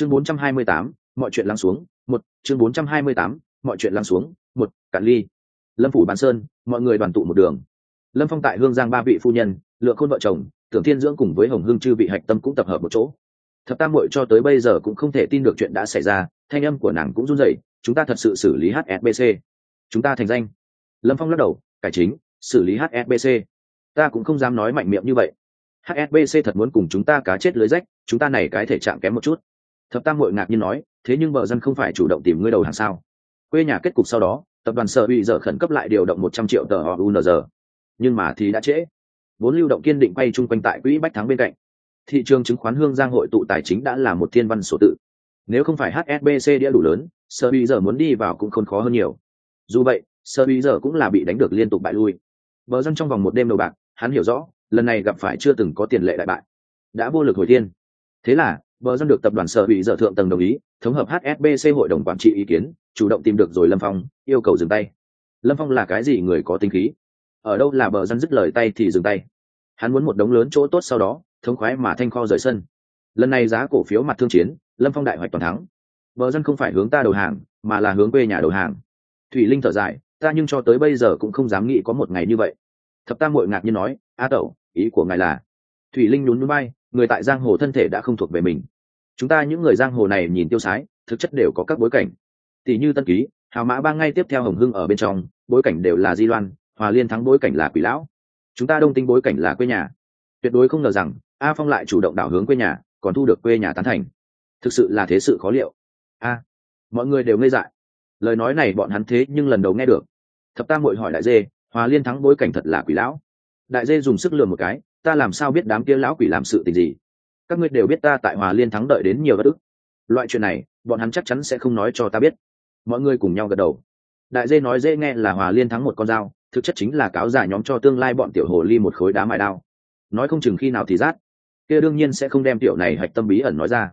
chương 428, mọi chuyện lắng xuống một chương 428, mọi chuyện lắng xuống một cạn ly. Lâm phủ bàn sơn mọi người đoàn tụ một đường. Lâm phong tại hương giang ba vị phu nhân lựa khôn vợ chồng tưởng thiên dưỡng cùng với hồng hương chư vị hạch tâm cũng tập hợp một chỗ. Thập tam muội cho tới bây giờ cũng không thể tin được chuyện đã xảy ra thanh âm của nàng cũng run rẩy chúng ta thật sự xử lý hsbc chúng ta thành danh. Lâm phong lắc đầu cải chính xử lý hsbc ta cũng không dám nói mạnh miệng như vậy. Hsbc thật muốn cùng chúng ta cá chết lưới rách chúng ta này cái thể trạng kém một chút thập tam hội ngạc nhiên nói, thế nhưng Bờ dân không phải chủ động tìm ngươi đầu hàng sao? Quê nhà kết cục sau đó, tập đoàn sở bị giờ khẩn cấp lại điều động một trăm triệu tờ họ unr nhưng mà thì đã trễ. Vốn lưu động kiên định quay chung quanh tại quỹ bách thắng bên cạnh. Thị trường chứng khoán hương giang hội tụ tài chính đã là một thiên văn sổ tự. Nếu không phải hsbc đĩa đủ lớn, sở bị giờ muốn đi vào cũng khôn khó hơn nhiều. Dù vậy, sở bị giờ cũng là bị đánh được liên tục bại lui. Bờ dân trong vòng một đêm đầu bạc, hắn hiểu rõ, lần này gặp phải chưa từng có tiền lệ đại bại. Đã vô lực hồi tiên thế là Bờ dân được tập đoàn sở bị dở thượng tầng đồng ý, thống hợp hsbc hội đồng quản trị ý kiến, chủ động tìm được rồi lâm phong, yêu cầu dừng tay. Lâm phong là cái gì người có tinh khí? Ở đâu là bờ dân dứt lời tay thì dừng tay. Hắn muốn một đống lớn chỗ tốt sau đó, thống khoái mà thanh kho rời sân. Lần này giá cổ phiếu mặt thương chiến, lâm phong đại hoạch toàn thắng. Bờ dân không phải hướng ta đầu hàng, mà là hướng quê nhà đầu hàng. Thủy linh thở dài, ta nhưng cho tới bây giờ cũng không dám nghĩ có một ngày như vậy. Thập tam muội ngạc nhiên nói, a tẩu, ý của ngài là? Thủy linh nhún nhún bay người tại giang hồ thân thể đã không thuộc về mình. Chúng ta những người giang hồ này nhìn tiêu sái, thực chất đều có các bối cảnh. Tỷ như tân ký, hào mã ba ngay tiếp theo hồng hưng ở bên trong, bối cảnh đều là di loan, hòa liên thắng bối cảnh là quỷ lão. Chúng ta đông tinh bối cảnh là quê nhà. Tuyệt đối không ngờ rằng, a phong lại chủ động đảo hướng quê nhà, còn thu được quê nhà tán thành. Thực sự là thế sự khó liệu. A, mọi người đều ngây dại. Lời nói này bọn hắn thế nhưng lần đầu nghe được. Thập tam hội hỏi đại dê, hòa liên thắng bối cảnh thật là quỷ lão. Đại dê dùng sức lừa một cái ta làm sao biết đám kia lão quỷ làm sự tình gì? Các ngươi đều biết ta tại hòa liên thắng đợi đến nhiều bất ức. Loại chuyện này, bọn hắn chắc chắn sẽ không nói cho ta biết. Mọi người cùng nhau gật đầu. Đại dê nói dễ nghe là hòa liên thắng một con dao, thực chất chính là cáo giải nhóm cho tương lai bọn tiểu hồ ly một khối đá mài đao. Nói không chừng khi nào thì rát. Kia đương nhiên sẽ không đem tiểu này hạch tâm bí ẩn nói ra.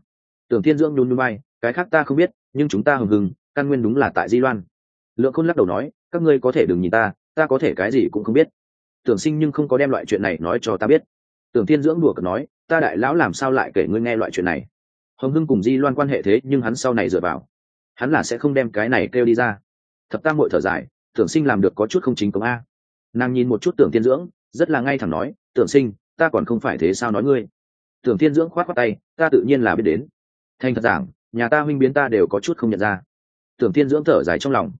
Tưởng thiên dưỡng nhún nhún bay cái khác ta không biết, nhưng chúng ta hừng hừng, căn nguyên đúng là tại di loan. Lượng khôn lắc đầu nói, các ngươi có thể đừng nhìn ta ta có thể cái gì cũng không biết. Tưởng sinh nhưng không có đem loại chuyện này nói cho ta biết tưởng thiên dưỡng đùa cợt nói, ta đại lão làm sao lại kể ngươi nghe loại chuyện này? Hồng hưng cùng di loan quan hệ thế nhưng hắn sau này dựa vào. Hắn là sẽ không đem cái này kêu đi ra. Thập tam hội thở dài, tưởng sinh làm được có chút không chính công a. Nàng nhìn một chút tưởng thiên dưỡng, rất là ngay thẳng nói, tưởng sinh, ta còn không phải thế sao nói ngươi? Tưởng thiên dưỡng khoát khoát tay, ta tự nhiên là biết đến. Thành thật giảng, nhà ta huynh biến ta đều có chút không nhận ra. Tưởng thiên dưỡng thở dài trong lòng.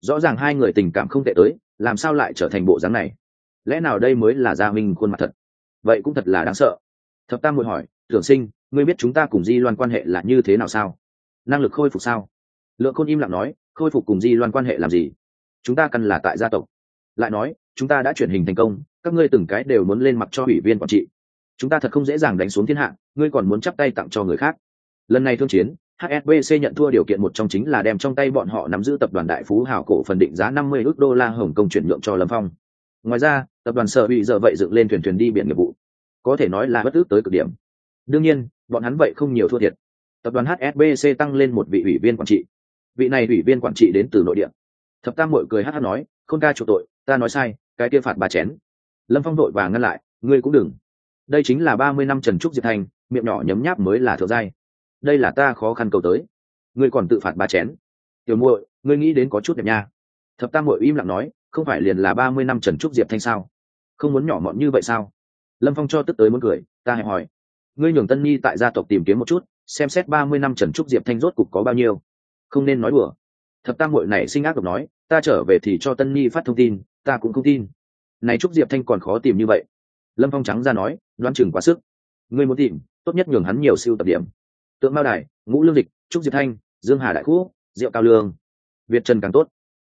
Rõ ràng hai người tình cảm không tệ tới, làm sao lại trở thành bộ dáng này? Lẽ nào đây mới là gia minh khuôn mặt thật? Vậy cũng thật là đáng sợ. Thập tam muội hỏi, tưởng sinh, ngươi biết chúng ta cùng di loan quan hệ là như thế nào sao? Năng lực khôi phục sao? Lượng khôn im lặng nói, khôi phục cùng di loan quan hệ làm gì? Chúng ta cần là tại gia tộc. Lại nói, chúng ta đã chuyển hình thành công, các ngươi từng cái đều muốn lên mặt cho ủy viên quản trị. Chúng ta thật không dễ dàng đánh xuống thiên hạ, ngươi còn muốn chắp tay tặng cho người khác. Lần này thương chiến hsbc nhận thua điều kiện một trong chính là đem trong tay bọn họ nắm giữ tập đoàn đại phú hảo cổ phần định giá năm mươi ước đô la hồng công chuyển nhượng cho lâm phong. Ngoài ra, tập đoàn sở bị giờ vậy dựng lên thuyền thuyền đi biển nghiệp vụ có thể nói là bất ước tới cực điểm. Đương nhiên, bọn hắn vậy không nhiều thua thiệt. Tập đoàn hsbc tăng lên một vị ủy viên quản trị. Vị này ủy viên quản trị đến từ nội địa. Thập tam mội cười hh nói, không ca chủ tội, ta nói sai, cái kia phạt bà chén. Lâm phong đội và ngăn lại, ngươi cũng đừng. Đây chính là ba mươi năm trần trúc diệp thành, miệng nhỏ nhấm nháp mới là thượng giai. Đây là ta khó khăn cầu tới. Ngươi còn tự phạt ba chén. Tiểu muội, ngươi nghĩ đến có chút đẹp nha. Thập tam muội im lặng nói, không phải liền là ba mươi năm trần trúc diệp thanh sao? Không muốn nhỏ mọn như vậy sao? Lâm phong cho tức tới muốn cười, ta hẹp hỏi. Ngươi nhường tân nhi tại gia tộc tìm kiếm một chút, xem xét ba mươi năm trần trúc diệp thanh rốt cục có bao nhiêu. Không nên nói bừa. thập tam hội này sinh ác độc nói, ta trở về thì cho tân nhi phát thông tin, ta cũng không tin. Này trúc diệp thanh còn khó tìm như vậy. Lâm phong trắng ra nói, đoán chừng quá sức. Ngươi muốn tìm, tốt nhất nhường hắn nhiều siêu tập điểm. Tượng mao đài, ngũ lương dịch trúc diệp thanh, dương hà đại khu rượu cao lương. Việt trần càng tốt.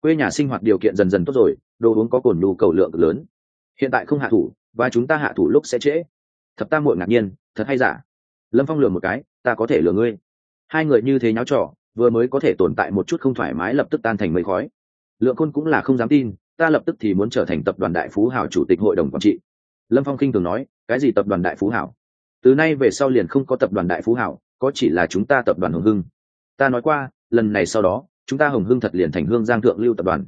Quê nhà sinh hoạt điều kiện dần dần tốt rồi, đồ uống có cồn nhu cầu lượng lớn. Hiện tại không hạ thủ và chúng ta hạ thủ lúc sẽ trễ. Thập tam muội ngạc nhiên, thật hay giả? Lâm phong lừa một cái, ta có thể lừa ngươi. Hai người như thế nháo trò, vừa mới có thể tồn tại một chút không thoải mái lập tức tan thành mây khói. Lượng khôn cũng là không dám tin, ta lập tức thì muốn trở thành tập đoàn đại phú hảo chủ tịch hội đồng quản trị. Lâm phong khinh thường nói, cái gì tập đoàn đại phú hảo? Từ nay về sau liền không có tập đoàn đại phú hảo, có chỉ là chúng ta tập đoàn hồng hưng. Ta nói qua, lần này sau đó, chúng ta hồng hưng thật liền thành hương giang thượng lưu tập đoàn.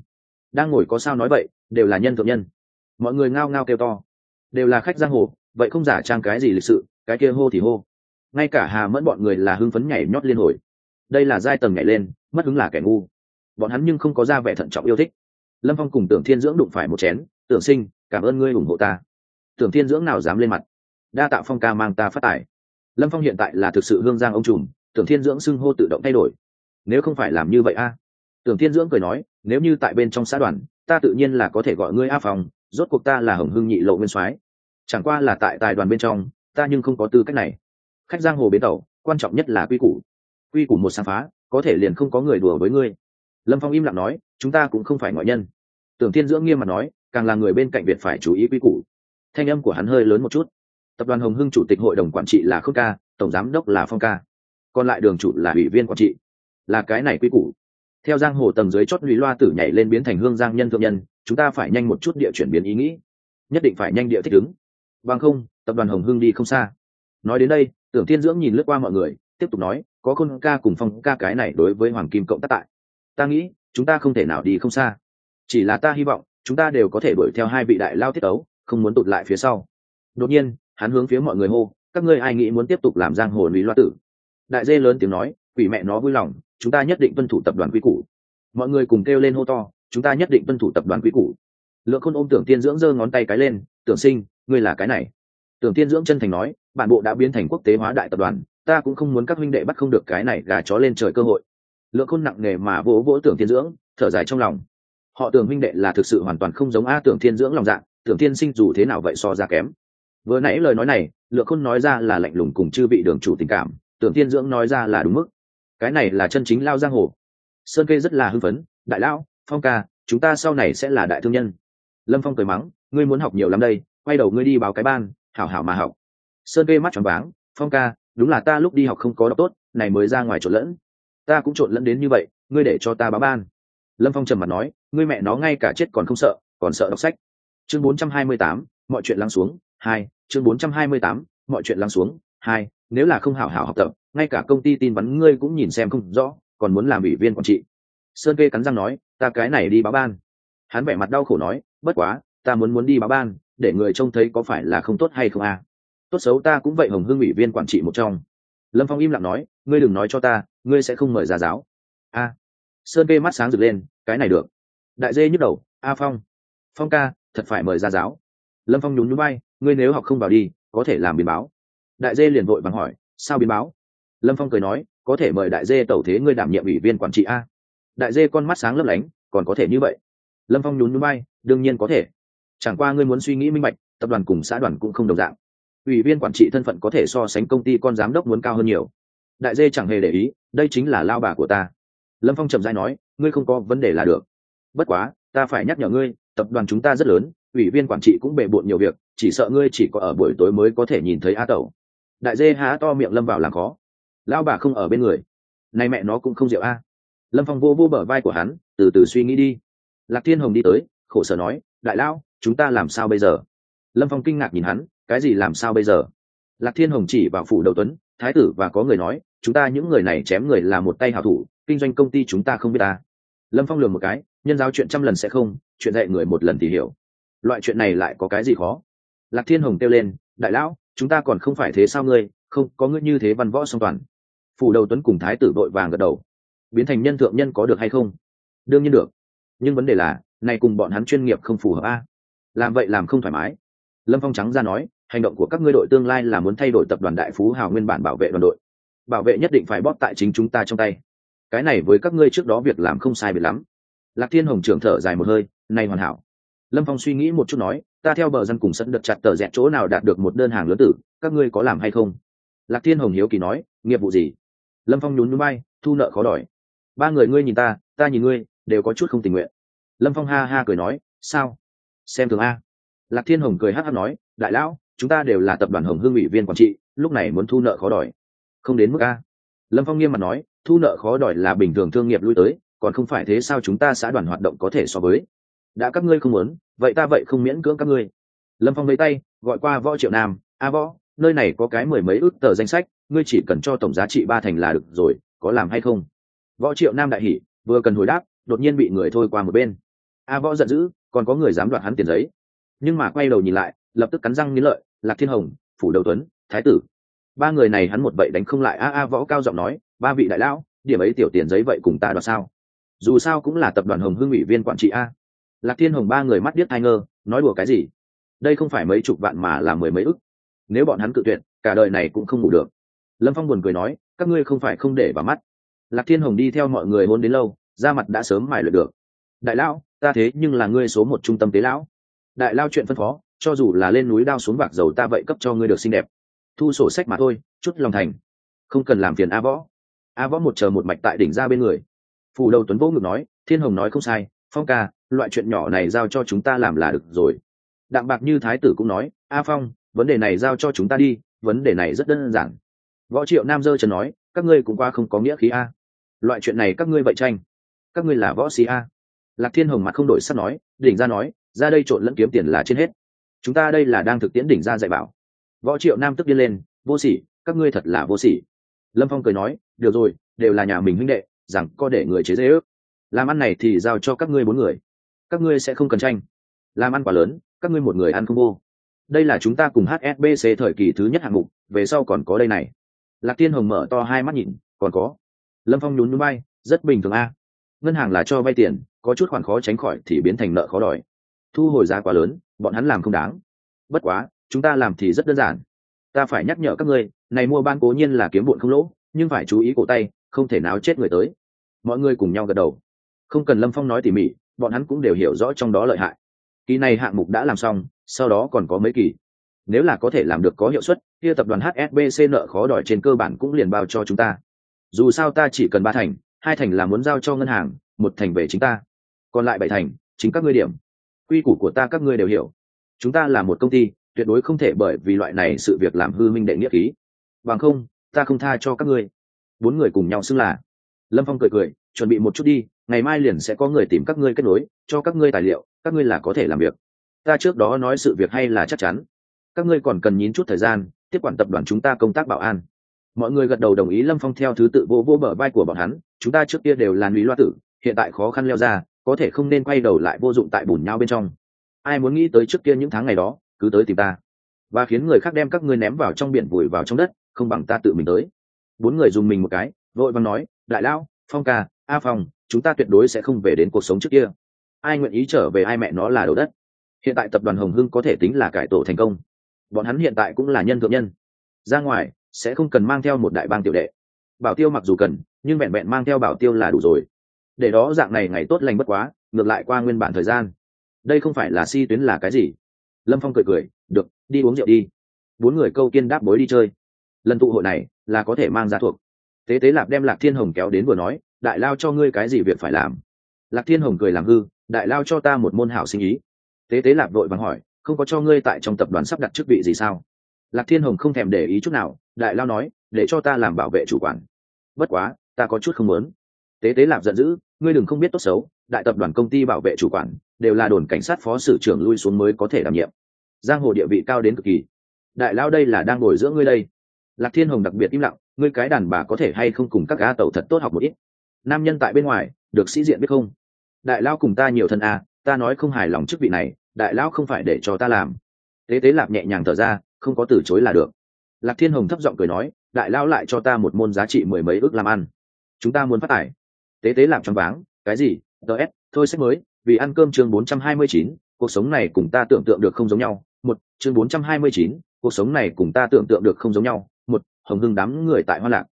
Đang ngồi có sao nói vậy, đều là nhân thượng nhân. Mọi người ngao ngao kêu to đều là khách giang hồ, vậy không giả trang cái gì lịch sự, cái kia hô thì hô. Ngay cả hà mẫn bọn người là hưng phấn nhảy nhót liên hồi. Đây là giai tầng nhảy lên, mất hứng là kẻ ngu. Bọn hắn nhưng không có ra vẻ thận trọng yêu thích. Lâm phong cùng tưởng thiên dưỡng đụng phải một chén, tưởng sinh, cảm ơn ngươi ủng hộ ta. Tưởng thiên dưỡng nào dám lên mặt. Đa tạo phong ca mang ta phát tài. Lâm phong hiện tại là thực sự hương giang ông trùm, tưởng thiên dưỡng xưng hô tự động thay đổi. Nếu không phải làm như vậy a? Tưởng thiên dưỡng cười nói, nếu như tại bên trong xã đoàn ta tự nhiên là có thể gọi ngươi a phòng rốt cuộc ta là hồng hưng nhị lộ nguyên soái. Chẳng qua là tại tài đoàn bên trong, ta nhưng không có tư cách này. Khách giang hồ bến tàu, quan trọng nhất là quy củ. Quy củ một sáng phá, có thể liền không có người đùa với ngươi. Lâm phong im lặng nói, chúng ta cũng không phải ngoại nhân. Tưởng thiên dưỡng nghiêm mặt nói, càng là người bên cạnh việt phải chú ý quy củ. Thanh âm của hắn hơi lớn một chút. Tập đoàn hồng hưng chủ tịch hội đồng quản trị là khương ca, tổng giám đốc là phong ca. Còn lại đường chủ là ủy viên quản trị. Là cái này quy củ theo giang hồ tầng dưới chót lũy loa tử nhảy lên biến thành hương giang nhân thượng nhân, chúng ta phải nhanh một chút địa chuyển biến ý nghĩ. Nhất định phải nhanh địa thích ứng. Bằng không, tập đoàn hồng hưng đi không xa. Nói đến đây, tưởng thiên dưỡng nhìn lướt qua mọi người, tiếp tục nói, có khôn ca cùng phong ca cái này đối với hoàng kim cộng tác tại. Ta nghĩ, chúng ta không thể nào đi không xa. Chỉ là ta hy vọng, chúng ta đều có thể đuổi theo hai vị đại lao tiết ấu không muốn tụt lại phía sau. Đột nhiên, hắn hướng phía mọi người hô, các ngươi ai nghĩ muốn tiếp tục làm giang hồ lý loa tử? Đại dê lớn tiếng nói quỷ mẹ nó vui lòng, chúng ta nhất định tuân thủ tập đoàn quy củ. Mọi người cùng kêu lên hô to, chúng ta nhất định tuân thủ tập đoàn quy củ. Lượng khôn ôm tưởng tiên dưỡng giơ ngón tay cái lên, tưởng sinh, ngươi là cái này. Tưởng tiên dưỡng chân thành nói, bản bộ đã biến thành quốc tế hóa đại tập đoàn, ta cũng không muốn các huynh đệ bắt không được cái này gà chó lên trời cơ hội. Lượng khôn nặng nề mà vỗ vỗ tưởng tiên dưỡng, thở dài trong lòng. Họ tưởng huynh đệ là thực sự hoàn toàn không giống a tưởng thiên dưỡng lòng dạng tưởng thiên sinh dù thế nào vậy so ra kém. Vừa nãy lời nói này, lượng khôn nói ra là lạnh lùng cùng chư vị đường chủ tình cảm, tưởng thiên dưỡng nói ra là đúng mức cái này là chân chính lao giang hồ. Sơn kê rất là hưng phấn đại lão phong ca chúng ta sau này sẽ là đại thương nhân. Lâm phong cười mắng ngươi muốn học nhiều lắm đây quay đầu ngươi đi báo cái ban hảo hảo mà học. Sơn kê mắt tròn váng phong ca đúng là ta lúc đi học không có đọc tốt này mới ra ngoài trộn lẫn. Ta cũng trộn lẫn đến như vậy ngươi để cho ta báo ban. Lâm phong trầm mặt nói ngươi mẹ nó ngay cả chết còn không sợ còn sợ đọc sách. Chương 428, mọi chuyện lắng xuống hai chương 428, mọi chuyện lắng xuống hai nếu là không hảo hảo học tập ngay cả công ty tin vắn ngươi cũng nhìn xem không rõ, còn muốn làm ủy viên quản trị. Sơn kê cắn răng nói, ta cái này đi báo ban. Hắn vẻ mặt đau khổ nói, bất quá, ta muốn muốn đi báo ban, để người trông thấy có phải là không tốt hay không à? Tốt xấu ta cũng vậy hồng hưng ủy viên quản trị một trong. Lâm phong im lặng nói, ngươi đừng nói cho ta, ngươi sẽ không mời ra giáo. A. Sơn kê mắt sáng rực lên, cái này được. Đại dê nhức đầu, a phong. Phong ca, thật phải mời ra giáo. Lâm phong nhún núi bay ngươi nếu học không vào đi, có thể làm biến báo. Đại dê liền vội bằng hỏi, sao biến báo? Lâm phong cười nói, có thể mời đại dê tẩu thế ngươi đảm nhiệm ủy viên quản trị a. Đại dê con mắt sáng lấp lánh, còn có thể như vậy? Lâm phong nhún núi bay đương nhiên có thể. Chẳng qua ngươi muốn suy nghĩ minh bạch, tập đoàn cùng xã đoàn cũng không đồng dạng. Ủy viên quản trị thân phận có thể so sánh công ty con giám đốc muốn cao hơn nhiều. Đại dê chẳng hề để ý, đây chính là lao bà của ta. Lâm phong trầm dai nói, ngươi không có vấn đề là được. Bất quá, ta phải nhắc nhở ngươi, tập đoàn chúng ta rất lớn, ủy viên quản trị cũng bề bộn nhiều việc, chỉ sợ ngươi chỉ có ở buổi tối mới có thể nhìn thấy a tẩu. Đại dê há to miệng lâm vào làm khó lão bà không ở bên người. Nay mẹ nó cũng không rượu a. Lâm phong vô vô bờ vai của hắn, từ từ suy nghĩ đi. Lạc thiên hồng đi tới, khổ sở nói, đại lão, chúng ta làm sao bây giờ? Lâm phong kinh ngạc nhìn hắn, cái gì làm sao bây giờ? Lạc thiên hồng chỉ vào phủ đầu tuấn, thái tử và có người nói, chúng ta những người này chém người là một tay hảo thủ, kinh doanh công ty chúng ta không biết ta. Lâm phong lường một cái, nhân giáo chuyện trăm lần sẽ không, chuyện dạy người một lần thì hiểu. Loại chuyện này lại có cái gì khó? Lạc thiên hồng kêu lên, đại lão, chúng ta còn không phải thế sao ngươi? Không, có ngươi như thế văn võ song toàn phủ đầu tuấn cùng thái tử vội vàng gật đầu. Biến thành nhân thượng nhân có được hay không? Đương nhiên được. Nhưng vấn đề là này cùng bọn hắn chuyên nghiệp không phù hợp a. Làm vậy làm không thoải mái. Lâm phong trắng ra nói, hành động của các ngươi đội tương lai là muốn thay đổi tập đoàn đại phú hào nguyên bản bảo vệ đoàn đội. Bảo vệ nhất định phải bóp tại chính chúng ta trong tay. Cái này với các ngươi trước đó việc làm không sai biệt lắm. Lạc thiên hồng trưởng thở dài một hơi, nay hoàn hảo. Lâm phong suy nghĩ một chút nói, ta theo bờ dân cùng sân đợt chặt tờ rẽ chỗ nào đạt được một đơn hàng lớn tử, các ngươi có làm hay không? Lạc thiên hồng hiếu kỳ nói, nghiệp vụ gì? Lâm phong nhún núi bay thu nợ khó đòi. Ba người ngươi nhìn ta ta nhìn ngươi, đều có chút không tình nguyện. Lâm phong ha ha cười nói, sao? Xem thường a. Lạc thiên hồng cười hát hát nói, đại lão, chúng ta đều là tập đoàn hồng hương ủy viên quản trị, lúc này muốn thu nợ khó đòi. Không đến mức a. Lâm phong nghiêm mặt nói, thu nợ khó đòi là bình thường thương nghiệp lui tới, còn không phải thế sao chúng ta xã đoàn hoạt động có thể so với? Đã các ngươi không muốn, vậy ta vậy không miễn cưỡng các ngươi. Lâm phong lấy tay, gọi qua võ triệu nam, a võ, nơi này có cái mười mấy ước tờ danh sách ngươi chỉ cần cho tổng giá trị ba thành là được rồi, có làm hay không? Võ triệu nam đại hỉ, vừa cần hồi đáp, đột nhiên bị người thôi qua một bên. A võ giận dữ, còn có người dám đoạt hắn tiền giấy. Nhưng mà quay đầu nhìn lại, lập tức cắn răng nghĩ lợi, lạc thiên hồng, phủ đầu tuấn, thái tử. Ba người này hắn một vậy đánh không lại. A a võ cao giọng nói, ba vị đại lão, điểm ấy tiểu tiền giấy vậy cùng ta đoạt sao? Dù sao cũng là tập đoàn hồng hưng ủy viên quản trị a. Lạc thiên hồng ba người mắt điếc ai ngơ, nói đùa cái gì? Đây không phải mấy chục vạn mà là mười mấy ức. Nếu bọn hắn cự tuyệt, cả đời này cũng không ngủ được lâm phong buồn cười nói, các ngươi không phải không để vào mắt. Lạc thiên hồng đi theo mọi người hôn đến lâu, da mặt đã sớm mài lượt được. Đại lão, ta thế nhưng là ngươi số một trung tâm tế lão. Đại lao chuyện phân phó, cho dù là lên núi đao xuống bạc dầu ta vậy cấp cho ngươi được xinh đẹp. Thu sổ sách mà thôi, chút lòng thành. Không cần làm phiền a võ. A võ một chờ một mạch tại đỉnh ra bên người. Phủ đầu tuấn vỗ ngực nói, thiên hồng nói không sai, phong ca, loại chuyện nhỏ này giao cho chúng ta làm là được rồi. Đạm bạc như thái tử cũng nói, a phong, vấn đề này giao cho chúng ta đi, vấn đề này rất đơn giản võ triệu nam dơ trần nói, các ngươi cũng qua không có nghĩa khí a. Loại chuyện này các ngươi vậy tranh. Các ngươi là võ sĩ a. Lạc thiên hồng mặt không đổi sắt nói, đỉnh ra nói, ra đây trộn lẫn kiếm tiền là trên hết. Chúng ta đây là đang thực tiễn đỉnh ra dạy bảo. Võ triệu nam tức điên lên, vô sỉ, các ngươi thật là vô sỉ. Lâm phong cười nói, được rồi, đều là nhà mình huynh đệ, rằng có để người chế dễ ước. Làm ăn này thì giao cho các ngươi bốn người. Các ngươi sẽ không cần tranh. Làm ăn quá lớn, các ngươi một người ăn không vô. Đây là chúng ta cùng hsbc thời kỳ thứ nhất hạng mục, về sau còn có đây này lạc tiên hồng mở to hai mắt nhìn, còn có. Lâm phong nhún núi bay rất bình thường a. Ngân hàng là cho vay tiền, có chút khoản khó tránh khỏi thì biến thành nợ khó đòi. Thu hồi giá quá lớn, bọn hắn làm không đáng. Bất quá, chúng ta làm thì rất đơn giản. Ta phải nhắc nhở các ngươi, này mua ban cố nhiên là kiếm bụn không lỗ, nhưng phải chú ý cổ tay, không thể náo chết người tới. Mọi người cùng nhau gật đầu. Không cần lâm phong nói tỉ mỉ, bọn hắn cũng đều hiểu rõ trong đó lợi hại. Kỳ này hạng mục đã làm xong, sau đó còn có mấy kỳ nếu là có thể làm được có hiệu suất, kia tập đoàn hsbc nợ khó đòi trên cơ bản cũng liền bao cho chúng ta. Dù sao ta chỉ cần ba thành, hai thành là muốn giao cho ngân hàng, một thành về chính ta. Còn lại bảy thành, chính các ngươi điểm. Quy củ của ta các ngươi đều hiểu. Chúng ta là một công ty, tuyệt đối không thể bởi vì loại này sự việc làm hư minh đệ nghĩa khí bằng không, ta không tha cho các ngươi. Bốn người cùng nhau xưng là. Lâm phong cười cười, chuẩn bị một chút đi, ngày mai liền sẽ có người tìm các ngươi kết nối, cho các ngươi tài liệu, các ngươi là có thể làm việc. Ta trước đó nói sự việc hay là chắc chắn các ngươi còn cần nhín chút thời gian, tiếp quản tập đoàn chúng ta công tác bảo an. Mọi người gật đầu đồng ý lâm phong theo thứ tự vô vô bờ vai của bọn hắn, chúng ta trước kia đều là lũy loa tử, hiện tại khó khăn leo ra, có thể không nên quay đầu lại vô dụng tại bùn nhau bên trong. Ai muốn nghĩ tới trước kia những tháng ngày đó, cứ tới tìm ta. Và khiến người khác đem các ngươi ném vào trong biển vùi vào trong đất, không bằng ta tự mình tới. Bốn người dùng mình một cái, vội vàng nói, đại lão, phong ca, a phong, chúng ta tuyệt đối sẽ không về đến cuộc sống trước kia. Ai nguyện ý trở về ai mẹ nó là đầu đất. Hiện tại tập đoàn hồng hưng có thể tính là cải tổ thành công bọn hắn hiện tại cũng là nhân thượng nhân. Ra ngoài, sẽ không cần mang theo một đại bang tiểu đệ. Bảo tiêu mặc dù cần, nhưng vẹn vẹn mang theo bảo tiêu là đủ rồi. Để đó dạng này ngày tốt lành bất quá, ngược lại qua nguyên bản thời gian. Đây không phải là si tuyến là cái gì? Lâm phong cười cười, được, đi uống rượu đi. Bốn người câu kiên đáp bối đi chơi. Lần tụ hội này là có thể mang ra thuộc. Tế tế lạp đem lạc thiên hồng kéo đến vừa nói, đại lao cho ngươi cái gì việc phải làm? Lạc thiên hồng cười làm hư, đại lao cho ta một môn hảo sinh ý. Tế tế lạp vội vàng hỏi không có cho ngươi tại trong tập đoàn sắp đặt chức vị gì sao? Lạc thiên hồng không thèm để ý chút nào, đại lao nói, để cho ta làm bảo vệ chủ quản. Bất quá, ta có chút không muốn. Tế tế lạp giận dữ, ngươi đừng không biết tốt xấu, đại tập đoàn công ty bảo vệ chủ quản, đều là đồn cảnh sát phó sử trưởng lui xuống mới có thể đảm nhiệm. Giang hồ địa vị cao đến cực kỳ. Đại lao đây là đang ngồi giữa ngươi đây. Lạc thiên hồng đặc biệt im lặng, ngươi cái đàn bà có thể hay không cùng các gã tẩu thật tốt học một ít? Nam nhân tại bên ngoài, được sĩ diện biết không? Đại lao cùng ta nhiều thân à ta nói không hài lòng chức vị này đại Lão không phải để cho ta làm. Tế tế lạp nhẹ nhàng thở ra, không có từ chối là được. Lạc thiên hồng thấp giọng cười nói, đại Lão lại cho ta một môn giá trị mười mấy ước làm ăn. Chúng ta muốn phát tải tế tế làm trong váng, cái gì? Ts thôi sách mới, vì ăn cơm chương bốn trăm hai mươi chín, cuộc sống này cùng ta tưởng tượng được không giống nhau. Một, chương bốn trăm hai mươi chín, cuộc sống này cùng ta tưởng tượng được không giống nhau. Một, hồng hưng đám người tại hoa lạc.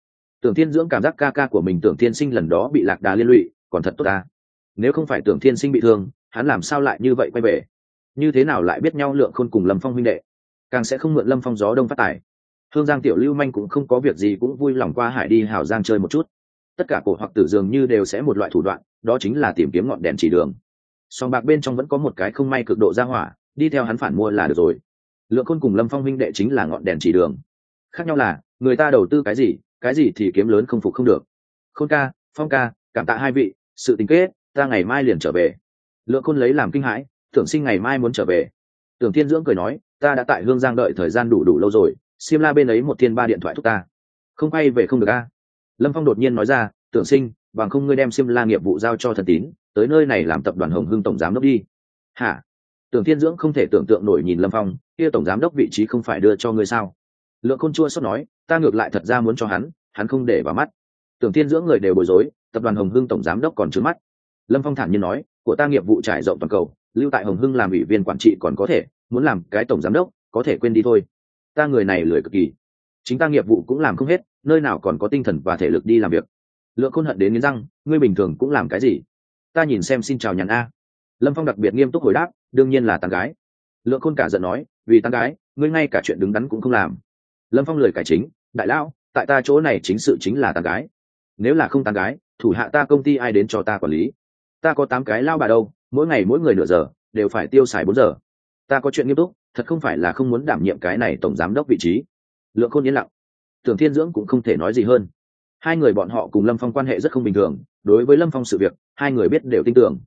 Tưởng thiên dưỡng cảm giác ca ca của mình tưởng thiên sinh lần đó bị lạc đà liên lụy, còn thật tốt ta. Nếu không phải tưởng thiên sinh bị thương, hắn làm sao lại như vậy quay về? Như thế nào lại biết nhau lượng khôn cùng lâm phong huynh đệ càng sẽ không mượn lâm phong gió đông phát tài hương giang tiểu lưu manh cũng không có việc gì cũng vui lòng qua hải đi hào giang chơi một chút tất cả cổ hoặc tử dường như đều sẽ một loại thủ đoạn đó chính là tìm kiếm ngọn đèn chỉ đường song bạc bên trong vẫn có một cái không may cực độ ra hỏa đi theo hắn phản mua là được rồi lượng khôn cùng lâm phong huynh đệ chính là ngọn đèn chỉ đường khác nhau là người ta đầu tư cái gì cái gì thì kiếm lớn không phục không được khôn ca phong ca cảm tạ hai vị sự tình kết ta ngày mai liền trở về lượng khôn lấy làm kinh hãi tưởng sinh ngày mai muốn trở về. Tưởng thiên dưỡng cười nói, ta đã tại hương giang đợi thời gian đủ đủ lâu rồi, xiêm la bên ấy một thiên ba điện thoại thúc ta. Không quay về không được a? Lâm phong đột nhiên nói ra, tưởng sinh, bằng không ngươi đem xiêm la nghiệp vụ giao cho thần tín, tới nơi này làm tập đoàn hồng hưng tổng giám đốc đi. Hả? Tưởng thiên dưỡng không thể tưởng tượng nổi nhìn lâm phong, kia tổng giám đốc vị trí không phải đưa cho ngươi sao? Lượng Côn chua sót nói, ta ngược lại thật ra muốn cho hắn hắn không để vào mắt. Tưởng thiên dưỡng người đều bối rối, tập đoàn hồng hưng tổng giám đốc còn trướng mắt. Lâm phong thản nhiên nói, của ta nghiệp vụ trải rộng toàn cầu lưu tại hồng hưng làm ủy viên quản trị còn có thể, muốn làm cái tổng giám đốc, có thể quên đi thôi. Ta người này lười cực kỳ. Chính ta nghiệp vụ cũng làm không hết, nơi nào còn có tinh thần và thể lực đi làm việc. Lượng khôn hận đến nghiến răng, ngươi bình thường cũng làm cái gì? Ta nhìn xem xin chào nhàn a. Lâm phong đặc biệt nghiêm túc hồi đáp, đương nhiên là tán gái. Lượng khôn cả giận nói, vì tán gái, ngươi ngay cả chuyện đứng đắn cũng không làm. Lâm phong lời cải chính, đại lão, tại ta chỗ này chính sự chính là tán gái. Nếu là không tán gái, thủ hạ ta công ty ai đến cho ta quản lý? Ta có tám cái lao bà đâu? Mỗi ngày mỗi người nửa giờ, đều phải tiêu xài bốn giờ. Ta có chuyện nghiêm túc, thật không phải là không muốn đảm nhiệm cái này tổng giám đốc vị trí. Lượng khôn yên lặng. Tưởng thiên dưỡng cũng không thể nói gì hơn. Hai người bọn họ cùng lâm phong quan hệ rất không bình thường, đối với lâm phong sự việc, hai người biết đều tin tưởng.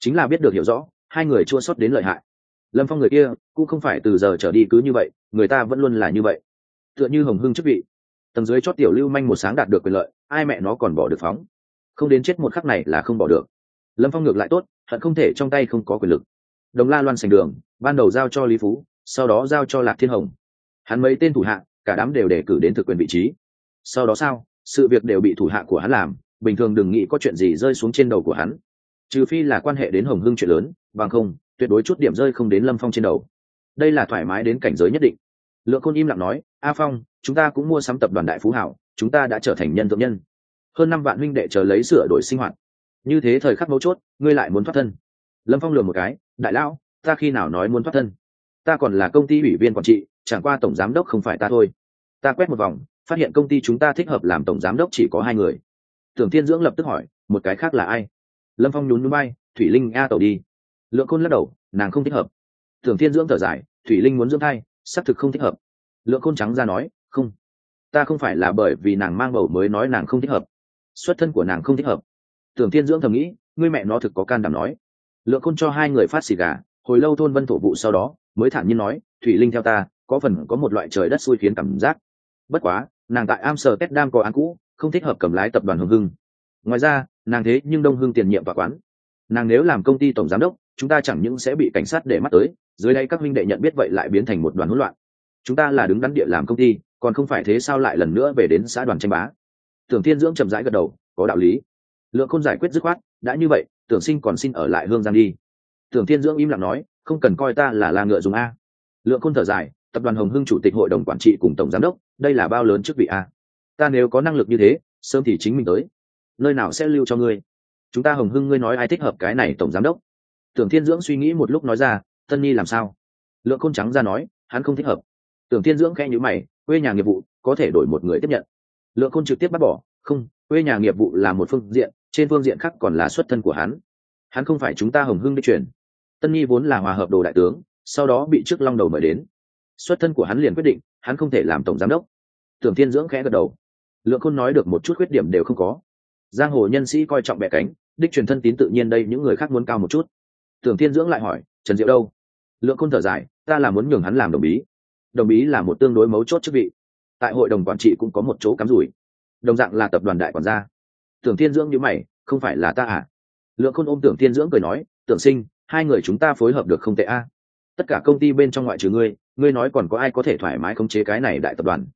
Chính là biết được hiểu rõ, hai người chua sót đến lợi hại. Lâm phong người kia, cũng không phải từ giờ trở đi cứ như vậy, người ta vẫn luôn là như vậy. Tựa như hồng hưng chức vị. Tầng dưới chót tiểu lưu manh một sáng đạt được quyền lợi, ai mẹ nó còn bỏ được phóng. Không đến chết một khắc này là không bỏ được lâm phong ngược lại tốt, hận không thể trong tay không có quyền lực. Đồng la loan sành đường, ban đầu giao cho lý phú, sau đó giao cho lạc thiên hồng. Hắn mấy tên thủ hạ, cả đám đều đề cử đến thực quyền vị trí. Sau đó sao, sự việc đều bị thủ hạ của hắn làm, bình thường đừng nghĩ có chuyện gì rơi xuống trên đầu của hắn. Trừ phi là quan hệ đến hồng hưng chuyện lớn, bằng không, tuyệt đối chút điểm rơi không đến lâm phong trên đầu. Đây là thoải mái đến cảnh giới nhất định. Lượng khôn im lặng nói, a phong, chúng ta cũng mua sắm tập đoàn đại phú hảo, chúng ta đã trở thành nhân thượng nhân. Hơn năm vạn huynh đệ chờ lấy sửa đổi sinh hoạt như thế thời khắc mấu chốt, ngươi lại muốn thoát thân. Lâm phong lừa một cái, đại lão, ta khi nào nói muốn thoát thân? Ta còn là công ty ủy viên quản trị, chẳng qua tổng giám đốc không phải ta thôi. Ta quét một vòng, phát hiện công ty chúng ta thích hợp làm tổng giám đốc chỉ có hai người. Tưởng thiên dưỡng lập tức hỏi, một cái khác là ai? Lâm phong nhún núi bay thủy linh a tàu đi. Lượng khôn lắc đầu, nàng không thích hợp. Tưởng thiên dưỡng thở dài, thủy linh muốn dưỡng thai, xác thực không thích hợp. Lượng khôn trắng ra nói, không, ta không phải là bởi vì nàng mang bầu mới nói nàng không thích hợp. Xuất thân của nàng không thích hợp tưởng thiên dưỡng thầm nghĩ, ngươi mẹ nó thực có can đảm nói. Lượng khôn cho hai người phát xì gà, hồi lâu thôn vân thổ vụ sau đó, mới thản nhiên nói, thủy linh theo ta, có phần có một loại trời đất xui khiến cảm giác. Bất quá, nàng tại Amsterdam có án cũ, không thích hợp cầm lái tập đoàn hưng hưng. Ngoài ra, nàng thế nhưng đông hưng tiền nhiệm và quán. Nàng nếu làm công ty tổng giám đốc, chúng ta chẳng những sẽ bị cảnh sát để mắt tới, dưới đây các huynh đệ nhận biết vậy lại biến thành một đoàn hỗn loạn. Chúng ta là đứng đắn địa làm công ty, còn không phải thế sao lại lần nữa về đến xã đoàn tranh bá. Tưởng thiên dưỡng chậm rãi gật đầu, có đạo lý lượng khôn giải quyết dứt khoát, đã như vậy, tưởng sinh còn xin ở lại hương giang đi. Tưởng thiên dưỡng im lặng nói, không cần coi ta là la ngựa dùng a. Lượng khôn thở dài, tập đoàn hồng hưng chủ tịch hội đồng quản trị cùng tổng giám đốc, đây là bao lớn chức vị a. Ta nếu có năng lực như thế, sớm thì chính mình tới. Nơi nào sẽ lưu cho ngươi? Chúng ta hồng hưng ngươi nói ai thích hợp cái này tổng giám đốc? Tưởng thiên dưỡng suy nghĩ một lúc nói ra, tân nhi làm sao? Lượng khôn trắng ra nói, hắn không thích hợp. Tưởng thiên dưỡng khẽ nhữ mày, quê nhà nghiệp vụ, có thể đổi một người tiếp nhận. Lượng khôn trực tiếp bắt bỏ, không, quê nhà nghiệp vụ là một phương diện trên phương diện khác còn là xuất thân của hắn. Hắn không phải chúng ta hồng hưng đi chuyển tân nhi vốn là hòa hợp đồ đại tướng, sau đó bị trước long đầu mời đến. Xuất thân của hắn liền quyết định, hắn không thể làm tổng giám đốc. Tưởng thiên dưỡng khẽ gật đầu. Lượng khôn nói được một chút khuyết điểm đều không có. Giang hồ nhân sĩ coi trọng bẻ cánh, đích truyền thân tín tự nhiên đây những người khác muốn cao một chút. Tưởng thiên dưỡng lại hỏi, trần diệu đâu? Lượng khôn thở dài, ta là muốn nhường hắn làm đồng bí. Đồng bí là một tương đối mấu chốt chức vị. Tại hội đồng quản trị cũng có một chỗ cắm rủi. Đồng dạng là tập đoàn đại quản gia tưởng thiên dưỡng như mày, không phải là ta à? Lượng khôn ôm tưởng thiên dưỡng cười nói, tưởng sinh, hai người chúng ta phối hợp được không tệ a. Tất cả công ty bên trong ngoại trừ ngươi ngươi nói còn có ai có thể thoải mái khống chế cái này đại tập đoàn?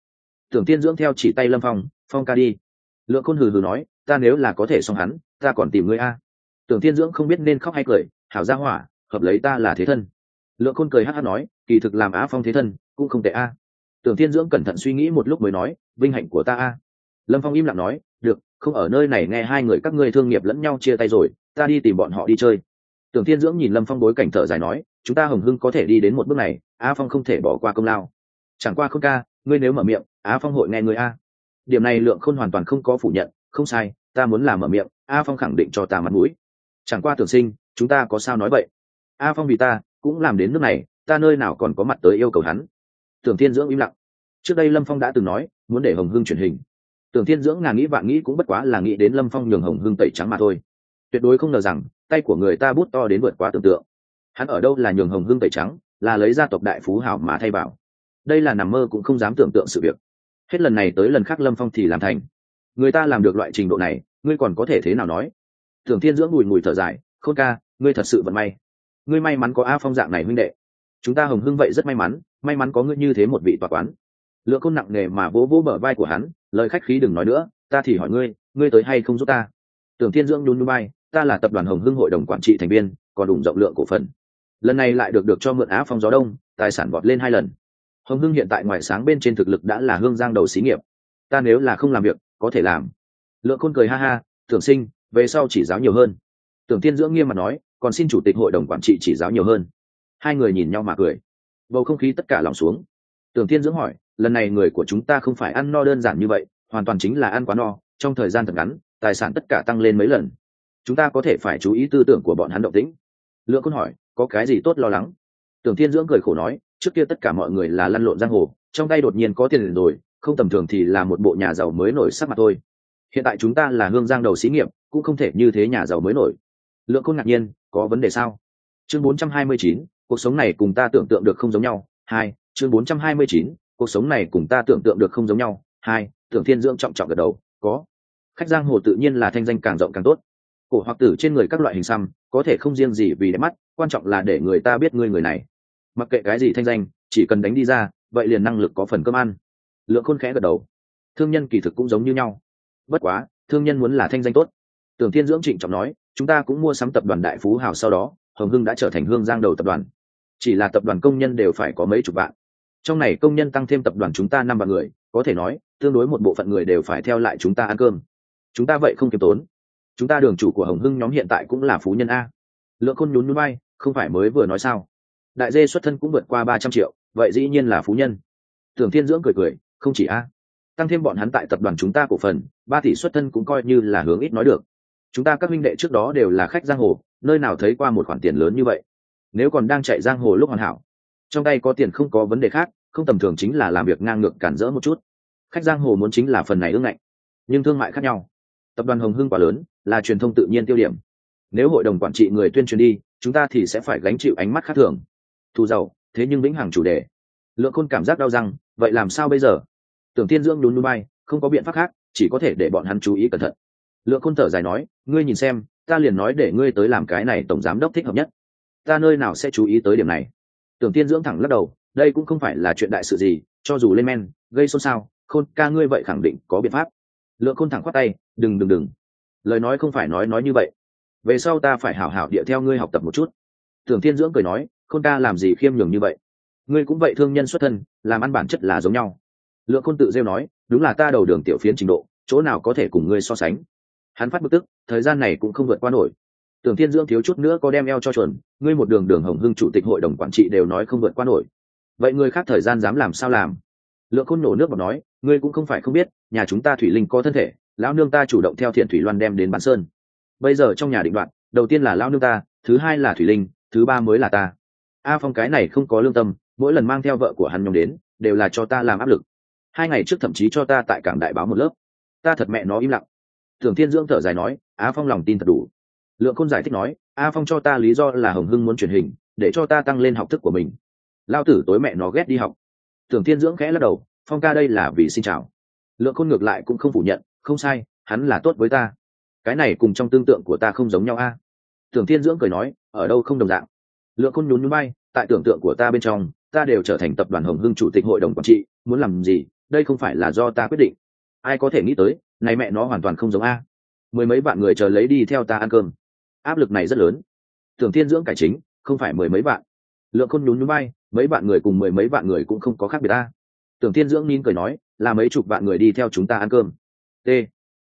Tưởng Thiên dưỡng theo chỉ tay lâm phong phong ca đi. Lượng khôn hừ hừ nói, ta nếu là có thể xong hắn, ta còn tìm ngươi a. Tưởng Thiên dưỡng không biết nên khóc hay cười, hảo ra hỏa, hợp lấy ta là thế thân. Lượng khôn cười hát hát nói, kỳ thực làm á phong thế thân, cũng không tệ a. Tưởng Thiên dưỡng cẩn thận suy nghĩ một lúc mới nói, vinh hạnh của ta a. Lâm phong im lặng nói không, ở nơi này nghe hai người các ngươi thương nghiệp lẫn nhau chia tay rồi, ta đi tìm bọn họ đi chơi. Tưởng Thiên dưỡng nhìn lâm phong bối cảnh thở dài nói, chúng ta hồng hưng có thể đi đến một bước này, a phong không thể bỏ qua công lao. Chẳng qua không ca, ngươi nếu mở miệng, A phong hội nghe ngươi a. Điểm này lượng khôn hoàn toàn không có phủ nhận, không sai, ta muốn làm mở miệng, a phong khẳng định cho ta mặt mũi. Chẳng qua tưởng sinh, chúng ta có sao nói vậy? A phong vì ta, cũng làm đến nước này, ta nơi nào còn có mặt tới yêu cầu hắn? Tưởng thiên dưỡng im lặng. Trước đây lâm phong đã từng nói, muốn để hồng hưng truyền hình tưởng thiên dưỡng ngàn nghĩ vạn nghĩ cũng bất quá là nghĩ đến lâm phong nhường hồng hưng tẩy trắng mà thôi. Tuyệt đối không ngờ rằng, tay của người ta bút to đến vượt quá tưởng tượng. Hắn ở đâu là nhường hồng hưng tẩy trắng, là lấy gia tộc đại phú hảo mà thay vào. đây là nằm mơ cũng không dám tưởng tượng sự việc. Hết lần này tới lần khác lâm phong thì làm thành. Người ta làm được loại trình độ này, ngươi còn có thể thế nào nói? Tưởng thiên dưỡng mùi mùi thở dài, khôn ca, ngươi thật sự vận may. Ngươi may mắn có a phong dạng này huynh đệ. Chúng ta hồng hưng vậy rất may mắn may mắn có ngươi như thế một vị tòa quán. Lượng côn nặng nề mà vỗ vỗ bờ vai của hắn lời khách khí đừng nói nữa, ta thì hỏi ngươi ngươi tới hay không giúp ta? Tưởng thiên dưỡng nhún núi bay ta là tập đoàn hồng hưng hội đồng quản trị thành viên còn đủ rộng lượng cổ phần. Lần này lại được được cho mượn á phong gió đông, tài sản vọt lên hai lần. Hồng hưng hiện tại ngoài sáng bên trên thực lực đã là hương giang đầu xí nghiệp. Ta nếu là không làm việc, có thể làm. Lượng khôn cười ha ha tưởng sinh, về sau chỉ giáo nhiều hơn. Tưởng thiên dưỡng nghiêm mặt nói, còn xin chủ tịch hội đồng quản trị chỉ giáo nhiều hơn. Hai người nhìn nhau mà cười. Bầu không khí tất cả lòng xuống. Tưởng thiên dưỡng hỏi lần này người của chúng ta không phải ăn no đơn giản như vậy hoàn toàn chính là ăn quá no trong thời gian thật ngắn tài sản tất cả tăng lên mấy lần. Chúng ta có thể phải chú ý tư tưởng của bọn hắn động tĩnh. Lượng côn hỏi có cái gì tốt lo lắng? Tưởng thiên dưỡng cười khổ nói trước kia tất cả mọi người là lăn lộn giang hồ trong tay đột nhiên có tiền rồi không tầm thường thì là một bộ nhà giàu mới nổi sắc mặt thôi. Hiện tại chúng ta là hương giang đầu xí nghiệp cũng không thể như thế nhà giàu mới nổi. Lượng côn ngạc nhiên có vấn đề sao? Chương 429, cuộc sống này cùng ta tưởng tượng được không giống nhau. Hai chương 429, cuộc sống này cùng ta tưởng tượng được không giống nhau. Hai, tưởng thiên dưỡng trọng trọng gật đầu, có. Khách giang hồ tự nhiên là thanh danh càng rộng càng tốt. Cổ hoặc tử trên người các loại hình xăm, có thể không riêng gì vì đẹp mắt, quan trọng là để người ta biết ngươi người này. Mặc kệ cái gì thanh danh, chỉ cần đánh đi ra, vậy liền năng lực có phần cơm ăn. Lượng khôn khẽ gật đầu. Thương nhân kỳ thực cũng giống như nhau. Bất quá, thương nhân muốn là thanh danh tốt. Tưởng thiên dưỡng trịnh trọng nói, chúng ta cũng mua sắm tập đoàn đại phú hào sau đó, hồng hưng đã trở thành hương giang đầu tập đoàn. Chỉ là tập đoàn công nhân đều phải có mấy chục vạn trong này công nhân tăng thêm tập đoàn chúng ta năm vạn người, có thể nói, tương đối một bộ phận người đều phải theo lại chúng ta ăn cơm. Chúng ta vậy không kiêm tốn. Chúng ta đường chủ của hồng hưng nhóm hiện tại cũng là phú nhân a. Lượng khôn nhún núi bay không phải mới vừa nói sao? Đại dê xuất thân cũng vượt qua ba trăm triệu, vậy dĩ nhiên là phú nhân. Tưởng thiên dưỡng cười cười, không chỉ a. Tăng thêm bọn hắn tại tập đoàn chúng ta cổ phần, ba tỷ xuất thân cũng coi như là hướng ít nói được. Chúng ta các minh đệ trước đó đều là khách giang hồ, nơi nào thấy qua một khoản tiền lớn như vậy? Nếu còn đang chạy giang hồ lúc hoàn hảo trong tay có tiền không có vấn đề khác, không tầm thường chính là làm việc ngang ngược cản rỡ một chút. Khách giang hồ muốn chính là phần này ương ngạnh, nhưng thương mại khác nhau. Tập đoàn hồng hưng quá lớn, là truyền thông tự nhiên tiêu điểm. Nếu hội đồng quản trị người tuyên truyền đi, chúng ta thì sẽ phải gánh chịu ánh mắt khác thường. Thu giàu, thế nhưng vĩnh hằng chủ đề. Lượng khôn cảm giác đau răng, vậy làm sao bây giờ? Tưởng tiên dưỡng đún núi bay, không có biện pháp khác, chỉ có thể để bọn hắn chú ý cẩn thận. Lượng khôn thở dài nói, ngươi nhìn xem, ta liền nói để ngươi tới làm cái này tổng giám đốc thích hợp nhất. Ta nơi nào sẽ chú ý tới điểm này? Tưởng tiên dưỡng thẳng lắc đầu, đây cũng không phải là chuyện đại sự gì, cho dù lên men, gây xôn xao, khôn, ca ngươi vậy khẳng định có biện pháp. Lượng khôn thẳng khoát tay, đừng đừng đừng. Lời nói không phải nói nói như vậy. Về sau ta phải hảo hảo địa theo ngươi học tập một chút. Tưởng thiên dưỡng cười nói, khôn ca làm gì khiêm nhường như vậy? Ngươi cũng vậy thương nhân xuất thân, làm ăn bản chất là giống nhau. Lượng khôn tự rêu nói, đúng là ta đầu đường tiểu phiến trình độ, chỗ nào có thể cùng ngươi so sánh. Hắn phát bực tức, thời gian này cũng không vượt qua nổi tưởng thiên dưỡng thiếu chút nữa có đem eo cho chuẩn, ngươi một đường đường hồng hưng chủ tịch hội đồng quản trị đều nói không vượt qua nổi. Vậy người khác thời gian dám làm sao làm? Lượng khôn nổ nước mà nói, ngươi cũng không phải không biết, nhà chúng ta thủy linh có thân thể, lão nương ta chủ động theo thiện thủy loan đem đến bán sơn. Bây giờ trong nhà định đoạn, đầu tiên là lão nương ta, thứ hai là thủy linh, thứ ba mới là ta. A phong cái này không có lương tâm, mỗi lần mang theo vợ của hắn nhóm đến, đều là cho ta làm áp lực. Hai ngày trước thậm chí cho ta tại cảng đại báo một lớp. Ta thật mẹ nó im lặng. Thường thiên dưỡng thở dài nói Á phong lòng tin thật đủ lượng khôn giải thích nói, a phong cho ta lý do là hồng hưng muốn truyền hình, để cho ta tăng lên học thức của mình. Lao tử tối mẹ nó ghét đi học. Tưởng thiên dưỡng khẽ lắc đầu, phong ca đây là vì xin chào. Lượng khôn ngược lại cũng không phủ nhận, không sai, hắn là tốt với ta. Cái này cùng trong tương tượng của ta không giống nhau a. Tưởng thiên dưỡng cười nói, ở đâu không đồng dạng. Lượng khôn nhún nhún bay, tại tưởng tượng của ta bên trong, ta đều trở thành tập đoàn hồng hưng chủ tịch hội đồng quản trị, muốn làm gì, đây không phải là do ta quyết định. Ai có thể nghĩ tới, này mẹ nó hoàn toàn không giống a. Mười mấy bạn người chờ lấy đi theo ta ăn cơm áp lực này rất lớn. Tưởng thiên dưỡng cải chính, không phải mười mấy vạn. Lượng khôn nhún nhún bay, mấy vạn người cùng mười mấy vạn người cũng không có khác biệt ta. Tưởng thiên dưỡng nín cười nói, là mấy chục vạn người đi theo chúng ta ăn cơm. T.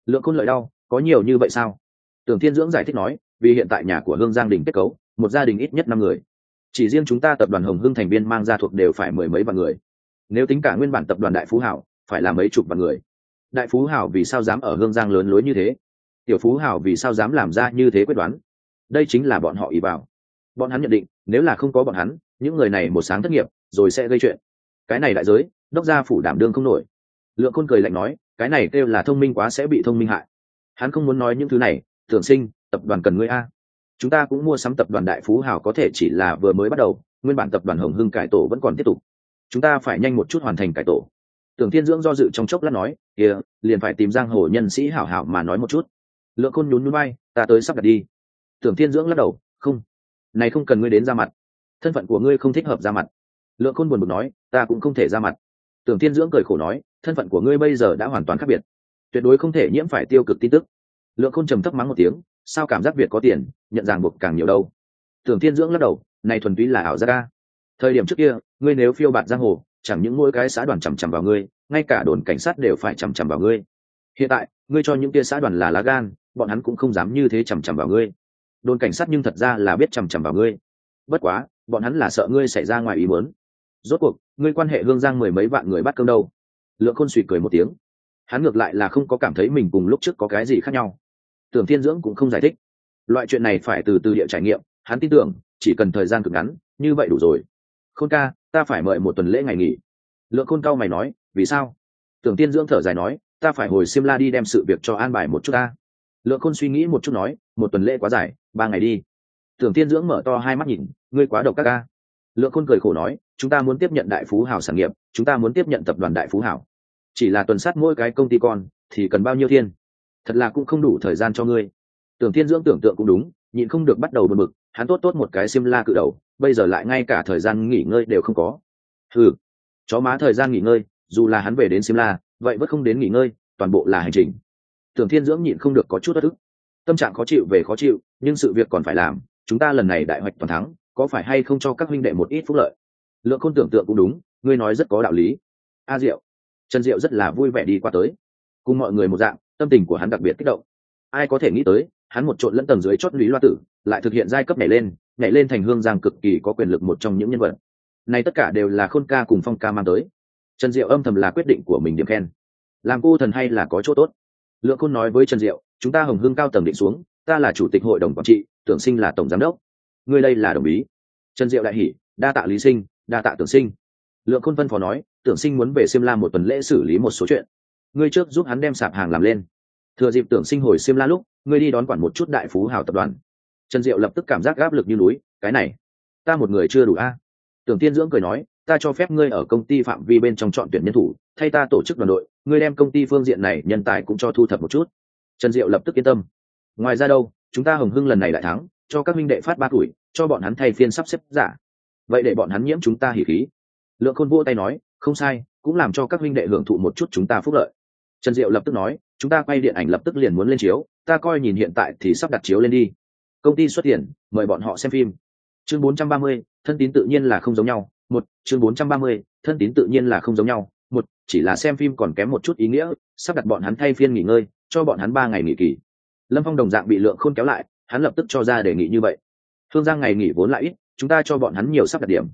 Lượng khôn lợi đau, có nhiều như vậy sao? Tưởng thiên dưỡng giải thích nói, vì hiện tại nhà của hương giang đình kết cấu, một gia đình ít nhất năm người. Chỉ riêng chúng ta tập đoàn hồng hưng thành viên mang ra thuộc đều phải mười mấy vạn người. Nếu tính cả nguyên bản tập đoàn đại phú hảo, phải là mấy chục vạn người. Đại phú hảo vì sao dám ở hương giang lớn lối như thế? Tiểu phú hảo vì sao dám làm ra như thế quyết đoán? Đây chính là bọn họ ý vào bọn hắn nhận định, nếu là không có bọn hắn, những người này một sáng thất nghiệp, rồi sẽ gây chuyện. Cái này đại giới, đốc gia phủ đảm đương không nổi. Lượng khôn cười lạnh nói, cái này kêu là thông minh quá sẽ bị thông minh hại. Hắn không muốn nói những thứ này, tưởng sinh, tập đoàn cần ngươi a. Chúng ta cũng mua sắm tập đoàn đại phú hào có thể chỉ là vừa mới bắt đầu, nguyên bản tập đoàn hồng hưng cải tổ vẫn còn tiếp tục. Chúng ta phải nhanh một chút hoàn thành cải tổ. Tưởng thiên dưỡng do dự trong chốc lát nói kia liền phải tìm giang hồ nhân sĩ hảo hảo mà nói một chút lượng khôn nhún núi bay ta tới sắp đặt đi. Tưởng thiên dưỡng lắc đầu, không, này không cần ngươi đến ra mặt. Thân phận của ngươi không thích hợp ra mặt. Lượng khôn buồn bực nói, ta cũng không thể ra mặt. Tưởng thiên dưỡng cười khổ nói, thân phận của ngươi bây giờ đã hoàn toàn khác biệt. Tuyệt đối không thể nhiễm phải tiêu cực tin tức. Lượng khôn trầm thấp mắng một tiếng, sao cảm giác việt có tiền, nhận ràng buộc càng nhiều đâu? Tưởng thiên dưỡng lắc đầu, này thuần túy là ảo giác ca thời điểm trước kia, ngươi nếu phiêu bạt giang hồ, chẳng những mỗi cái xã đoàn chằm chằm vào ngươi, ngay cả đồn cảnh sát đều phải chằm chằm vào ngươi. Hiện tại, ngươi cho những kia xã đoàn là lá gan bọn hắn cũng không dám như thế chằm chằm vào ngươi. Đồn cảnh sát nhưng thật ra là biết chằm chằm vào ngươi. Bất quá, bọn hắn là sợ ngươi xảy ra ngoài ý muốn. Rốt cuộc, ngươi quan hệ hương giang mười mấy vạn người bắt cơm đâu? Lượng khôn suy cười một tiếng. Hắn ngược lại là không có cảm thấy mình cùng lúc trước có cái gì khác nhau. Tưởng thiên dưỡng cũng không giải thích. Loại chuyện này phải từ từ địa trải nghiệm, hắn tin tưởng, chỉ cần thời gian cực ngắn, như vậy đủ rồi. Khôn ca, ta phải mời một tuần lễ ngày nghỉ. Lượng khôn cao mày nói, vì sao? Tưởng tiên dưỡng thở dài nói, ta phải hồi simla đi đem sự việc cho an bài một chút ta lượng khôn suy nghĩ một chút nói, một tuần lễ quá dài, ba ngày đi. Tưởng tiên dưỡng mở to hai mắt nhìn, ngươi quá độc các ca lượng khôn cười khổ nói, chúng ta muốn tiếp nhận đại phú hảo sản nghiệp, chúng ta muốn tiếp nhận tập đoàn đại phú hảo chỉ là tuần sát mỗi cái công ty con, thì cần bao nhiêu thiên? Thật là cũng không đủ thời gian cho ngươi. Tưởng tiên dưỡng tưởng tượng cũng đúng, nhịn không được bắt đầu bật mực hắn tốt tốt một cái xiêm la cự đầu, bây giờ lại ngay cả thời gian nghỉ ngơi đều không có. Ừ chó má thời gian nghỉ ngơi, dù là hắn về đến xiêm la, vậy vẫn không đến nghỉ ngơi, toàn bộ là hành trình tưởng thiên dưỡng nhịn không được có chút bất ức. Tâm trạng khó chịu về khó chịu, nhưng sự việc còn phải làm, chúng ta lần này đại hoạch toàn thắng, có phải hay không cho các huynh đệ một ít phúc lợi? Lượng khôn tưởng tượng cũng đúng, ngươi nói rất có đạo lý. A diệu, trần diệu rất là vui vẻ đi qua tới. Cùng mọi người một dạng, tâm tình của hắn đặc biệt kích động. Ai có thể nghĩ tới, hắn một trộn lẫn tầng dưới chót lý loa tử, lại thực hiện giai cấp nhảy lên nhảy lên thành hương giang cực kỳ có quyền lực một trong những nhân vật. Này tất cả đều là khôn ca cùng phong ca mang tới. Trần diệu âm thầm là quyết định của mình điểm khen. Làm cô thần hay là có chỗ tốt? Lượng khôn nói với trần diệu, chúng ta hồng hương cao tầng định xuống, ta là chủ tịch hội đồng quản trị, tưởng sinh là tổng giám đốc. Ngươi đây là đồng ý. Trần diệu đại hỷ đa tạ lý sinh, đa tạ tưởng sinh. Lượng khôn vân phó nói, tưởng sinh muốn về xiêm la một tuần lễ xử lý một số chuyện. Ngươi trước giúp hắn đem sạp hàng làm lên. Thừa dịp tưởng sinh hồi xiêm la lúc, ngươi đi đón quản một chút đại phú hào tập đoàn. Trần diệu lập tức cảm giác áp lực như núi, cái này, ta một người chưa đủ a. Tưởng tiên dưỡng cười nói ta cho phép ngươi ở công ty phạm vi bên trong chọn tuyển nhân thủ thay ta tổ chức đoàn đội ngươi đem công ty phương diện này nhân tài cũng cho thu thập một chút. Trần diệu lập tức yên tâm. Ngoài ra đâu chúng ta hồng hưng lần này lại thắng cho các minh đệ phát ba tuổi cho bọn hắn thay phiên sắp xếp giả. Vậy để bọn hắn nhiễm chúng ta hỉ khí. Lượng khôn vỗ tay nói không sai cũng làm cho các minh đệ hưởng thụ một chút chúng ta phúc lợi. Trần diệu lập tức nói chúng ta quay điện ảnh lập tức liền muốn lên chiếu ta coi nhìn hiện tại thì sắp đặt chiếu lên đi. Công ty xuất tiền, mời bọn họ xem phim. Chương 430, thân tín tự nhiên là không giống nhau một chương 430, thân tín tự nhiên là không giống nhau. Một chỉ là xem phim còn kém một chút ý nghĩa sắp đặt bọn hắn thay phiên nghỉ ngơi cho bọn hắn ba ngày nghỉ kỳ. Lâm phong đồng dạng bị lượng khôn kéo lại hắn lập tức cho ra đề nghị như vậy. Thương giang ngày nghỉ vốn lại ít chúng ta cho bọn hắn nhiều sắp đặt điểm.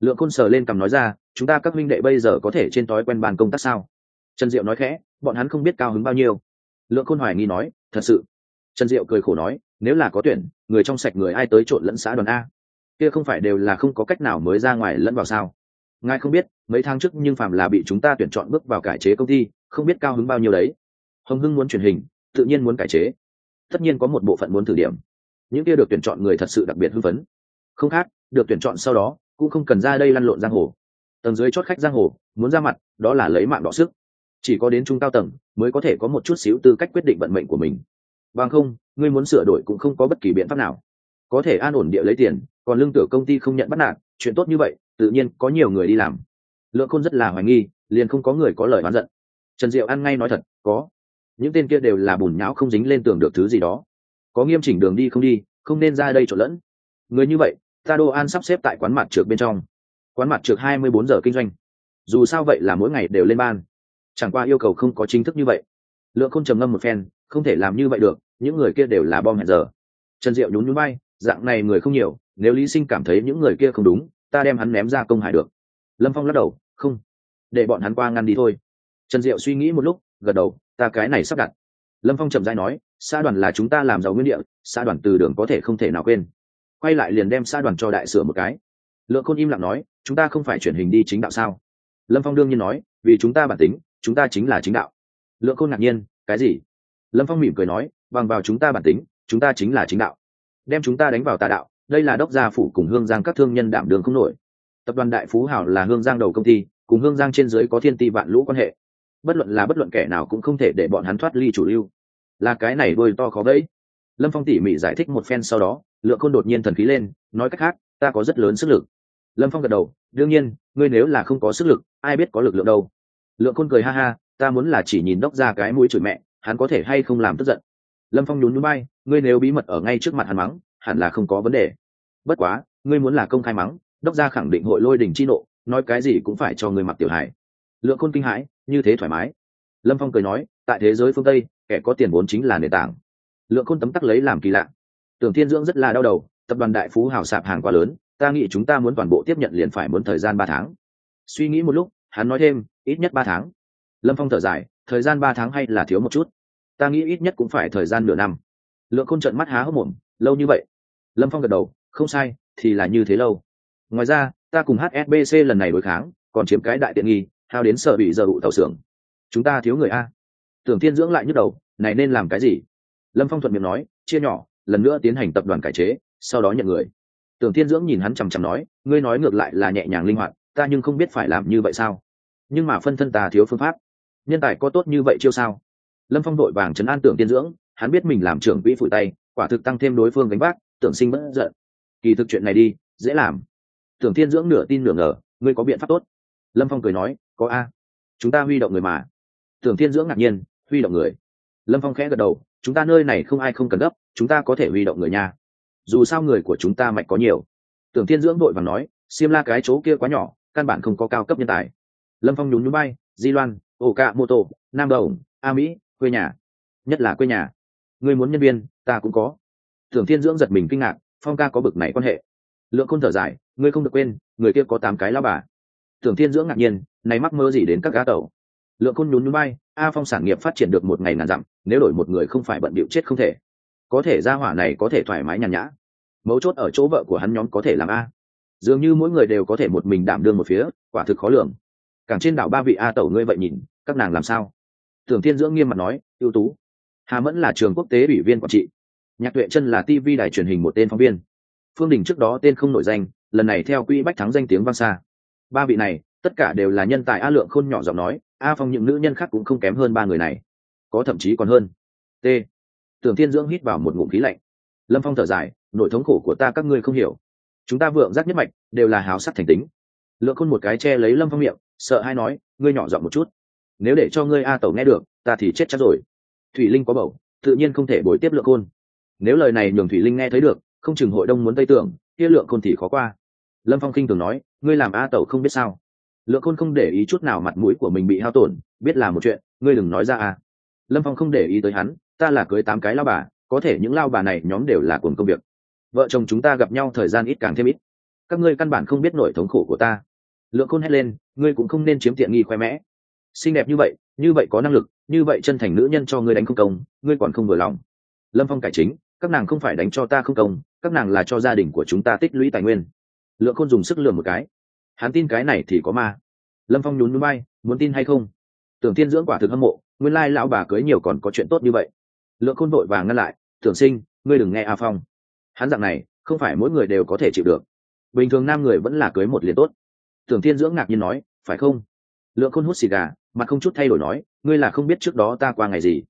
Lượng khôn sờ lên cầm nói ra chúng ta các minh đệ bây giờ có thể trên tối quen bàn công tác sao? Trần diệu nói khẽ bọn hắn không biết cao hứng bao nhiêu. Lượng khôn hoài nghi nói thật sự. Trần diệu cười khổ nói nếu là có tuyển người trong sạch người ai tới trộn lẫn xã đoàn a? Kia không phải đều là không có cách nào mới ra ngoài lẫn vào sao? Ngài không biết, mấy tháng trước nhưng phạm là bị chúng ta tuyển chọn bước vào cải chế công ty, không biết cao hứng bao nhiêu đấy. Hồng hưng muốn truyền hình, tự nhiên muốn cải chế. Tất nhiên có một bộ phận muốn thử điểm. Những kia được tuyển chọn người thật sự đặc biệt hưng phấn. Không khác, được tuyển chọn sau đó, cũng không cần ra đây lăn lộn giang hồ. Tầng dưới chót khách giang hồ, muốn ra mặt, đó là lấy mạng đọ sức. Chỉ có đến trung cao tầng, mới có thể có một chút xíu tư cách quyết định vận mệnh của mình. Bằng không, ngươi muốn sửa đổi cũng không có bất kỳ biện pháp nào. Có thể an ổn địa lấy tiền còn lương tử công ty không nhận bắt nạt, chuyện tốt như vậy, tự nhiên có nhiều người đi làm. Lượng khôn rất là hoài nghi, liền không có người có lời bán giận. Trần diệu ăn ngay nói thật, có. Những tên kia đều là bùn nhão không dính lên tường được thứ gì đó. Có nghiêm chỉnh đường đi không đi, không nên ra đây trộn lẫn. Người như vậy, ta đô an sắp xếp tại quán mặt trượt bên trong. Quán mặt trượt hai mươi bốn giờ kinh doanh. Dù sao vậy là mỗi ngày đều lên ban. Chẳng qua yêu cầu không có chính thức như vậy. Lượng không trầm ngâm một phen, không thể làm như vậy được, những người kia đều là bom hẹn giờ. Trần diệu nhún nhún bay dạng này người không nhiều nếu lý sinh cảm thấy những người kia không đúng, ta đem hắn ném ra công hải được. Lâm phong lắc đầu, không, để bọn hắn qua ngăn đi thôi. Trần diệu suy nghĩ một lúc, gật đầu, ta cái này sắp đặt. Lâm phong chậm dai nói, xã đoàn là chúng ta làm giàu nguyên địa, xã đoàn từ đường có thể không thể nào quên. Quay lại liền đem xã đoàn cho đại sửa một cái. Lượng khôn im lặng nói, chúng ta không phải chuyển hình đi chính đạo sao? Lâm phong đương nhiên nói, vì chúng ta bản tính, chúng ta chính là chính đạo. Lượng khôn ngạc nhiên, cái gì? Lâm phong mỉm cười nói, bằng vào chúng ta bản tính, chúng ta chính là chính đạo. Đem chúng ta đánh vào tà đạo đây là đốc gia phủ cùng hương giang các thương nhân đảm đường không nổi. Tập đoàn đại phú hảo là hương giang đầu công ty, cùng hương giang trên dưới có thiên ti vạn lũ quan hệ. Bất luận là bất luận kẻ nào cũng không thể để bọn hắn thoát ly chủ lưu. Là cái này đôi to khó đấy lâm phong tỉ mỉ giải thích một phen sau đó, lượng khôn đột nhiên thần khí lên, nói cách khác, ta có rất lớn sức lực. Lâm phong gật đầu, đương nhiên, ngươi nếu là không có sức lực, ai biết có lực lượng đâu. Lượng khôn cười ha ha, ta muốn là chỉ nhìn đốc ra cái mũi chửi mẹ, hắn có thể hay không làm tức giận. Lâm phong nhún núi bay ngươi nếu bí mật ở ngay trước mặt hắn mắng hẳn là không có vấn đề. Bất quá, ngươi muốn là công khai mắng, đốc gia khẳng định hội lôi đình chi nộ, nói cái gì cũng phải cho ngươi mặc tiểu hải lượng khôn kinh hãi, như thế thoải mái. Lâm phong cười nói, tại thế giới phương tây, kẻ có tiền vốn chính là nền tảng. Lượng khôn tấm tắc lấy làm kỳ lạ. Tưởng thiên dưỡng rất là đau đầu, tập đoàn đại phú hào sạp hàng quá lớn, ta nghĩ chúng ta muốn toàn bộ tiếp nhận liền phải muốn thời gian ba tháng. Suy nghĩ một lúc, hắn nói thêm, ít nhất ba tháng. Lâm phong thở dài, thời gian ba tháng hay là thiếu một chút? Ta nghĩ ít nhất cũng phải thời gian nửa năm. Lượng khôn trận mắt há hốc mồm, lâu như vậy lâm phong gật đầu, không sai, thì là như thế lâu. Ngoài ra, ta cùng hsbc lần này đối kháng, còn chiếm cái đại tiện nghi, hao đến sợ bị giờ ụ tàu xưởng. Chúng ta thiếu người a. Tưởng thiên dưỡng lại nhức đầu, này nên làm cái gì? Lâm phong thuận miệng nói, chia nhỏ, lần nữa tiến hành tập đoàn cải chế, sau đó nhận người. Tưởng thiên dưỡng nhìn hắn chằm chằm nói, ngươi nói ngược lại là nhẹ nhàng linh hoạt, ta nhưng không biết phải làm như vậy sao? Nhưng mà phân thân ta thiếu phương pháp. Nhân tài có tốt như vậy chiêu sao? Lâm phong đội vàng chấn an tưởng tiên dưỡng, hắn biết mình làm trưởng quỹ phụ tay quả thực tăng thêm đối phương gánh vác, tưởng sinh bất giận. Kỳ thực chuyện này đi, dễ làm. Tưởng thiên dưỡng nửa tin nửa ngờ, ngươi có biện pháp tốt. Lâm phong cười nói, có a. Chúng ta huy động người mà. Tưởng thiên dưỡng ngạc nhiên, huy động người. Lâm phong khẽ gật đầu, chúng ta nơi này không ai không cần gấp, chúng ta có thể huy động người nhà dù sao người của chúng ta mạnh có nhiều. Tưởng thiên dưỡng đội và nói, xiêm la cái chỗ kia quá nhỏ, căn bản không có cao cấp nhân tài. Lâm phong nhún nhún bay, di loan ổ cạ mô tô, nam đồng, a mỹ, quê nhà. Nhất là quê nhà ngươi muốn nhân viên, ta cũng có. Tưởng thiên dưỡng giật mình kinh ngạc, phong ca có bực này quan hệ. Lượng khôn thở dài, ngươi không được quên, người kia có tám cái lao bà. Tưởng thiên dưỡng ngạc nhiên, này mắc mơ gì đến các gá tẩu. lượng khôn nhún nhún bay a phong sản nghiệp phát triển được một ngày ngàn dặm, nếu đổi một người không phải bận bịu chết không thể. Có thể ra hỏa này có thể thoải mái nhàn nhã. Mấu chốt ở chỗ vợ của hắn nhóm có thể làm a. Dường như mỗi người đều có thể một mình đảm đương một phía, quả thực khó lường. Càng trên đảo ba vị a tẩu ngươi vậy nhìn, các nàng làm sao? Tưởng thiên dưỡng nghiêm mặt nói, ưu tú hà mẫn là trường quốc tế ủy viên quản trị. Nhạc tuệ chân là tv đài truyền hình một tên phóng viên. Phương đình trước đó tên không nổi danh, lần này theo quỹ bách thắng danh tiếng vang xa. Ba vị này, tất cả đều là nhân tài a lượng khôn nhỏ giọng nói, a phong những nữ nhân khác cũng không kém hơn ba người này. Có thậm chí còn hơn. T. Tưởng thiên dưỡng hít vào một ngụm khí lạnh. Lâm phong thở dài nỗi thống khổ của ta các ngươi không hiểu. Chúng ta vượng giác nhất mạch, đều là háo sắc thành tính. Lượng khôn một cái che lấy lâm phong miệng, sợ hay nói, ngươi nhỏ giọng một chút. Nếu để cho ngươi a tẩu nghe được, ta thì chết chắc rồi thủy linh có bầu, tự nhiên không thể bồi tiếp lượng khôn. Nếu lời này nhường thủy linh nghe thấy được, không chừng hội đông muốn tây tưởng, kia lượng khôn thì khó qua. Lâm phong kinh thường nói, ngươi làm a tẩu không biết sao? Lượng khôn không để ý chút nào mặt mũi của mình bị hao tổn, biết là một chuyện, ngươi đừng nói ra a. Lâm phong không để ý tới hắn, ta là cưới tám cái lao bà, có thể những lao bà này nhóm đều là cùng công việc. Vợ chồng chúng ta gặp nhau thời gian ít càng thêm ít. Các ngươi căn bản không biết nổi thống khổ của ta. Lượng khôn hét lên, ngươi cũng không nên chiếm tiện nghi khoe mẽ. Xinh đẹp như vậy như vậy có năng lực như vậy chân thành nữ nhân cho ngươi đánh không công, ngươi còn không vừa lòng. Lâm phong cải chính, các nàng không phải đánh cho ta không công, các nàng là cho gia đình của chúng ta tích lũy tài nguyên. Lượng khôn dùng sức lừa một cái. Hắn tin cái này thì có ma. Lâm phong nhún núi bay muốn tin hay không? Tưởng thiên dưỡng quả thực hâm mộ, nguyên lai lão bà cưới nhiều còn có chuyện tốt như vậy. Lượng khôn vội vàng ngăn lại, tưởng sinh, ngươi đừng nghe a phong. Hắn dạng này, không phải mỗi người đều có thể chịu được. Bình thường nam người vẫn là cưới một liền tốt. Tưởng thiên dưỡng ngạc nhiên nói, phải không? Lượng khôn hút xì gà mà không chút thay đổi nói ngươi là không biết trước đó ta qua ngày gì.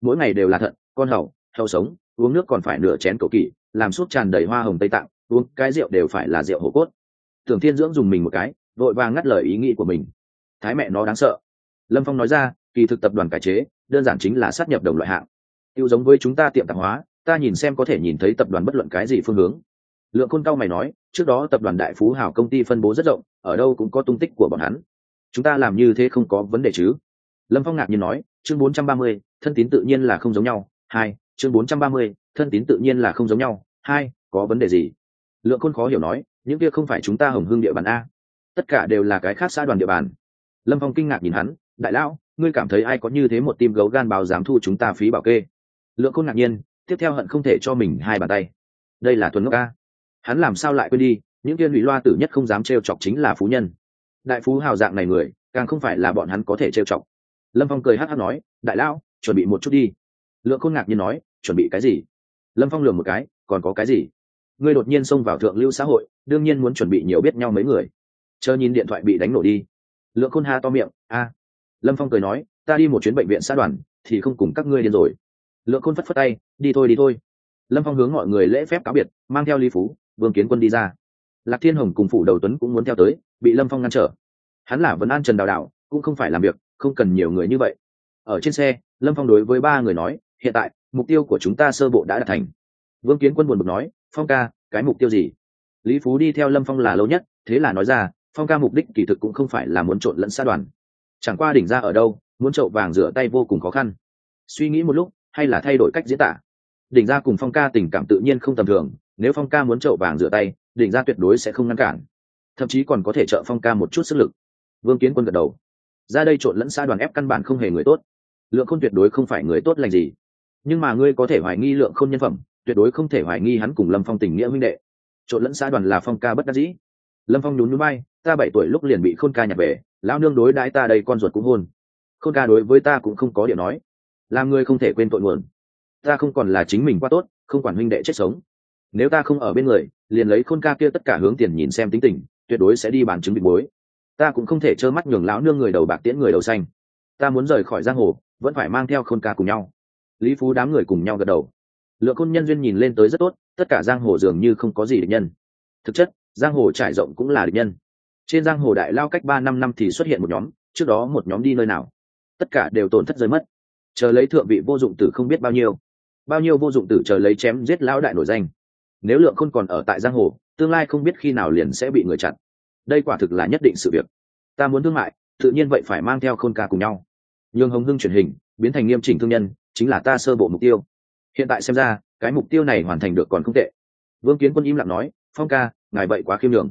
Mỗi ngày đều là thận con hầu hầu sống uống nước còn phải nửa chén cầu kỷ, làm suốt tràn đầy hoa hồng tây tạng uống cái rượu đều phải là rượu hổ cốt. Tưởng thiên dưỡng dùng mình một cái vội vàng ngắt lời ý nghĩ của mình. Thái mẹ nó đáng sợ. Lâm phong nói ra kỳ thực tập đoàn cải chế đơn giản chính là sát nhập đồng loại hạng. Tiêu giống với chúng ta tiệm tạp hóa ta nhìn xem có thể nhìn thấy tập đoàn bất luận cái gì phương hướng. Lượng Côn cao mày nói trước đó tập đoàn đại phú hào công ty phân bố rất rộng ở đâu cũng có tung tích của bọn hắn chúng ta làm như thế không có vấn đề chứ? Lâm phong ngạc nhiên nói, chương bốn trăm ba mươi, thân tín tự nhiên là không giống nhau. Hai, chương bốn trăm ba mươi, thân tín tự nhiên là không giống nhau. Hai, có vấn đề gì? Lượng khôn khó hiểu nói, những kia không phải chúng ta hồng hương địa bàn a. Tất cả đều là cái khác xã đoàn địa bàn. Lâm phong kinh ngạc nhìn hắn, đại lão, ngươi cảm thấy ai có như thế một tim gấu gan báo dám thu chúng ta phí bảo kê? Lượng khôn ngạc nhiên, tiếp theo hận không thể cho mình hai bàn tay. Đây là thuần ngốc a. Hắn làm sao lại quên đi, những kia lụy loa tử nhất không dám trêu chọc chính là phú nhân đại phú hào dạng này người, càng không phải là bọn hắn có thể trêu chọc. Lâm phong cười hát hát nói, đại lão, chuẩn bị một chút đi. Lượng khôn ngạc nhiên nói, chuẩn bị cái gì? Lâm phong lường một cái, còn có cái gì? Ngươi đột nhiên xông vào thượng lưu xã hội, đương nhiên muốn chuẩn bị nhiều biết nhau mấy người. Chờ nhìn điện thoại bị đánh nổ đi. Lượng khôn ha to miệng, a. Lâm phong cười nói, ta đi một chuyến bệnh viện xã đoàn, thì không cùng các ngươi điên rồi. Lượng khôn phất phất tay, đi thôi đi thôi. Lâm phong hướng mọi người lễ phép cáo biệt, mang theo lý phú, vương kiến quân đi ra lạc thiên hồng cùng phủ đầu tuấn cũng muốn theo tới, bị lâm phong ngăn trở. Hắn là vấn an trần đào đạo, cũng không phải làm việc, không cần nhiều người như vậy. Ở trên xe, lâm phong đối với ba người nói, hiện tại, mục tiêu của chúng ta sơ bộ đã đạt thành. Vương kiến quân buồn bực nói, phong ca, cái mục tiêu gì? Lý phú đi theo lâm phong là lâu nhất, thế là nói ra, phong ca mục đích kỳ thực cũng không phải là muốn trộn lẫn xa đoàn. Chẳng qua đỉnh ra ở đâu, muốn trậu vàng rửa tay vô cùng khó khăn. Suy nghĩ một lúc, hay là thay đổi cách diễn tả? Đỉnh ra cùng phong ca tình cảm tự nhiên không tầm thường, nếu phong ca muốn trậu vàng rửa tay đỉnh ra tuyệt đối sẽ không ngăn cản. Thậm chí còn có thể trợ phong ca một chút sức lực. Vương kiến quân gật đầu. Ra đây trộn lẫn xã đoàn ép căn bản không hề người tốt. Lượng khôn tuyệt đối không phải người tốt lành gì. Nhưng mà ngươi có thể hoài nghi lượng khôn nhân phẩm, tuyệt đối không thể hoài nghi hắn cùng lâm phong tình nghĩa huynh đệ. Trộn lẫn xã đoàn là phong ca bất đắc dĩ. Lâm phong nhún núi bay ta bảy tuổi lúc liền bị khôn ca nhặt về, lão nương đối đãi ta đây con ruột cũng hôn. Khôn ca đối với ta cũng không có điều nói. Làm ngươi không thể quên tội nguồn. Ta không còn là chính mình quá tốt, không quản huynh đệ chết sống. Nếu ta không ở bên người liền lấy khôn ca kia tất cả hướng tiền nhìn xem tính tình, tuyệt đối sẽ đi bàn chứng bị bối ta cũng không thể trơ mắt nhường lão nương người đầu bạc tiễn người đầu xanh. Ta muốn rời khỏi giang hồ, vẫn phải mang theo khôn ca cùng nhau. Lý phú đám người cùng nhau gật đầu. Lượng khôn nhân duyên nhìn lên tới rất tốt, tất cả giang hồ dường như không có gì địch nhân. Thực chất, giang hồ trải rộng cũng là địch nhân. Trên giang hồ đại lao cách ba năm năm thì xuất hiện một nhóm, trước đó một nhóm đi nơi nào. Tất cả đều tổn thất rơi mất. Chờ lấy thượng vị vô dụng tử không biết bao nhiêu. Bao nhiêu vô dụng tử chờ lấy chém giết lão đại nổi danh nếu lượng khôn còn ở tại giang hồ, tương lai không biết khi nào liền sẽ bị người chặn. Đây quả thực là nhất định sự việc. Ta muốn thương mại, tự nhiên vậy phải mang theo khôn ca cùng nhau. Nhường hồng hưng truyền hình, biến thành nghiêm chỉnh thương nhân, chính là ta sơ bộ mục tiêu. Hiện tại xem ra, cái mục tiêu này hoàn thành được còn không tệ. Vương kiến quân im lặng nói, phong ca, ngài vậy quá khiêm đường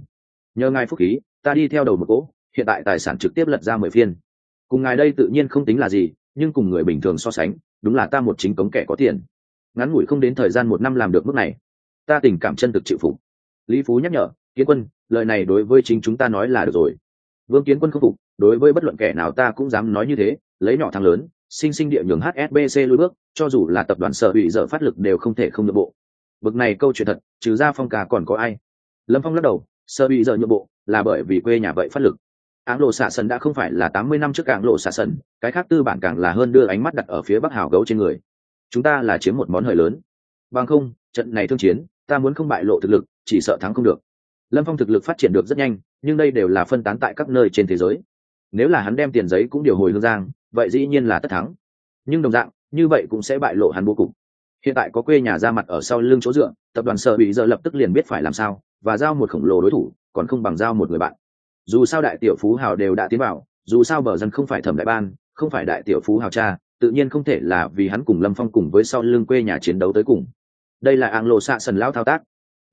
nhờ ngài phúc khí, ta đi theo đầu một cỗ, hiện tại tài sản trực tiếp lật ra mười phiên. Cùng ngài đây tự nhiên không tính là gì, nhưng cùng người bình thường so sánh, đúng là ta một chính cống kẻ có tiền. Ngắn ngủi không đến thời gian một năm làm được mức này ta tình cảm chân thực chịu phục. Lý phú nhắc nhở, kiến quân, lời này đối với chính chúng ta nói là được rồi. Vương kiến quân không phục, đối với bất luận kẻ nào ta cũng dám nói như thế, lấy nhỏ thằng lớn, sinh sinh địa nhường hsbc lùi bước, cho dù là tập đoàn sở bị dở phát lực đều không thể không nhượng bộ. Bực này câu chuyện thật, trừ ra phong ca còn có ai? Lâm phong lắc đầu, sở bị dở nhượng bộ là bởi vì quê nhà vậy phát lực. Áng lộ xạ sần đã không phải là tám mươi năm trước cảng lộ xạ sần, cái khác tư bản càng là hơn đưa ánh mắt đặt ở phía bắc hào gấu trên người. Chúng ta là chiếm một món hời lớn. Bằng không, trận này thương chiến ta muốn không bại lộ thực lực, chỉ sợ thắng không được. Lâm phong thực lực phát triển được rất nhanh, nhưng đây đều là phân tán tại các nơi trên thế giới. Nếu là hắn đem tiền giấy cũng điều hồi hương giang, vậy dĩ nhiên là tất thắng. Nhưng đồng dạng, như vậy cũng sẽ bại lộ hắn vô cùng hiện tại có quê nhà ra mặt ở sau lưng chỗ dựa, tập đoàn sở bị giờ lập tức liền biết phải làm sao, và giao một khổng lồ đối thủ, còn không bằng giao một người bạn. Dù sao đại tiểu phú hào đều đã tiến vào, dù sao bờ dân không phải thẩm đại ban, không phải đại tiểu phú hào cha, tự nhiên không thể là vì hắn cùng lâm phong cùng với sau lưng quê nhà chiến đấu tới cùng đây là áng lộ xạ sần lao thao tác.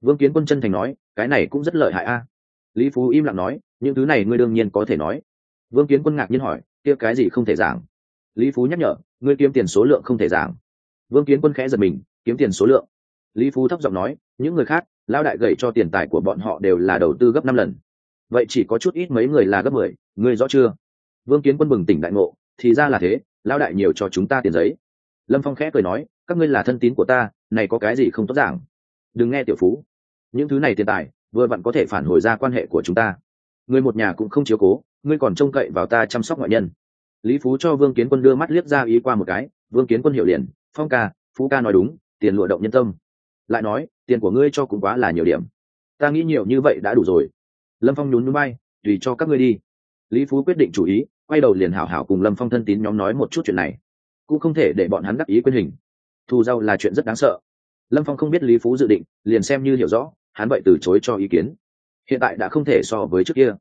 Vương kiến quân chân thành nói, cái này cũng rất lợi hại a. Lý phú im lặng nói, những thứ này ngươi đương nhiên có thể nói. Vương kiến quân ngạc nhiên hỏi, kia cái gì không thể giảng? Lý phú nhắc nhở, ngươi kiếm tiền số lượng không thể giảng. Vương kiến quân khẽ giật mình, kiếm tiền số lượng. Lý phú thấp giọng nói, những người khác lao đại gầy cho tiền tài của bọn họ đều là đầu tư gấp năm lần. Vậy chỉ có chút ít mấy người là gấp mười, ngươi rõ chưa? Vương kiến quân bừng tỉnh đại ngộ, thì ra là thế lao đại nhiều cho chúng ta tiền giấy lâm phong khẽ cười nói, các ngươi là thân tín của ta, này có cái gì không tốt giảng? Đừng nghe tiểu phú. Những thứ này tiền tài, vừa vặn có thể phản hồi ra quan hệ của chúng ta. Người một nhà cũng không chiếu cố, ngươi còn trông cậy vào ta chăm sóc ngoại nhân. Lý phú cho vương kiến quân đưa mắt liếc ra ý qua một cái, vương kiến quân hiểu liền, phong ca, phú ca nói đúng, tiền lụa động nhân tâm. Lại nói, tiền của ngươi cho cũng quá là nhiều điểm. Ta nghĩ nhiều như vậy đã đủ rồi. Lâm phong nhún núi bay tùy cho các ngươi đi. Lý phú quyết định chủ ý, quay đầu liền hảo hảo cùng lâm phong thân tín nhóm nói một chút chuyện này cũng không thể để bọn hắn đắc ý quyên hình. Thù rau là chuyện rất đáng sợ. Lâm phong không biết lý phú dự định, liền xem như hiểu rõ, hắn vậy từ chối cho ý kiến. Hiện tại đã không thể so với trước kia.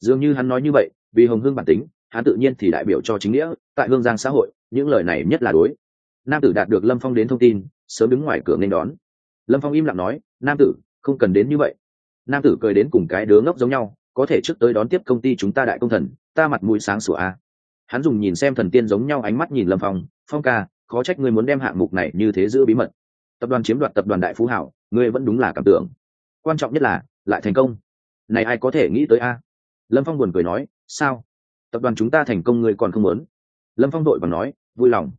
Dường như hắn nói như vậy, vì hồng hương bản tính, hắn tự nhiên thì đại biểu cho chính nghĩa, tại hương giang xã hội, những lời này nhất là đối. Nam tử đạt được lâm phong đến thông tin, sớm đứng ngoài cửa nên đón. Lâm phong im lặng nói, nam tử, không cần đến như vậy. Nam tử cười đến cùng cái đứa ngốc giống nhau, có thể trước tới đón tiếp công ty chúng ta đại công thần, ta mặt mũi sáng sủa a hắn dùng nhìn xem thần tiên giống nhau ánh mắt nhìn lâm phong phong ca, khó trách ngươi muốn đem hạng mục này như thế giữ bí mật. Tập đoàn chiếm đoạt tập đoàn đại phú hảo, ngươi vẫn đúng là cảm tưởng. Quan trọng nhất là, lại thành công. Này ai có thể nghĩ tới a? Lâm phong buồn cười nói, sao? Tập đoàn chúng ta thành công ngươi còn không muốn? Lâm phong đội và nói, vui lòng.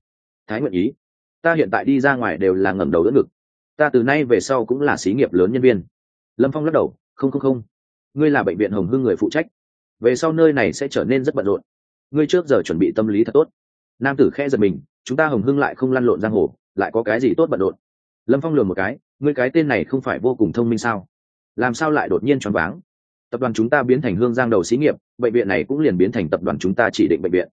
Thái nguyện ý. Ta hiện tại đi ra ngoài đều là ngẩng đầu đỡ ngực. Ta từ nay về sau cũng là xí nghiệp lớn nhân viên. Lâm phong lắc đầu, không không không. Ngươi là bệnh viện hồng hưng người phụ trách. Về sau nơi này sẽ trở nên rất bận rộn ngươi trước giờ chuẩn bị tâm lý thật tốt. Nam tử khẽ giật mình, chúng ta hồng hưng lại không lăn lộn giang hồ, lại có cái gì tốt bận rộn? Lâm phong lừa một cái, ngươi cái tên này không phải vô cùng thông minh sao? Làm sao lại đột nhiên choáng váng? Tập đoàn chúng ta biến thành hương giang đầu xí nghiệp, bệnh viện này cũng liền biến thành tập đoàn chúng ta chỉ định bệnh viện.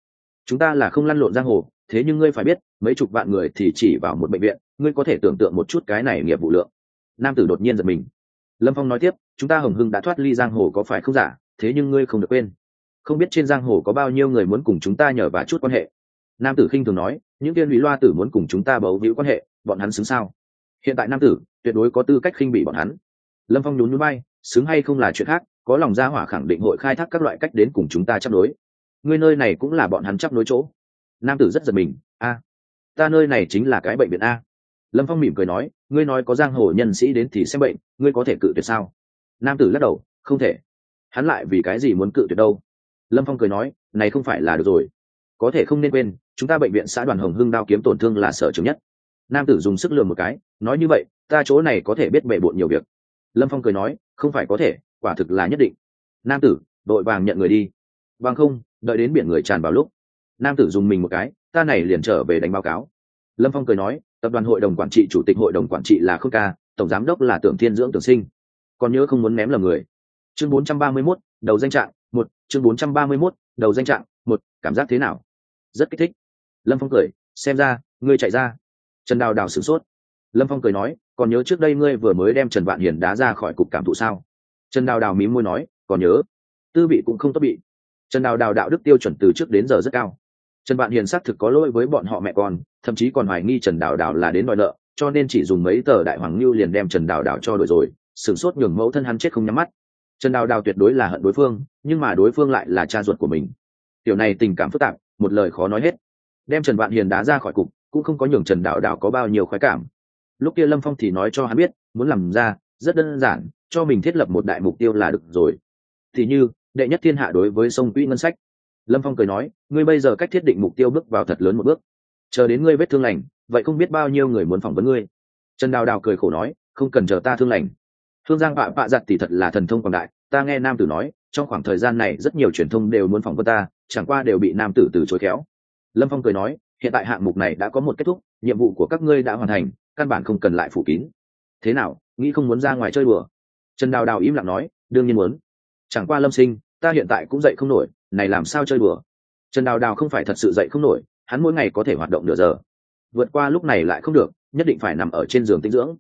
Chúng ta là không lăn lộn giang hồ, thế nhưng ngươi phải biết, mấy chục vạn người thì chỉ vào một bệnh viện, ngươi có thể tưởng tượng một chút cái này nghiệp vụ lượng. Nam tử đột nhiên giật mình. Lâm phong nói tiếp, chúng ta hồng hưng đã thoát ly giang hồ có phải không giả, thế nhưng ngươi không được quên không biết trên giang hồ có bao nhiêu người muốn cùng chúng ta nhờ và chút quan hệ. Nam tử khinh thường nói, những tiên lũy loa tử muốn cùng chúng ta bấu víu quan hệ, bọn hắn xứng sao? Hiện tại nam tử, tuyệt đối có tư cách khinh bị bọn hắn. Lâm phong nhún núi bay xứng hay không là chuyện khác, có lòng gia hỏa khẳng định hội khai thác các loại cách đến cùng chúng ta chấp nối. ngươi nơi này cũng là bọn hắn chấp nối chỗ. Nam tử rất giật mình, a, ta nơi này chính là cái bệnh viện a. Lâm phong mỉm cười nói, ngươi nói có giang hồ nhân sĩ đến thì xem bệnh, ngươi có thể cự tuyệt sao? Nam tử lắc đầu, không thể. Hắn lại vì cái gì muốn cự tuyệt đâu? Lâm phong cười nói này không phải là được rồi. Có thể không nên quên chúng ta bệnh viện xã đoàn hồng hưng đao kiếm tổn thương là sở trường nhất. Nam tử dùng sức lừa một cái nói như vậy ta chỗ này có thể biết bệ bộn nhiều việc. Lâm phong cười nói không phải có thể quả thực là nhất định. Nam tử đội vàng nhận người đi. Bằng không đợi đến biển người tràn vào lúc. Nam tử dùng mình một cái ta này liền trở về đánh báo cáo. Lâm phong cười nói tập đoàn hội đồng quản trị chủ tịch hội đồng quản trị là Khương ca tổng giám đốc là tưởng thiên dưỡng tưởng sinh. Còn nhớ không muốn ném lầm người. Chương 431, đầu danh trạng một chương 431, đầu danh trạng. Một cảm giác thế nào? Rất kích thích. Lâm phong cười xem ra ngươi chạy ra. Trần đào đào sửng sốt. Lâm phong cười nói còn nhớ trước đây ngươi vừa mới đem trần vạn hiền đá ra khỏi cục cảm thụ sao? Trần đào đào mím môi nói còn nhớ. Tư vị cũng không tốt bị. Trần đào đào đạo đức tiêu chuẩn từ trước đến giờ rất cao. Trần vạn hiền xác thực có lỗi với bọn họ mẹ con thậm chí còn hoài nghi trần đào đào là đến đòi nợ cho nên chỉ dùng mấy tờ đại hoàng lưu liền đem trần đào đào cho đổi rồi. Sửng sốt nhường mẫu thân hắn chết không nhắm mắt trần đào đào tuyệt đối là hận đối phương, nhưng mà đối phương lại là cha ruột của mình. Tiểu này tình cảm phức tạp, một lời khó nói hết. Đem trần vạn hiền đá ra khỏi cục, cũng không có nhường trần đạo đào có bao nhiêu khoái cảm. Lúc kia lâm phong thì nói cho hắn biết, muốn làm ra, rất đơn giản, cho mình thiết lập một đại mục tiêu là được rồi. Thì như, đệ nhất thiên hạ đối với sông quỹ ngân sách. Lâm phong cười nói, ngươi bây giờ cách thiết định mục tiêu bước vào thật lớn một bước. Chờ đến ngươi vết thương lành, vậy không biết bao nhiêu người muốn phỏng vấn ngươi. Trần đào đào cười khổ nói, không cần chờ ta thương lành thương giang bạ bạ giặt thì thật là thần thông quảng đại, ta nghe nam tử nói, trong khoảng thời gian này rất nhiều truyền thông đều muốn phỏng vấn ta, chẳng qua đều bị nam tử từ chối khéo. Lâm phong cười nói, hiện tại hạng mục này đã có một kết thúc, nhiệm vụ của các ngươi đã hoàn thành, căn bản không cần lại phủ kín. Thế nào, nghĩ không muốn ra ngoài chơi bừa trần đào đào im lặng nói, đương nhiên muốn. Chẳng qua lâm sinh, ta hiện tại cũng dậy không nổi, này làm sao chơi bừa trần đào đào không phải thật sự dậy không nổi, hắn mỗi ngày có thể hoạt động nửa giờ. Vượt qua lúc này lại không được, nhất định phải nằm ở trên giường tĩnh dưỡng.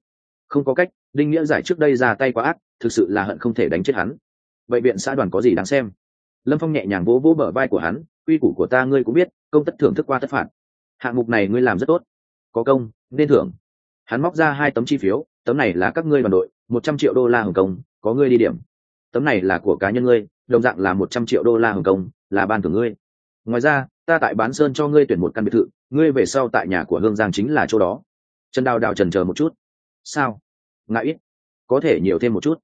Không có cách đinh nghĩa giải trước đây ra tay quá ác, thực sự là hận không thể đánh chết hắn. Bệnh viện xã đoàn có gì đáng xem? Lâm phong nhẹ nhàng vỗ vỗ bờ vai của hắn, quy củ của ta ngươi cũng biết, công tất thưởng thức qua tất phạt. Hạng mục này ngươi làm rất tốt. Có công, nên thưởng. Hắn móc ra hai tấm chi phiếu, tấm này là các ngươi đoàn đội, một trăm triệu đô la hồng kông, có ngươi đi điểm. Tấm này là của cá nhân ngươi, đồng dạng là một trăm triệu đô la hồng kông, là ban thưởng ngươi. Ngoài ra, ta tại bán sơn cho ngươi tuyển một căn biệt thự, ngươi về sau tại nhà của hương giang chính là chỗ đó. Trần đào đào trần chờ một chút. Sao? Ngại ít. Có thể nhiều thêm một chút.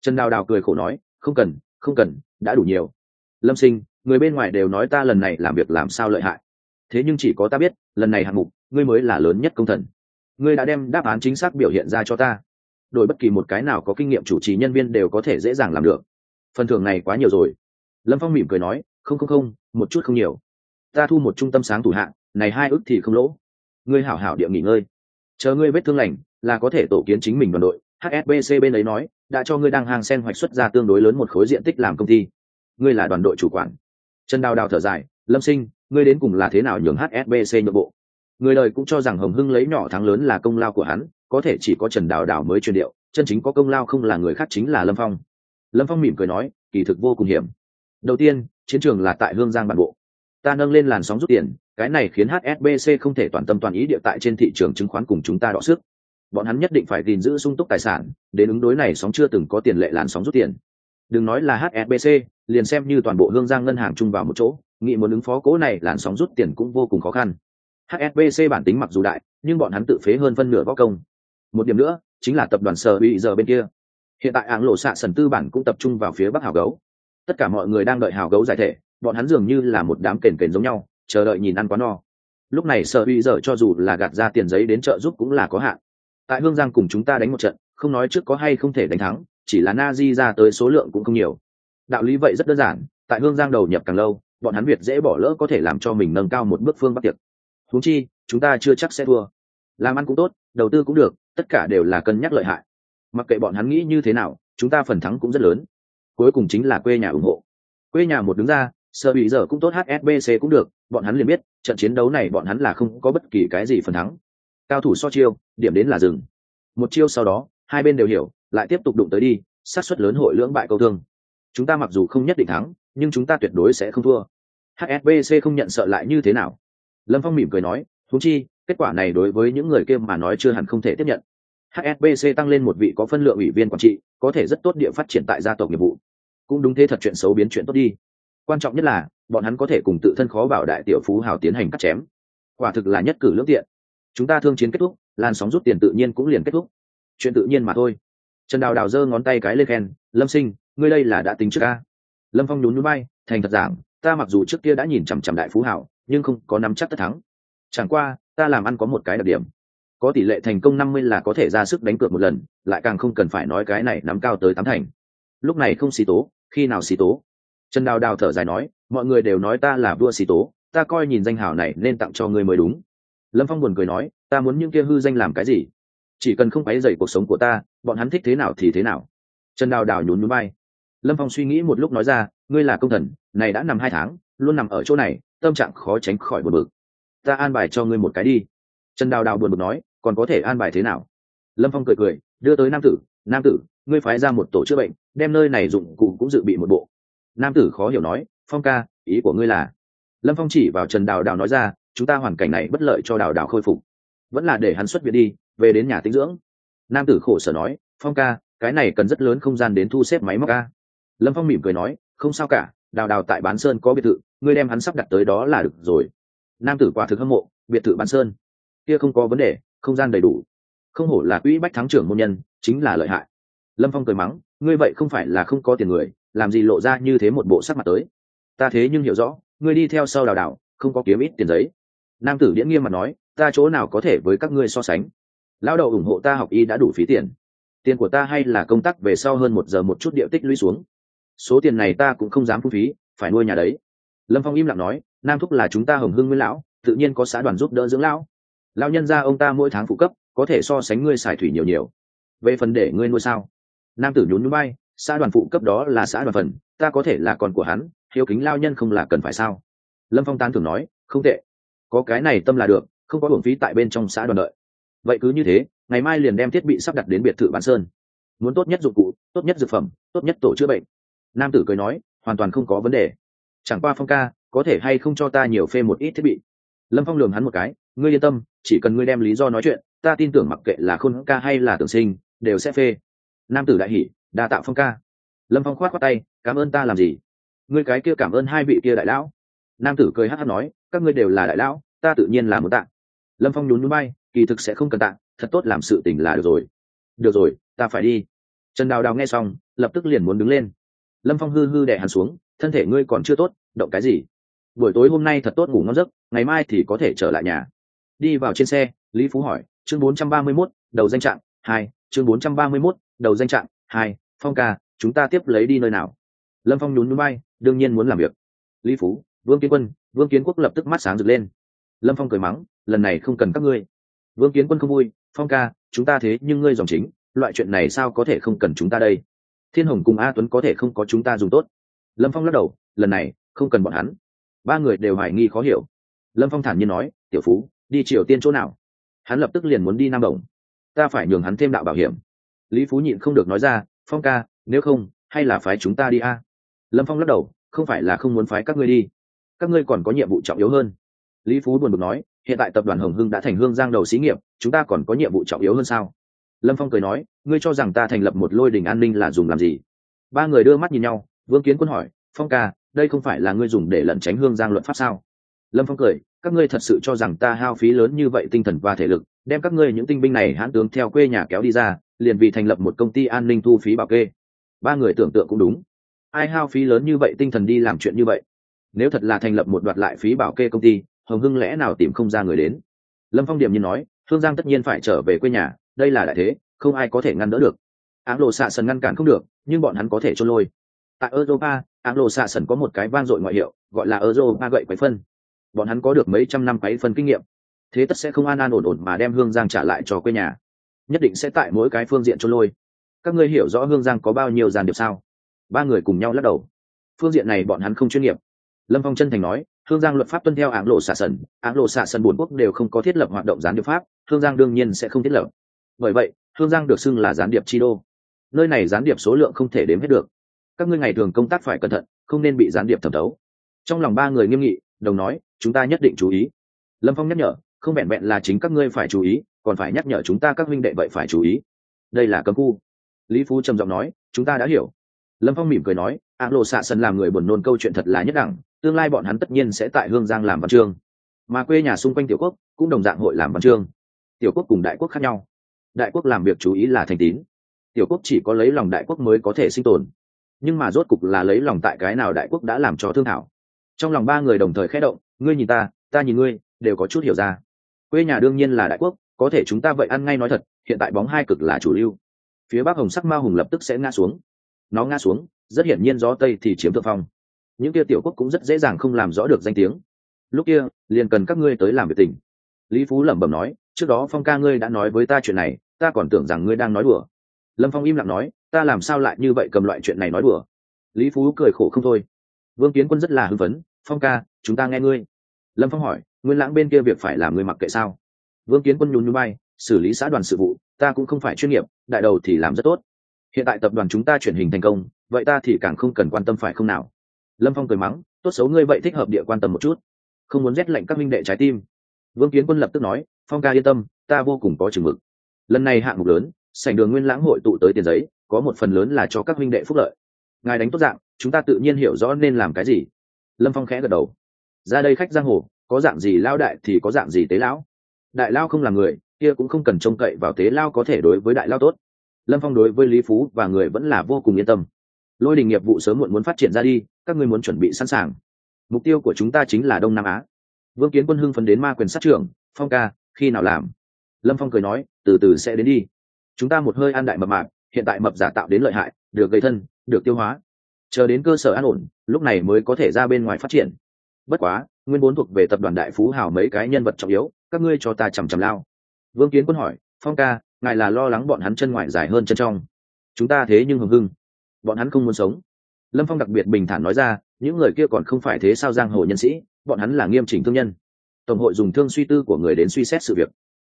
Trần đào đào cười khổ nói, không cần không cần, đã đủ nhiều. Lâm sinh, người bên ngoài đều nói ta lần này làm việc làm sao lợi hại. Thế nhưng chỉ có ta biết, lần này hạng mục, ngươi mới là lớn nhất công thần. Ngươi đã đem đáp án chính xác biểu hiện ra cho ta. Đổi bất kỳ một cái nào có kinh nghiệm chủ trì nhân viên đều có thể dễ dàng làm được. Phần thưởng này quá nhiều rồi. Lâm phong mỉm cười nói, không không không, một chút không nhiều. Ta thu một trung tâm sáng thủ hạng, này hai ước thì không lỗ. Ngươi hảo hảo địa nghỉ ngơi. Chờ ngươi vết thương lành là có thể tổ kiến chính mình đoàn đội. Hsbc bên ấy nói, đã cho ngươi đang hàng sen hoạch xuất ra tương đối lớn một khối diện tích làm công ty. Ngươi là đoàn đội chủ quản. Trần đào đào thở dài, lâm sinh, ngươi đến cùng là thế nào nhường hsbc nội bộ? Người đời cũng cho rằng hồng hưng lấy nhỏ thắng lớn là công lao của hắn, có thể chỉ có trần đào đào mới truyền điệu, chân chính có công lao không là người khác chính là lâm phong. Lâm phong mỉm cười nói, kỳ thực vô cùng hiểm. Đầu tiên, chiến trường là tại hương giang bản bộ. Ta nâng lên làn sóng rút tiền, cái này khiến hsbc không thể toàn tâm toàn ý địa tại trên thị trường chứng khoán cùng chúng ta đọ sức bọn hắn nhất định phải gìn giữ sung túc tài sản, đến ứng đối này sóng chưa từng có tiền lệ làn sóng rút tiền. Đừng nói là hsbc liền xem như toàn bộ hương giang ngân hàng chung vào một chỗ nghị muốn ứng phó cố này làn sóng rút tiền cũng vô cùng khó khăn. Hsbc bản tính mặc dù đại, nhưng bọn hắn tự phế hơn phân nửa võ công. Một điểm nữa, chính là tập đoàn sở bị giờ bên kia. Hiện tại áng lộ xạ sần tư bản cũng tập trung vào phía bắc hào gấu. Tất cả mọi người đang đợi hào gấu giải thể, bọn hắn dường như là một đám kền kền giống nhau, chờ đợi nhìn ăn quá no. Lúc này sở bị giờ cho dù là gạt ra tiền giấy đến trợ giúp cũng là có hạn tại hương giang cùng chúng ta đánh một trận, không nói trước có hay không thể đánh thắng, chỉ là na di ra tới số lượng cũng không nhiều. Đạo lý vậy rất đơn giản, tại hương giang đầu nhập càng lâu, bọn hắn việt dễ bỏ lỡ có thể làm cho mình nâng cao một bước phương bắc tiệc. Huống chi, chúng ta chưa chắc sẽ thua. Làm ăn cũng tốt, đầu tư cũng được, tất cả đều là cân nhắc lợi hại. Mặc kệ bọn hắn nghĩ như thế nào, chúng ta phần thắng cũng rất lớn. Cuối cùng chính là quê nhà ủng hộ. Quê nhà một đứng ra sợ bị giờ cũng tốt hsbc cũng được, bọn hắn liền biết, trận chiến đấu này bọn hắn là không có bất kỳ cái gì phần thắng cao thủ so chiêu, điểm đến là dừng. Một chiêu sau đó, hai bên đều hiểu, lại tiếp tục đụng tới đi sát suất lớn hội lưỡng bại câu thương. Chúng ta mặc dù không nhất định thắng, nhưng chúng ta tuyệt đối sẽ không thua. Hsbc không nhận sợ lại như thế nào? Lâm phong mỉm cười nói thú chi, kết quả này đối với những người kia mà nói chưa hẳn không thể tiếp nhận. Hsbc tăng lên một vị có phân lượng ủy viên quản trị, có thể rất tốt địa phát triển tại gia tộc nghiệp vụ. Cũng đúng thế thật chuyện xấu biến chuyện tốt đi. Quan trọng nhất là, bọn hắn có thể cùng tự thân khó bảo đại tiểu phú hào tiến hành cắt chém. Quả thực là nhất cử lưỡng tiện chúng ta thương chiến kết thúc, làn sóng rút tiền tự nhiên cũng liền kết thúc. Chuyện tự nhiên mà thôi. Trần đào đào giơ ngón tay cái lên khen, lâm sinh, ngươi đây là đã tính trước ca? Lâm phong nhún núi bay thành thật giảng, ta mặc dù trước kia đã nhìn chằm chằm đại phú hảo, nhưng không có nắm chắc tất thắng. Chẳng qua, ta làm ăn có một cái đặc điểm. Có tỷ lệ thành công năm mươi là có thể ra sức đánh cược một lần, lại càng không cần phải nói cái này nắm cao tới tám thành. Lúc này không xì tố, khi nào xì tố? Trần đào đào thở dài nói, mọi người đều nói ta là vua xì tố, ta coi nhìn danh hào này nên tặng cho ngươi mới đúng lâm phong buồn cười nói, ta muốn những kia hư danh làm cái gì? Chỉ cần không quấy dày cuộc sống của ta, bọn hắn thích thế nào thì thế nào. Trần đào đào nhún núi bay lâm phong suy nghĩ một lúc nói ra, ngươi là công thần, này đã nằm hai tháng, luôn nằm ở chỗ này, tâm trạng khó tránh khỏi buồn bực. Ta an bài cho ngươi một cái đi. Trần đào đào buồn bực nói, còn có thể an bài thế nào? Lâm phong cười cười, đưa tới nam tử nam tử, ngươi phái ra một tổ chữa bệnh, đem nơi này dụng cụ cũng dự bị một bộ. Nam tử khó hiểu nói, phong ca, ý của ngươi là? Lâm phong chỉ vào trần đào đào nói ra chúng ta hoàn cảnh này bất lợi cho đào đào khôi phục. Vẫn là để hắn xuất viện đi, về đến nhà tinh dưỡng. Nam tử khổ sở nói, phong ca, cái này cần rất lớn không gian đến thu xếp máy móc ca lâm phong mỉm cười nói, không sao cả, đào đào tại bán sơn có biệt thự, ngươi đem hắn sắp đặt tới đó là được rồi. Nam tử quả thực hâm mộ, biệt thự bán sơn? Kia không có vấn đề, không gian đầy đủ. Không hổ là quỹ bách thắng trưởng môn nhân, chính là lợi hại. Lâm phong cười mắng, ngươi vậy không phải là không có tiền người, làm gì lộ ra như thế một bộ sắc mặt tới? Ta thế nhưng hiểu rõ, ngươi đi theo sau đào đào, không có kiếm ít tiền giấy nam tử điễn nghiêm mặt nói, ta chỗ nào có thể với các ngươi so sánh? Lão đầu ủng hộ ta học y đã đủ phí tiền. Tiền của ta hay là công tác về sau hơn một giờ một chút điệu tích lũy xuống. Số tiền này ta cũng không dám phung phí, phải nuôi nhà đấy. Lâm phong im lặng nói, nam thúc là chúng ta hồng hưng nguyên lão, tự nhiên có xã đoàn giúp đỡ dưỡng lão. Lão nhân ra ông ta mỗi tháng phụ cấp, có thể so sánh ngươi xài thủy nhiều nhiều. Về phần để ngươi nuôi sao? Nam tử nhún núi bay xã đoàn phụ cấp đó là xã đoàn phần, ta có thể là con của hắn, hiếu kính lao nhân không là cần phải sao? Lâm phong tán thường nói, không tệ có cái này tâm là được, không có hưởng phí tại bên trong xã đoàn đợi. Vậy cứ như thế, ngày mai liền đem thiết bị sắp đặt đến biệt thự bán sơn. Muốn tốt nhất dụng cụ, tốt nhất dược phẩm, tốt nhất tổ chữa bệnh. Nam tử cười nói, hoàn toàn không có vấn đề. Chẳng qua phong ca, có thể hay không cho ta nhiều phê một ít thiết bị? Lâm phong lường hắn một cái, ngươi yên tâm, chỉ cần ngươi đem lý do nói chuyện, ta tin tưởng mặc kệ là khôn ca hay là tưởng sinh, đều sẽ phê. Nam tử đại hỉ, đa tạo phong ca. Lâm phong khoát khoát tay, cảm ơn ta làm gì? Ngươi cái kia cảm ơn hai vị kia đại lão nam tử cười hát hát nói các ngươi đều là đại lão ta tự nhiên là muốn tạ. Lâm phong nhún núi bay kỳ thực sẽ không cần tạ thật tốt làm sự tình là được rồi. Được rồi ta phải đi. Trần đào đào nghe xong lập tức liền muốn đứng lên. Lâm phong hư hư đẻ hắn xuống thân thể ngươi còn chưa tốt động cái gì? Buổi tối hôm nay thật tốt ngủ ngon giấc ngày mai thì có thể trở lại nhà. Đi vào trên xe lý phú hỏi chương bốn trăm ba mươi 431, đầu danh trạng hai chương bốn trăm ba mươi 431, đầu danh trạng hai phong ca chúng ta tiếp lấy đi nơi nào? Lâm phong nhún núi bay đương nhiên muốn làm việc. Lý phú vương kiến quân, vương kiến quốc lập tức mắt sáng rực lên. Lâm phong cười mắng, lần này không cần các ngươi. Vương kiến quân không vui, phong ca, chúng ta thế nhưng ngươi dòng chính, loại chuyện này sao có thể không cần chúng ta đây? Thiên hồng cùng a tuấn có thể không có chúng ta dùng tốt. Lâm phong lắc đầu, lần này, không cần bọn hắn. Ba người đều hoài nghi khó hiểu. Lâm phong thản nhiên nói, tiểu phú, đi triều tiên chỗ nào? Hắn lập tức liền muốn đi nam đồng. Ta phải nhường hắn thêm đạo bảo hiểm. Lý phú nhịn không được nói ra, phong ca, nếu không, hay là phái chúng ta đi a. Lâm phong lắc đầu, không phải là không muốn phái các ngươi đi các ngươi còn có nhiệm vụ trọng yếu hơn. Lý phú buồn bực nói, hiện tại tập đoàn hồng hưng đã thành hương giang đầu xí nghiệp, chúng ta còn có nhiệm vụ trọng yếu hơn sao? Lâm phong cười nói, ngươi cho rằng ta thành lập một lôi đình an ninh là dùng làm gì? Ba người đưa mắt nhìn nhau, vương kiến quân hỏi, phong ca, đây không phải là ngươi dùng để lẩn tránh hương giang luận pháp sao? Lâm phong cười, các ngươi thật sự cho rằng ta hao phí lớn như vậy tinh thần và thể lực, đem các ngươi những tinh binh này hãn tướng theo quê nhà kéo đi ra, liền vì thành lập một công ty an ninh thu phí bảo kê. Ba người tưởng tượng cũng đúng. Ai hao phí lớn như vậy tinh thần đi làm chuyện như vậy? Nếu thật là thành lập một đoạt lại phí bảo kê công ty, hồng hưng lẽ nào tìm không ra người đến? Lâm phong điểm như nói, hương giang tất nhiên phải trở về quê nhà, đây là đại thế, không ai có thể ngăn đỡ được. Áng lộ xạ sần ngăn cản không được, nhưng bọn hắn có thể trôn lôi. Tại europa, áng lộ xạ sần có một cái vang dội ngoại hiệu, gọi là europa gậy quấy phân. Bọn hắn có được mấy trăm năm quấy phân kinh nghiệm. Thế tất sẽ không an an ổn ổn mà đem hương giang trả lại cho quê nhà. Nhất định sẽ tại mỗi cái phương diện trôn lôi. Các ngươi hiểu rõ hương giang có bao nhiêu giàn điệp sao? Ba người cùng nhau lắc đầu. Phương diện này bọn hắn không chuyên nghiệp lâm phong chân thành nói hương giang luật pháp tuân theo áng lộ xạ sần, áng lộ xạ sần bốn quốc đều không có thiết lập hoạt động gián điệp pháp hương giang đương nhiên sẽ không thiết lập. Bởi vậy hương giang được xưng là gián điệp chi đô. Nơi này gián điệp số lượng không thể đếm hết được. Các ngươi ngày thường công tác phải cẩn thận, không nên bị gián điệp thẩm thấu. Trong lòng ba người nghiêm nghị, đồng nói, chúng ta nhất định chú ý. Lâm phong nhắc nhở, không vẹn vẹn là chính các ngươi phải chú ý, còn phải nhắc nhở chúng ta các huynh đệ vậy phải chú ý. Đây là cấm khu. Lý phú trầm giọng nói, chúng ta đã hiểu. Lâm phong mỉm cười nói, Áng lộ xạ sân làm người buồn nôn câu chuyện thật là nhất đẳng tương lai bọn hắn tất nhiên sẽ tại hương giang làm văn chương. Mà quê nhà xung quanh tiểu quốc cũng đồng dạng hội làm văn chương. Tiểu quốc cùng đại quốc khác nhau. Đại quốc làm việc chú ý là thành tín. Tiểu quốc chỉ có lấy lòng đại quốc mới có thể sinh tồn. Nhưng mà rốt cục là lấy lòng tại cái nào đại quốc đã làm cho thương thảo. Trong lòng ba người đồng thời khẽ động, ngươi nhìn ta ta nhìn ngươi, đều có chút hiểu ra. Quê nhà đương nhiên là đại quốc, có thể chúng ta vậy ăn ngay nói thật, hiện tại bóng hai cực là chủ lưu. Phía bắc hồng sắc ma hùng lập tức sẽ ngã xuống. Nó ngã xuống, rất hiển nhiên gió tây thì chiếm thượng phong những kia tiểu quốc cũng rất dễ dàng không làm rõ được danh tiếng. Lúc kia, liền cần các ngươi tới làm việc tình. Lý phú lẩm bẩm nói, trước đó phong ca ngươi đã nói với ta chuyện này, ta còn tưởng rằng ngươi đang nói đùa. Lâm phong im lặng nói, ta làm sao lại như vậy cầm loại chuyện này nói đùa? Lý phú cười khổ không thôi. Vương kiến quân rất là hưng phấn, phong ca, chúng ta nghe ngươi. Lâm phong hỏi, nguyên lãng bên kia việc phải làm ngươi mặc kệ sao? Vương kiến quân nhún nhún bay, xử lý xã đoàn sự vụ, ta cũng không phải chuyên nghiệp, đại đầu thì làm rất tốt. Hiện tại tập đoàn chúng ta chuyển hình thành công, vậy ta thì càng không cần quan tâm phải không nào? Lâm phong cười mắng, tốt xấu ngươi vậy thích hợp địa quan tâm một chút. Không muốn rét lệnh các minh đệ trái tim. Vương kiến quân lập tức nói, phong ca yên tâm, ta vô cùng có chừng mực. Lần này hạng mục lớn, sảnh đường nguyên lãng hội tụ tới tiền giấy, có một phần lớn là cho các minh đệ phúc lợi. Ngài đánh tốt dạng, chúng ta tự nhiên hiểu rõ nên làm cái gì. Lâm phong khẽ gật đầu. Ra đây khách giang hồ, có dạng gì lao đại thì có dạng gì tế lão. Đại lao không là người, kia cũng không cần trông cậy vào tế lao có thể đối với đại lao tốt. Lâm phong đối với lý phú và người vẫn là vô cùng yên tâm lôi đình nghiệp vụ sớm muộn muốn phát triển ra đi, các ngươi muốn chuẩn bị sẵn sàng. Mục tiêu của chúng ta chính là đông nam á. Vương kiến quân hưng phấn đến ma quyền sát trưởng, phong ca, khi nào làm? Lâm phong cười nói, từ từ sẽ đến đi. Chúng ta một hơi an đại mập mạp, hiện tại mập giả tạo đến lợi hại, được gây thân, được tiêu hóa. Chờ đến cơ sở an ổn, lúc này mới có thể ra bên ngoài phát triển. Bất quá, nguyên vốn thuộc về tập đoàn đại phú hào mấy cái nhân vật trọng yếu, các ngươi cho ta chằm chằm lao. Vương kiến quân hỏi, phong ca, ngài là lo lắng bọn hắn chân ngoài dài hơn chân trong. Chúng ta thế nhưng hừng hưng bọn hắn không muốn sống. Lâm phong đặc biệt bình thản nói ra, những người kia còn không phải thế sao giang hồ nhân sĩ, bọn hắn là nghiêm chỉnh thương nhân. Tổng hội dùng thương suy tư của người đến suy xét sự việc.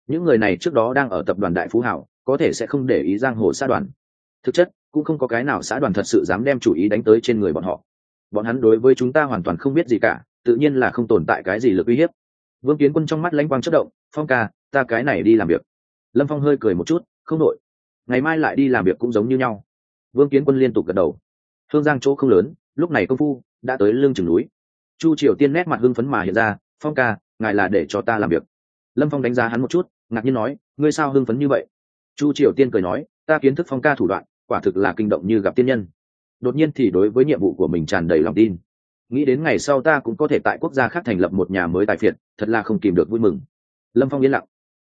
Những người này trước đó đang ở tập đoàn đại phú hảo, có thể sẽ không để ý giang hồ xã đoàn. Thực chất, cũng không có cái nào xã đoàn thật sự dám đem chủ ý đánh tới trên người bọn họ. Bọn hắn đối với chúng ta hoàn toàn không biết gì cả, tự nhiên là không tồn tại cái gì lực uy hiếp. Vương kiến quân trong mắt lãnh quang chất động, phong ca, ta cái này đi làm việc. Lâm phong hơi cười một chút, không đội ngày mai lại đi làm việc cũng giống như nhau vương kiến quân liên tục gật đầu. Hương giang chỗ không lớn, lúc này công phu đã tới lưng chừng núi. Chu triều tiên nét mặt hưng phấn mà hiện ra, phong ca, ngài là để cho ta làm việc. Lâm phong đánh giá hắn một chút, ngạc nhiên nói, ngươi sao hưng phấn như vậy? Chu triều tiên cười nói, ta kiến thức phong ca thủ đoạn, quả thực là kinh động như gặp tiên nhân. Đột nhiên thì đối với nhiệm vụ của mình tràn đầy lòng tin. Nghĩ đến ngày sau ta cũng có thể tại quốc gia khác thành lập một nhà mới tài phiệt, thật là không kìm được vui mừng. Lâm phong yên lặng.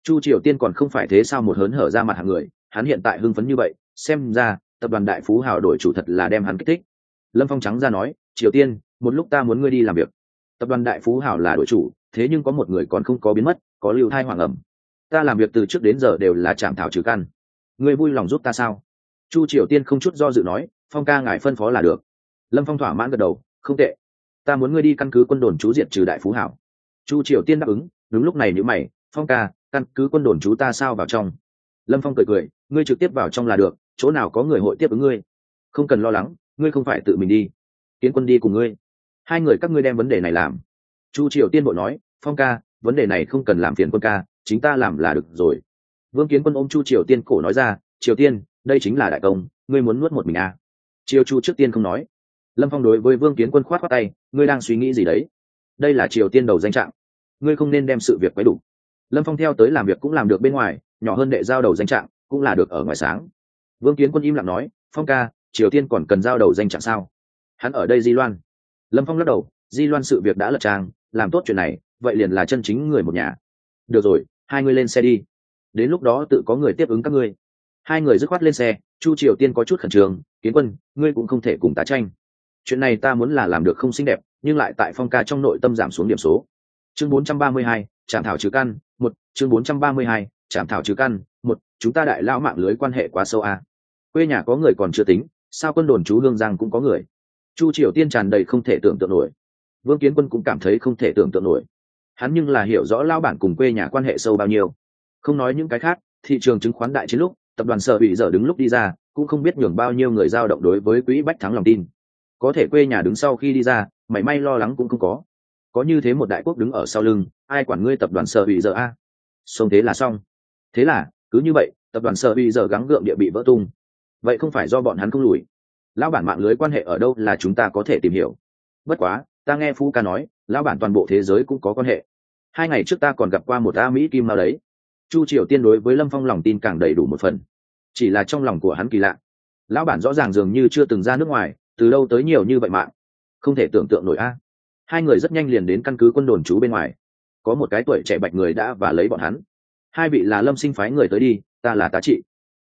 Chu triều tiên còn không phải thế sao một hớn hở ra mặt hàng người, hắn hiện tại hưng phấn như vậy, xem ra tập đoàn đại phú hào đổi chủ thật là đem hắn kích thích. Lâm phong trắng ra nói, triều tiên, một lúc ta muốn ngươi đi làm việc. Tập đoàn đại phú hào là đổi chủ, thế nhưng có một người còn không có biến mất, có lưu thai hoàng ẩm. Ta làm việc từ trước đến giờ đều là chạm thảo trừ căn. Ngươi vui lòng giúp ta sao? Chu triều tiên không chút do dự nói, phong ca ngài phân phó là được. Lâm phong thỏa mãn gật đầu, không tệ. Ta muốn ngươi đi căn cứ quân đồn chú diện trừ đại phú hảo chu triều tiên đáp ứng, đúng lúc này nhữ mày, phong ca, căn cứ quân đồn chú ta sao vào trong? Lâm phong cười cười, ngươi trực tiếp vào trong là được chỗ nào có người hội tiếp ứng ngươi? Không cần lo lắng, ngươi không phải tự mình đi. Kiến quân đi cùng ngươi. Hai người các ngươi đem vấn đề này làm. Chu triều tiên bộ nói, phong ca, vấn đề này không cần làm phiền quân ca, chính ta làm là được rồi. Vương kiến quân ôm chu triều tiên cổ nói ra, triều tiên, đây chính là đại công, ngươi muốn nuốt một mình à. triều chu trước tiên không nói. Lâm phong đối với vương kiến quân khoát khoát tay, ngươi đang suy nghĩ gì đấy? Đây là triều tiên đầu danh trạng. Ngươi không nên đem sự việc quấy đủ. Lâm phong theo tới làm việc cũng làm được bên ngoài, nhỏ hơn đệ giao đầu danh trạng cũng là được ở ngoài sáng vương kiến quân im lặng nói phong ca triều tiên còn cần giao đầu danh trạng sao? Hắn ở đây di loan. Lâm phong lắc đầu di loan sự việc đã lật trang làm tốt chuyện này vậy liền là chân chính người một nhà. Được rồi hai người lên xe đi. Đến lúc đó tự có người tiếp ứng các ngươi. Hai người dứt khoát lên xe chu triều tiên có chút khẩn trương kiến quân ngươi cũng không thể cùng tá tranh. Chuyện này ta muốn là làm được không xinh đẹp nhưng lại tại phong ca trong nội tâm giảm xuống điểm số. Chương 432, trạm thảo trừ căn một. Chương 432, trạm thảo trừ căn một. Chúng ta đại lao mạng lưới quan hệ quá sâu à quê nhà có người còn chưa tính, sao quân đồn chú hương giang cũng có người? Chu triều tiên tràn đầy không thể tưởng tượng nổi. Vương kiến quân cũng cảm thấy không thể tưởng tượng nổi. Hắn nhưng là hiểu rõ lao bản cùng quê nhà quan hệ sâu bao nhiêu. Không nói những cái khác, thị trường chứng khoán đại chiến lúc, tập đoàn sở bị dở đứng lúc đi ra, cũng không biết nhường bao nhiêu người giao động đối với quỹ bách thắng lòng tin. Có thể quê nhà đứng sau khi đi ra, mảy may lo lắng cũng không có. Có như thế một đại quốc đứng ở sau lưng, ai quản ngươi tập đoàn sở bị dở a? Xong thế là xong. Thế là, cứ như vậy, tập đoàn sở bị dở gắng gượng địa bị vỡ tung vậy không phải do bọn hắn không lùi. Lão bản mạng lưới quan hệ ở đâu là chúng ta có thể tìm hiểu. Bất quá, ta nghe phú ca nói, lão bản toàn bộ thế giới cũng có quan hệ. Hai ngày trước ta còn gặp qua một a mỹ kim nào đấy. Chu triều tiên đối với lâm phong lòng tin càng đầy đủ một phần. Chỉ là trong lòng của hắn kỳ lạ. Lão bản rõ ràng dường như chưa từng ra nước ngoài, từ đâu tới nhiều như vậy mạng. Không thể tưởng tượng nổi a. Hai người rất nhanh liền đến căn cứ quân đồn trú bên ngoài. Có một cái tuổi trẻ bạch người đã và lấy bọn hắn. Hai vị là lâm sinh phái người tới đi, ta là tá trị.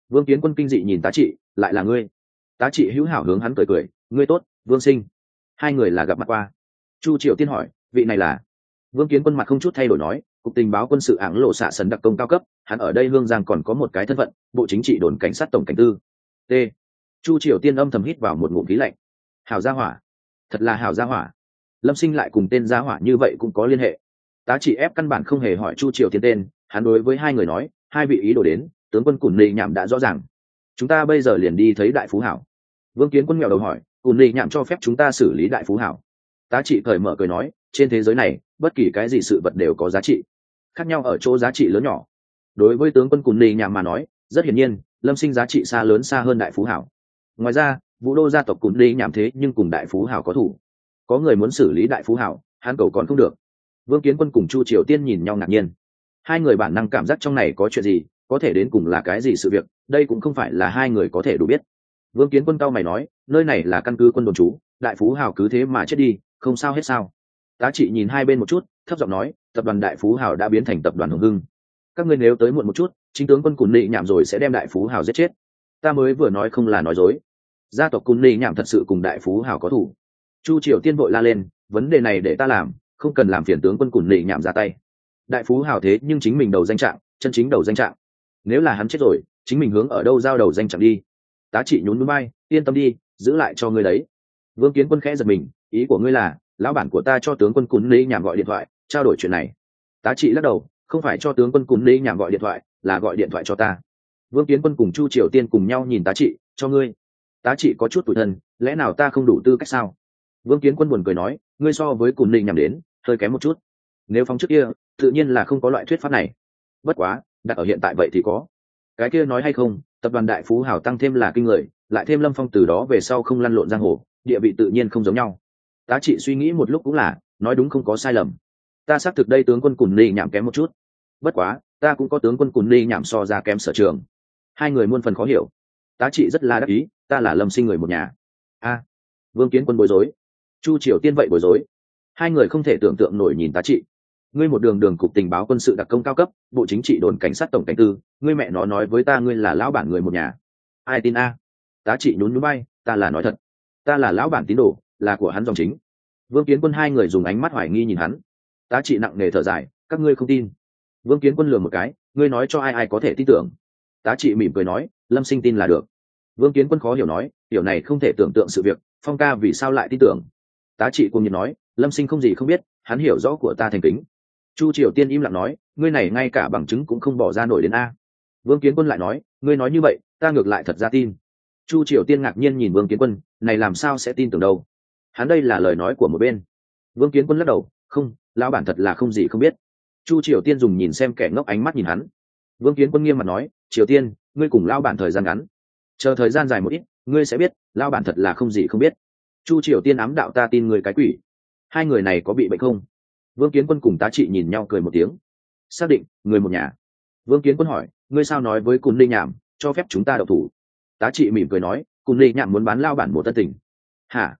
Vương kiến quân kinh dị nhìn tá trị lại là ngươi. Tá trị hữu hảo hướng hắn cười cười, ngươi tốt, vương sinh. Hai người là gặp mặt qua. Chu triều tiên hỏi, vị này là? Vương kiến quân mặt không chút thay đổi nói, cục tình báo quân sự ảng lộ xạ sấn đặc công cao cấp, hắn ở đây hương giang còn có một cái thân phận, bộ chính trị đồn cảnh sát tổng cảnh tư. T. Chu triều tiên âm thầm hít vào một ngụm khí lạnh. Hào gia hỏa, thật là hào gia hỏa. Lâm sinh lại cùng tên gia hỏa như vậy cũng có liên hệ. Tá chỉ ép căn bản không hề hỏi chu triều tiên tên, hắn đối với hai người nói, hai vị ý đồ đến, tướng quân củn lì nhảm đã rõ ràng chúng ta bây giờ liền đi thấy đại phú hảo. Vương kiến quân mèo đầu hỏi cùn lì nhảm cho phép chúng ta xử lý đại phú hảo? Tá trị cởi mở cười nói, trên thế giới này, bất kỳ cái gì sự vật đều có giá trị, khác nhau ở chỗ giá trị lớn nhỏ. Đối với tướng quân cùn lì nhảm mà nói, rất hiển nhiên, lâm sinh giá trị xa lớn xa hơn đại phú hảo. Ngoài ra, vũ đô gia tộc cùn lì nhảm thế nhưng cùng đại phú hảo có thủ. Có người muốn xử lý đại phú hảo, hắn cầu còn không được. Vương kiến quân cùng chu triều tiên nhìn nhau ngạc nhiên. Hai người bản năng cảm giác trong này có chuyện gì có thể đến cùng là cái gì sự việc, đây cũng không phải là hai người có thể đủ biết. Vương kiến quân cao mày nói, nơi này là căn cứ quân đồn trú, đại phú hào cứ thế mà chết đi, không sao hết sao. Tá trị nhìn hai bên một chút, thấp giọng nói, tập đoàn đại phú hào đã biến thành tập đoàn hồng hưng. Các ngươi nếu tới muộn một chút, chính tướng quân cùn nị nhảm rồi sẽ đem đại phú hào giết chết. Ta mới vừa nói không là nói dối. Gia tộc cùn nị nhảm thật sự cùng đại phú hào có thủ. Chu triều tiên vội la lên, vấn đề này để ta làm, không cần làm phiền tướng quân cùn nị nhảm ra tay. Đại phú hào thế nhưng chính mình đầu danh trạng, chân chính đầu danh trạng nếu là hắn chết rồi, chính mình hướng ở đâu giao đầu danh chẳng đi. Tá trị nhún núi bay, yên tâm đi, giữ lại cho ngươi đấy. Vương kiến quân khẽ giật mình, ý của ngươi là, lão bản của ta cho tướng quân cún lý nhảm gọi điện thoại, trao đổi chuyện này. Tá trị lắc đầu, không phải cho tướng quân cún lý nhảm gọi điện thoại, là gọi điện thoại cho ta. Vương kiến quân cùng chu triều tiên cùng nhau nhìn tá trị, cho ngươi. Tá trị có chút tủi thân, lẽ nào ta không đủ tư cách sao? Vương kiến quân buồn cười nói, ngươi so với cún lý nhảm đến, hơi kém một chút. Nếu phóng trước kia, tự nhiên là không có loại thuyết pháp này. Bất quá đặt ở hiện tại vậy thì có. Cái kia nói hay không, tập đoàn đại phú hào tăng thêm là kinh người, lại thêm lâm phong từ đó về sau không lăn lộn giang hồ, địa vị tự nhiên không giống nhau. Tá trị suy nghĩ một lúc cũng là, nói đúng không có sai lầm. Ta xác thực đây tướng quân cùn ly nhảm kém một chút. Bất quá, ta cũng có tướng quân cùn ly nhảm so ra kém sở trường. Hai người muôn phần khó hiểu. Tá trị rất là đắc ý, ta là lâm sinh người một nhà. A, vương kiến quân bối rối. Chu triều tiên vậy bối rối. Hai người không thể tưởng tượng nổi nhìn tá trị ngươi một đường đường cục tình báo quân sự đặc công cao cấp, bộ chính trị đồn cảnh sát tổng cảnh tư, ngươi mẹ nó nói với ta ngươi là lão bản người một nhà. Ai tin a? Tá trị nhún núi bay ta là nói thật. Ta là lão bản tín đồ, là của hắn dòng chính. Vương kiến quân hai người dùng ánh mắt hoài nghi nhìn hắn. Tá trị nặng nề thở dài, các ngươi không tin. Vương kiến quân lừa một cái, ngươi nói cho ai ai có thể tin tưởng. Tá trị mỉm cười nói, lâm sinh tin là được. Vương kiến quân khó hiểu nói hiểu này không thể tưởng tượng sự việc, phong ca vì sao lại tin tưởng? Tá trị cùng nhìn nói, lâm sinh không gì không biết, hắn hiểu rõ của ta thành kính chu triều tiên im lặng nói, ngươi này ngay cả bằng chứng cũng không bỏ ra nổi đến a. Vương kiến quân lại nói, ngươi nói như vậy, ta ngược lại thật ra tin. Chu triều tiên ngạc nhiên nhìn vương kiến quân, này làm sao sẽ tin tưởng đâu? Hắn đây là lời nói của một bên. Vương kiến quân lắc đầu, không, lão bản thật là không gì không biết. Chu triều tiên dùng nhìn xem kẻ ngốc ánh mắt nhìn hắn. Vương kiến quân nghiêm mặt nói, triều tiên, ngươi cùng lao bản thời gian ngắn. Chờ thời gian dài một ít, ngươi sẽ biết lao bản thật là không gì không biết. Chu triều tiên ám đạo ta tin người cái quỷ. Hai người này có bị bệnh không? Vương kiến quân cùng tá trị nhìn nhau cười một tiếng. Xác định, người một nhà. Vương kiến quân hỏi, ngươi sao nói với cùng Ninh nhảm cho phép chúng ta đậu thủ? Tá trị mỉm cười nói cùng Ninh nhảm muốn bán lao bản một tân tình hả?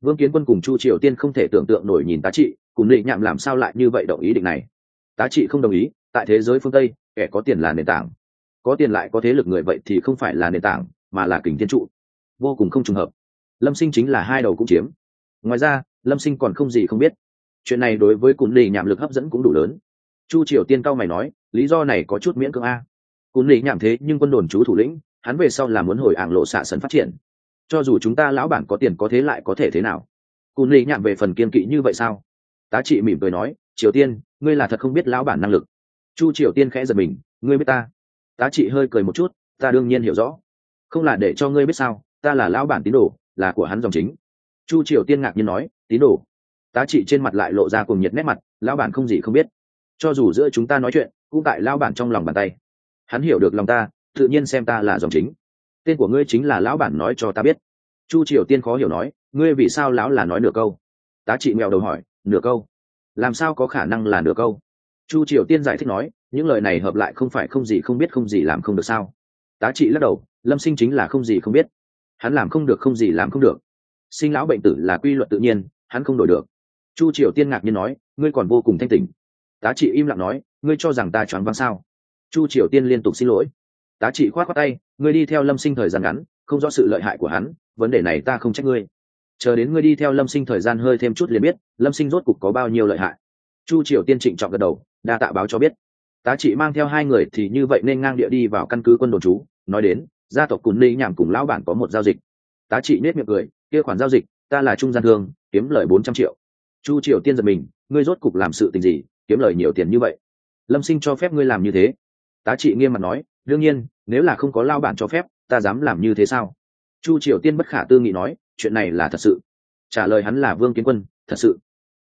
Vương kiến quân cùng chu triều tiên không thể tưởng tượng nổi nhìn tá trị cùng Ninh nhảm làm sao lại như vậy đồng ý định này? Tá trị không đồng ý, tại thế giới phương tây, kẻ có tiền là nền tảng. Có tiền lại có thế lực người vậy thì không phải là nền tảng, mà là kình thiên trụ. Vô cùng không trùng hợp. Lâm sinh chính là hai đầu cũng chiếm. Ngoài ra, lâm sinh còn không gì không biết chuyện này đối với cún lì nhảm lực hấp dẫn cũng đủ lớn. Chu triều tiên cao mày nói, lý do này có chút miễn cưỡng a. Cún lì nhảm thế nhưng quân đồn chú thủ lĩnh, hắn về sau là muốn hồi ảng lộ xạ sấn phát triển. Cho dù chúng ta lão bản có tiền có thế lại có thể thế nào? Cùn ly nhảm về phần kiên kỵ như vậy sao? Tá trị mỉm cười nói, triều tiên, ngươi là thật không biết lão bản năng lực. Chu triều tiên khẽ giật mình, ngươi biết ta? Tá trị hơi cười một chút, ta đương nhiên hiểu rõ. Không là để cho ngươi biết sao, ta là lão bản tín đồ, là của hắn dòng chính. Chu triều tiên ngạc nhiên nói, tín đồ tá trị trên mặt lại lộ ra cùng nhiệt nét mặt, lão bản không gì không biết. Cho dù giữa chúng ta nói chuyện, cũng tại lão bản trong lòng bàn tay. Hắn hiểu được lòng ta, tự nhiên xem ta là dòng chính. Tên của ngươi chính là lão bản nói cho ta biết. Chu triều tiên khó hiểu nói, ngươi vì sao lão là nói nửa câu? Tá trị mèo đầu hỏi, nửa câu? Làm sao có khả năng là nửa câu? Chu triều tiên giải thích nói, những lời này hợp lại không phải không gì không biết không gì làm không được sao? Tá trị lắc đầu, lâm sinh chính là không gì không biết. Hắn làm không được không gì làm không được. Sinh lão bệnh tử là quy luật tự nhiên, hắn không đổi được chu triều tiên ngạc nhiên nói, ngươi còn vô cùng thanh tỉnh. Tá trị im lặng nói, ngươi cho rằng ta choáng váng sao? Chu triều tiên liên tục xin lỗi. Tá trị khoát khoát tay, ngươi đi theo lâm sinh thời gian ngắn, không rõ sự lợi hại của hắn, vấn đề này ta không trách ngươi. Chờ đến ngươi đi theo lâm sinh thời gian hơi thêm chút liền biết, lâm sinh rốt cục có bao nhiêu lợi hại. Chu triều tiên trịnh trọng gật đầu, đa tạ báo cho biết. Tá trị mang theo hai người thì như vậy nên ngang địa đi vào căn cứ quân đồn trú. Nói đến, gia tộc cùn ly nhảm cùng lão bản có một giao dịch. Tá trị nết miệng cười, kia khoản giao dịch, ta là trung gian thương, kiếm lời bốn trăm triệu chu triều tiên giật mình ngươi rốt cục làm sự tình gì kiếm lời nhiều tiền như vậy? Lâm sinh cho phép ngươi làm như thế? Tá trị nghiêm mặt nói đương nhiên nếu là không có lao bản cho phép ta dám làm như thế sao? Chu triều tiên bất khả tư nghị nói chuyện này là thật sự. Trả lời hắn là vương kiến quân thật sự.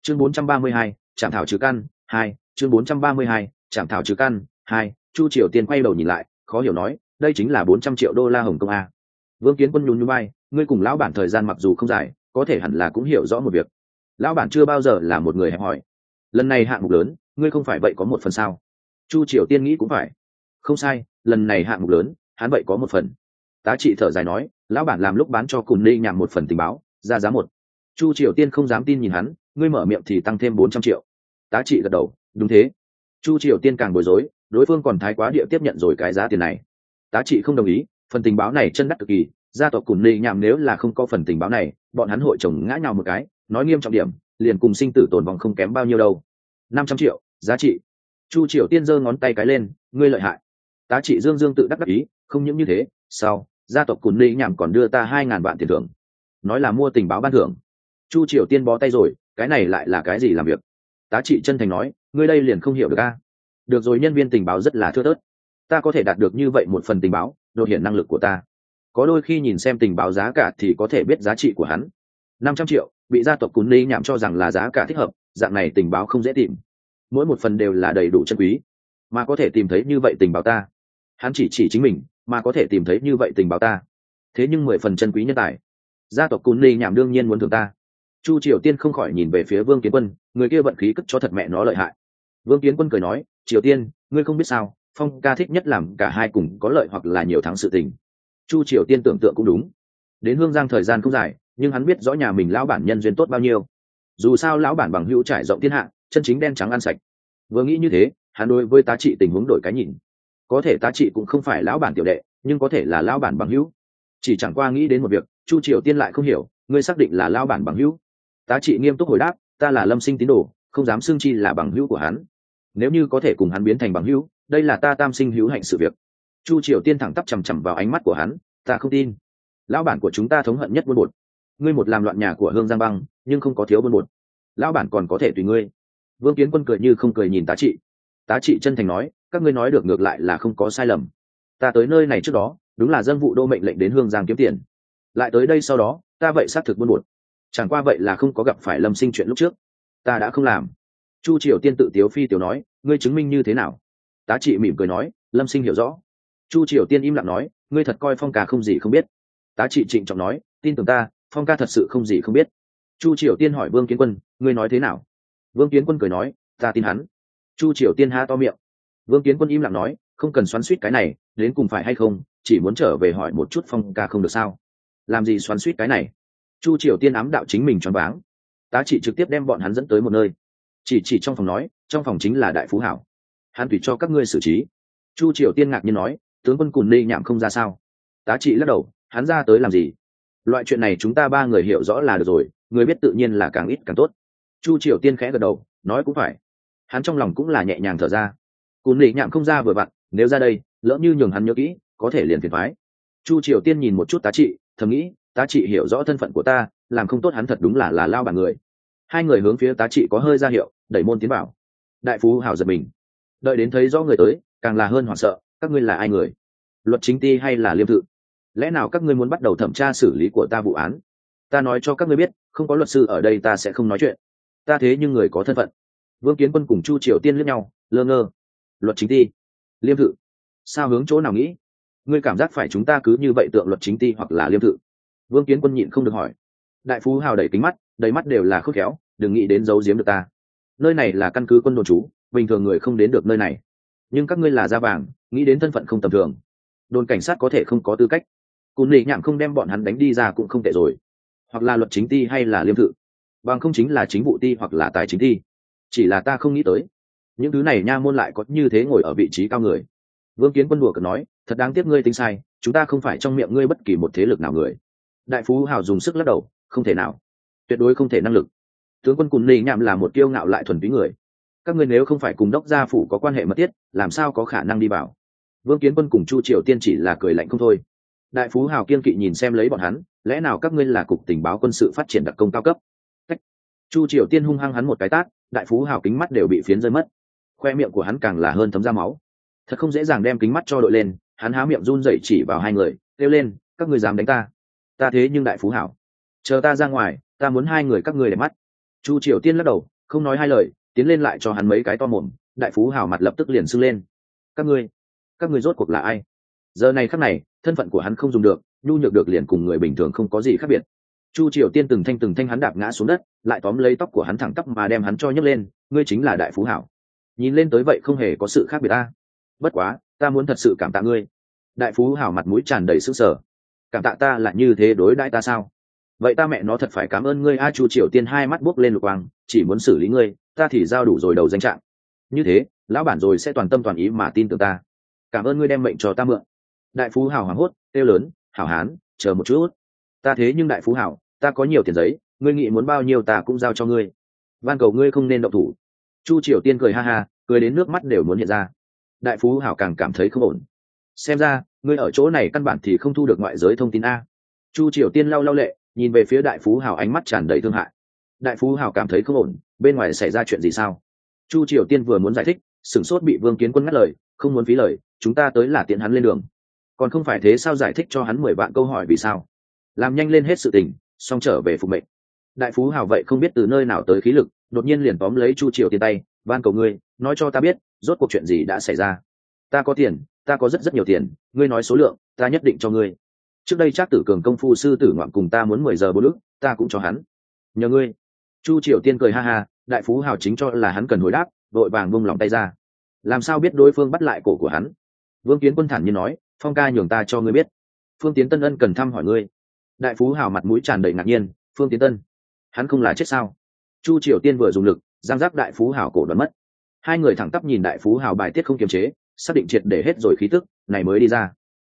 Chương 432, trạm thảo trừ căn hai chương 432, trạm thảo trừ căn hai chu triều tiên quay đầu nhìn lại khó hiểu nói đây chính là bốn trăm triệu đô la hồng công a. Vương kiến quân nhún nhún bay ngươi cùng lão bản thời gian mặc dù không dài có thể hẳn là cũng hiểu rõ một việc lão bản chưa bao giờ là một người hẹp hỏi lần này hạng mục lớn, ngươi không phải vậy có một phần sao? Chu triều tiên nghĩ cũng phải. Không sai, lần này hạng mục lớn, hắn vậy có một phần. Tá trị thở dài nói, lão bản làm lúc bán cho cùn ly nhằm một phần tình báo, ra giá một. Chu triều tiên không dám tin nhìn hắn, ngươi mở miệng thì tăng thêm bốn trăm triệu. Tá trị gật đầu, đúng thế. Chu triều tiên càng bối rối, đối phương còn thái quá địa tiếp nhận rồi cái giá tiền này. Tá trị không đồng ý, phần tình báo này chân đắt cực kỳ, gia tộc cùn ly nhằm nếu là không có phần tình báo này, bọn hắn hội chồng ngã nhào một cái nói nghiêm trọng điểm, liền cùng sinh tử tồn vong không kém bao nhiêu đâu. Năm trăm triệu, giá trị. Chu triều tiên giơ ngón tay cái lên, ngươi lợi hại. Tá trị dương dương tự đắc đắc ý, không những như thế, sau, gia tộc cùn ly nhảm còn đưa ta hai ngàn vạn tiền thưởng. Nói là mua tình báo ban thưởng. Chu triều tiên bó tay rồi, cái này lại là cái gì làm việc? Tá trị chân thành nói, ngươi đây liền không hiểu được a. Được rồi, nhân viên tình báo rất là thưa tớt ta có thể đạt được như vậy một phần tình báo, đột hiện năng lực của ta. Có đôi khi nhìn xem tình báo giá cả thì có thể biết giá trị của hắn. Năm trăm triệu bị gia tộc cún ni nhảm cho rằng là giá cả thích hợp, dạng này tình báo không dễ tìm. Mỗi một phần đều là đầy đủ chân quý. Mà có thể tìm thấy như vậy tình báo ta. Hắn chỉ chỉ chính mình, mà có thể tìm thấy như vậy tình báo ta. Thế nhưng mười phần chân quý nhân tài. Gia tộc cún ni nhảm đương nhiên muốn thưởng ta. Chu triều tiên không khỏi nhìn về phía vương kiến quân, người kia vận khí cất cho thật mẹ nó lợi hại. Vương kiến quân cười nói, triều tiên, ngươi không biết sao, phong ca thích nhất làm cả hai cùng có lợi hoặc là nhiều thắng sự tình. Chu triều tiên tưởng tượng cũng đúng. Đến hương giang thời gian không dài nhưng hắn biết rõ nhà mình lão bản nhân duyên tốt bao nhiêu. Dù sao lão bản bằng hữu trải rộng thiên hạ, chân chính đen trắng ăn sạch. Vừa nghĩ như thế, hắn đối với tá trị tình huống đổi cái nhìn. Có thể tá trị cũng không phải lão bản tiểu đệ, nhưng có thể là lão bản bằng hữu. Chỉ chẳng qua nghĩ đến một việc, chu triều tiên lại không hiểu, ngươi xác định là lão bản bằng hữu. Tá trị nghiêm túc hồi đáp, ta là lâm sinh tín đồ, không dám xưng chi là bằng hữu của hắn. Nếu như có thể cùng hắn biến thành bằng hữu, đây là ta tam sinh hữu hạnh sự việc. Chu triều tiên thẳng tắp chằm chằm vào ánh mắt của hắn, ta không tin. Lão bản của chúng ta thống hận nhất buôn bột ngươi một làm loạn nhà của hương giang băng, nhưng không có thiếu buôn một lão bản còn có thể tùy ngươi. Vương kiến quân cười như không cười nhìn tá trị. Tá trị chân thành nói, các ngươi nói được ngược lại là không có sai lầm. Ta tới nơi này trước đó, đúng là dân vụ đô mệnh lệnh đến hương giang kiếm tiền. Lại tới đây sau đó, ta vậy xác thực buôn bột. Chẳng qua vậy là không có gặp phải lâm sinh chuyện lúc trước. Ta đã không làm. Chu triều tiên tự tiếu phi tiểu nói, ngươi chứng minh như thế nào? Tá trị mỉm cười nói, lâm sinh hiểu rõ. Chu triều tiên im lặng nói, ngươi thật coi phong ca không gì không biết. Tá trị trịnh trọng nói, tin tưởng ta phong ca thật sự không gì không biết. Chu triều tiên hỏi vương kiến quân, ngươi nói thế nào? Vương kiến quân cười nói, ta tin hắn. Chu triều tiên ha to miệng. Vương kiến quân im lặng nói, không cần xoắn suýt cái này, đến cùng phải hay không, chỉ muốn trở về hỏi một chút phong ca không được sao? Làm gì xoắn suýt cái này? Chu triều tiên ám đạo chính mình choáng váng. Tá trị trực tiếp đem bọn hắn dẫn tới một nơi. Chỉ chỉ trong phòng nói, trong phòng chính là đại phú hảo. Hắn tùy cho các ngươi xử trí. Chu triều tiên ngạc nhiên nói, tướng quân cùn ly nhảm không ra sao? Tá trị lắc đầu, hắn ra tới làm gì? Loại chuyện này chúng ta ba người hiểu rõ là được rồi, người biết tự nhiên là càng ít càng tốt. Chu triều tiên khẽ gật đầu, nói cũng phải. Hắn trong lòng cũng là nhẹ nhàng thở ra. Cùn lì nhạm không ra vừa vặn, nếu ra đây, lỡ như nhường hắn nhớ kỹ, có thể liền phiền thoái chu triều tiên nhìn một chút tá trị, thầm nghĩ, tá trị hiểu rõ thân phận của ta, làm không tốt hắn thật đúng là là lao bản người. Hai người hướng phía tá trị có hơi ra hiệu, đẩy môn tiến vào. Đại phú hảo giật mình. Đợi đến thấy rõ người tới, càng là hơn hoảng sợ, các ngươi là ai người? Luật chính ti hay là liêm thự? Lẽ nào các ngươi muốn bắt đầu thẩm tra xử lý của ta vụ án? Ta nói cho các ngươi biết, không có luật sư ở đây ta sẽ không nói chuyện. Ta thế nhưng người có thân phận. Vương kiến quân cùng chu triều tiên lướt nhau, lơ ngơ. Luật chính ti. Liêm thự. Sao hướng chỗ nào nghĩ? Ngươi cảm giác phải chúng ta cứ như vậy tượng luật chính ti hoặc là liêm thự? Vương kiến quân nhịn không được hỏi. Đại phú hào đẩy kính mắt, đầy mắt đều là khớp khéo, đừng nghĩ đến giấu giếm được ta. Nơi này là căn cứ quân đồn trú, bình thường người không đến được nơi này. Nhưng các ngươi là da vàng, nghĩ đến thân phận không tầm thường. Đồn cảnh sát có thể không có tư cách cùn lì nhạm không đem bọn hắn đánh đi ra cũng không tệ rồi. Hoặc là luật chính ti hay là liêm thự. Bằng không chính là chính vụ ti hoặc là tài chính ti. Chỉ là ta không nghĩ tới. Những thứ này nha môn lại có như thế ngồi ở vị trí cao người. Vương kiến quân đùa cợt nói, thật đáng tiếc ngươi tính sai, chúng ta không phải trong miệng ngươi bất kỳ một thế lực nào người. Đại phú hào dùng sức lắc đầu, không thể nào. Tuyệt đối không thể năng lực. Tướng quân cùng lì nhạm là một kiêu ngạo lại thuần túy người. Các ngươi nếu không phải cùng đốc gia phủ có quan hệ mật thiết, làm sao có khả năng đi vào? Vương kiến quân cùng chu triều tiên chỉ là cười lạnh không thôi đại phú hào kiên kỵ nhìn xem lấy bọn hắn, lẽ nào các ngươi là cục tình báo quân sự phát triển đặc công cao cấp? Chu triều tiên hung hăng hắn một cái tát, đại phú hào kính mắt đều bị phiến rơi mất. Khoe miệng của hắn càng là hơn thấm ra máu. Thật không dễ dàng đem kính mắt cho đội lên, hắn há miệng run rẩy chỉ vào hai người, kêu lên, các ngươi dám đánh ta? Ta thế nhưng đại phú hảo chờ ta ra ngoài, ta muốn hai người các ngươi để mắt. Chu triều tiên lắc đầu, không nói hai lời, tiến lên lại cho hắn mấy cái to mồm, đại phú hảo mặt lập tức liền sưng lên. Các ngươi các ngươi rốt cuộc là ai? Giờ này khắc này, thân phận của hắn không dùng được, nhu nhược được liền cùng người bình thường không có gì khác biệt. Chu triều tiên từng thanh từng thanh hắn đạp ngã xuống đất, lại tóm lấy tóc của hắn thẳng tắp mà đem hắn cho nhấc lên, ngươi chính là đại phú hảo. Nhìn lên tới vậy không hề có sự khác biệt ta bất quá, ta muốn thật sự cảm tạ ngươi. Đại phú hảo mặt mũi tràn đầy sức sở cảm tạ ta lại như thế đối đãi ta sao? Vậy ta mẹ nó thật phải cảm ơn ngươi a. Chu triều tiên hai mắt buốc lên lục quang, chỉ muốn xử lý ngươi, ta thì giao đủ rồi đầu danh trạng. Như thế, lão bản rồi sẽ toàn tâm toàn ý mà tin tưởng ta. Cảm ơn ngươi đem mệnh cho ta mượn đại phú hảo hoảng hốt, kêu lớn, hảo hán, chờ một chút. Ta thế nhưng đại phú hảo, ta có nhiều tiền giấy, ngươi nghĩ muốn bao nhiêu ta cũng giao cho ngươi. Van cầu ngươi không nên động thủ. Chu triều tiên cười ha ha, cười đến nước mắt đều muốn hiện ra. Đại phú hảo càng cảm thấy không ổn. Xem ra, ngươi ở chỗ này căn bản thì không thu được ngoại giới thông tin a. Chu triều tiên lau lau lệ, nhìn về phía đại phú hảo ánh mắt tràn đầy thương hại. Đại phú hảo cảm thấy không ổn, bên ngoài xảy ra chuyện gì sao? Chu triều tiên vừa muốn giải thích, sửng sốt bị vương kiến quân ngắt lời, không muốn phí lời, chúng ta tới là tiện hắn lên đường còn không phải thế sao giải thích cho hắn mười vạn câu hỏi vì sao? Làm nhanh lên hết sự tình, xong trở về phục mệnh. Đại phú hào vậy không biết từ nơi nào tới khí lực, đột nhiên liền tóm lấy chu triều tiên tay, van cầu ngươi, nói cho ta biết, rốt cuộc chuyện gì đã xảy ra? Ta có tiền, ta có rất rất nhiều tiền, ngươi nói số lượng, ta nhất định cho ngươi. Trước đây trác tử cường công phu sư tử ngoạn cùng ta muốn mười giờ bốn lúc ta cũng cho hắn. Nhờ ngươi. Chu triều tiên cười ha ha, đại phú hào chính cho là hắn cần hồi đáp, vội vàng bung lòng tay ra. Làm sao biết đối phương bắt lại cổ của hắn? Vương kiến quân thản như nói phong ca nhường ta cho ngươi biết. Phương tiến tân ân cần thăm hỏi ngươi. Đại phú hào mặt mũi tràn đầy ngạc nhiên, phương tiến tân, hắn không là chết sao? Chu triều tiên vừa dùng lực, giang giác đại phú hào cổ đoán mất. Hai người thẳng tắp nhìn đại phú hào bài tiết không kiềm chế, xác định triệt để hết rồi khí tức, này mới đi ra.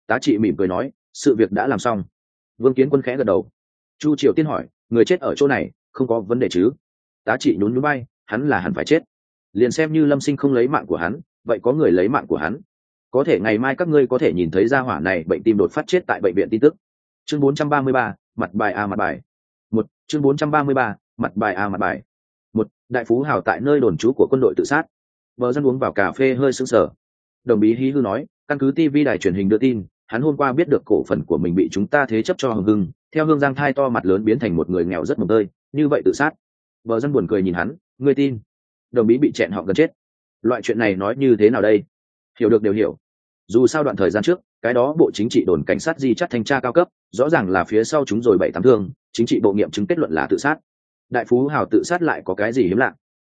Tá trị mỉm cười nói, sự việc đã làm xong. Vương kiến quân khẽ gật đầu. Chu triều tiên hỏi, người chết ở chỗ này, không có vấn đề chứ? Tá trị nhún núi bay, hắn là hẳn phải chết. Liền xem như lâm sinh không lấy mạng của hắn, vậy có người lấy mạng của hắn? Có thể ngày mai các ngươi có thể nhìn thấy gia hỏa này bệnh tim đột phát chết tại bệnh viện tin tức. Chương 433, mặt bài a mặt bài. Một chương 433, mặt bài a mặt bài. Một đại phú hào tại nơi đồn trú của quân đội tự sát. Vợ dân uống vào cà phê hơi sững sờ. Đồng bí hí hư nói căn cứ tv đài truyền hình đưa tin hắn hôm qua biết được cổ phần của mình bị chúng ta thế chấp cho hưng hưng theo hương giang thai to mặt lớn biến thành một người nghèo rất mồm tơi như vậy tự sát. Vợ dân buồn cười nhìn hắn ngươi tin? Đồng bí bị chẹn họ gần chết. Loại chuyện này nói như thế nào đây? Hiểu được đều hiểu dù sao đoạn thời gian trước, cái đó bộ chính trị đồn cảnh sát di chắt thanh tra cao cấp, rõ ràng là phía sau chúng rồi bảy tám thương, chính trị bộ nghiệm chứng kết luận là tự sát. Đại phú hào tự sát lại có cái gì hiếm lạ?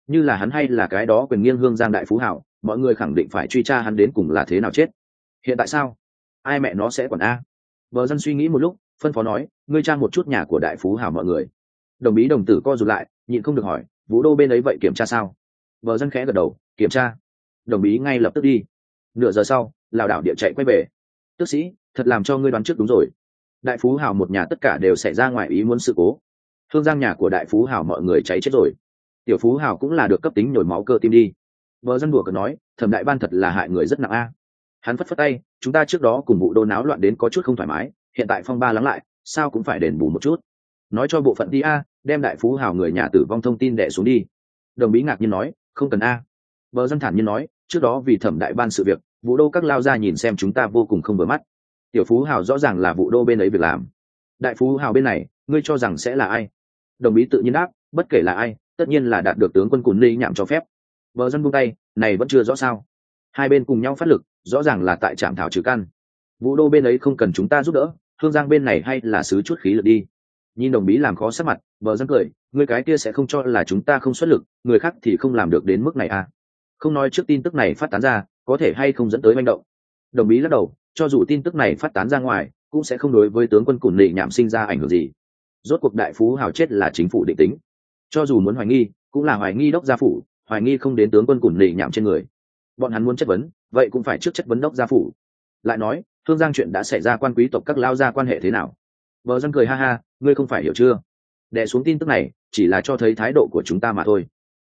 Như là hắn hay là cái đó quyền nghiêng hương giang đại phú hảo mọi người khẳng định phải truy tra hắn đến cùng là thế nào chết. Hiện tại sao? Ai mẹ nó sẽ còn a? Vợ dân suy nghĩ một lúc, phân phó nói, ngươi trang một chút nhà của đại phú hảo mọi người. Đồng bí đồng tử co rụt lại, nhịn không được hỏi, vũ đô bên ấy vậy kiểm tra sao? Vợ dân khẽ gật đầu, kiểm tra. Đồng bí ngay lập tức đi. Nửa giờ sau lảo đảo địa chạy quay về. Tước sĩ, thật làm cho ngươi đoán trước đúng rồi. Đại phú hảo một nhà tất cả đều xảy ra ngoài ý muốn sự cố. Hương giang nhà của đại phú hảo mọi người cháy chết rồi. Tiểu phú hào cũng là được cấp tính nhồi máu cơ tim đi. Vợ dân đùa cờ nói, thẩm đại ban thật là hại người rất nặng a. Hắn phất phất tay, chúng ta trước đó cùng vụ đô náo loạn đến có chút không thoải mái, hiện tại phong ba lắng lại, sao cũng phải đền bù một chút. Nói cho bộ phận đi a, đem đại phú hào người nhà tử vong thông tin đẻ xuống đi. Đồng bí ngạc nhiên nói, không cần a. Vợ dân thản nhiên nói, trước đó vì thẩm đại ban sự việc vụ đô các lao ra nhìn xem chúng ta vô cùng không vừa mắt. Tiểu phú hào rõ ràng là vụ đô bên ấy việc làm. Đại phú hào bên này, ngươi cho rằng sẽ là ai? Đồng bí tự nhiên đáp, bất kể là ai, tất nhiên là đạt được tướng quân cùn ly nhạm cho phép. Bờ dân buông tay, này vẫn chưa rõ sao. Hai bên cùng nhau phát lực, rõ ràng là tại trạm thảo trừ căn. Vũ đô bên ấy không cần chúng ta giúp đỡ, thương giang bên này hay là xứ chút khí lực đi. Nhìn đồng bí làm khó sắc mặt bờ dân cười người cái kia sẽ không cho là chúng ta không xuất lực, người khác thì không làm được đến mức này à. Không nói trước tin tức này phát tán ra có thể hay không dẫn tới manh động. Đồng bí lắc đầu, cho dù tin tức này phát tán ra ngoài, cũng sẽ không đối với tướng quân cùn lị nhảm sinh ra ảnh hưởng gì. Rốt cuộc đại phú hào chết là chính phủ định tính. Cho dù muốn hoài nghi, cũng là hoài nghi đốc gia phủ, hoài nghi không đến tướng quân cùn lị nhảm trên người. Bọn hắn muốn chất vấn, vậy cũng phải trước chất vấn đốc gia phủ. Lại nói, thương giang chuyện đã xảy ra quan quý tộc các lao gia quan hệ thế nào? Vợ dân cười ha ha, ngươi không phải hiểu chưa? Đẻ xuống tin tức này, chỉ là cho thấy thái độ của chúng ta mà thôi.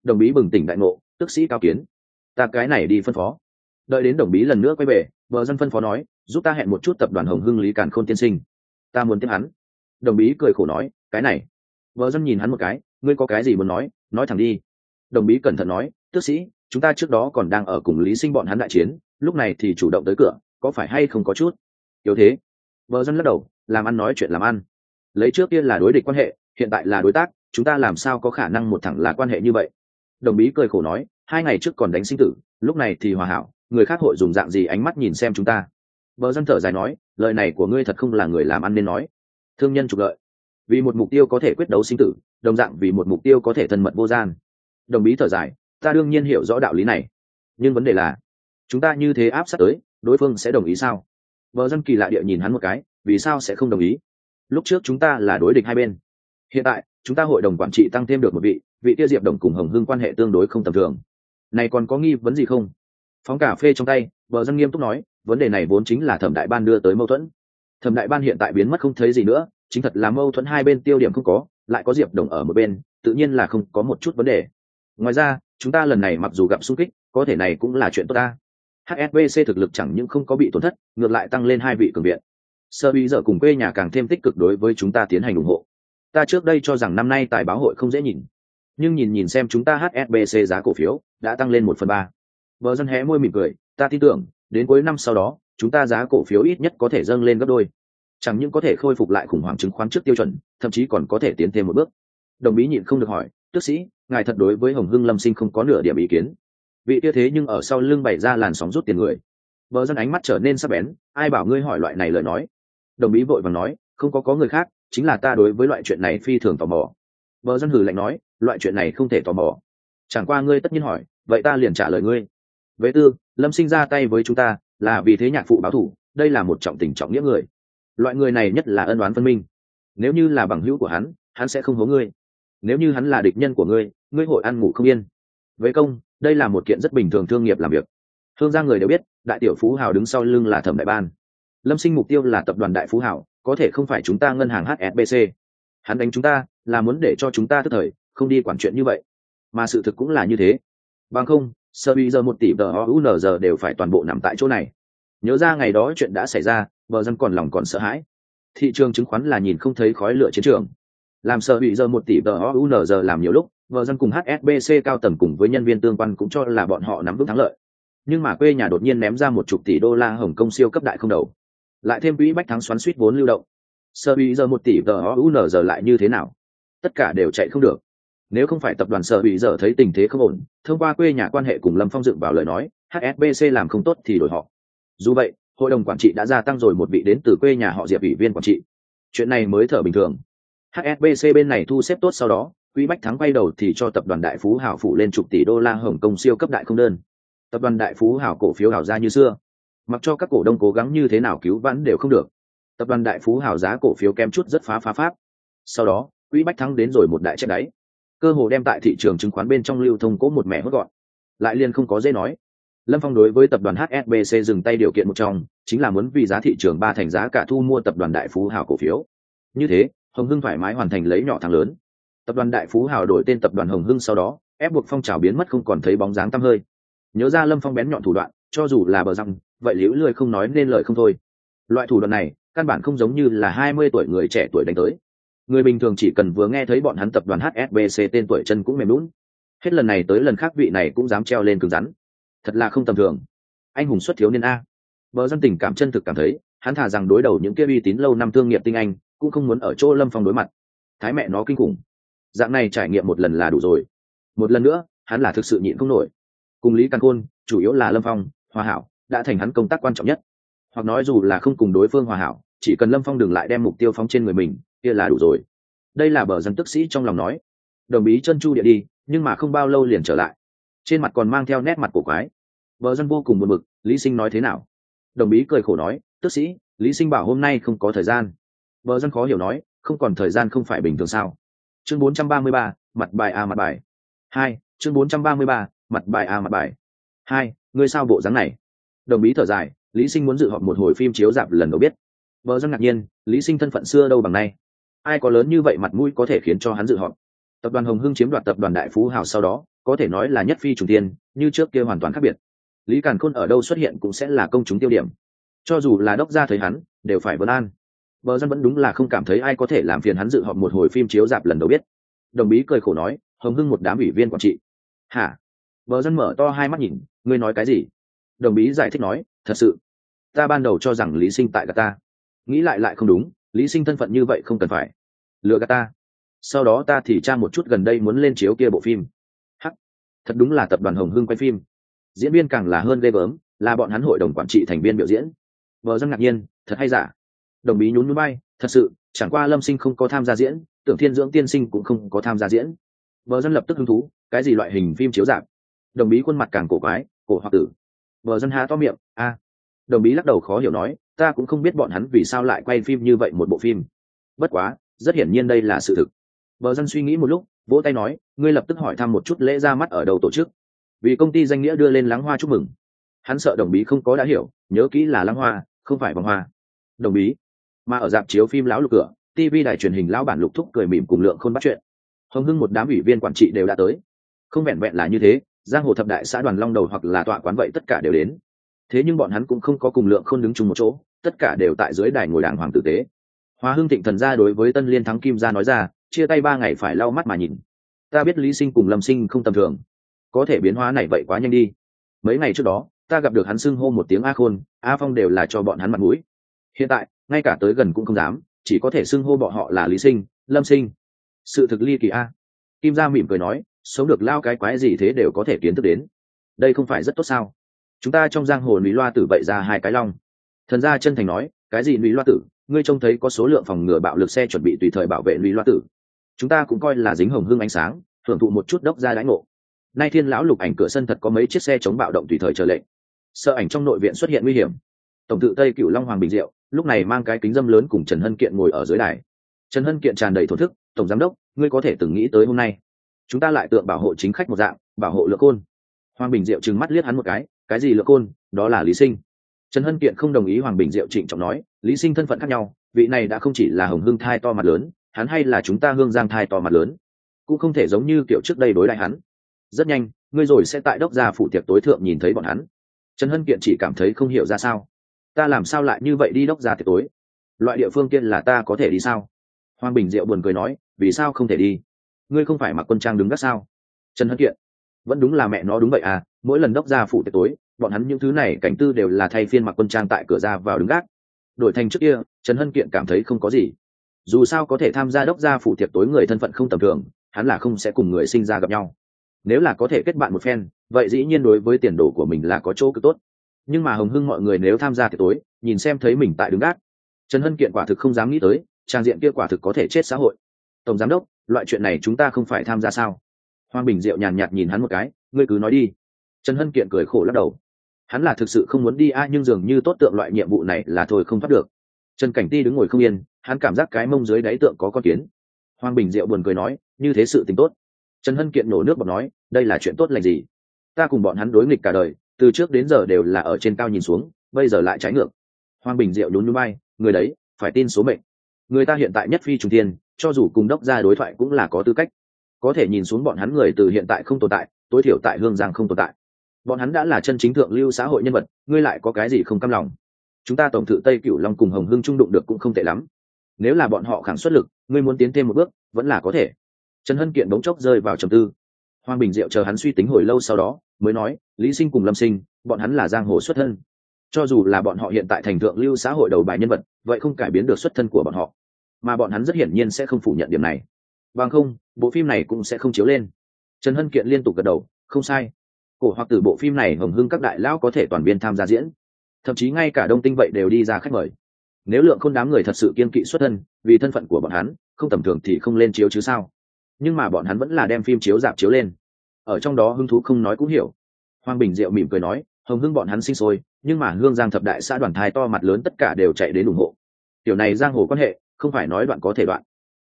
Đồng bí bừng tỉnh đại ngộ, tức sĩ cao kiến. Ta cái này đi phân phó đợi đến đồng bí lần nữa quay về vợ dân phân phó nói, giúp ta hẹn một chút tập đoàn hồng hưng lý càn khôn tiên sinh. Ta muốn tiếp hắn. Đồng bí cười khổ nói, cái này. Vợ dân nhìn hắn một cái, ngươi có cái gì muốn nói? Nói thẳng đi. Đồng bí cẩn thận nói, tước sĩ, chúng ta trước đó còn đang ở cùng lý sinh bọn hắn đại chiến, lúc này thì chủ động tới cửa, có phải hay không có chút? Yếu thế. Vợ dân lắc đầu, làm ăn nói chuyện làm ăn. Lấy trước kia là đối địch quan hệ, hiện tại là đối tác, chúng ta làm sao có khả năng một thẳng là quan hệ như vậy? Đồng bí cười khổ nói, hai ngày trước còn đánh sinh tử, lúc này thì hòa hảo người khác hội dùng dạng gì ánh mắt nhìn xem chúng ta? Bờ dân thở dài nói, lời này của ngươi thật không là người làm ăn nên nói. Thương nhân trục lợi. Vì một mục tiêu có thể quyết đấu sinh tử, đồng dạng vì một mục tiêu có thể thân mật vô gian. Đồng bí thở dài, ta đương nhiên hiểu rõ đạo lý này. Nhưng vấn đề là, chúng ta như thế áp sát tới, đối phương sẽ đồng ý sao? Vợ dân kỳ lạ địa nhìn hắn một cái, vì sao sẽ không đồng ý? Lúc trước chúng ta là đối địch hai bên. Hiện tại, chúng ta hội đồng quản trị tăng thêm được một vị vị tiêu diệp đồng cùng hồng hưng quan hệ tương đối không tầm thường. Này còn có nghi vấn gì không? Phóng cà phê trong tay vợ dân nghiêm túc nói, vấn đề này vốn chính là thẩm đại ban đưa tới mâu thuẫn. Thẩm đại ban hiện tại biến mất không thấy gì nữa, chính thật là mâu thuẫn hai bên tiêu điểm không có, lại có diệp đồng ở một bên, tự nhiên là không có một chút vấn đề. Ngoài ra, chúng ta lần này mặc dù gặp xung kích, có thể này cũng là chuyện tốt ta. Hsbc thực lực chẳng những không có bị tổn thất, ngược lại tăng lên hai vị cường viện. Sơ bí giờ cùng quê nhà càng thêm tích cực đối với chúng ta tiến hành ủng hộ. Ta trước đây cho rằng năm nay tài báo hội không dễ nhìn. Nhưng nhìn nhìn xem chúng ta hsbc giá cổ phiếu, đã tăng lên một phần ba. Bờ dân hé môi mỉm cười, ta tin tưởng, đến cuối năm sau đó, chúng ta giá cổ phiếu ít nhất có thể dâng lên gấp đôi. Chẳng những có thể khôi phục lại khủng hoảng chứng khoán trước tiêu chuẩn, thậm chí còn có thể tiến thêm một bước. Đồng ý nhịn không được hỏi, tước sĩ, ngài thật đối với hồng hưng lâm sinh không có nửa điểm ý kiến? Vị tia thế nhưng ở sau lưng bày ra làn sóng rút tiền người. Bờ dân ánh mắt trở nên sắc bén, ai bảo ngươi hỏi loại này lời nói? Đồng ý vội vàng nói, không có có người khác, chính là ta đối với loại chuyện này phi thường tò mò. Bờ dân hừ lạnh nói, loại chuyện này không thể tò mò. Chẳng qua ngươi tất nhiên hỏi, vậy ta liền trả lời ngươi vệ tư, lâm sinh ra tay với chúng ta, là vì thế nhạc phụ báo thủ, đây là một trọng tình trọng nghĩa người. Loại người này nhất là ân oán phân minh. Nếu như là bằng hữu của hắn hắn sẽ không hố ngươi. Nếu như hắn là địch nhân của ngươi ngươi hội ăn ngủ không yên. Vệ công, đây là một kiện rất bình thường thương nghiệp làm việc. Thương gia người đều biết, đại tiểu phú hào đứng sau lưng là thẩm đại ban. Lâm sinh mục tiêu là tập đoàn đại phú hào, có thể không phải chúng ta ngân hàng hsbc hắn đánh chúng ta, là muốn để cho chúng ta tức thời, không đi quản chuyện như vậy. Mà sự thực cũng là như thế. Bằng không sơ bị giờ một tỷ tờ o giờ đều phải toàn bộ nằm tại chỗ này. Nhớ ra ngày đó chuyện đã xảy ra vợ dân còn lòng còn sợ hãi. Thị trường chứng khoán là nhìn không thấy khói lửa chiến trường. Làm sợ bị giờ một tỷ tờ o giờ làm nhiều lúc vợ dân cùng hsbc cao tầng cùng với nhân viên tương quan cũng cho là bọn họ nắm vững thắng lợi. Nhưng mà quê nhà đột nhiên ném ra một chục tỷ đô la hồng kông siêu cấp đại không đầu. Lại thêm quỹ bách thắng xoắn suýt vốn lưu động. Sợ bị giờ một tỷ tờ o giờ lại như thế nào? Tất cả đều chạy không được nếu không phải tập đoàn sở bị giờ thấy tình thế không ổn, thông qua quê nhà quan hệ cùng lâm phong dựng vào lời nói hsbc làm không tốt thì đổi họ. Dù vậy, hội đồng quản trị đã gia tăng rồi một vị đến từ quê nhà họ diệp ủy viên quản trị. Chuyện này mới thở bình thường. Hsbc bên này thu xếp tốt sau đó quỹ bách thắng quay đầu thì cho tập đoàn đại phú hảo phụ lên chục tỷ đô la hồng kông siêu cấp đại không đơn. Tập đoàn đại phú hảo cổ phiếu hảo ra như xưa. Mặc cho các cổ đông cố gắng như thế nào cứu vãn đều không được. Tập đoàn đại phú hảo giá cổ phiếu kém chút rất phá phá pháp. Sau đó quỹ bách thắng đến rồi một đại chết đáy cơ hồ đem tại thị trường chứng khoán bên trong lưu thông cố một mẻ hốt gọn. Lại liền không có dễ nói. Lâm phong đối với tập đoàn hsbc dừng tay điều kiện một trong, chính là muốn vì giá thị trường ba thành giá cả thu mua tập đoàn đại phú hào cổ phiếu. Như thế, hồng hưng thoải mái hoàn thành lấy nhỏ thắng lớn. Tập đoàn đại phú hào đổi tên tập đoàn hồng hưng sau đó, ép buộc phong trào biến mất không còn thấy bóng dáng tăm hơi. Nhớ ra lâm phong bén nhọn thủ đoạn, cho dù là bờ răng, vậy liễu lười không nói nên lời không thôi. Loại thủ đoạn này, căn bản không giống như là hai mươi tuổi người trẻ tuổi đánh tới người bình thường chỉ cần vừa nghe thấy bọn hắn tập đoàn hsbc tên tuổi chân cũng mềm lún hết lần này tới lần khác vị này cũng dám treo lên cứng rắn. Thật là không tầm thường. Anh hùng xuất thiếu niên a. Vợ dân tình cảm chân thực cảm thấy, hắn thả rằng đối đầu những kia uy tín lâu năm thương nghiệp tinh anh, cũng không muốn ở chỗ lâm phong đối mặt. Thái mẹ nó kinh khủng. Dạng này trải nghiệm một lần là đủ rồi. Một lần nữa, hắn là thực sự nhịn không nổi. Cùng lý căn khôn, chủ yếu là lâm phong, hòa hảo, đã thành hắn công tác quan trọng nhất. Hoặc nói dù là không cùng đối phương hòa hảo chỉ cần lâm phong đừng lại đem mục tiêu phóng trên người mình kia là đủ rồi. Đây là bờ dân tức sĩ trong lòng nói. Đồng ý chân chu địa đi nhưng mà không bao lâu liền trở lại. Trên mặt còn mang theo nét mặt cổ quái. Bờ dân vô cùng buồn bực lý sinh nói thế nào? Đồng ý cười khổ nói tức sĩ lý sinh bảo hôm nay không có thời gian. Bờ dân khó hiểu nói không còn thời gian không phải bình thường sao? Chương 433, mặt bài a mặt bài. Hai chương 433, mặt bài a mặt bài. Hai ngươi sao bộ dáng này? Đồng ý thở dài lý sinh muốn dự họp một hồi phim chiếu dạp lần đầu biết vợ dân ngạc nhiên, lý sinh thân phận xưa đâu bằng nay? Ai có lớn như vậy mặt mũi có thể khiến cho hắn dự họp? Tập đoàn hồng hưng chiếm đoạt tập đoàn đại phú hào sau đó, có thể nói là nhất phi trùng tiên, như trước kia hoàn toàn khác biệt. Lý càn khôn ở đâu xuất hiện cũng sẽ là công chúng tiêu điểm. Cho dù là đốc gia thấy hắn, đều phải vân an. Bờ dân vẫn đúng là không cảm thấy ai có thể làm phiền hắn dự họp một hồi phim chiếu dạp lần đầu biết. Đồng bí cười khổ nói, hồng hưng một đám ủy viên quản trị. Hả? Bờ dân mở to hai mắt nhìn, ngươi nói cái gì? Đồng bí giải thích nói, thật sự, ta ban đầu cho rằng lý sinh tại gà ta nghĩ lại lại không đúng, lý sinh thân phận như vậy không cần phải. Lừa gạt ta. Sau đó ta thì tra một chút gần đây muốn lên chiếu kia bộ phim. Hắc. Thật đúng là tập đoàn hồng hưng quay phim. Diễn viên càng là hơn ghê gớm, là bọn hắn hội đồng quản trị thành viên biểu diễn. Vợ dân ngạc nhiên, thật hay giả? Đồng bí nhún núi bay, thật sự, chẳng qua lâm sinh không có tham gia diễn, tưởng thiên dưỡng tiên sinh cũng không có tham gia diễn. Vợ dân lập tức hứng thú, cái gì loại hình phim chiếu giảm đồng bí khuôn mặt càng cổ quái, cổ hoặc tử. Vợ dân há to miệng, a. Đồng bí lắc đầu khó hiểu nói ta cũng không biết bọn hắn vì sao lại quay phim như vậy một bộ phim. Bất quá, rất hiển nhiên đây là sự thực. Vợ dân suy nghĩ một lúc, vỗ tay nói, ngươi lập tức hỏi thăm một chút lễ ra mắt ở đầu tổ chức. Vì công ty danh nghĩa đưa lên lắng hoa chúc mừng. Hắn sợ đồng bí không có đã hiểu, nhớ kỹ là lăng hoa, không phải vòng hoa. Đồng bí, mà ở dạp chiếu phim lão lục cửa tv đài truyền hình lão bản lục thúc cười mỉm cùng lượng khôn bắt chuyện. Hồng hưng một đám ủy viên quản trị đều đã tới. Không vẹn vẹn là như thế, giang hồ thập đại xã đoàn long đầu hoặc là tọa quán vậy tất cả đều đến thế nhưng bọn hắn cũng không có cùng lượng không đứng chung một chỗ, tất cả đều tại dưới đài ngồi đàng hoàng tử tế. Hoa hưng thịnh thần gia đối với tân liên thắng kim gia nói ra, chia tay ba ngày phải lau mắt mà nhìn. Ta biết lý sinh cùng lâm sinh không tầm thường. Có thể biến hóa này vậy quá nhanh đi. Mấy ngày trước đó, ta gặp được hắn xưng hô một tiếng a khôn, a phong đều là cho bọn hắn mặt mũi. Hiện tại, ngay cả tới gần cũng không dám, chỉ có thể xưng hô bọn họ là lý sinh, lâm sinh. Sự thực ly kỳ a. Kim gia mỉm cười nói, sống được lao cái quái gì thế đều có thể kiến thức đến. Đây không phải rất tốt sao? Chúng ta trong giang hồ lũy loa tử vậy ra hai cái long. Thần gia chân thành nói, cái gì lũy loa tử? Ngươi trông thấy có số lượng phòng ngừa bạo lực xe chuẩn bị tùy thời bảo vệ lũy loa tử. Chúng ta cũng coi là dính hồng hương ánh sáng, thưởng thụ một chút đốc ra đãi ngộ. Nay thiên lão lục ảnh cửa sân thật có mấy chiếc xe chống bạo động tùy thời chờ lệnh. Sợ ảnh trong nội viện xuất hiện nguy hiểm. Tổng tự tây cựu long hoàng bình diệu, lúc này mang cái kính dâm lớn cùng trần hân kiện ngồi ở dưới đài. Trần hân kiện tràn đầy thổ thức, tổng giám đốc, ngươi có thể từng nghĩ tới hôm nay. Chúng ta lại tượng bảo hộ chính khách một dạng, bảo hộ lượng côn. Hoàng bình diệu trừng mắt liếc hắn một cái cái gì lựa côn, đó là lý sinh. Trần hân kiện không đồng ý hoàng bình diệu trịnh trọng nói, lý sinh thân phận khác nhau, vị này đã không chỉ là hồng hương thai to mặt lớn, hắn hay là chúng ta hương giang thai to mặt lớn. Cũng không thể giống như kiểu trước đây đối lại hắn. Rất nhanh, ngươi rồi sẽ tại đốc gia phủ tiệc tối thượng nhìn thấy bọn hắn. Trần hân kiện chỉ cảm thấy không hiểu ra sao. Ta làm sao lại như vậy đi đốc gia tiệc tối? Loại địa phương tiên là ta có thể đi sao? Hoàng bình diệu buồn cười nói, vì sao không thể đi? Ngươi không phải mặc quân trang đứng gác sao? Trần hân kiện, vẫn đúng là mẹ nó đúng vậy à mỗi lần đốc gia phủ tiệc tối bọn hắn những thứ này cảnh tư đều là thay phiên mặc quân trang tại cửa ra vào đứng gác. Đổi thành trước kia, trần hân kiện cảm thấy không có gì. Dù sao có thể tham gia đốc gia phụ tiệc tối người thân phận không tầm thường, hắn là không sẽ cùng người sinh ra gặp nhau. Nếu là có thể kết bạn một phen, vậy dĩ nhiên đối với tiền đồ của mình là có chỗ cực tốt. Nhưng mà hồng hưng mọi người nếu tham gia tiệc tối, nhìn xem thấy mình tại đứng gác. Trần hân kiện quả thực không dám nghĩ tới, trang diện kia quả thực có thể chết xã hội. Tổng giám đốc, loại chuyện này chúng ta không phải tham gia sao? Hoàng bình diệu nhàn nhạt nhìn hắn một cái, ngươi cứ nói đi trần hân kiện cười khổ lắc đầu. Hắn là thực sự không muốn đi a, nhưng dường như tốt tượng loại nhiệm vụ này là thôi không thoát được. Trần cảnh ti đứng ngồi không yên, hắn cảm giác cái mông dưới đáy tượng có con kiến. Hoàng bình diệu buồn cười nói, như thế sự tình tốt. Trần hân kiện nổ nước bọt nói, đây là chuyện tốt lành gì? Ta cùng bọn hắn đối nghịch cả đời, từ trước đến giờ đều là ở trên cao nhìn xuống, bây giờ lại trái ngược. Hoàng bình diệu nhún núi bay người đấy, phải tin số mệnh. Người ta hiện tại nhất phi trung tiên cho dù cùng đốc ra đối thoại cũng là có tư cách. Có thể nhìn xuống bọn hắn người từ hiện tại không tồn tại, tối thiểu tại hương giang không tồn tại bọn hắn đã là chân chính thượng lưu xã hội nhân vật, ngươi lại có cái gì không cam lòng? Chúng ta tổng thự tây cửu long cùng hồng hưng trung đụng được cũng không tệ lắm. Nếu là bọn họ khẳng xuất lực, ngươi muốn tiến thêm một bước, vẫn là có thể. Trần hân kiện bỗng chốc rơi vào trầm tư. Hoàng bình diệu chờ hắn suy tính hồi lâu sau đó, mới nói, lý sinh cùng lâm sinh, bọn hắn là giang hồ xuất thân. Cho dù là bọn họ hiện tại thành thượng lưu xã hội đầu bài nhân vật, vậy không cải biến được xuất thân của bọn họ. Mà bọn hắn rất hiển nhiên sẽ không phủ nhận điểm này. Bằng không, bộ phim này cũng sẽ không chiếu lên. Trần hân kiện liên tục gật đầu, không sai cổ hoặc từ bộ phim này hồng hưng các đại lão có thể toàn biên tham gia diễn. Thậm chí ngay cả đông tinh vậy đều đi ra khách mời. Nếu lượng khôn đám người thật sự kiên kỵ xuất thân, vì thân phận của bọn hắn, không tầm thường thì không lên chiếu chứ sao? Nhưng mà bọn hắn vẫn là đem phim chiếu dạp chiếu lên. Ở trong đó hưng thú không nói cũng hiểu. Hoàng bình diệu mỉm cười nói, hồng hưng bọn hắn sinh sôi, nhưng mà hương giang thập đại xã đoàn thai to mặt lớn tất cả đều chạy đến ủng hộ. Tiểu này giang hồ quan hệ, không phải nói đoạn có thể đoạn.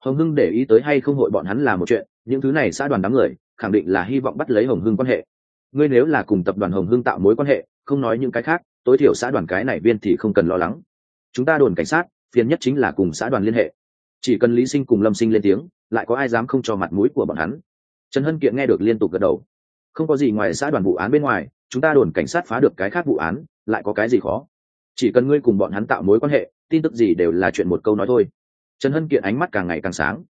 Hồng hưng để ý tới hay không hội bọn hắn là một chuyện, những thứ này xã đoàn đám người, khẳng định là hy vọng bắt lấy hồng hưng quan hệ ngươi nếu là cùng tập đoàn hồng hưng tạo mối quan hệ, không nói những cái khác, tối thiểu xã đoàn cái này viên thì không cần lo lắng. Chúng ta đồn cảnh sát, phiền nhất chính là cùng xã đoàn liên hệ. Chỉ cần lý sinh cùng lâm sinh lên tiếng, lại có ai dám không cho mặt mũi của bọn hắn? Trần hân kiện nghe được liên tục gật đầu. Không có gì ngoài xã đoàn vụ án bên ngoài, chúng ta đồn cảnh sát phá được cái khác vụ án, lại có cái gì khó? Chỉ cần ngươi cùng bọn hắn tạo mối quan hệ, tin tức gì đều là chuyện một câu nói thôi. Trần hân kiện ánh mắt càng ngày càng sáng.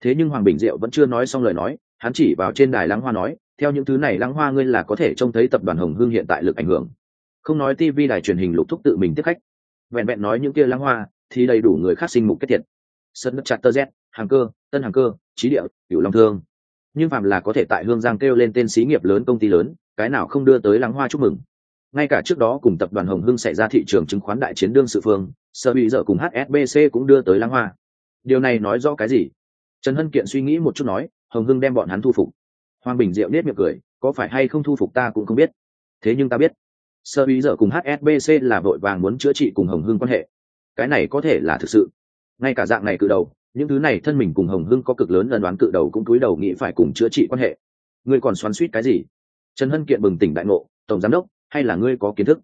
Thế nhưng hoàng bình diệu vẫn chưa nói xong lời nói, hắn chỉ vào trên đài lắng hoa nói theo những thứ này lăng hoa ngươi là có thể trông thấy tập đoàn hồng hương hiện tại lực ảnh hưởng. Không nói tv đài truyền hình lục thúc tự mình tiếp khách. Vẹn vẹn nói những kia lăng hoa, thì đầy đủ người khác sinh mục kết thiệt. Sân đất chặt tơ z hàng cơ, tân hàng cơ, trí địa cựu long thương. Nhưng phạm là có thể tại hương giang kêu lên tên xí nghiệp lớn công ty lớn, cái nào không đưa tới lăng hoa chúc mừng. Ngay cả trước đó cùng tập đoàn hồng hưng xảy ra thị trường chứng khoán đại chiến đương sự phương, sở bị dở cùng hsbc cũng đưa tới lăng hoa. Điều này nói rõ cái gì? Trần hân kiện suy nghĩ một chút nói, hồng hưng đem bọn hắn thu phục hoàng bình diệu nết miệng cười, có phải hay không thu phục ta cũng không biết. Thế nhưng ta biết, sơ bí dở cùng hsbc là vội vàng muốn chữa trị cùng hồng hưng quan hệ. Cái này có thể là thực sự. Ngay cả dạng này cự đầu, những thứ này thân mình cùng hồng hưng có cực lớn ẩn đoán cự đầu cũng túi đầu nghĩ phải cùng chữa trị quan hệ. Ngươi còn xoắn suýt cái gì? Trần hân kiện bừng tỉnh đại ngộ, tổng giám đốc, hay là ngươi có kiến thức?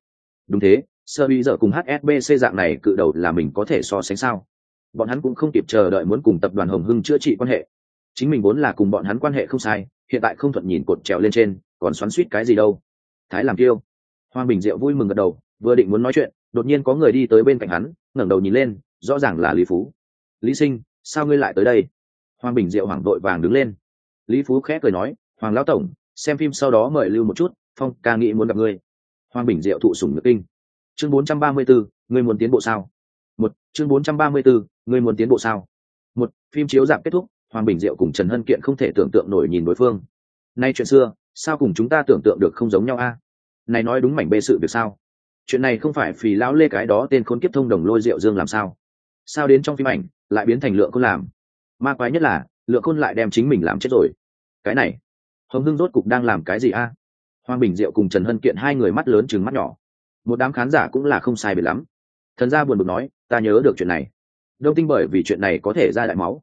Đúng thế, sơ bí dở cùng hsbc dạng này cự đầu là mình có thể so sánh sao? Bọn hắn cũng không kịp chờ đợi muốn cùng tập đoàn hồng hưng chữa trị quan hệ chính mình vốn là cùng bọn hắn quan hệ không sai hiện tại không thuận nhìn cột trèo lên trên còn xoắn suýt cái gì đâu. Thái làm kiêu. Hoàng bình diệu vui mừng gật đầu vừa định muốn nói chuyện đột nhiên có người đi tới bên cạnh hắn ngẩng đầu nhìn lên rõ ràng là lý phú. Lý sinh sao ngươi lại tới đây? Hoàng bình diệu hoảng đội vàng đứng lên. Lý phú khẽ cười nói hoàng lão tổng xem phim sau đó mời lưu một chút phong ca nghĩ muốn gặp ngươi. Hoàng bình diệu thụ sủng nước kinh. Chương 434, ngươi muốn tiến bộ sao? Một chương 434, ngươi muốn tiến bộ sao? Một phim chiếu giảm kết thúc hoàng bình diệu cùng trần hân kiện không thể tưởng tượng nổi nhìn đối phương. Nay chuyện xưa, sao cùng chúng ta tưởng tượng được không giống nhau a? Này nói đúng mảnh bê sự việc sao? Chuyện này không phải vì lão lê cái đó tên khốn kiếp thông đồng lôi rượu dương làm sao? Sao đến trong phim ảnh, lại biến thành lượng khôn làm? Ma quái nhất là, lượng khôn lại đem chính mình làm chết rồi. Cái này, hồng hưng rốt cục đang làm cái gì a? Hoàng bình diệu cùng trần hân kiện hai người mắt lớn chừng mắt nhỏ. Một đám khán giả cũng là không sai biệt lắm. Thần gia buồn bực nói, ta nhớ được chuyện này. Đông tinh bởi vì chuyện này có thể ra đại máu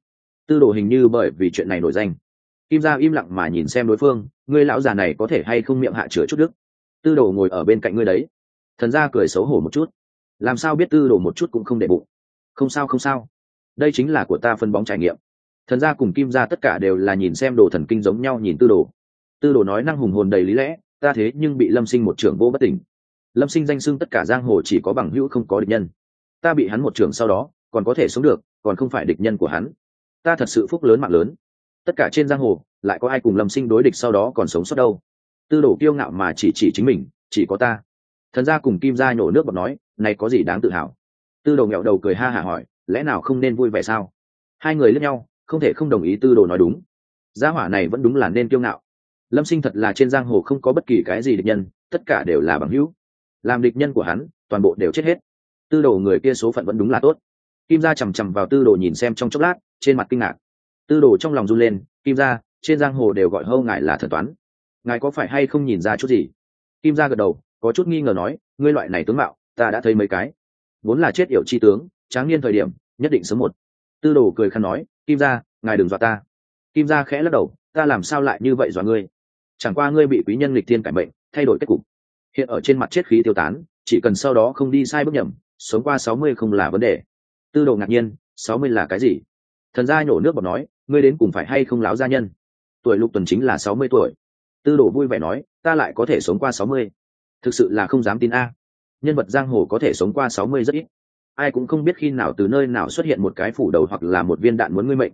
tư đồ hình như bởi vì chuyện này nổi danh. Kim gia im lặng mà nhìn xem đối phương, ngươi lão già này có thể hay không miệng hạ chứa chút đức? Tư đồ ngồi ở bên cạnh ngươi đấy. Thần gia cười xấu hổ một chút. Làm sao biết tư đồ một chút cũng không để bụng? Không sao không sao. Đây chính là của ta phân bóng trải nghiệm. Thần gia cùng kim gia tất cả đều là nhìn xem đồ thần kinh giống nhau nhìn tư đồ. Tư đồ nói năng hùng hồn đầy lý lẽ, ta thế nhưng bị lâm sinh một trưởng vô bất tỉnh. Lâm sinh danh xưng tất cả giang hồ chỉ có bằng hữu không có địch nhân. Ta bị hắn một trưởng sau đó, còn có thể sống được, còn không phải địch nhân của hắn ta thật sự phúc lớn mạng lớn. Tất cả trên giang hồ, lại có ai cùng lâm sinh đối địch sau đó còn sống sót đâu? Tư đồ kiêu ngạo mà chỉ chỉ chính mình, chỉ có ta. Thần gia cùng kim gia nhổ nước bọt nói, này có gì đáng tự hào? Tư đồ nghẹo đầu cười ha hả hỏi, lẽ nào không nên vui vẻ sao? Hai người lẫn nhau, không thể không đồng ý tư đồ nói đúng. Gia hỏa này vẫn đúng là nên kiêu ngạo. Lâm sinh thật là trên giang hồ không có bất kỳ cái gì địch nhân, tất cả đều là bằng hữu. Làm địch nhân của hắn, toàn bộ đều chết hết. Tư đồ người kia số phận vẫn đúng là tốt. Kim gia chằm chằm vào tư đồ nhìn xem trong chốc lát trên mặt kinh ngạc. Tư đồ trong lòng run lên, kim gia, trên giang hồ đều gọi hâu ngài là thần toán. Ngài có phải hay không nhìn ra chút gì? Kim gia gật đầu, có chút nghi ngờ nói, ngươi loại này tướng mạo, ta đã thấy mấy cái. Vốn là chết yểu chi tướng, tráng niên thời điểm, nhất định sớm một. Tư đồ cười khăn nói, kim gia, ngài đừng dọa ta. Kim gia khẽ lắc đầu, ta làm sao lại như vậy dọa ngươi? Chẳng qua ngươi bị quý nhân lịch thiên cải mệnh, thay đổi kết cục. Hiện ở trên mặt chết khí tiêu tán, chỉ cần sau đó không đi sai bước nhầm, sống qua sáu mươi không là vấn đề. Tư đồ ngạc nhiên, sáu mươi là cái gì? Thần gia nhổ nước bọt nói, ngươi đến cùng phải hay không láo gia nhân? Tuổi lục tuần chính là sáu mươi tuổi. Tư đồ vui vẻ nói, ta lại có thể sống qua sáu mươi. Thực sự là không dám tin a. Nhân vật giang hồ có thể sống qua sáu mươi rất ít. Ai cũng không biết khi nào từ nơi nào xuất hiện một cái phủ đầu hoặc là một viên đạn muốn ngươi mệnh.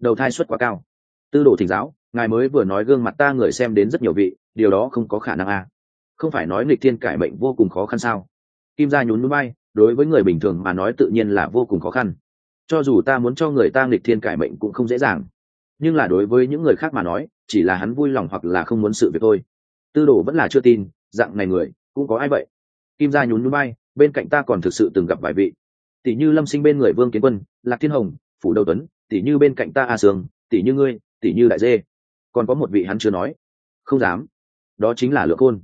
Đầu thai suất quá cao. Tư đồ thỉnh giáo, ngài mới vừa nói gương mặt ta người xem đến rất nhiều vị, điều đó không có khả năng a. Không phải nói nghịch thiên cải mệnh vô cùng khó khăn sao? Kim gia nhún núi bay, đối với người bình thường mà nói tự nhiên là vô cùng khó khăn cho dù ta muốn cho người ta nghịch thiên cải mệnh cũng không dễ dàng. Nhưng là đối với những người khác mà nói, chỉ là hắn vui lòng hoặc là không muốn sự việc thôi. Tư đồ vẫn là chưa tin, dạng này người, cũng có ai vậy? Kim gia nhún núi bay bên cạnh ta còn thực sự từng gặp vài vị. Tỷ như lâm sinh bên người vương kiến quân, lạc thiên hồng, phủ đầu tuấn, tỷ như bên cạnh ta a sương, tỷ như ngươi, tỷ như đại dê. Còn có một vị hắn chưa nói. Không dám. Đó chính là lượng khôn.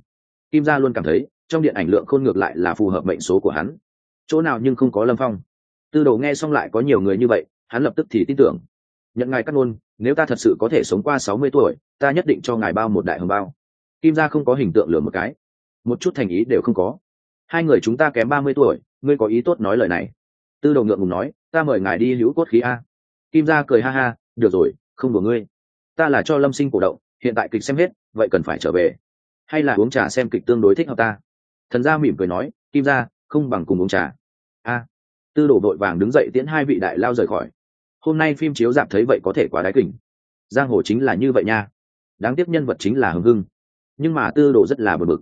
Kim gia luôn cảm thấy, trong điện ảnh lượng khôn ngược lại là phù hợp mệnh số của hắn. Chỗ nào nhưng không có lâm phong tư đồ nghe xong lại có nhiều người như vậy, hắn lập tức thì tin tưởng. Nhận ngài cắt ngôn, nếu ta thật sự có thể sống qua sáu mươi tuổi, ta nhất định cho ngài bao một đại hồng bao. Kim gia không có hình tượng lửa một cái. Một chút thành ý đều không có. Hai người chúng ta kém ba mươi tuổi, ngươi có ý tốt nói lời này. Tư đồ ngượng ngùng nói, ta mời ngài đi hữu cốt khí a. Kim gia cười ha ha, được rồi, không đùa ngươi. Ta là cho lâm sinh cổ động, hiện tại kịch xem hết, vậy cần phải trở về. Hay là uống trà xem kịch tương đối thích hợp ta. Thần gia mỉm cười nói, kim gia, không bằng cùng uống trà. A tư đồ đội vàng đứng dậy tiễn hai vị đại lao rời khỏi. Hôm nay phim chiếu dạp thấy vậy có thể quá đái kỉnh giang hồ chính là như vậy nha. Đáng tiếc nhân vật chính là hưng hưng. Nhưng mà tư đồ rất là bực bực.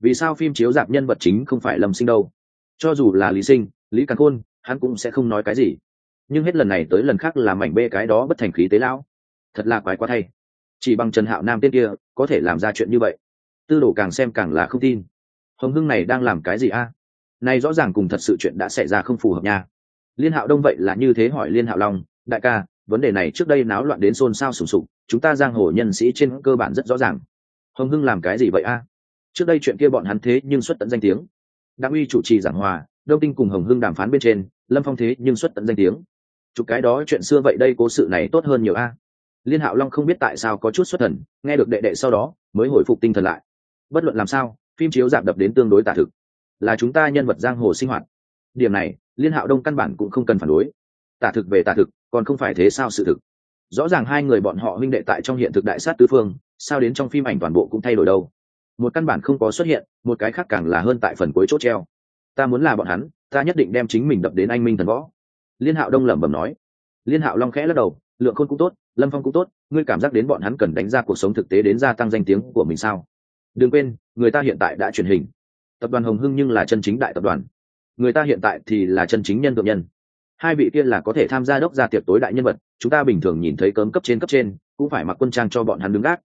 Vì sao phim chiếu dạp nhân vật chính không phải lâm sinh đâu? Cho dù là lý sinh, lý càn khôn, hắn cũng sẽ không nói cái gì. Nhưng hết lần này tới lần khác là mảnh bê cái đó bất thành khí tế lão. Thật là quái quá thay. Chỉ bằng trần hạo nam tên kia, có thể làm ra chuyện như vậy. Tư đồ càng xem càng là không tin. Hồng hưng này đang làm cái gì a? Này rõ ràng cùng thật sự chuyện đã xảy ra không phù hợp nha. Liên hạo đông vậy là như thế hỏi liên hạo long, đại ca, vấn đề này trước đây náo loạn đến xôn xao sùng sục, chúng ta giang hồ nhân sĩ trên cơ bản rất rõ ràng. Hồng hưng làm cái gì vậy a? Trước đây chuyện kia bọn hắn thế nhưng xuất tận danh tiếng. Đặng uy chủ trì giảng hòa, đông tinh cùng hồng hưng đàm phán bên trên, lâm phong thế nhưng xuất tận danh tiếng. Chụp cái đó chuyện xưa vậy đây cố sự này tốt hơn nhiều a. Liên hạo long không biết tại sao có chút xuất thần, nghe được đệ đệ sau đó, mới hồi phục tinh thần lại. Bất luận làm sao, phim chiếu giảm đập đến tương đối tả thực là chúng ta nhân vật giang hồ sinh hoạt. Điểm này, liên hạo đông căn bản cũng không cần phản đối. Tả thực về tả thực, còn không phải thế sao sự thực? Rõ ràng hai người bọn họ huynh đệ tại trong hiện thực đại sát tứ phương, sao đến trong phim ảnh toàn bộ cũng thay đổi đâu? Một căn bản không có xuất hiện, một cái khác càng là hơn tại phần cuối chốt treo. Ta muốn là bọn hắn, ta nhất định đem chính mình đập đến anh minh thần võ. Liên hạo đông lẩm bẩm nói. Liên hạo long khẽ lắc đầu, lượng khôn cũng tốt, lâm phong cũng tốt, ngươi cảm giác đến bọn hắn cần đánh ra cuộc sống thực tế đến gia tăng danh tiếng của mình sao? Đừng quên, người ta hiện tại đã truyền hình tập đoàn hồng hưng nhưng là chân chính đại tập đoàn. Người ta hiện tại thì là chân chính nhân thượng nhân. Hai vị kia là có thể tham gia đốc gia tiệc tối đại nhân vật, chúng ta bình thường nhìn thấy cấm cấp trên cấp trên, cũng phải mặc quân trang cho bọn hắn đứng gác.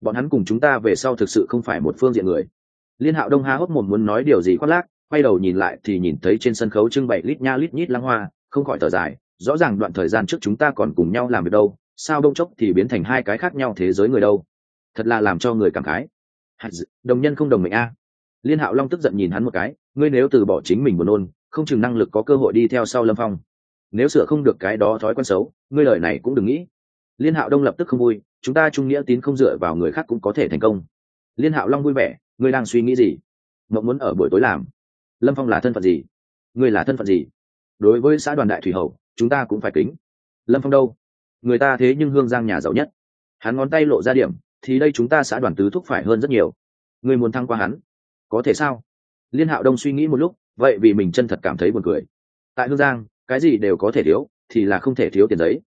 Bọn hắn cùng chúng ta về sau thực sự không phải một phương diện người. Liên hạo đông ha hốc một muốn nói điều gì khoác lác, quay đầu nhìn lại thì nhìn thấy trên sân khấu trưng bày lít nha lít nhít lăng hoa, không khỏi thở dài, rõ ràng đoạn thời gian trước chúng ta còn cùng nhau làm việc đâu, sao đông chốc thì biến thành hai cái khác nhau thế giới người đâu. Thật là làm cho người cảm khái. Đồng nhân không đồng mệnh a liên hạo long tức giận nhìn hắn một cái, ngươi nếu từ bỏ chính mình buồn nôn, không chừng năng lực có cơ hội đi theo sau lâm phong. Nếu sửa không được cái đó thói quen xấu, ngươi lời này cũng đừng nghĩ. Liên hạo đông lập tức không vui, chúng ta trung nghĩa tín không dựa vào người khác cũng có thể thành công. Liên hạo long vui vẻ, ngươi đang suy nghĩ gì? Mộng muốn ở buổi tối làm. Lâm phong là thân phận gì? Ngươi là thân phận gì? Đối với xã đoàn đại thủy hậu, chúng ta cũng phải kính. Lâm phong đâu? Người ta thế nhưng hương giang nhà giàu nhất. Hắn ngón tay lộ ra điểm, thì đây chúng ta xã đoàn tứ thúc phải hơn rất nhiều. Ngươi muốn thăng qua hắn có thể sao? Liên hạo đông suy nghĩ một lúc, vậy vì mình chân thật cảm thấy buồn cười. Tại hương giang, cái gì đều có thể thiếu, thì là không thể thiếu tiền giấy.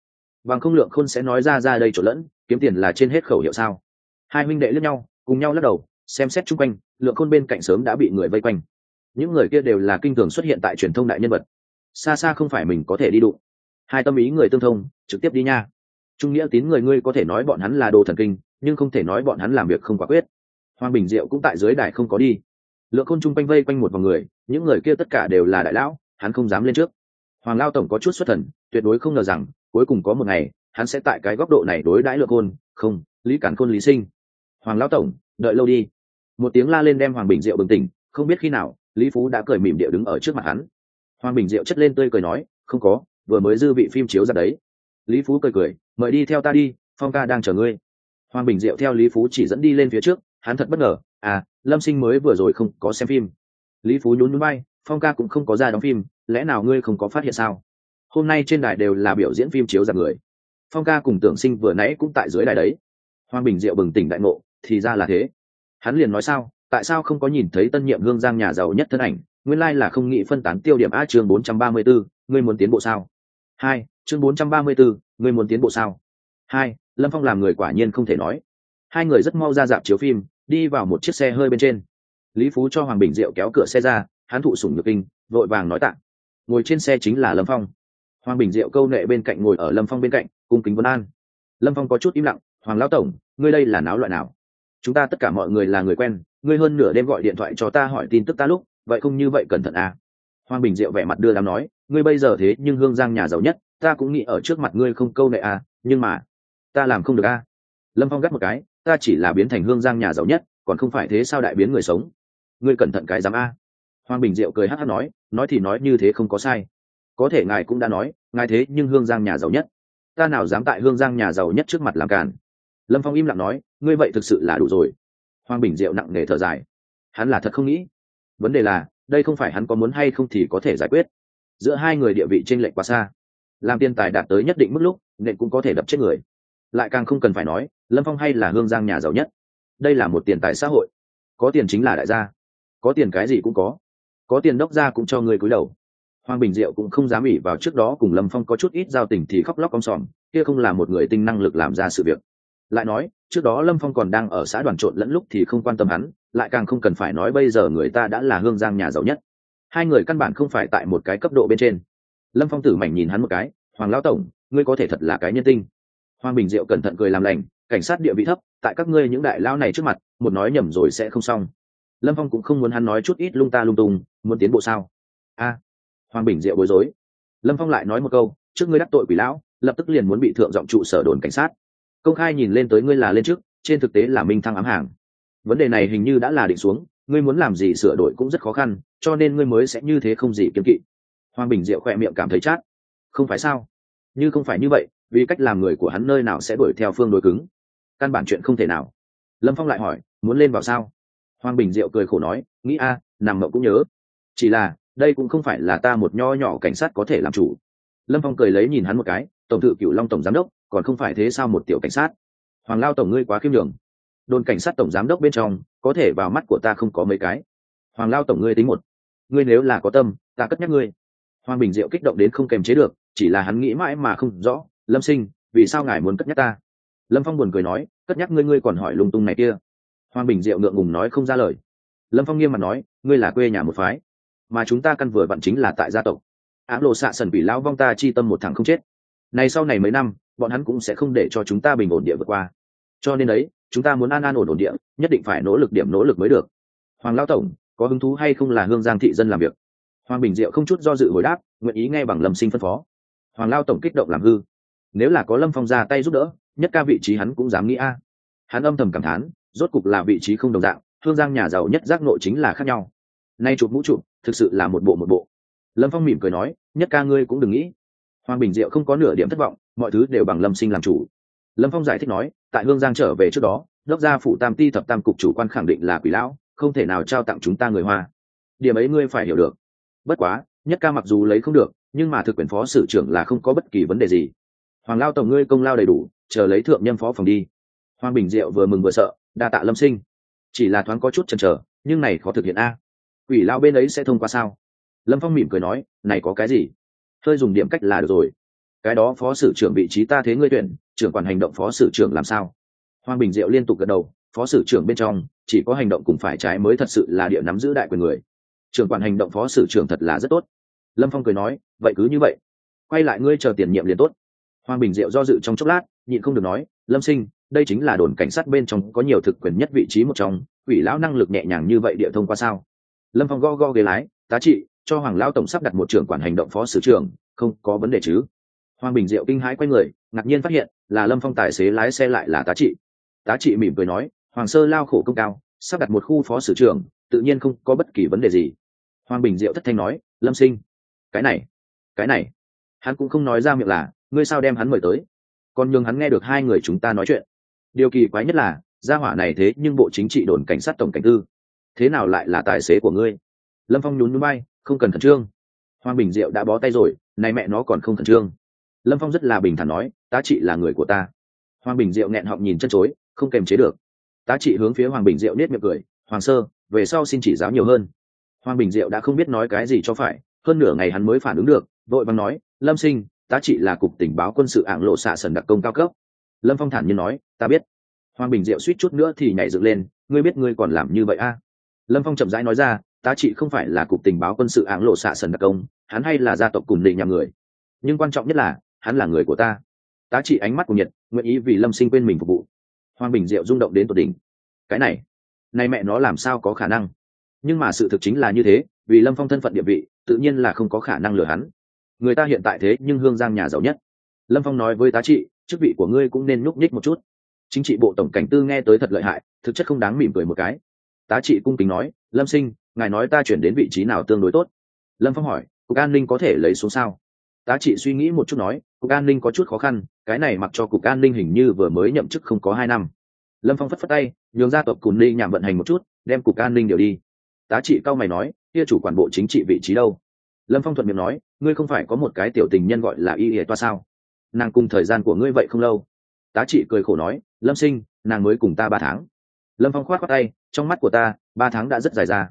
Bằng không lượng khôn sẽ nói ra ra đây chỗ lẫn, kiếm tiền là trên hết khẩu hiệu sao? Hai huynh đệ lẫn nhau, cùng nhau lắc đầu, xem xét chung quanh, lượng khôn bên cạnh sớm đã bị người vây quanh. Những người kia đều là kinh thường xuất hiện tại truyền thông đại nhân vật. Xa xa không phải mình có thể đi đụng. Hai tâm ý người tương thông, trực tiếp đi nha. Trung nghĩa tín người ngươi có thể nói bọn hắn là đồ thần kinh, nhưng không thể nói bọn hắn làm việc không quả quyết. Hoàng bình diệu cũng tại dưới đài không có đi lượng khôn chung quanh vây quanh một vòng người, những người kia tất cả đều là đại lão, hắn không dám lên trước. Hoàng lao tổng có chút xuất thần, tuyệt đối không ngờ rằng, cuối cùng có một ngày, hắn sẽ tại cái góc độ này đối đãi lượng khôn, không, lý cản khôn, lý sinh. Hoàng lao tổng, đợi lâu đi. Một tiếng la lên đem hoàng bình diệu bừng tỉnh, không biết khi nào, lý phú đã cười mỉm điệu đứng ở trước mặt hắn. Hoàng bình diệu chất lên tươi cười nói, không có, vừa mới dư vị phim chiếu ra đấy. Lý phú cười cười, mời đi theo ta đi, phong ca đang chờ ngươi. Hoàng bình diệu theo lý phú chỉ dẫn đi lên phía trước, hắn thật bất ngờ à lâm sinh mới vừa rồi không có xem phim. Lý phú nhún núi bay phong ca cũng không có ra đóng phim lẽ nào ngươi không có phát hiện sao? Hôm nay trên đài đều là biểu diễn phim chiếu giặc người. Phong ca cùng tưởng sinh vừa nãy cũng tại dưới đài đấy. Hoàng bình diệu bừng tỉnh đại ngộ thì ra là thế. Hắn liền nói sao tại sao không có nhìn thấy tân nhiệm hương giang nhà giàu nhất thân ảnh? Nguyên lai là không nghĩ phân tán tiêu điểm a chương bốn trăm ba mươi 434, ngươi muốn tiến bộ sao? Hai chương bốn trăm ba mươi 434, ngươi muốn tiến bộ sao? Hai lâm phong làm người quả nhiên không thể nói. Hai người rất mau ra dạp chiếu phim đi vào một chiếc xe hơi bên trên. Lý phú cho hoàng bình diệu kéo cửa xe ra, hắn thụ sủng nhược kinh, vội vàng nói tạng. Ngồi trên xe chính là lâm phong. Hoàng bình diệu câu nệ bên cạnh ngồi ở lâm phong bên cạnh, cung kính vân an. Lâm phong có chút im lặng, hoàng lão tổng, ngươi đây là náo loại nào? Chúng ta tất cả mọi người là người quen, ngươi hơn nửa đêm gọi điện thoại cho ta hỏi tin tức ta lúc, vậy không như vậy cẩn thận à? Hoàng bình diệu vẻ mặt đưa đám nói, ngươi bây giờ thế nhưng hương giang nhà giàu nhất, ta cũng nghĩ ở trước mặt ngươi không câu nệ à nhưng mà, ta làm không được à. Lâm phong gắt một cái ta chỉ là biến thành hương giang nhà giàu nhất, còn không phải thế sao đại biến người sống? Ngươi cẩn thận cái dám a. Hoàng bình diệu cười hát hát nói nói thì nói như thế không có sai. Có thể ngài cũng đã nói, ngài thế nhưng hương giang nhà giàu nhất. Ta nào dám tại hương giang nhà giàu nhất trước mặt làm càn? Lâm phong im lặng nói, ngươi vậy thực sự là đủ rồi. Hoàng bình diệu nặng nề thở dài. Hắn là thật không nghĩ. Vấn đề là, đây không phải hắn có muốn hay không thì có thể giải quyết. Giữa hai người địa vị t r ê n lệch quá xa. Làm tiền tài đạt tới nhất định mức lúc nện cũng có thể đập chết người lại càng không cần phải nói, lâm phong hay là hương giang nhà giàu nhất. Đây là một tiền tài xã hội. Có tiền chính là đại gia. Có tiền cái gì cũng có. Có tiền đốc ra cũng cho người cúi đầu. Hoàng bình diệu cũng không dám ỉ vào trước đó cùng lâm phong có chút ít giao tình thì khóc lóc om sòm, kia không là một người tinh năng lực làm ra sự việc. Lại nói, trước đó lâm phong còn đang ở xã đoàn trộn lẫn lúc thì không quan tâm hắn, lại càng không cần phải nói bây giờ người ta đã là hương giang nhà giàu nhất. Hai người căn bản không phải tại một cái cấp độ bên trên. Lâm phong tử mảnh nhìn hắn một cái, hoàng lão tổng, ngươi có thể thật là cái nhân tinh hoàng bình diệu cẩn thận cười làm lành, cảnh sát địa vị thấp, tại các ngươi những đại lao này trước mặt, một nói nhầm rồi sẽ không xong. Lâm phong cũng không muốn hắn nói chút ít lung ta lung tung, muốn tiến bộ sao? A, hoàng bình diệu bối rối. Lâm phong lại nói một câu, trước ngươi đắc tội quỷ lão, lập tức liền muốn bị thượng giọng trụ sở đồn cảnh sát. Công khai nhìn lên tới ngươi là lên trước, trên thực tế là minh thăng ám hàng. Vấn đề này hình như đã là định xuống, ngươi muốn làm gì sửa đổi cũng rất khó khăn, cho nên ngươi mới sẽ như thế không gì kiếm kỵ. Hoàng bình diệu khỏe miệng cảm thấy chát. Không phải sao? Như không phải như vậy vì cách làm người của hắn nơi nào sẽ đuổi theo phương đối cứng. Căn bản chuyện không thể nào. Lâm phong lại hỏi, muốn lên vào sao? Hoàng bình diệu cười khổ nói, nghĩ a, nằm mộng cũng nhớ. Chỉ là, đây cũng không phải là ta một nho nhỏ cảnh sát có thể làm chủ. Lâm phong cười lấy nhìn hắn một cái, tổng thự cựu long tổng giám đốc, còn không phải thế sao một tiểu cảnh sát? Hoàng lao tổng ngươi quá khiêm đường đồn cảnh sát tổng giám đốc bên trong, có thể vào mắt của ta không có mấy cái. Hoàng lao tổng ngươi tính một. Ngươi nếu là có tâm, ta cất nhắc ngươi. Hoàng bình diệu kích động đến không kềm chế được, chỉ là hắn nghĩ mãi mà không rõ lâm sinh, vì sao ngài muốn cất nhắc ta? Lâm phong buồn cười nói, cất nhắc ngươi ngươi còn hỏi lung tung này kia. Hoàng bình diệu ngượng ngùng nói không ra lời. Lâm phong nghiêm mặt nói, ngươi là quê nhà một phái, mà chúng ta căn vừa vặn chính là tại gia tộc. Ám lộ xạ sần bị lão vong ta chi tâm một thằng không chết. Này sau này mấy năm, bọn hắn cũng sẽ không để cho chúng ta bình ổn địa vượt qua. Cho nên đấy, chúng ta muốn an an ổn ổn địa, nhất định phải nỗ lực điểm nỗ lực mới được. Hoàng lão tổng, có hứng thú hay không là hương giang thị dân làm việc? Hoàng bình diệu không chút do dự hồi đáp, nguyện ý nghe bằng lâm sinh phân phó. Hoàng lao tổng kích động làm hư nếu là có lâm phong ra tay giúp đỡ, nhất ca vị trí hắn cũng dám nghĩ a. Hắn âm thầm cảm thán, rốt cục là vị trí không đồng dạng, hương giang nhà giàu nhất giác nội chính là khác nhau. Nay chụp mũ chụp, thực sự là một bộ một bộ. Lâm phong mỉm cười nói, nhất ca ngươi cũng đừng nghĩ. Hoàng bình diệu không có nửa điểm thất vọng, mọi thứ đều bằng lâm sinh làm chủ. Lâm phong giải thích nói, tại hương giang trở về trước đó, đốc gia phụ tam ti thập tam cục chủ quan khẳng định là quỷ lão, không thể nào trao tặng chúng ta người hoa. Điểm ấy ngươi phải hiểu được. Bất quá, nhất ca mặc dù lấy không được, nhưng mà thực quyền phó sử trưởng là không có bất kỳ vấn đề gì hoàng lao tổng ngươi công lao đầy đủ, chờ lấy thượng nhân phó phòng đi. Hoàng bình diệu vừa mừng vừa sợ, đa tạ lâm sinh. Chỉ là thoáng có chút chần chờ, nhưng này khó thực hiện a. Quỷ lao bên ấy sẽ thông qua sao? Lâm phong mỉm cười nói, này có cái gì? Hơi dùng điểm cách là được rồi. Cái đó phó sử trưởng vị trí ta thế ngươi tuyển, trưởng quản hành động phó sử trưởng làm sao? Hoàng bình diệu liên tục gật đầu, phó sử trưởng bên trong, chỉ có hành động cùng phải trái mới thật sự là địa nắm giữ đại quyền người. Trưởng quản hành động phó sử trưởng thật là rất tốt. Lâm phong cười nói, vậy cứ như vậy. Quay lại ngươi chờ tiền nhiệm liền tốt hoàng bình diệu do dự trong chốc lát, nhịn không được nói, lâm sinh, đây chính là đồn cảnh sát bên trong có nhiều thực quyền nhất vị trí một trong ủy lão năng lực nhẹ nhàng như vậy địa thông qua sao? Lâm phong go go ghế lái, tá trị, cho hoàng lão tổng sắp đặt một trưởng quản hành động phó sử trưởng, không có vấn đề chứ? Hoàng bình diệu kinh hãi quay người, ngạc nhiên phát hiện là lâm phong tài xế lái xe lại là tá trị. Tá trị mỉm cười nói, hoàng sơ lao khổ công cao, sắp đặt một khu phó sử trưởng, tự nhiên không có bất kỳ vấn đề gì. Hoàng bình diệu thất thanh nói, lâm sinh, cái này cái này. Hắn cũng không nói ra miệng là ngươi sao đem hắn mời tới? Còn nhường hắn nghe được hai người chúng ta nói chuyện. Điều kỳ quái nhất là, gia hỏa này thế nhưng bộ chính trị đồn cảnh sát tổng cảnh tư. Thế nào lại là tài xế của ngươi? Lâm phong nhún núi bay không cần khẩn trương. Hoàng bình diệu đã bó tay rồi, này mẹ nó còn không khẩn trương. Lâm phong rất là bình thản nói, tá trị là người của ta. Hoàng bình diệu nghẹn họng nhìn chân chối, không kềm chế được. Tá trị hướng phía hoàng bình diệu nết miệng cười, hoàng sơ, về sau xin chỉ giáo nhiều hơn. Hoàng bình diệu đã không biết nói cái gì cho phải, hơn nửa ngày hắn mới phản ứng được, vội bằng nói, lâm sinh tá trị là cục tình báo quân sự ảng lộ xạ sần đặc công cao cấp. Lâm phong thản nhiên nói, ta biết. Hoàng bình diệu suýt chút nữa thì nhảy dựng lên, ngươi biết ngươi còn làm như vậy a à? lâm phong chậm rãi nói ra, tá trị không phải là cục tình báo quân sự ảng lộ xạ sần đặc công, hắn hay là gia tộc cùng định nhà người. Nhưng quan trọng nhất là, hắn là người của ta. Tá trị ánh mắt của nhật, nguyện ý vì lâm sinh quên mình phục vụ. Hoàng bình diệu rung động đến tột đỉnh. Cái này này mẹ nó làm sao có khả năng? Nhưng mà sự thực chính là như thế, vì lâm phong thân phận địa vị, tự nhiên là không có khả năng lừa hắn người ta hiện tại thế nhưng hương giang nhà giàu nhất. Lâm phong nói với tá trị, chức vị của ngươi cũng nên nhúc nhích một chút. Chính trị bộ tổng cảnh tư nghe tới thật lợi hại, thực chất không đáng mỉm cười một cái. Tá trị cung kính nói, lâm sinh, ngài nói ta chuyển đến vị trí nào tương đối tốt? Lâm phong hỏi, cục an ninh có thể lấy xuống sao? Tá trị suy nghĩ một chút nói, cục an ninh có chút khó khăn, cái này mặc cho cục an ninh hình như vừa mới nhậm chức không có hai năm. Lâm phong phất phất tay, nhường gia tộc cùn ly nhảm vận hành một chút, đem cục an ninh điều đi. Tá trị cao mày nói, kia chủ quản bộ chính trị vị trí đâu? Lâm phong thuận miệng nói, ngươi không phải có một cái tiểu tình nhân gọi là y ỉa toa sao? Nàng cùng thời gian của ngươi vậy không lâu. Tá trị cười khổ nói, lâm sinh, nàng mới cùng ta ba tháng. Lâm phong khoát khoát tay, trong mắt của ta, ba tháng đã rất dài ra.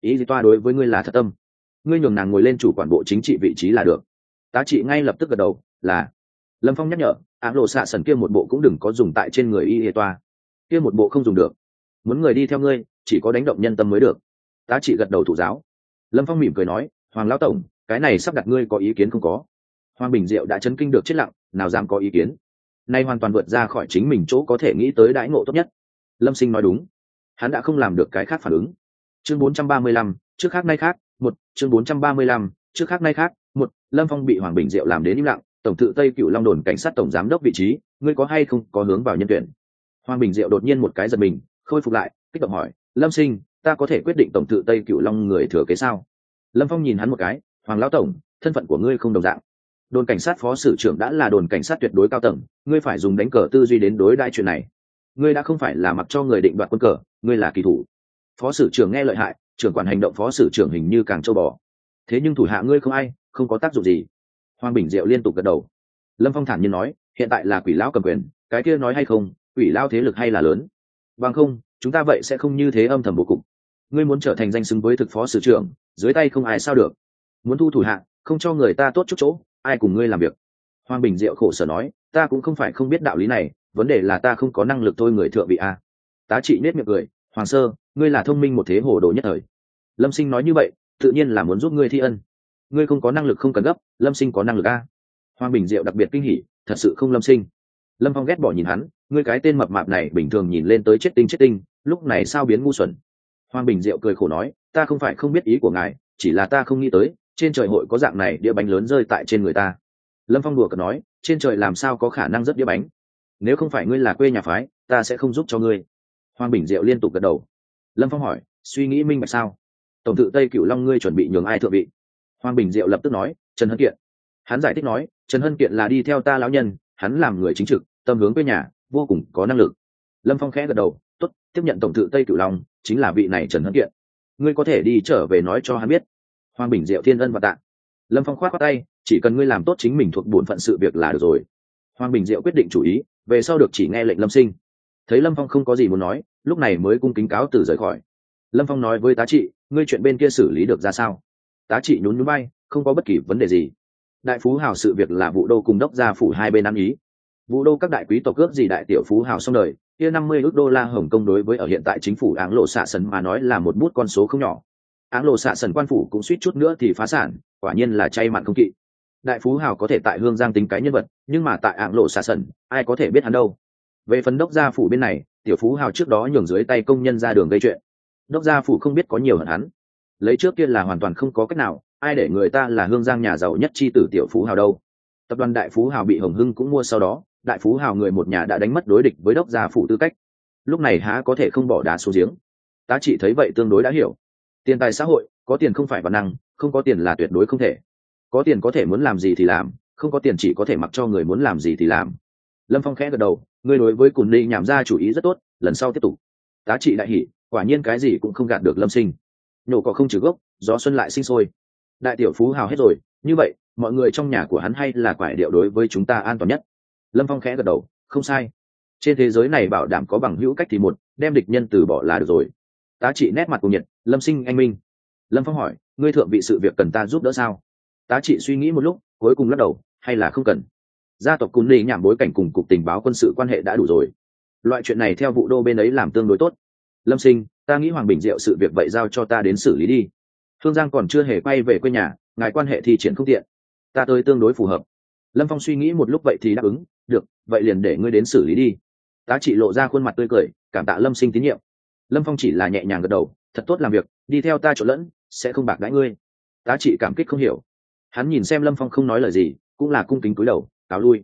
Ý gì toa đối với ngươi là thật tâm. Ngươi nhường nàng ngồi lên chủ quản bộ chính trị vị trí là được. Tá trị ngay lập tức gật đầu, là. Lâm phong nhắc nhở, ám lộ xạ sần kia một bộ cũng đừng có dùng tại trên người y hệ toa. Kia một bộ không dùng được. Muốn người đi theo ngươi, chỉ có đánh động nhân tâm mới được. Tá trị gật đầu thủ giáo. Lâm phong mỉm cười nói hoàng lão tổng cái này sắp đặt ngươi có ý kiến không có. Hoàng bình diệu đã chấn kinh được chết lặng nào dám có ý kiến. Nay hoàn toàn vượt ra khỏi chính mình chỗ có thể nghĩ tới đãi ngộ tốt nhất. Lâm sinh nói đúng. Hắn đã không làm được cái khác phản ứng. Chương 435, trước khác nay khác một chương 435, trước khác nay khác một lâm phong bị hoàng bình diệu làm đến im lặng tổng thự tây cựu long đồn cảnh sát tổng giám đốc vị trí ngươi có hay không có hướng vào nhân tuyển? Hoàng bình diệu đột nhiên một cái giật mình khôi phục lại kích động hỏi lâm sinh ta có thể quyết định tổng thự tây cựu long người thừa kế sao? Lâm phong nhìn hắn một cái, hoàng lão tổng, thân phận của ngươi không đồng dạng. Đồn cảnh sát phó sử trưởng đã là đồn cảnh sát tuyệt đối cao tầng, ngươi phải dùng đánh cờ tư duy đến đối đại chuyện này. Ngươi đã không phải là mặc cho người định đoạt quân cờ, ngươi là kỳ thủ. Phó sử trưởng nghe lợi hại, trưởng quản hành động phó sử trưởng hình như càng châu bò. Thế nhưng thủ hạ ngươi không ai, không có tác dụng gì. Hoàng bình diệu liên tục gật đầu. Lâm phong thản nhiên nói, hiện tại là quỷ lão cầm quyền, cái kia nói hay không, quỷ lao thế lực hay là lớn? Bằng không, chúng ta vậy sẽ không như thế âm thầm bố cục. Ngươi muốn trở thành danh xứng với thực phó sử trưởng dưới tay không ai sao được. Muốn thu thủ hạ, không cho người ta tốt chút chỗ, ai cùng ngươi làm việc? Hoàng bình diệu khổ sở nói, ta cũng không phải không biết đạo lý này, vấn đề là ta không có năng lực thôi người thượng vị a. Tá trị nết miệng cười, hoàng sơ, ngươi là thông minh một thế hồ đồ nhất thời. Lâm sinh nói như vậy, tự nhiên là muốn giúp ngươi thi ân. Ngươi không có năng lực không cần gấp, lâm sinh có năng lực a. Hoàng bình diệu đặc biệt kinh hỉ, thật sự không lâm sinh. Lâm phong ghét bỏ nhìn hắn, ngươi cái tên mập mạp này bình thường nhìn lên tới chết tinh chết tinh, lúc này sao biến ngu xuẩn? Hoàng bình diệu cười khổ nói ta không phải không biết ý của ngài, chỉ là ta không nghĩ tới, trên trời hội có dạng này đĩa bánh lớn rơi tại trên người ta. Lâm phong đùa cợt nói, trên trời làm sao có khả năng rất đĩa bánh? Nếu không phải ngươi là quê nhà phái, ta sẽ không giúp cho ngươi. Hoàng bình diệu liên tục gật đầu. Lâm phong hỏi, suy nghĩ minh bạch sao? Tổng tự tây cửu long ngươi chuẩn bị nhường ai thượng vị? Hoàng bình diệu lập tức nói, trần hân kiện. Hắn giải thích nói, trần hân kiện là đi theo ta lão nhân, hắn làm người chính trực, tâm hướng quê nhà, vô cùng có năng lực. Lâm phong khẽ gật đầu t ố t tiếp nhận tổng tự tây cửu long, chính là vị này trần hân kiện ngươi có thể đi trở về nói cho hắn biết. Hoàng bình diệu thiên ân và tạ. Lâm phong khoát qua tay, chỉ cần ngươi làm tốt chính mình thuộc bổn phận sự việc là được rồi. Hoàng bình diệu quyết định chủ ý, về sau được chỉ nghe lệnh lâm sinh. Thấy lâm phong không có gì muốn nói, lúc này mới cung kính cáo từ rời khỏi. Lâm phong nói với tá trị, ngươi chuyện bên kia xử lý được ra sao? Tá trị nhún nhún bay không có bất kỳ vấn đề gì. Đại phú hào sự việc là vụ đô cùng đốc gia phủ hai bên ăn ý. Vụ đô các đại quý tộc cướp gì đại tiểu phú hào xong đời kia năm mươi ước đô la hồng kông đối với ở hiện tại chính phủ áng lộ xạ sần mà nói là một bút con số không nhỏ. Áng lộ xạ sần quan phủ cũng suýt chút nữa thì phá sản, quả nhiên là chay mặn không kỵ. Đại phú hào có thể tại hương giang tính cái nhân vật, nhưng mà tại áng lộ xạ sần, ai có thể biết hắn đâu? Về phần đốc gia phủ bên này, tiểu phú hào trước đó nhường dưới tay công nhân ra đường gây chuyện. Đốc gia phủ không biết có nhiều hơn hắn. Lấy trước kia là hoàn toàn không có cách nào, ai để người ta là hương giang nhà giàu nhất chi tử tiểu phú hào đâu? Tập đoàn đại phú hào bị hồng hưng cũng mua sau đó đại phú hào người một nhà đã đánh mất đối địch với đốc gia phủ tư cách. Lúc này há có thể không bỏ đá xuống giếng. Tá trị thấy vậy tương đối đã hiểu. Tiền tài xã hội, có tiền không phải bản năng, không có tiền là tuyệt đối không thể. Có tiền có thể muốn làm gì thì làm, không có tiền chỉ có thể mặc cho người muốn làm gì thì làm. Lâm phong khẽ gật đầu ngươi đối với cùn ly nhảm ra chủ ý rất tốt, lần sau tiếp tục. Tá trị đại hỷ, quả nhiên cái gì cũng không gạt được lâm sinh. Nhổ cỏ không trừ gốc, gió xuân lại sinh sôi. Đại tiểu phú hào hết rồi, như vậy, mọi người trong nhà của hắn hay là quải điệu đối với chúng ta an toàn nhất lâm phong khẽ gật đầu, không sai. Trên thế giới này bảo đảm có bằng hữu cách thì một, đem địch nhân từ bỏ là được rồi. Tá trị nét mặt cùng nhiệt lâm sinh, anh minh. Lâm phong hỏi, ngươi thượng vị sự việc cần ta giúp đỡ sao? Tá trị suy nghĩ một lúc, cuối cùng lắc đầu, hay là không cần. Gia tộc cún nỉ nhảm bối cảnh cùng cục tình báo quân sự quan hệ đã đủ rồi. Loại chuyện này theo vụ đô bên ấy làm tương đối tốt. Lâm sinh, ta nghĩ hoàng bình diệu sự việc vậy giao cho ta đến xử lý đi. Thương giang còn chưa hề quay về quê nhà, ngài quan hệ thì triển không tiện. Ta tới tương đối phù hợp. Lâm phong suy nghĩ một lúc vậy thì đáp ứng được, vậy liền để ngươi đến xử lý đi. Tá trị lộ ra khuôn mặt tươi cười, cảm tạ lâm sinh tín nhiệm. Lâm phong chỉ là nhẹ nhàng gật đầu, thật tốt làm việc, đi theo ta trộn lẫn, sẽ không bạc đãi ngươi. Tá trị cảm kích không hiểu. Hắn nhìn xem lâm phong không nói lời gì, cũng là cung kính cúi đầu, cáo lui.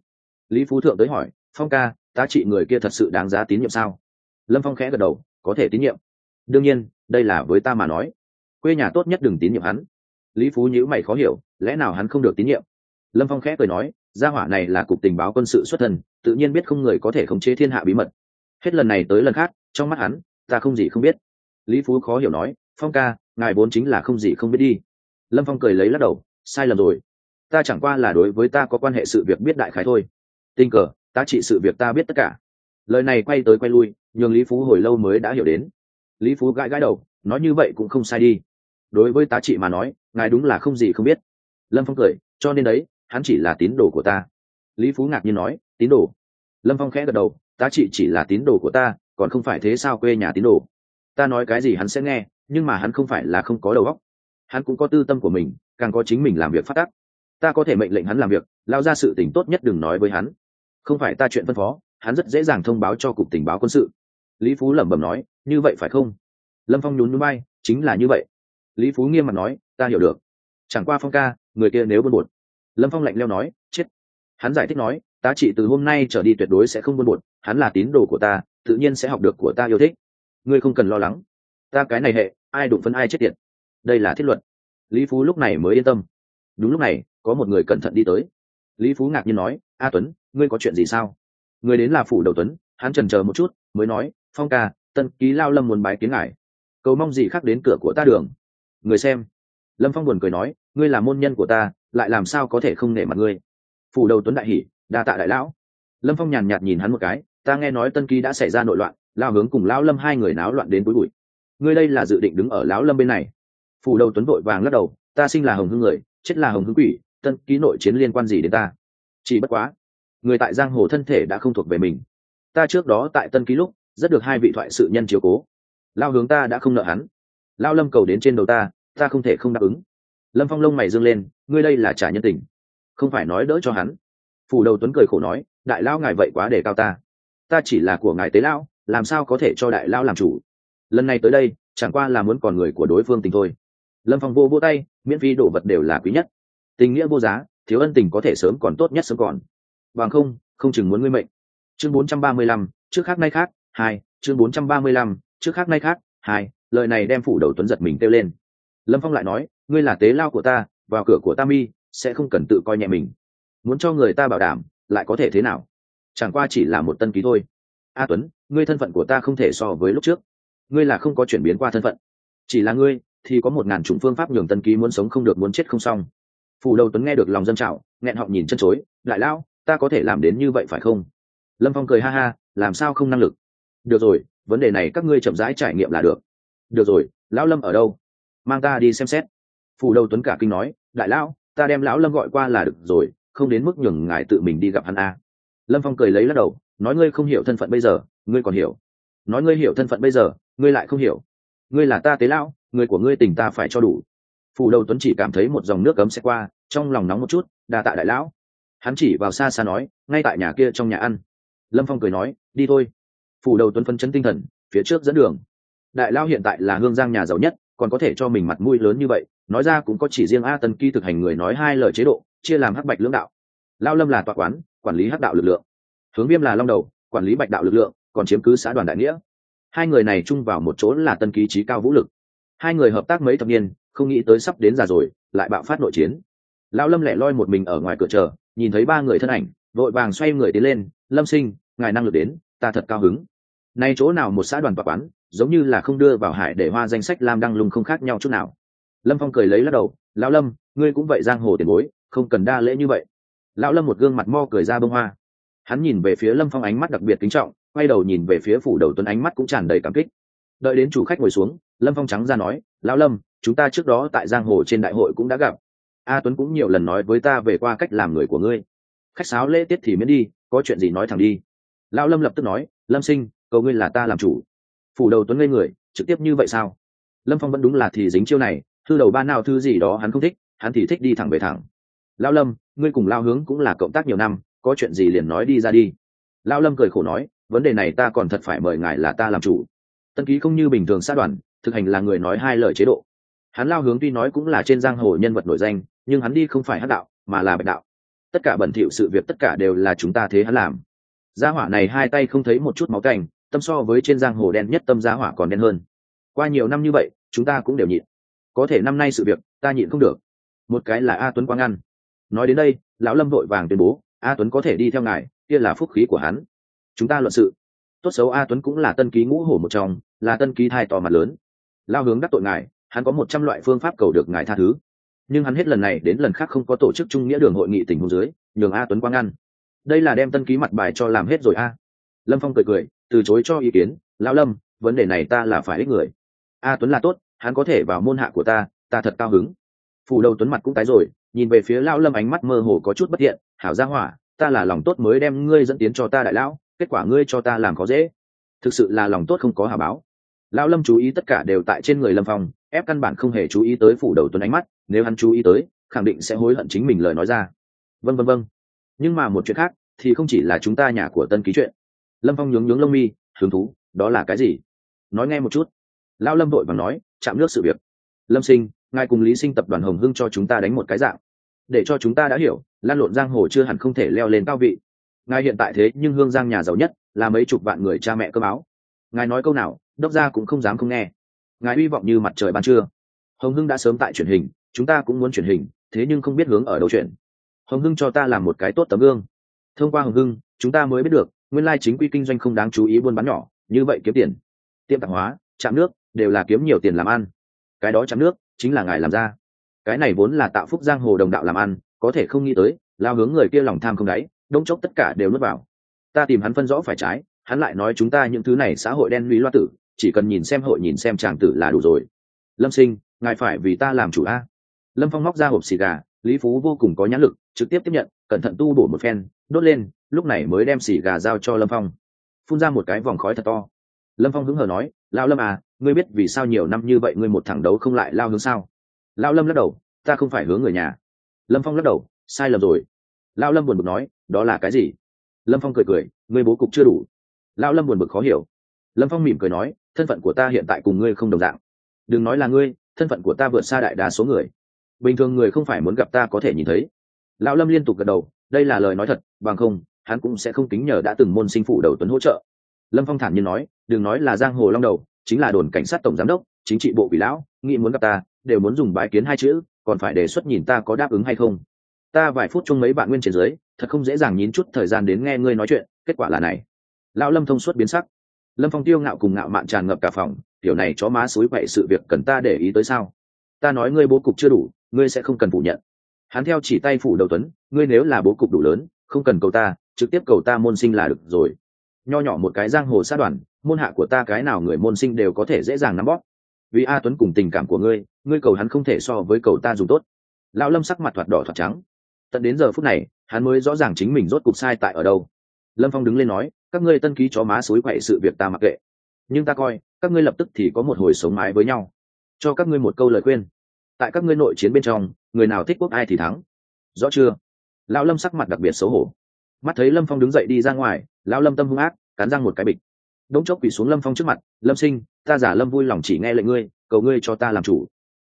Lý phú thượng tới hỏi, phong ca, tá trị người kia thật sự đáng giá tín nhiệm sao? Lâm phong khẽ gật đầu, có thể tín nhiệm. Đương nhiên, đây là với ta mà nói. Quê nhà tốt nhất đừng tín nhiệm hắn. Lý phú nhữ mày khó hiểu, lẽ nào hắn không được tín nhiệm? Lâm phong khẽ cười nói gia hỏa này là cục tình báo quân sự xuất thân, tự nhiên biết không người có thể khống chế thiên hạ bí mật. Hết lần này tới lần khác, trong mắt hắn, ta không gì không biết. Lý phú khó hiểu nói, phong ca, ngài vốn chính là không gì không biết đi. Lâm phong cười lấy lắc đầu, sai lầm rồi. Ta chẳng qua là đối với ta có quan hệ sự việc biết đại khái thôi. Tình cờ, ta trị sự việc ta biết tất cả. Lời này quay tới quay lui, nhường lý phú hồi lâu mới đã hiểu đến. Lý phú gãi gãi đầu, nói như vậy cũng không sai đi. Đối với tá trị mà nói, ngài đúng là không gì không biết. Lâm phong cười, cho nên đấy hắn chỉ là tín đồ của ta. Lý phú ngạc nhiên nói, tín đồ? Lâm phong khẽ gật đầu tá trị chỉ là tín đồ của ta, còn không phải thế sao quê nhà tín đồ? Ta nói cái gì hắn sẽ nghe, nhưng mà hắn không phải là không có đầu óc. Hắn cũng có tư tâm của mình, càng có chính mình làm việc phát tác ta có thể mệnh lệnh hắn làm việc, lao ra sự tình tốt nhất đừng nói với hắn. Không phải ta chuyện phân phó, hắn rất dễ dàng thông báo cho cục tình báo quân sự. Lý phú lẩm bẩm nói, như vậy phải không? Lâm phong nhún núi bay chính là như vậy. Lý phú nghiêm mặt nói, ta hiểu được. Chẳng qua phong ca, người kia nếu buồn bột lâm phong lạnh leo nói, chết. Hắn giải thích nói, ta chỉ từ hôm nay trở đi tuyệt đối sẽ không buôn bột, hắn là tín đồ của ta, tự nhiên sẽ học được của ta yêu thích. Ngươi không cần lo lắng. Ta cái này hệ, ai đụng phân ai chết tiệt. Đây là thiết luật. Lý phú lúc này mới yên tâm. Đúng lúc này, có một người cẩn thận đi tới. Lý phú ngạc nhiên nói, a tuấn, ngươi có chuyện gì sao? Người đến là phủ đầu tuấn, hắn trần chờ một chút, mới nói, phong ca, tân ký lao lâm muốn bái kiến ngài. Cầu mong gì khác đến cửa của ta đường. Người xem. Lâm phong buồn cười nói, ngươi là môn nhân của ta lại làm sao có thể không nể mặt ngươi? Phủ đầu tuấn đại hỉ, đa tạ đại lão. Lâm phong nhàn nhạt nhìn hắn một cái, ta nghe nói tân ký đã xảy ra nội loạn, lao hướng cùng lão lâm hai người náo loạn đến cuối bụi. Ngươi đây là dự định đứng ở lão lâm bên này. Phủ đầu tuấn vội vàng lắc đầu, ta sinh là hồng hưng người, chết là hồng hưng quỷ, tân ký nội chiến liên quan gì đến ta? Chỉ bất quá, người tại giang hồ thân thể đã không thuộc về mình. Ta trước đó tại tân ký lúc, rất được hai vị thoại sự nhân chiếu cố. Lao hướng ta đã không nợ hắn. Lao lâm cầu đến trên đầu ta ta không thể không đáp ứng lâm phong lông mày dương lên, ngươi đây là trả nhân tình, không phải nói đỡ cho hắn. Phủ đầu tuấn cười khổ nói, đại lao ngài vậy quá để cao ta. Ta chỉ là của ngài tế lão, làm sao có thể cho đại lao làm chủ? Lần này tới đây, chẳng qua là muốn còn người của đối phương tình thôi. Lâm phong vô vô tay, miễn phí đồ vật đều là quý nhất. Tình nghĩa vô giá, thiếu ân tình có thể sớm còn tốt nhất sớm còn. Bằng không không chừng muốn ngươi mệnh. Chương bốn trăm ba mươi lăm, trước khác nay khác, hai, chương bốn trăm ba mươi lăm, trước khác nay khác, hai, lời này đem phủ đầu tuấn giật mình kêu lên. Lâm phong lại nói ngươi là tế lao của ta, vào cửa của ta mi, sẽ không cần tự coi nhẹ mình. Muốn cho người ta bảo đảm, lại có thể thế nào? Chẳng qua chỉ là một tân ký thôi. A tuấn, ngươi thân phận của ta không thể so với lúc trước. Ngươi là không có chuyển biến qua thân phận. Chỉ là ngươi, thì có một ngàn chủng phương pháp nhường tân ký muốn sống không được muốn chết không xong. Phủ đầu tuấn nghe được lòng dân trào, nghẹn họng nhìn chân chối lại lão, ta có thể làm đến như vậy phải không? Lâm phong cười ha ha, làm sao không năng lực? Được rồi, vấn đề này các ngươi chậm rãi trải nghiệm là được. Được rồi, lão lâm ở đâu? Mang ta đi xem xét phủ đầu tuấn cả kinh nói, đại lão, ta đem lão lâm gọi qua là được rồi, không đến mức nhường ngài tự mình đi gặp hắn a lâm phong cười lấy lắc đầu, nói ngươi không hiểu thân phận bây giờ, ngươi còn hiểu. Nói ngươi hiểu thân phận bây giờ, ngươi lại không hiểu. Ngươi là ta tế lão, người của ngươi tình ta phải cho đủ. Phủ đầu tuấn chỉ cảm thấy một dòng nước cấm sẽ qua, trong lòng nóng một chút, đa tạ đại lão. Hắn chỉ vào xa xa nói, ngay tại nhà kia trong nhà ăn. Lâm phong cười nói, đi thôi. Phủ đầu tuấn phân chấn tinh thần, phía trước dẫn đường. Đại lao hiện tại là hương giang nhà giàu nhất còn có thể cho mình mặt mũi lớn như vậy, nói ra cũng có chỉ riêng a tân kỳ thực hành người nói hai lời chế độ, chia làm hắc bạch lưỡng đạo. Lao lâm là tọa quán, quản lý hắc đạo lực lượng. Hướng viêm là long đầu, quản lý bạch đạo lực lượng, còn chiếm cứ xã đoàn đại nghĩa. Hai người này chung vào một chỗ là tân ký trí cao vũ lực. Hai người hợp tác mấy thập niên, không nghĩ tới sắp đến già rồi, lại bạo phát nội chiến. Lão lâm lẻ loi một mình ở ngoài cửa chờ, nhìn thấy ba người thân ảnh, vội vàng xoay người tiến lên, lâm sinh, ngài năng lực đến, ta thật cao hứng. Nay chỗ nào một xã đoàn bạc quán giống như là không đưa vào hải để hoa danh sách lam đăng lùng không khác nhau chút nào. Lâm phong cười lấy lắc đầu, lão lâm, ngươi cũng vậy giang hồ tiền bối, không cần đa lễ như vậy. Lão lâm một gương mặt mo cười ra bông hoa. Hắn nhìn về phía lâm phong ánh mắt đặc biệt kính trọng, quay đầu nhìn về phía phủ đầu tuấn ánh mắt cũng tràn đầy cảm kích. Đợi đến chủ khách ngồi xuống, lâm phong trắng ra nói, lão lâm, chúng ta trước đó tại giang hồ trên đại hội cũng đã gặp. A tuấn cũng nhiều lần nói với ta về qua cách làm người của ngươi. Khách sáo lễ tiết thì miễn đi, có chuyện gì nói thẳng đi. Lão lâm lập tức nói, lâm sinh, cầu ngươi là ta làm chủ phủ đầu tuấn ngây người, trực tiếp như vậy sao? Lâm phong vẫn đúng là thì dính chiêu này, thư đầu ba nào thư gì đó hắn không thích, hắn thì thích đi thẳng về thẳng. Lao lâm, ngươi cùng lao hướng cũng là cộng tác nhiều năm, có chuyện gì liền nói đi ra đi. Lao lâm cười khổ nói, vấn đề này ta còn thật phải mời ngài là ta làm chủ. Tân ký không như bình thường sát đoàn, thực hành là người nói hai lời chế độ. Hắn lao hướng tuy nói cũng là trên giang hồ nhân vật nổi danh, nhưng hắn đi không phải hát đạo, mà là bạch đạo. Tất cả bẩn thỉu sự việc tất cả đều là chúng ta thế hắn làm. Gia hỏa này hai tay không thấy một chút máu cành tâm so với trên giang hồ đen nhất tâm gia hỏa còn đen hơn. Qua nhiều năm như vậy, chúng ta cũng đều nhịn. Có thể năm nay sự việc, ta nhịn không được. Một cái là a tuấn quang ăn nói đến đây, lão lâm vội vàng tuyên bố, a tuấn có thể đi theo ngài, kia là phúc khí của hắn. Chúng ta luận sự. Tốt xấu a tuấn cũng là tân ký ngũ hổ một trong, là tân ký thai to mặt lớn. Lao hướng đắc tội ngài, hắn có một trăm loại phương pháp cầu được ngài tha thứ. Nhưng hắn hết lần này đến lần khác không có tổ chức trung nghĩa đường hội nghị tình huống dưới, nhường a tuấn quang ăn đây là đem tân ký mặt bài cho làm hết rồi a. Lâm phong cười cười từ chối cho ý kiến, lão lâm, vấn đề này ta là phải ích người. A tuấn là tốt, hắn có thể vào môn hạ của ta ta thật cao hứng. Phủ đầu tuấn mặt cũng tái rồi, nhìn về phía lão lâm ánh mắt mơ hồ có chút bất thiện, hảo gia hỏa, ta là lòng tốt mới đem ngươi dẫn tiến cho ta đại lão, kết quả ngươi cho ta làm khó dễ. Thực sự là lòng tốt không có hà báo. Lão lâm chú ý tất cả đều tại trên người lâm phong, ép căn bản không hề chú ý tới phủ đầu tuấn ánh mắt, nếu hắn chú ý tới, khẳng định sẽ hối hận chính mình lời nói ra. Vân vân vân nhưng mà một chuyện khác, thì không chỉ là chúng ta nhà của tân ký chuyện lâm phong nhướng nhướng lông mi, hứng thú, đó là cái gì? Nói nghe một chút. Lão lâm vội và nói, chạm nước sự việc. Lâm sinh, ngài cùng lý sinh tập đoàn hồng hưng cho chúng ta đánh một cái dạng. Để cho chúng ta đã hiểu, lan lộn giang hồ chưa hẳn không thể leo lên cao vị. Ngài hiện tại thế nhưng hương giang nhà giàu nhất, là mấy chục vạn người cha mẹ cơ báo ngài nói câu nào, đốc gia cũng không dám không nghe. Ngài hy vọng như mặt trời ban trưa. Hồng hưng đã sớm tại truyền hình, chúng ta cũng muốn truyền hình, thế nhưng không biết hướng ở đâu chuyện. hồng hưng cho ta làm một cái tốt tấm gương. Thông qua hồng hưng, chúng ta mới biết được nguyên lai chính quy kinh doanh không đáng chú ý buôn bán nhỏ, như vậy kiếm tiền, tiệm tạp hóa, chạm nước, đều là kiếm nhiều tiền làm ăn. Cái đó chạm nước, chính là ngài làm ra. Cái này vốn là tạo phúc giang hồ đồng đạo làm ăn, có thể không nghĩ tới, lao hướng người kia lòng tham không đáy, đông chốc tất cả đều nuốt vào. Ta tìm hắn phân rõ phải trái, hắn lại nói chúng ta những thứ này xã hội đen lũy loa tử, chỉ cần nhìn xem hội nhìn xem chàng tử là đủ rồi. Lâm sinh, ngài phải vì ta làm chủ a. Lâm phong móc ra hộp xì gà, lý phú vô cùng có nhãn lực, trực tiếp tiếp nhận, cẩn thận tu bổ một phen đốt lên, lúc này mới đem xỉ gà giao cho lâm phong. Phun ra một cái vòng khói thật to. Lâm phong hứng hờ nói lao lâm à ngươi biết vì sao nhiều năm như vậy ngươi một thẳng đấu không lại lao hướng sao? Lao lâm lắc đầu, ta không phải hướng người nhà. Lâm phong lắc đầu, sai lầm rồi. Lao lâm buồn bực nói, đó là cái gì? Lâm phong cười cười, ngươi bố cục chưa đủ. Lao lâm buồn bực khó hiểu. Lâm phong mỉm cười nói, thân phận của ta hiện tại cùng ngươi không đồng dạng. Đừng nói là ngươi, thân phận của ta vượt xa đại đa số người. Bình thường người không phải muốn gặp ta có thể nhìn thấy. Lão lâm liên tục gật đầu, đây là lời nói thật bằng không, hắn cũng sẽ không kính nhờ đã từng môn sinh phụ đầu tuấn hỗ trợ. Lâm phong thản nhiên nói, đừng nói là giang hồ long đầu, chính là đồn cảnh sát tổng giám đốc, chính trị bộ quỷ lão, nghĩ muốn gặp ta, đều muốn dùng bái kiến hai chữ, còn phải đề xuất nhìn ta có đáp ứng hay không. Ta vài phút chung mấy bạn nguyên trên dưới, thật không dễ dàng nhín chút thời gian đến nghe ngươi nói chuyện, kết quả là này. Lão lâm thông suốt biến sắc. Lâm phong tiêu ngạo cùng ngạo mạn tràn ngập cả phòng kiểu này chó má xối quậy sự việc cần ta để ý tới sao? Ta nói ngươi bố cục chưa đủ, ngươi sẽ không cần phủ nhận. Hắn theo chỉ tay phủ đầu tuấn, ngươi nếu là bố cục đủ lớn không cần cầu ta, trực tiếp cầu ta môn sinh là được rồi. Nho nhỏ một cái giang hồ sát đoàn, môn hạ của ta cái nào người môn sinh đều có thể dễ dàng nắm bóp. Vì a tuấn cùng tình cảm của ngươi ngươi cầu hắn không thể so với cầu ta dùng tốt. Lão lâm sắc mặt thoạt đỏ thoạt trắng. Tận đến giờ phút này, hắn mới rõ ràng chính mình rốt cục sai tại ở đâu. Lâm phong đứng lên nói, các ngươi tân ký chó má xối quậy sự việc ta mặc kệ. Nhưng ta coi, các ngươi lập tức thì có một hồi sống mái với nhau. Cho các ngươi một câu lời khuyên. Tại các ngươi nội chiến bên trong, người nào thích quốc ai thì thắng. Rõ chưa? Lão lâm sắc mặt đặc biệt xấu hổ. Mắt thấy lâm phong đứng dậy đi ra ngoài, lão lâm tâm hung ác, cắn răng một cái bịch. Đống chốc quỳ xuống lâm phong trước mặt, lâm sinh, ta giả lâm vui lòng chỉ nghe lệnh ngươi, cầu ngươi cho ta làm chủ.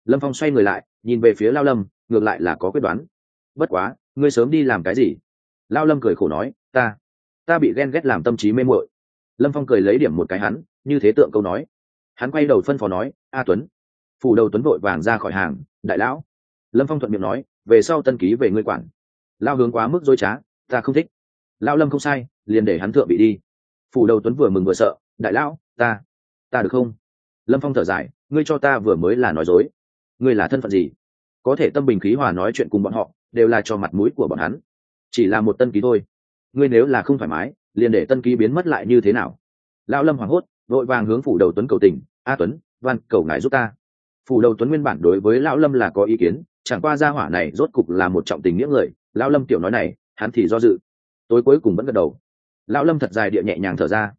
Lâm phong xoay người lại, nhìn về phía lao lâm, ngược lại là có quyết đoán. Bất quá, ngươi sớm đi làm cái gì? Lao lâm cười khổ nói, ta ta bị ghen ghét làm tâm trí mê mội lâm phong cười lấy điểm một cái hắn, như thế tượng câu nói. Hắn quay đầu phân phó nói, a tuấn, phủ đầu tuấn vội vàng ra khỏi hàng, đại lão. Lâm phong thuận miệng nói, về sau tân ký về ngươi quản lao hướng quá mức dối trá, ta không thích. Lao lâm không sai, liền để hắn thượng bị đi. Phủ đầu tuấn vừa mừng vừa sợ, đại lão, ta ta được không? Lâm phong thở dài, ngươi cho ta vừa mới là nói dối. Ngươi là thân phận gì? Có thể tâm bình khí hòa nói chuyện cùng bọn họ, đều là cho mặt mũi của bọn hắn. Chỉ là một tân ký thôi. Ngươi nếu là không thoải mái, liền để tân ký biến mất lại như thế nào? Lão lâm hoảng hốt, vội vàng hướng phủ đầu tuấn cầu tình, a tuấn văn cầu ngài giúp ta. Phủ đầu tuấn nguyên bản đối với lão lâm là có ý kiến, chẳng qua gia hỏa này rốt cục là một trọng tình nghĩa người lão lâm tiểu nói này hắn thì do dự. Tối cuối cùng vẫn gật đầu. Lão lâm thật dài địa nhẹ nhàng thở ra.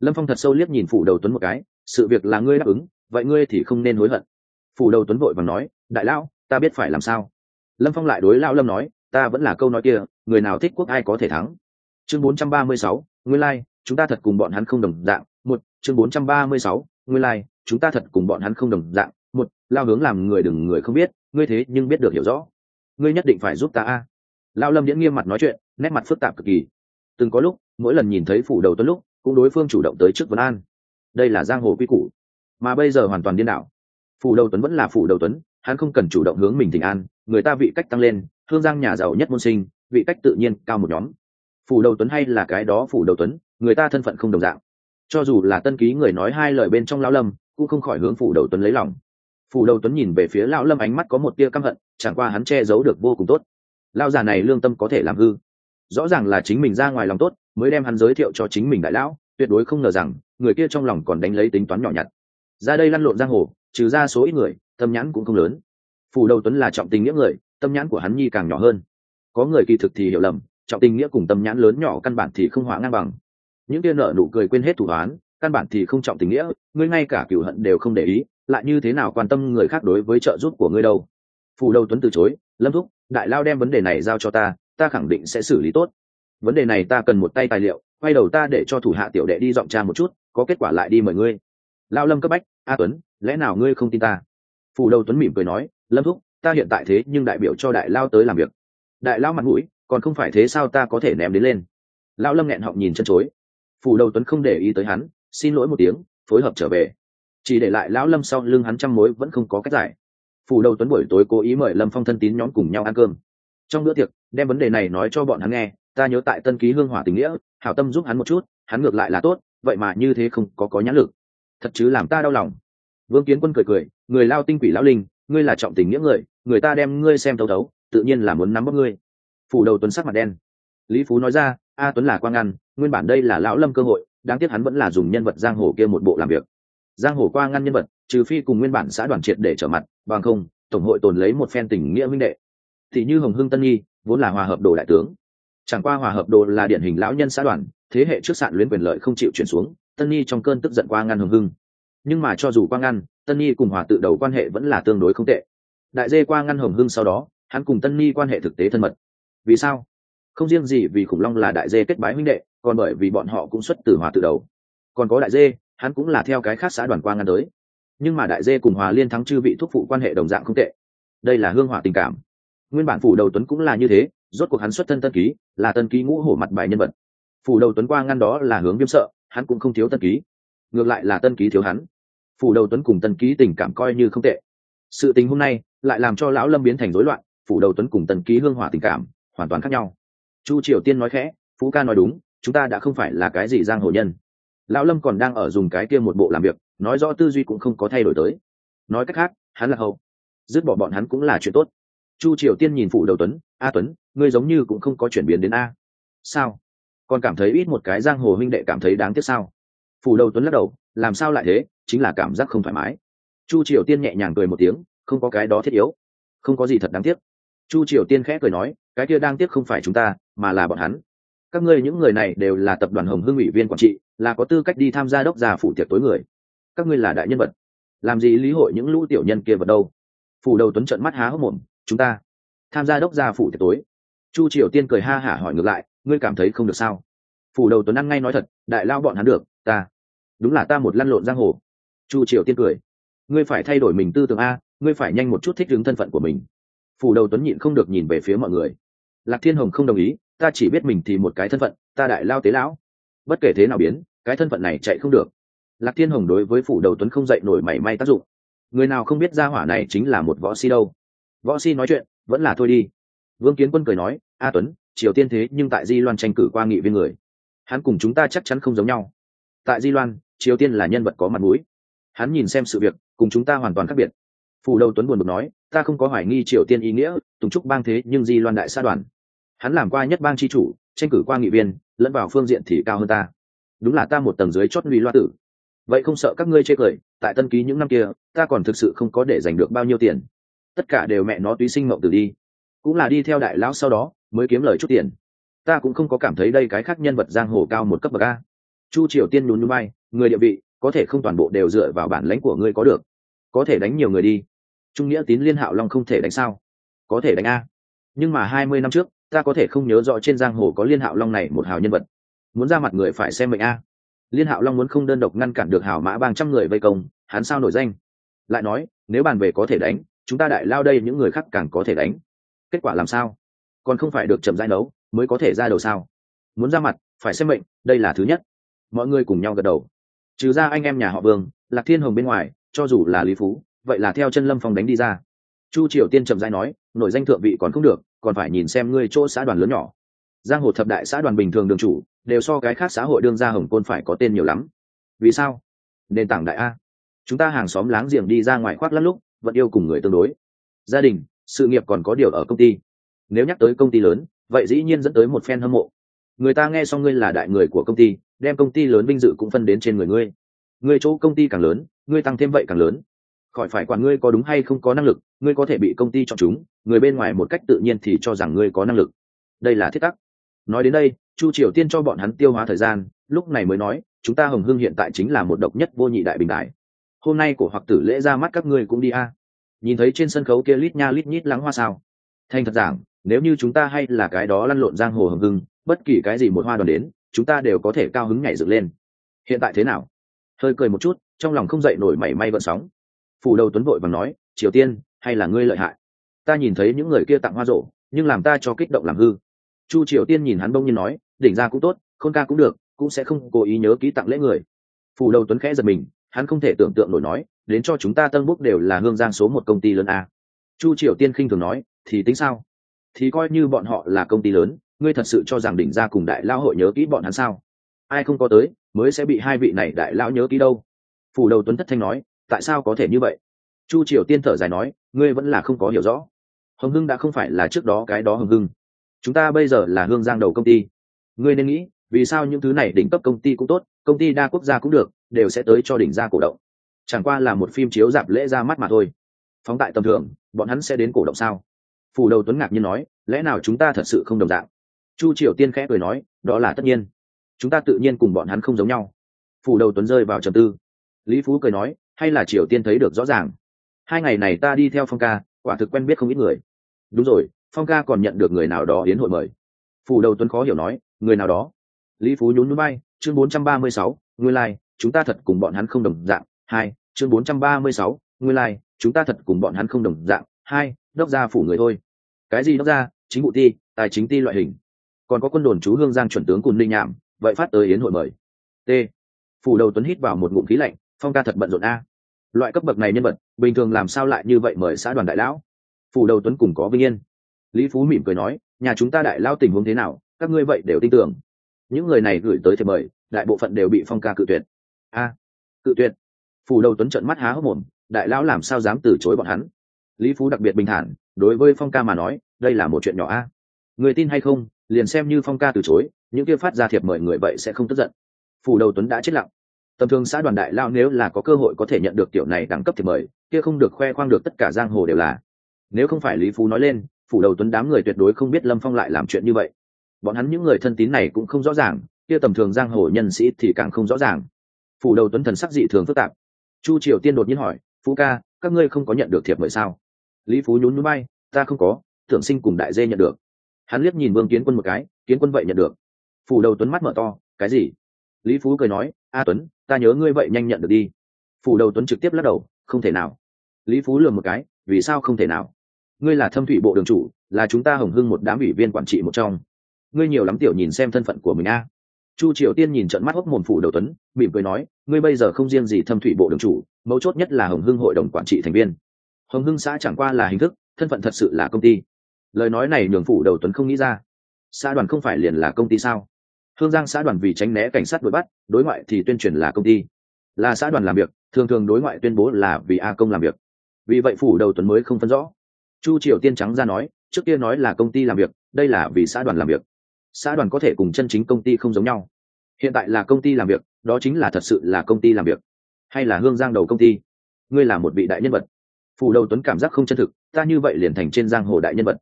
Lâm phong thật sâu liếc nhìn phủ đầu tuấn một cái sự việc là ngươi đáp ứng vậy ngươi thì không nên hối hận. Phủ đầu tuấn vội và nói đại lão ta biết phải làm sao. Lâm phong lại đối lão lâm nói ta vẫn là câu nói kia người nào thích quốc ai có thể thắng. Chương 436, nguyên lai chúng ta thật cùng bọn hắn không đồng dạng. Một chương 436, nguyên lai chúng ta thật cùng bọn hắn không đồng dạng. Một lao hướng làm người đừng người không biết ngươi thế nhưng biết được hiểu rõ. Ngươi nhất định phải giúp ta a lao lâm điễn nghiêm mặt nói chuyện, nét mặt phức tạp cực kỳ. Từng có lúc, mỗi lần nhìn thấy phủ đầu tuấn lúc, cũng đối phương chủ động tới trước vấn an. Đây là giang hồ quy củ. Mà bây giờ hoàn toàn điên đảo. Phủ đầu tuấn vẫn là phủ đầu tuấn, hắn không cần chủ động hướng mình tình an, người ta vị cách tăng lên hương giang nhà giàu nhất môn sinh, vị cách tự nhiên cao một nhóm. Phủ đầu tuấn hay là cái đó phủ đầu tuấn, người ta thân phận không đồng dạng. Cho dù là tân ký người nói hai lời bên trong lão lâm, cũng không khỏi hướng phủ đầu tuấn lấy lòng. Phủ đầu tuấn nhìn về phía lão lâm ánh mắt có một tia căm hận, chẳng qua hắn che giấu được vô cùng tốt lão già này lương tâm có thể làm hư. Rõ ràng là chính mình ra ngoài lòng tốt, mới đem hắn giới thiệu cho chính mình đại lão, tuyệt đối không ngờ rằng, người kia trong lòng còn đánh lấy tính toán nhỏ nhặt. Ra đây lăn lộn giang hồ, trừ ra số ít người, tâm nhãn cũng không lớn. Phủ đầu tuấn là trọng tình nghĩa người, tâm nhãn của hắn nhi càng nhỏ hơn. Có người kỳ thực thì hiểu lầm, trọng tình nghĩa cùng tâm nhãn lớn nhỏ căn bản thì không hóa ngang bằng. Những kia nợ nụ cười quên hết thủ đoán căn bản thì không trọng tình nghĩa, ngươi ngay cả cửu hận đều không để ý, lại như thế nào quan tâm người khác đối với trợ giúp của ngươi đâu? Phù đầu tuấn từ chối, lâm thúc, đại lao đem vấn đề này giao cho ta ta khẳng định sẽ xử lý tốt. Vấn đề này ta cần một tay tài liệu, quay đầu ta để cho thủ hạ tiểu đệ đi dọn tra một chút, có kết quả lại đi mời ngươi. Lao lâm cấp bách, a tuấn, lẽ nào ngươi không tin ta? Phù đầu tuấn mỉm cười nói, lâm thúc, ta hiện tại thế nhưng đại biểu cho đại lao tới làm việc. Đại lao mặt mũi, còn không phải thế sao ta có thể ném đến lên? Lão lâm nghẹn họng nhìn chân chối. Phủ đầu tuấn không để ý tới hắn, xin lỗi một tiếng, phối hợp trở về. Chỉ để lại lão lâm sau lưng hắn trăm mối vẫn không có cách giải phủ đầu tuấn buổi tối cố ý mời lâm phong thân tín nhóm cùng nhau ăn cơm. Trong bữa tiệc, đem vấn đề này nói cho bọn hắn nghe, ta nhớ tại tân ký hương hỏa tình nghĩa, hảo tâm giúp hắn một chút, hắn ngược lại là tốt, vậy mà như thế không có có nhãn lực. Thật chứ làm ta đau lòng. Vương kiến quân cười cười, người lao tinh quỷ lão linh, ngươi là trọng tình nghĩa người người ta đem ngươi xem thấu thấu, tự nhiên là muốn nắm bóc ngươi. Phủ đầu tuấn sắc mặt đen. Lý phú nói ra, a tuấn là quang ngăn, nguyên bản đây là lão lâm cơ hội, đáng tiếc hắn vẫn là dùng nhân vật giang hồ kia một bộ làm việc. Giang hồ qua ngăn nhân vật trừ phi cùng nguyên bản xã đoàn triệt để trở mặt, bằng không, tổng hội tồn lấy một phen tình nghĩa minh đệ. Thì như hồng hưng tân nhi, vốn là hòa hợp đồ đại tướng. Chẳng qua hòa hợp đồ là điển hình lão nhân xã đoàn, thế hệ trước sạn luyến quyền lợi không chịu chuyển xuống, tân nhi trong cơn tức giận qua ngăn hồng hưng. Nhưng mà cho dù qua ngăn, tân nhi cùng hòa tự đầu quan hệ vẫn là tương đối không tệ. Đại dê qua ngăn hồng hưng sau đó, hắn cùng tân nhi quan hệ thực tế thân mật. Vì sao? Không riêng gì vì khủng long là đại dê kết bái huynh đệ, còn bởi vì bọn họ cũng xuất từ hòa tự đầu. Còn có đại dê, hắn cũng là theo cái khác xã đoàn quang ngăn tới nhưng mà đại dê cùng hòa liên thắng chư vị thuốc phụ quan hệ đồng dạng không tệ. Đây là hương hỏa tình cảm. Nguyên bản phủ đầu tuấn cũng là như thế, rốt cuộc hắn xuất thân tân ký, là tân ký ngũ hổ mặt bài nhân vật. Phủ đầu tuấn qua ngăn đó là hướng viêm sợ, hắn cũng không thiếu tân ký. Ngược lại là tân ký thiếu hắn. Phủ đầu tuấn cùng tân ký tình cảm coi như không tệ. Sự tình hôm nay lại làm cho lão lâm biến thành rối loạn, phủ đầu tuấn cùng tân ký hương hỏa tình cảm hoàn toàn khác nhau. Chu triều tiên nói khẽ, phú ca nói đúng, chúng ta đã không phải là cái gì giang hồ nhân. Lão lâm còn đang ở dùng cái kia một bộ làm việc nói rõ tư duy cũng không có thay đổi tới. Nói cách khác, hắn là hậu. Dứt bỏ bọn hắn cũng là chuyện tốt. Chu triều tiên nhìn phụ đầu tuấn, a tuấn, ngươi giống như cũng không có chuyển biến đến a. Sao? Còn cảm thấy ít một cái giang hồ huynh đệ cảm thấy đáng tiếc sao? Phủ đầu tuấn lắc đầu, làm sao lại thế? Chính là cảm giác không thoải mái. Chu triều tiên nhẹ nhàng cười một tiếng, không có cái đó thiết yếu. Không có gì thật đáng tiếc. Chu triều tiên khẽ cười nói, cái kia đang tiếc không phải chúng ta, mà là bọn hắn. Các ngươi những người này đều là tập đoàn hồng hương ủy viên quản trị, là có tư cách đi tham gia đốc già phủ tiệc tối người các ngươi là đại nhân vật. Làm gì lý hội những lũ tiểu nhân kia vào đâu? Phủ đầu tuấn trận mắt há hốc mồm, chúng ta tham gia đốc gia phủ tiệc tối. Chu triều tiên cười ha hả hỏi ngược lại, ngươi cảm thấy không được sao? Phủ đầu tuấn ăn ngay nói thật, đại lao bọn hắn được, ta, đúng là ta một lăn lộn giang hồ. Chu triều tiên cười, ngươi phải thay đổi mình tư tưởng a, ngươi phải nhanh một chút thích ứng thân phận của mình. Phủ đầu tuấn nhịn không được nhìn về phía mọi người. Lạc thiên hồng không đồng ý, ta chỉ biết mình thì một cái thân phận, ta đại lao tế lão. Bất kể thế nào biến, cái thân phận này chạy không được lạc thiên hồng đối với phủ đầu tuấn không dậy nổi mảy may tác dụng. Người nào không biết ra hỏa này chính là một võ si đâu. Võ si nói chuyện, vẫn là thôi đi. Vương kiến quân cười nói, a tuấn, triều tiên thế nhưng tại di loan tranh cử qua nghị viên người. Hắn cùng chúng ta chắc chắn không giống nhau. Tại di loan, triều tiên là nhân vật có mặt mũi. Hắn nhìn xem sự việc, cùng chúng ta hoàn toàn khác biệt. Phủ đầu tuấn buồn bực nói, ta không có hoài nghi triều tiên ý nghĩa, tùng trúc bang thế nhưng di loan đại sa đoàn. Hắn làm qua nhất bang tri chủ, tranh cử qua nghị viên, lẫn vào phương diện thì cao hơn ta. Đúng là ta một tầng dưới chót lùi loa tử vậy không sợ các ngươi chê cười, tại tân ký những năm kia, ta còn thực sự không có để giành được bao nhiêu tiền. Tất cả đều mẹ nó túy sinh mộng tử đi. Cũng là đi theo đại lão sau đó, mới kiếm lời chút tiền. Ta cũng không có cảm thấy đây cái khác nhân vật giang hồ cao một cấp bậc a. Chu triều tiên nhún nhún bay người địa vị, có thể không toàn bộ đều dựa vào bản lãnh của ngươi có được. Có thể đánh nhiều người đi. Trung nghĩa tín liên hạo long không thể đánh sao? Có thể đánh a. Nhưng mà hai mươi năm trước, ta có thể không nhớ rõ trên giang hồ có liên hạo long này một hào nhân vật. Muốn ra mặt người phải xem mệnh a liên hạo long muốn không đơn độc ngăn cản được Hảo mã bang trăm người vây công, hắn sao nổi danh? Lại nói, nếu bàn về có thể đánh, chúng ta đại lao đây những người khác càng có thể đánh. Kết quả làm sao? Còn không phải được chậm rãi đấu mới có thể ra đầu sao? Muốn ra mặt, phải xem mệnh, đây là thứ nhất. Mọi người cùng nhau gật đầu. Trừ ra anh em nhà họ vương, lạc thiên hồng bên ngoài, cho dù là lý phú, vậy là theo chân lâm phong đánh đi ra. Chu triều tiên chậm rãi nói nội danh thượng vị còn không được, còn phải nhìn xem ngươi chỗ xã đoàn lớn nhỏ. Giang hồ thập đại xã đoàn bình thường đường chủ đều so cái khác xã hội đương ra hồng côn phải có tên nhiều lắm. Vì sao? Nền tảng đại a. Chúng ta hàng xóm láng giềng đi ra ngoài khoác lắm lúc, vẫn yêu cùng người tương đối. Gia đình, sự nghiệp còn có điều ở công ty. Nếu nhắc tới công ty lớn, vậy dĩ nhiên dẫn tới một fan hâm mộ. Người ta nghe xong ngươi là đại người của công ty, đem công ty lớn vinh dự cũng phân đến trên người ngươi. Ngươi chỗ công ty càng lớn, ngươi tăng thêm vậy càng lớn. Khỏi phải quản ngươi có đúng hay không có năng lực, ngươi có thể bị công ty chọn chúng, người bên ngoài một cách tự nhiên thì cho rằng ngươi có năng lực. Đây là thiết tắc. Nói đến đây chu triều tiên cho bọn hắn tiêu hóa thời gian, lúc này mới nói, chúng ta hồng hưng hiện tại chính là một độc nhất vô nhị đại bình đại. Hôm nay của hoặc tử lễ ra mắt các ngươi cũng đi a. Nhìn thấy trên sân khấu kia lít nha lít nhít lắng hoa sao. Thành thật giảng, nếu như chúng ta hay là cái đó lăn lộn giang hồ hồng hưng, bất kỳ cái gì một hoa đoàn đến, chúng ta đều có thể cao hứng nhảy dựng lên. Hiện tại thế nào? Hơi cười một chút, trong lòng không dậy nổi mảy may vận sóng. Phủ đầu tuấn vội và nói, triều tiên, hay là ngươi lợi hại? Ta nhìn thấy những người kia tặng hoa rộ, nhưng làm ta cho kích động làm hư. Chu triều tiên nhìn hắn bông nhiên nói đỉnh ra cũng tốt, khôn ca cũng được, cũng sẽ không cố ý nhớ ký tặng lễ người. Phủ đầu tuấn khẽ giật mình, hắn không thể tưởng tượng nổi nói, đến cho chúng ta tân búc đều là hương giang số một công ty lớn a. Chu triều tiên khinh thường nói, thì tính sao? Thì coi như bọn họ là công ty lớn, ngươi thật sự cho rằng đỉnh ra cùng đại Lão hội nhớ kỹ bọn hắn sao? Ai không có tới, mới sẽ bị hai vị này đại lão nhớ kỹ đâu. Phủ đầu tuấn thất thanh nói, tại sao có thể như vậy? Chu triều tiên thở dài nói, ngươi vẫn là không có hiểu rõ. Hồng hưng đã không phải là trước đó cái đó hồng hưng. Chúng ta bây giờ là hương giang đầu công ty ngươi nên nghĩ, vì sao những thứ này đỉnh cấp công ty cũng tốt, công ty đa quốc gia cũng được, đều sẽ tới cho đỉnh gia cổ động. Chẳng qua là một phim chiếu dạp lễ ra mắt mà thôi. Phóng tại tầm thường, bọn hắn sẽ đến cổ động sao? Phủ đầu tuấn ngạc nhiên nói, lẽ nào chúng ta thật sự không đồng dạng? Chu triều tiên khẽ cười nói, đó là tất nhiên. Chúng ta tự nhiên cùng bọn hắn không giống nhau. Phủ đầu tuấn rơi vào trầm tư. Lý phú cười nói, hay là triều tiên thấy được rõ ràng? Hai ngày này ta đi theo phong ca, quả thực quen biết không ít người. Đúng rồi, phong ca còn nhận được người nào đó hiến hội mời phủ đầu tuấn khó hiểu nói người nào đó? Lý phú nhún núi bay chương bốn trăm ba mươi sáu ngươi lai、like, chúng ta thật cùng bọn hắn không đồng dạng. Hai chương bốn trăm ba mươi sáu ngươi lai、like, chúng ta thật cùng bọn hắn không đồng dạng. Hai đốc gia phủ người thôi. Cái gì đốc gia? Chính vụ ti tài chính ti loại hình. Còn có quân đồn chú hương giang chuẩn tướng cùn linh nhảm, vậy phát tới yến hội mời. T. Phủ đầu tuấn hít vào một ngụm khí lạnh phong ca thật bận rộn a. Loại cấp bậc này nhân vật bình thường làm sao lại như vậy mời xã đoàn đại lão? Phủ đầu tuấn cùng có vinh yên. Lý phú mỉm cười nói nhà chúng ta đại lao tình huống thế nào, các ngươi vậy đều tin tưởng. Những người này gửi tới thì mời, đại bộ phận đều bị phong ca cự tuyệt. A, cự tuyệt. Phủ đầu tuấn trận mắt há hốc mồm, đại lão làm sao dám từ chối bọn hắn? Lý phú đặc biệt bình thản, đối với phong ca mà nói, đây là một chuyện nhỏ a. Người tin hay không, liền xem như phong ca từ chối, những kia phát ra thiệp mời người vậy sẽ không tức giận. Phủ đầu tuấn đã chết lặng. Tầm thường xã đoàn đại lao nếu là có cơ hội có thể nhận được tiểu này đẳng cấp thiệp mời, kia không được khoe khoang được tất cả giang hồ đều là. Nếu không phải lý phú nói lên phủ đầu tuấn đám người tuyệt đối không biết lâm phong lại làm chuyện như vậy. Bọn hắn những người thân tín này cũng không rõ ràng, kia tầm thường giang hồ nhân sĩ thì càng không rõ ràng. Phủ đầu tuấn thần sắc dị thường phức tạp. Chu triều tiên đột nhiên hỏi, phú ca, các ngươi không có nhận được thiệp mời sao? Lý phú nhún núi bay ta không có tưởng sinh cùng đại dê nhận được. Hắn liếc nhìn vương kiến quân một cái, kiến quân vậy nhận được. Phủ đầu tuấn mắt mở to, cái gì? Lý phú cười nói, a tuấn, ta nhớ ngươi vậy nhanh nhận được đi. Phủ đầu tuấn trực tiếp lắc đầu, không thể nào. Lý phú lừa một cái, vì sao không thể nào? Ngươi là thâm thủy bộ đường chủ, là chúng ta hồng hưng một đám ủy viên quản trị một trong. Ngươi nhiều lắm tiểu nhìn xem thân phận của mình a. Chu triều tiên nhìn trận mắt hốc mồm phủ đầu tuấn, mỉm cười nói, ngươi bây giờ không riêng gì thâm thủy bộ đường chủ, mấu chốt nhất là hồng hưng hội đồng quản trị thành viên. Hồng hưng xã chẳng qua là hình thức, thân phận thật sự là công ty. Lời nói này nhường phủ đầu tuấn không nghĩ ra. Xã đoàn không phải liền là công ty sao? Hương giang xã đoàn vì tránh né cảnh sát đuổi bắt, đối ngoại thì tuyên truyền là công ty. Là xã đoàn làm việc, thường thường đối ngoại tuyên bố là vì a công làm việc. Vì vậy phủ đầu tuấn mới không phân rõ chu triều tiên trắng ra nói, trước kia nói là công ty làm việc, đây là vì xã đoàn làm việc. Xã đoàn có thể cùng chân chính công ty không giống nhau. Hiện tại là công ty làm việc, đó chính là thật sự là công ty làm việc. Hay là hương giang đầu công ty? Ngươi là một vị đại nhân vật. Phủ đầu tuấn cảm giác không chân thực, ta như vậy liền thành trên giang hồ đại nhân vật.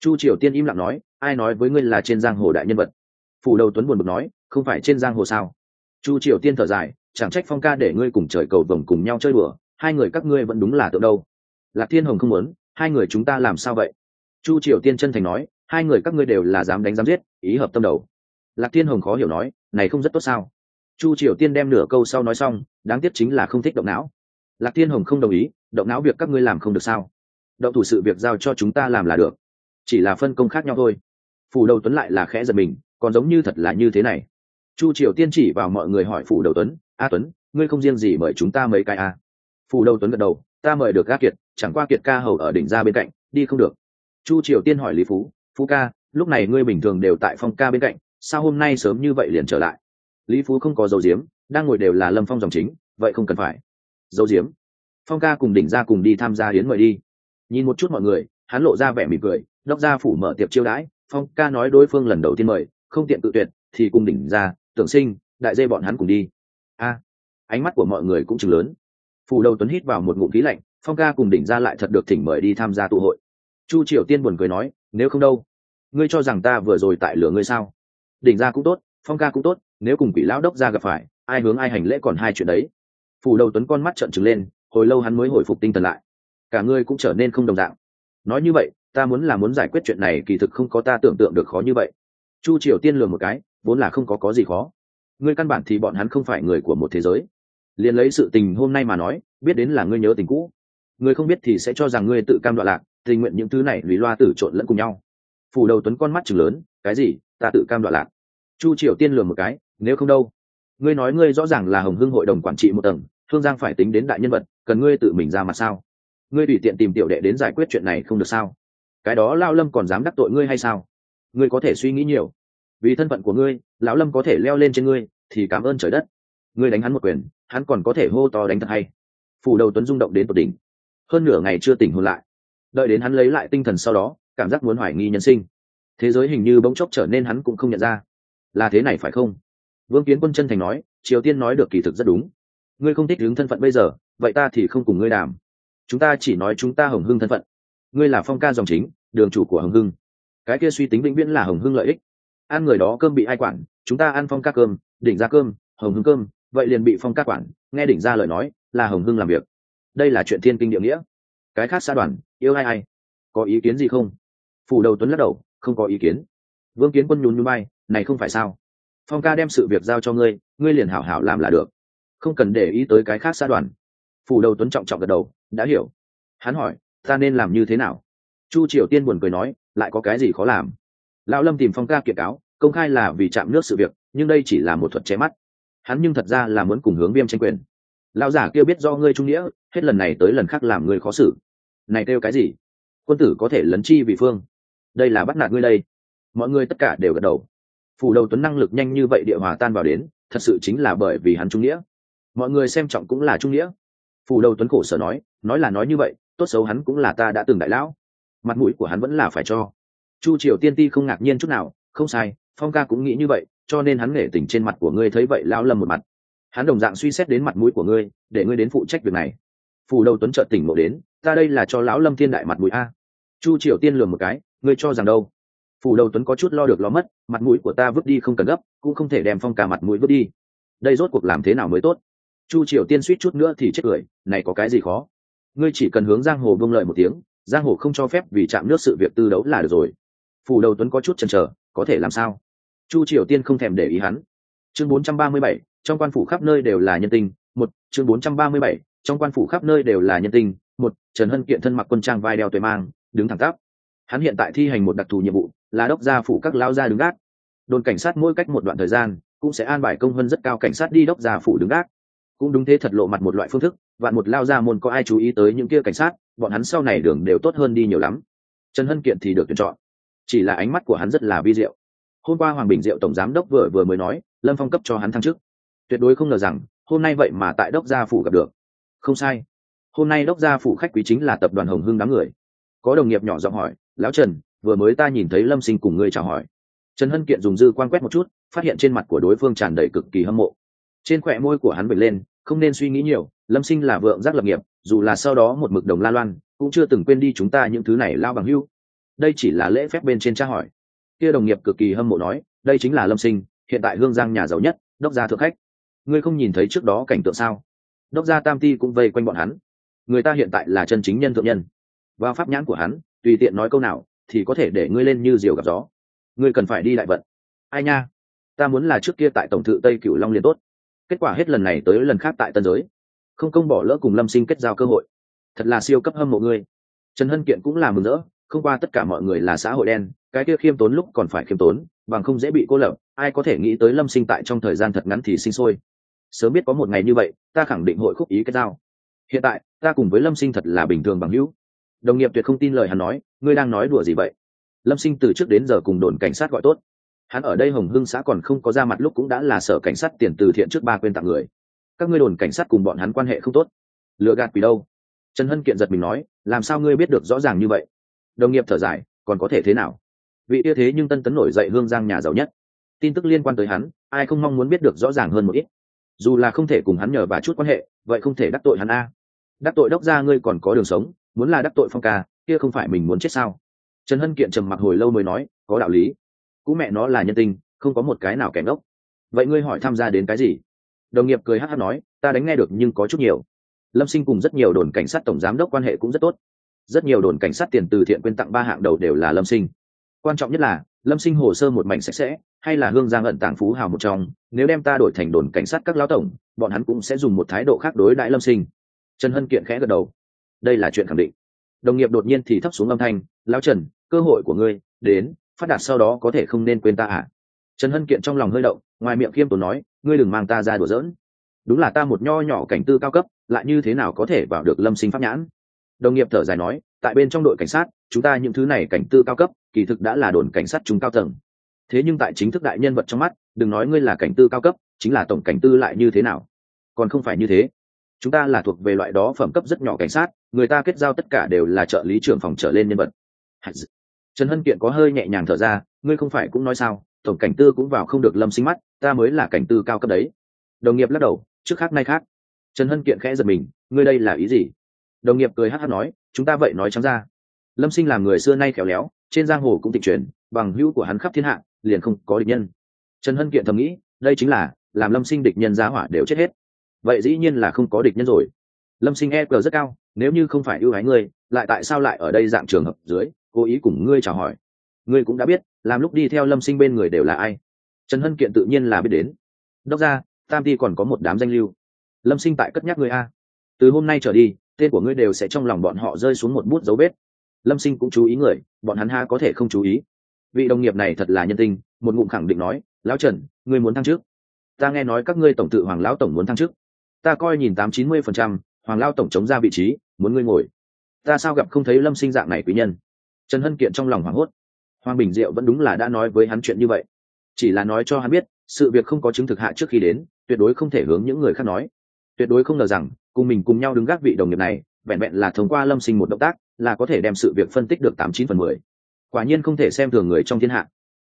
Chu triều tiên im lặng nói, ai nói với ngươi là trên giang hồ đại nhân vật? Phủ đầu tuấn buồn bực nói, không phải trên giang hồ sao? Chu triều tiên thở dài, chẳng trách phong ca để ngươi cùng trời cầu vồng cùng nhau chơi đùa, hai người các ngươi vẫn đúng là tượng đâu. Lạc thiên hồng không muốn hai người chúng ta làm sao vậy? Chu triều tiên chân thành nói, hai người các ngươi đều là dám đánh dám giết, ý hợp tâm đầu. Lạc thiên hồng khó hiểu nói, này không rất tốt sao? Chu triều tiên đem nửa câu sau nói xong, đáng tiếc chính là không thích động não. Lạc thiên hồng không đồng ý, động não việc các ngươi làm không được sao? Động thủ sự việc giao cho chúng ta làm là được. Chỉ là phân công khác nhau thôi. Phủ đầu tuấn lại là khẽ giật mình, còn giống như thật là như thế này. Chu triều tiên chỉ vào mọi người hỏi phủ đầu tuấn, a tuấn, ngươi không riêng gì mời chúng ta mấy cái a à? phủ đầu tuấn gật đầu, ta mời được gác kiệt chẳng qua kiệt ca hầu ở đỉnh ra bên cạnh, đi không được. Chu triều tiên hỏi lý phú phú ca, lúc này ngươi bình thường đều tại phong ca bên cạnh, sao hôm nay sớm như vậy liền trở lại? Lý phú không có dấu diếm, đang ngồi đều là lâm phong dòng chính, vậy không cần phải. Dấu diếm? Phong ca cùng đỉnh ra cùng đi tham gia hiến mời đi. Nhìn một chút mọi người, hắn lộ ra vẻ mỉm cười, đốc gia phủ mở tiệp chiêu đãi, phong ca nói đối phương lần đầu tiên mời, không tiện tự tuyệt, thì cùng đỉnh ra, tưởng sinh, đại dê bọn hắn cùng đi. A, ánh mắt của mọi người cũng chừng lớn. Phù đầu tuấn hít vào một ngụm khí lạnh phong ca cùng đỉnh ra lại thật được thỉnh mời đi tham gia tụ hội. Chu triều tiên buồn cười nói, nếu không đâu, ngươi cho rằng ta vừa rồi tại lửa ngươi sao? Đỉnh ra cũng tốt, phong ca cũng tốt, nếu cùng quỷ lão đốc ra gặp phải, ai hướng ai hành lễ còn hai chuyện đấy. Phủ đầu tuấn con mắt trợn trừng lên, hồi lâu hắn mới hồi phục tinh thần lại. Cả ngươi cũng trở nên không đồng dạng. Nói như vậy, ta muốn là muốn giải quyết chuyện này kỳ thực không có ta tưởng tượng được khó như vậy. Chu triều tiên lừa một cái, vốn là không có có gì khó. Ngươi căn bản thì bọn hắn không phải người của một thế giới. Liền lấy sự tình hôm nay mà nói, biết đến là ngươi nhớ tình cũ ngươi không biết thì sẽ cho rằng ngươi tự cam đoạn lạc, tình nguyện những thứ này lý loa tử trộn lẫn cùng nhau. Phủ đầu tuấn con mắt chừng lớn, cái gì? Ta tự cam đoạn lạc. Chu triều tiên lừa một cái, nếu không đâu, ngươi nói ngươi rõ ràng là hồng hưng hội đồng quản trị một tầng, thương giang phải tính đến đại nhân vật, cần ngươi tự mình ra mặt sao? Ngươi tùy tiện tìm tiểu đệ đến giải quyết chuyện này không được sao? Cái đó lao lâm còn dám đắc tội ngươi hay sao? Ngươi có thể suy nghĩ nhiều. Vì thân phận của ngươi, lão lâm có thể leo lên trên ngươi, thì cảm ơn trời đất. Ngươi đánh hắn một quyền, hắn còn có thể hô to đánh thật hay. Phủ đầu tuấn rung động đến tột đỉnh hơn nửa ngày chưa tỉnh hồn lại. Đợi đến hắn lấy lại tinh thần sau đó, cảm giác muốn hoài nghi nhân sinh. Thế giới hình như bỗng chốc trở nên hắn cũng không nhận ra. Là thế này phải không? Vương kiến quân chân thành nói, triều tiên nói được kỳ thực rất đúng. Ngươi không thích hướng thân phận bây giờ, vậy ta thì không cùng ngươi đàm. Chúng ta chỉ nói chúng ta hồng hưng thân phận. Ngươi là phong ca dòng chính, đường chủ của hồng hưng. Cái kia suy tính vĩnh viễn là hồng hưng lợi ích. Ăn người đó cơm bị ai quản, chúng ta ăn phong ca cơm, đỉnh ra cơm, hồng hưng cơm, vậy liền bị phong ca quản. Nghe đỉnh ra lời nói, là hồng hưng làm việc đây là chuyện thiên kinh địa nghĩa. Cái khác xã đoàn, yêu ai ai? Có ý kiến gì không? Phủ đầu tuấn lắc đầu, không có ý kiến. Vương kiến quân nhún nhún bay này không phải sao? Phong ca đem sự việc giao cho ngươi ngươi liền hảo hảo làm là được. Không cần để ý tới cái khác xã đoàn. Phủ đầu tuấn trọng trọng gật đầu, đã hiểu. Hắn hỏi, ta nên làm như thế nào? Chu triều tiên buồn cười nói, lại có cái gì khó làm? Lão lâm tìm phong ca kiệt cáo, công khai là vì chạm nước sự việc, nhưng đây chỉ là một thuật che mắt. Hắn nhưng thật ra là muốn cùng hướng viêm tranh quyền lão giả kia biết do ngươi trung nghĩa, hết lần này tới lần khác làm ngươi khó xử. Này kêu cái gì? Quân tử có thể lấn chi vì phương. Đây là bắt nạt ngươi đây. Mọi người tất cả đều gật đầu. Phủ đầu tuấn năng lực nhanh như vậy địa hòa tan vào đến, thật sự chính là bởi vì hắn trung nghĩa. Mọi người xem trọng cũng là trung nghĩa. Phủ đầu tuấn khổ sở nói nói là nói như vậy, tốt xấu hắn cũng là ta đã từng đại lão. Mặt mũi của hắn vẫn là phải cho. Chu triều tiên ti không ngạc nhiên chút nào, không sai, phong ca cũng nghĩ như vậy, cho nên hắn nể tình trên mặt của ngươi thấy vậy lão lâm một mặt hắn đồng dạng suy xét đến mặt mũi của ngươi để ngươi đến phụ trách việc này. Phủ đầu tuấn trợ tỉnh ngộ đến ta đây là cho lão lâm thiên đại mặt mũi a. Chu triều tiên lường một cái ngươi cho rằng đâu? Phủ đầu tuấn có chút lo được lo mất mặt mũi của ta vứt đi không cần gấp cũng không thể đem phong cả mặt mũi vứt đi. Đây rốt cuộc làm thế nào mới tốt? Chu triều tiên suýt chút nữa thì chết cười này có cái gì khó? Ngươi chỉ cần hướng giang hồ vương lợi một tiếng giang hồ không cho phép vì chạm nước sự việc tư đấu là được rồi. Phủ đầu tuấn có chút chần chờ có thể làm sao? Chu triều tiên không thèm để ý hắn. Chương 437, trong quan phủ khắp nơi đều là nhân tình một chương 437, trong quan phủ khắp nơi đều là nhân tình một trần hân kiện thân mặc quân trang vai đeo tuệ mang đứng thẳng tắp. Hắn hiện tại thi hành một đặc thù nhiệm vụ là đốc gia phủ các lao gia đứng gác. Đồn cảnh sát mỗi cách một đoạn thời gian cũng sẽ an bài công hơn rất cao cảnh sát đi đốc gia phủ đứng gác. Cũng đúng thế thật lộ mặt một loại phương thức vạn một lao ra môn có ai chú ý tới những kia cảnh sát bọn hắn sau này đường đều tốt hơn đi nhiều lắm. Trần hân kiện thì được tuyển chọn. Chỉ là ánh mắt của hắn rất là vi diệu. Hôm qua hoàng bình diệu tổng giám đốc vừa vừa mới nói lâm phong cấp cho hắn thăng chức tuyệt đối không ngờ rằng, hôm nay vậy mà tại đốc gia phủ gặp được. Không sai. Hôm nay đốc gia phủ khách quý chính là tập đoàn hồng hưng đám người. Có đồng nghiệp nhỏ giọng hỏi, lão trần, vừa mới ta nhìn thấy lâm sinh cùng ngươi chào hỏi. Trần hân kiện dùng dư quan quét một chút, phát hiện trên mặt của đối phương tràn đầy cực kỳ hâm mộ. Trên khỏe môi của hắn bật lên, không nên suy nghĩ nhiều, lâm sinh là vượng giác lập nghiệp, dù là sau đó một mực đồng la loan, cũng chưa từng quên đi chúng ta những thứ này lao bằng hưu. Đây chỉ là lễ phép bên trên tra hỏi. Kia đồng nghiệp cực kỳ hâm mộ nói, đây chính là lâm sinh, hiện tại hương giang nhà giàu nhất, đốc gia thượng khách ngươi không nhìn thấy trước đó cảnh tượng sao? Đốc gia tam ti cũng vây quanh bọn hắn. Người ta hiện tại là chân chính nhân thượng nhân. Vào pháp nhãn của hắn, tùy tiện nói câu nào, thì có thể để ngươi lên như diều gặp gió. Ngươi cần phải đi đại vận. Ai nha? Ta muốn là trước kia tại tổng thự tây cửu long liền tốt. Kết quả hết lần này tới lần khác tại tân giới. Không công bỏ lỡ cùng lâm sinh kết giao cơ hội. Thật là siêu cấp hâm mộ ngươi. Trần hân kiện cũng là mừng rỡ, không qua tất cả mọi người là xã hội đen, cái kia khiêm tốn lúc còn phải khiêm tốn, bằng không dễ bị cô lập, ai có thể nghĩ tới lâm sinh tại trong thời gian thật ngắn thì sinh sôi sớm biết có một ngày như vậy, ta khẳng định hội khúc ý cái dao. hiện tại, ta cùng với lâm sinh thật là bình thường bằng hữu. Đồng nghiệp tuyệt không tin lời hắn nói, ngươi đang nói đùa gì vậy? Lâm sinh từ trước đến giờ cùng đồn cảnh sát gọi tốt. Hắn ở đây hồng hưng xã còn không có ra mặt lúc cũng đã là sở cảnh sát tiền từ thiện trước ba quên tặng người. Các ngươi đồn cảnh sát cùng bọn hắn quan hệ không tốt. Lựa gạt vì đâu? Trần hân kiện giật mình nói, làm sao ngươi biết được rõ ràng như vậy? Đồng nghiệp thở dài, còn có thể thế nào? Vị yêu thế nhưng tân tấn nổi dậy hương giang nhà giàu nhất. Tin tức liên quan tới hắn, ai không mong muốn biết được rõ ràng hơn một ít dù là không thể cùng hắn nhờ và chút quan hệ, vậy không thể đắc tội hắn a. Đắc tội đốc ra ngươi còn có đường sống, muốn là đắc tội phong ca, kia không phải mình muốn chết sao? Trần hân kiện trầm mặc hồi lâu mới nói, có đạo lý. Cú mẹ nó là nhân tình, không có một cái nào kẻ ngốc. Vậy ngươi hỏi tham gia đến cái gì? Đồng nghiệp cười hát hát nói, ta đánh nghe được nhưng có chút nhiều. Lâm sinh cùng rất nhiều đồn cảnh sát tổng giám đốc quan hệ cũng rất tốt. Rất nhiều đồn cảnh sát tiền từ thiện quyên tặng ba hạng đầu đều là lâm sinh. Quan trọng nhất là, lâm sinh hồ sơ một mảnh sạch sẽ, hay là hương giang ẩn tàng phú hào một trong nếu đem ta đổi thành đồn cảnh sát các lão tổng, bọn hắn cũng sẽ dùng một thái độ khác đối đãi lâm sinh. Trần hân kiện khẽ gật đầu. Đây là chuyện khẳng định. Đồng nghiệp đột nhiên thì thấp xuống âm thanh, lão trần, cơ hội của ngươi đến, phát đạt sau đó có thể không nên quên ta à? Trần hân kiện trong lòng hơi động, ngoài miệng khiêm tốn nói, ngươi đừng mang ta ra đùa giỡn. Đúng là ta một nho nhỏ cảnh tư cao cấp, lại như thế nào có thể vào được lâm sinh pháp nhãn? Đồng nghiệp thở dài nói, tại bên trong đội cảnh sát, chúng ta những thứ này cảnh tư cao cấp, kỳ thực đã là đồn cảnh sát trung cao tầng. Thế nhưng tại chính thức đại nhân vật trong mắt đừng nói ngươi là cảnh tư cao cấp, chính là tổng cảnh tư lại như thế nào? Còn không phải như thế. Chúng ta là thuộc về loại đó phẩm cấp rất nhỏ cảnh sát, người ta kết giao tất cả đều là trợ lý trưởng phòng trở lên nhân vật. Trần hân kiện có hơi nhẹ nhàng thở ra, ngươi không phải cũng nói sao, tổng cảnh tư cũng vào không được lâm sinh mắt, ta mới là cảnh tư cao cấp đấy. Đồng nghiệp lắc đầu, trước khác nay khác. Trần hân kiện khẽ giật mình, ngươi đây là ý gì? Đồng nghiệp cười hát hát nói, chúng ta vậy nói trắng ra. Lâm sinh làm người xưa nay khéo léo, trên giang hồ cũng tịch truyền, bằng hữu của hắn khắp thiên hạ, liền không có địch nhân trần hân kiện thầm nghĩ đây chính là làm lâm sinh địch nhân giá hỏa đều chết hết. Vậy dĩ nhiên là không có địch nhân rồi. Lâm sinh e cờ rất cao nếu như không phải ưu ái ngươi lại tại sao lại ở đây dạng trường hợp dưới cố ý cùng ngươi chào hỏi? Ngươi cũng đã biết làm lúc đi theo lâm sinh bên người đều là ai. Trần hân kiện tự nhiên là biết đến. Đốc ra tam ti còn có một đám danh lưu. Lâm sinh tại cất nhắc ngươi a. Từ hôm nay trở đi tên của ngươi đều sẽ trong lòng bọn họ rơi xuống một bút dấu vết. Lâm sinh cũng chú ý người bọn hắn ha có thể không chú ý. Vị đồng nghiệp này thật là nhân tình, một ngụm khẳng định nói lão trần ngươi muốn thăng trước ta nghe nói các ngươi tổng tự hoàng lão tổng muốn thăng chức, ta coi nhìn tám chín mươi phần trăm hoàng lao tổng chống ra vị trí muốn ngươi ngồi. Ta sao gặp không thấy lâm sinh dạng này quý nhân? Trần hân kiện trong lòng hoảng hốt. Hoàng bình diệu vẫn đúng là đã nói với hắn chuyện như vậy. Chỉ là nói cho hắn biết sự việc không có chứng thực hạ trước khi đến tuyệt đối không thể hướng những người khác nói. Tuyệt đối không ngờ rằng cùng mình cùng nhau đứng gác vị đồng nghiệp này vẹn vẹn là thông qua lâm sinh một động tác là có thể đem sự việc phân tích được tám chín phần mười. Quả nhiên không thể xem thường người trong thiên hạ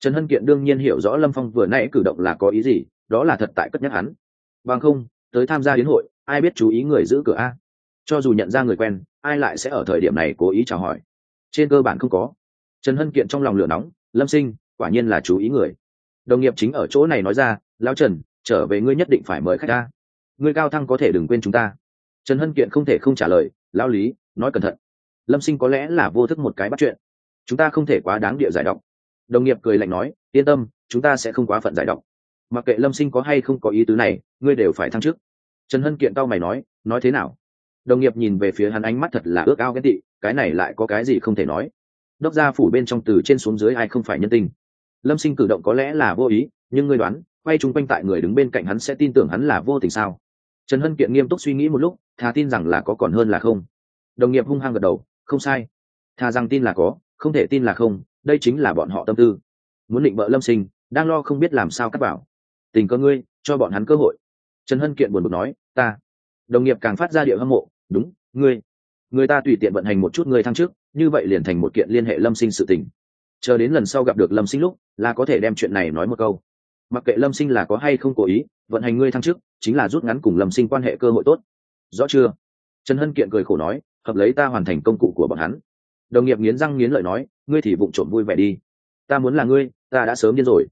trần hân kiện đương nhiên hiểu rõ lâm phong vừa nãy cử động là có ý gì, đó là thật tại cất nhắc hắn. Bằng không, tới tham gia đến hội, ai biết chú ý người giữ cửa a. Cho dù nhận ra người quen, ai lại sẽ ở thời điểm này cố ý chào hỏi. Trên cơ bản không có. Trần hân kiện trong lòng lửa nóng, lâm sinh, quả nhiên là chú ý người. Đồng nghiệp chính ở chỗ này nói ra lao trần, trở về ngươi nhất định phải mời khách ta ngươi cao thăng có thể đừng quên chúng ta. Trần hân kiện không thể không trả lời lao lý, nói cẩn thận. Lâm sinh có lẽ là vô thức một cái bắt chuyện. Chúng ta không thể quá đáng địa giải độc đồng nghiệp cười lạnh nói, yên tâm, chúng ta sẽ không quá phận giải độc. Mặc kệ lâm sinh có hay không có ý tứ này, ngươi đều phải thăng chức. Trần hân kiện tao mày nói nói thế nào? Đồng nghiệp nhìn về phía hắn ánh mắt thật là ước ao ghét tị, cái này lại có cái gì không thể nói. Đốc gia phủ bên trong từ trên xuống dưới ai không phải nhân tình. Lâm sinh cử động có lẽ là vô ý, nhưng ngươi đoán, quay chung quanh tại người đứng bên cạnh hắn sẽ tin tưởng hắn là vô tình sao? Trần hân kiện nghiêm túc suy nghĩ một lúc thà tin rằng là có còn hơn là không. Đồng nghiệp hung hăng gật đầu, không sai. Thà rằng tin là có, không thể tin là không đây chính là bọn họ tâm tư. Muốn định bợ lâm sinh, đang lo không biết làm sao cắt bảo tình cơ ngươi, cho bọn hắn cơ hội. Trần hân kiện buồn bực nói, ta. Đồng nghiệp càng phát ra điệu hâm mộ, đúng, ngươi. Người ta tùy tiện vận hành một chút ngươi thăng trước như vậy liền thành một kiện liên hệ lâm sinh sự tình. Chờ đến lần sau gặp được lâm sinh lúc, là có thể đem chuyện này nói một câu. Mặc kệ lâm sinh là có hay không cố ý, vận hành ngươi thăng chức, chính là rút ngắn cùng lâm sinh quan hệ cơ hội tốt. Rõ chưa? Trần hân kiện cười khổ nói, hợp lấy ta hoàn thành công cụ của bọn hắn đồng nghiệp nghiến răng nghiến lợi nói, ngươi thì vụng trộm vui vẻ đi. Ta muốn là ngươi, ta đã sớm điên rồi.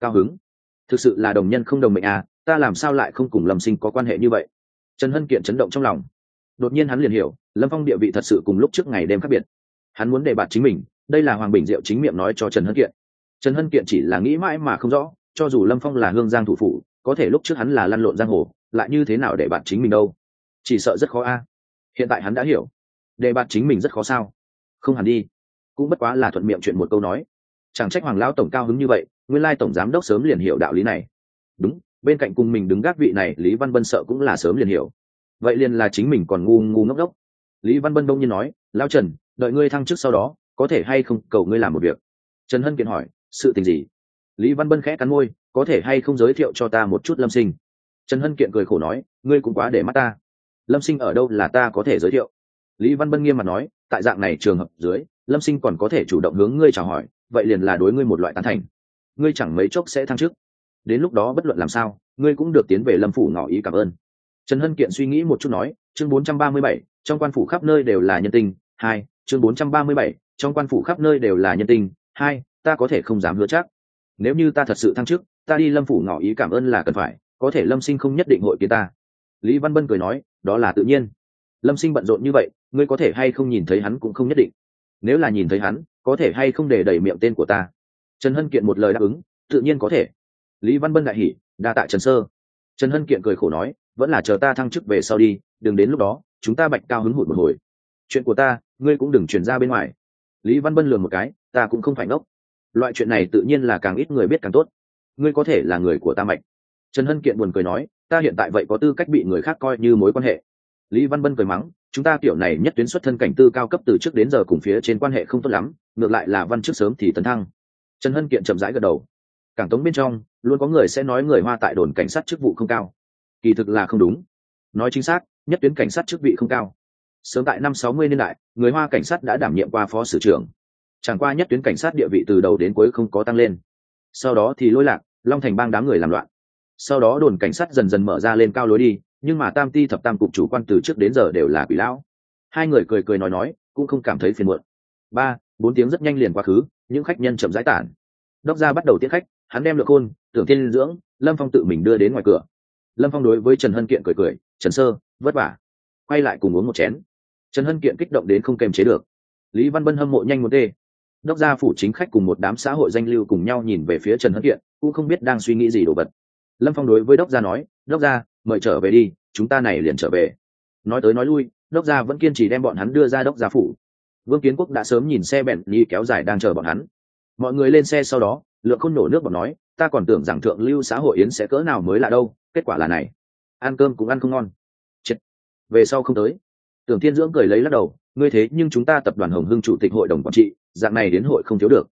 Cao hứng. Thực sự là đồng nhân không đồng mệnh à ta làm sao lại không cùng lâm sinh có quan hệ như vậy? Trần hân kiện chấn động trong lòng. Đột nhiên hắn liền hiểu, lâm phong địa vị thật sự cùng lúc trước ngày đêm khác biệt. Hắn muốn đề bạt chính mình, đây là hoàng bình diệu chính miệng nói cho trần hân kiện. Trần hân kiện chỉ là nghĩ mãi mà không rõ, cho dù lâm phong là hương giang thủ phủ, có thể lúc trước hắn là lăn lộn giang hồ, lại như thế nào để bạt chính mình đâu? Chỉ sợ rất khó a. Hiện tại hắn đã hiểu. Đề bạt chính mình rất khó sao? Không hẳn đi. Cũng bất quá là thuận miệng chuyện một câu nói. Chẳng trách hoàng lão tổng cao hứng như vậy, nguyên lai tổng giám đốc sớm liền hiểu đạo lý này. Đúng, bên cạnh cùng mình đứng gác vị này, lý văn bân sợ cũng là sớm liền hiểu. Vậy liền là chính mình còn ngu ngu ngốc đốc lý văn bân đông nhiên nói lao trần, đợi ngươi thăng chức sau đó, có thể hay không cầu ngươi làm một việc? Trần hân kiện hỏi, sự tình gì? Lý văn bân khẽ cắn môi, có thể hay không giới thiệu cho ta một chút lâm sinh? Trần hân kiện cười khổ nói, ngươi cũng quá để mắt ta. Lâm sinh ở đâu là ta có thể giới thiệu? Lý văn bân nghiêm mặt nói tại dạng này trường hợp dưới lâm sinh còn có thể chủ động hướng ngươi chào hỏi vậy liền là đối ngươi một loại tán thành. Ngươi chẳng mấy chốc sẽ thăng chức. Đến lúc đó bất luận làm sao ngươi cũng được tiến về lâm phủ ngỏ ý cảm ơn. Trần hân kiện suy nghĩ một chút nói chương 437, trong quan phủ khắp nơi đều là nhân tình hai chương 437, trong quan phủ khắp nơi đều là nhân tình hai ta có thể không dám hứa chắc. Nếu như ta thật sự thăng chức ta đi lâm phủ ngỏ ý cảm ơn là cần phải có thể lâm sinh không nhất định hội kiến ta. Lý văn bân cười nói đó là tự nhiên lâm sinh bận rộn như vậy, ngươi có thể hay không nhìn thấy hắn cũng không nhất định. Nếu là nhìn thấy hắn, có thể hay không để đẩy miệng tên của ta? Trần hân kiện một lời đáp ứng, tự nhiên có thể. Lý văn bân đại hỉ, đa tạ trần sơ. Trần hân kiện cười khổ nói, vẫn là chờ ta thăng chức về sau đi, đừng đến lúc đó, chúng ta bạch cao hứng hụt một hồi. Chuyện của ta, ngươi cũng đừng chuyển ra bên ngoài. Lý văn bân lường một cái, ta cũng không phải ngốc. Loại chuyện này tự nhiên là càng ít người biết càng tốt. Ngươi có thể là người của ta mạnh. Trần hân kiện buồn cười nói, ta hiện tại vậy có tư cách bị người khác coi như mối quan hệ lý văn bân cười mắng, chúng ta kiểu này nhất tuyến xuất thân cảnh tư cao cấp từ trước đến giờ cùng phía trên quan hệ không tốt lắm, ngược lại là văn trước sớm thì tấn thăng. Trần hân kiện chậm rãi gật đầu. Cảng tống bên trong, luôn có người sẽ nói người hoa tại đồn cảnh sát chức vụ không cao. Kỳ thực là không đúng. Nói chính xác, nhất tuyến cảnh sát chức vị không cao. Sớm tại năm sáu mươi niên đại, người hoa cảnh sát đã đảm nhiệm qua phó sử trưởng. Chẳng qua nhất tuyến cảnh sát địa vị từ đầu đến cuối không có tăng lên. Sau đó thì lôi lạc, long thành bang đám người làm loạn. Sau đó đồn cảnh sát dần dần mở ra lên cao lối đi nhưng mà tam ti thập tam cục chủ quan từ trước đến giờ đều là quỷ lão. Hai người cười cười nói nói, cũng không cảm thấy phiền muộn. Ba, bốn tiếng rất nhanh liền quá khứ, những khách nhân chậm rãi tản. Đốc gia bắt đầu tiễn khách, hắn đem lượng khôn, tưởng tiên dưỡng, lâm phong tự mình đưa đến ngoài cửa. Lâm phong đối với trần hân kiện cười cười, trần sơ, vất vả. Quay lại cùng uống một chén. Trần hân kiện kích động đến không kềm chế được. Lý văn bân hâm mộ nhanh một tê. Đốc gia phủ chính khách cùng một đám xã hội danh lưu cùng nhau nhìn về phía trần hân kiện, cũng không biết đang suy nghĩ gì đồ vật. Lâm phong đối với đốc gia nói, đốc gia mời trở về đi, chúng ta này liền trở về. Nói tới nói lui, đốc gia vẫn kiên trì đem bọn hắn đưa ra đốc gia phủ. Vương kiến quốc đã sớm nhìn xe bẹn đi kéo dài đang chờ bọn hắn. Mọi người lên xe sau đó, lượng khôn nổ nước bọn nói, ta còn tưởng rằng thượng lưu xã hội yến sẽ cỡ nào mới là đâu, kết quả là này. Ăn cơm cũng ăn không ngon. Chết. về sau không tới. Tưởng thiên dưỡng cười lấy lắc đầu, ngươi thế nhưng chúng ta tập đoàn hồng hưng chủ tịch hội đồng quản trị, dạng này đến hội không thiếu được.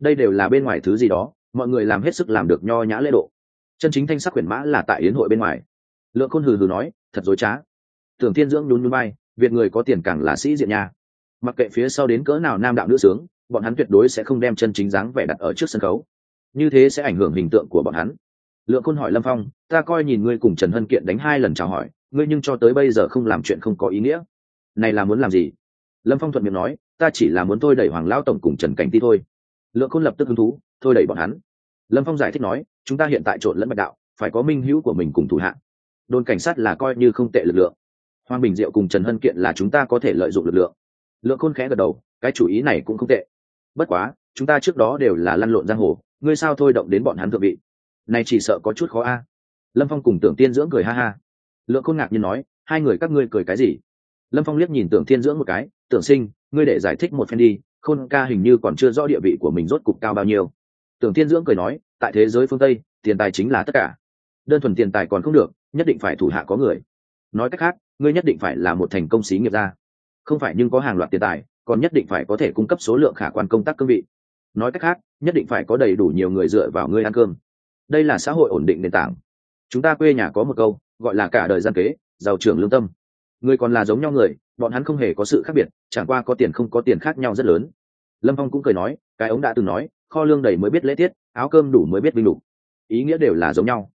Đây đều là bên ngoài thứ gì đó, mọi người làm hết sức làm được nho nhã lễ độ. Chân chính thanh sắc quyển mã là tại yến hội bên ngoài lượng khôn hừ hừ nói, thật dối trá. Tưởng thiên dưỡng nhún nhún bay việc người có tiền càng là sĩ diện nha. Mặc kệ phía sau đến cỡ nào nam đạo nữ sướng, bọn hắn tuyệt đối sẽ không đem chân chính dáng vẻ đặt ở trước sân khấu. Như thế sẽ ảnh hưởng hình tượng của bọn hắn. Lượng khôn hỏi lâm phong, ta coi nhìn ngươi cùng trần hân kiện đánh hai lần chào hỏi, ngươi nhưng cho tới bây giờ không làm chuyện không có ý nghĩa. Này là muốn làm gì? Lâm phong thuận miệng nói, ta chỉ là muốn thôi đẩy hoàng lão tổng cùng trần cảnh ti thôi. Lượng khôn lập tức hứng thú, thôi đẩy bọn hắn. Lâm phong giải thích nói, chúng ta hiện tại trộn lẫn bạch đạo, phải có minh hữu của mình cùng thủ hạ đồn cảnh sát là coi như không tệ lực lượng. Hoàng bình diệu cùng trần hân kiện là chúng ta có thể lợi dụng lực lượng. Lượng khôn khẽ gật đầu, cái chủ ý này cũng không tệ. Bất quá, chúng ta trước đó đều là lăn lộn giang hồ, ngươi sao thôi động đến bọn hắn thượng vị? Này chỉ sợ có chút khó a. Lâm phong cùng tưởng tiên dưỡng cười ha ha. Lượng khôn ngạc nhiên nói, hai người các ngươi cười cái gì? Lâm phong liếc nhìn tưởng tiên dưỡng một cái, tưởng sinh, ngươi để giải thích một phen đi, khôn ca hình như còn chưa rõ địa vị của mình rốt cục cao bao nhiêu. Tưởng tiên dưỡng cười nói, tại thế giới phương tây, tiền tài chính là tất cả. Đơn thuần tiền tài còn không được nhất định phải thủ hạ có người. Nói cách khác, ngươi nhất định phải là một thành công xí nghiệp gia. Không phải nhưng có hàng loạt tiền tài, còn nhất định phải có thể cung cấp số lượng khả quan công tác cương vị. Nói cách khác, nhất định phải có đầy đủ nhiều người dựa vào ngươi ăn cơm. Đây là xã hội ổn định nền tảng. Chúng ta quê nhà có một câu, gọi là cả đời gian kế, giàu trưởng lương tâm. Người còn là giống nhau người, bọn hắn không hề có sự khác biệt, chẳng qua có tiền không có tiền khác nhau rất lớn. Lâm phong cũng cười nói, cái ống đã từng nói, kho lương đầy mới biết lễ tiết, áo cơm đủ mới biết vinh đủ ý nghĩa đều là giống nhau.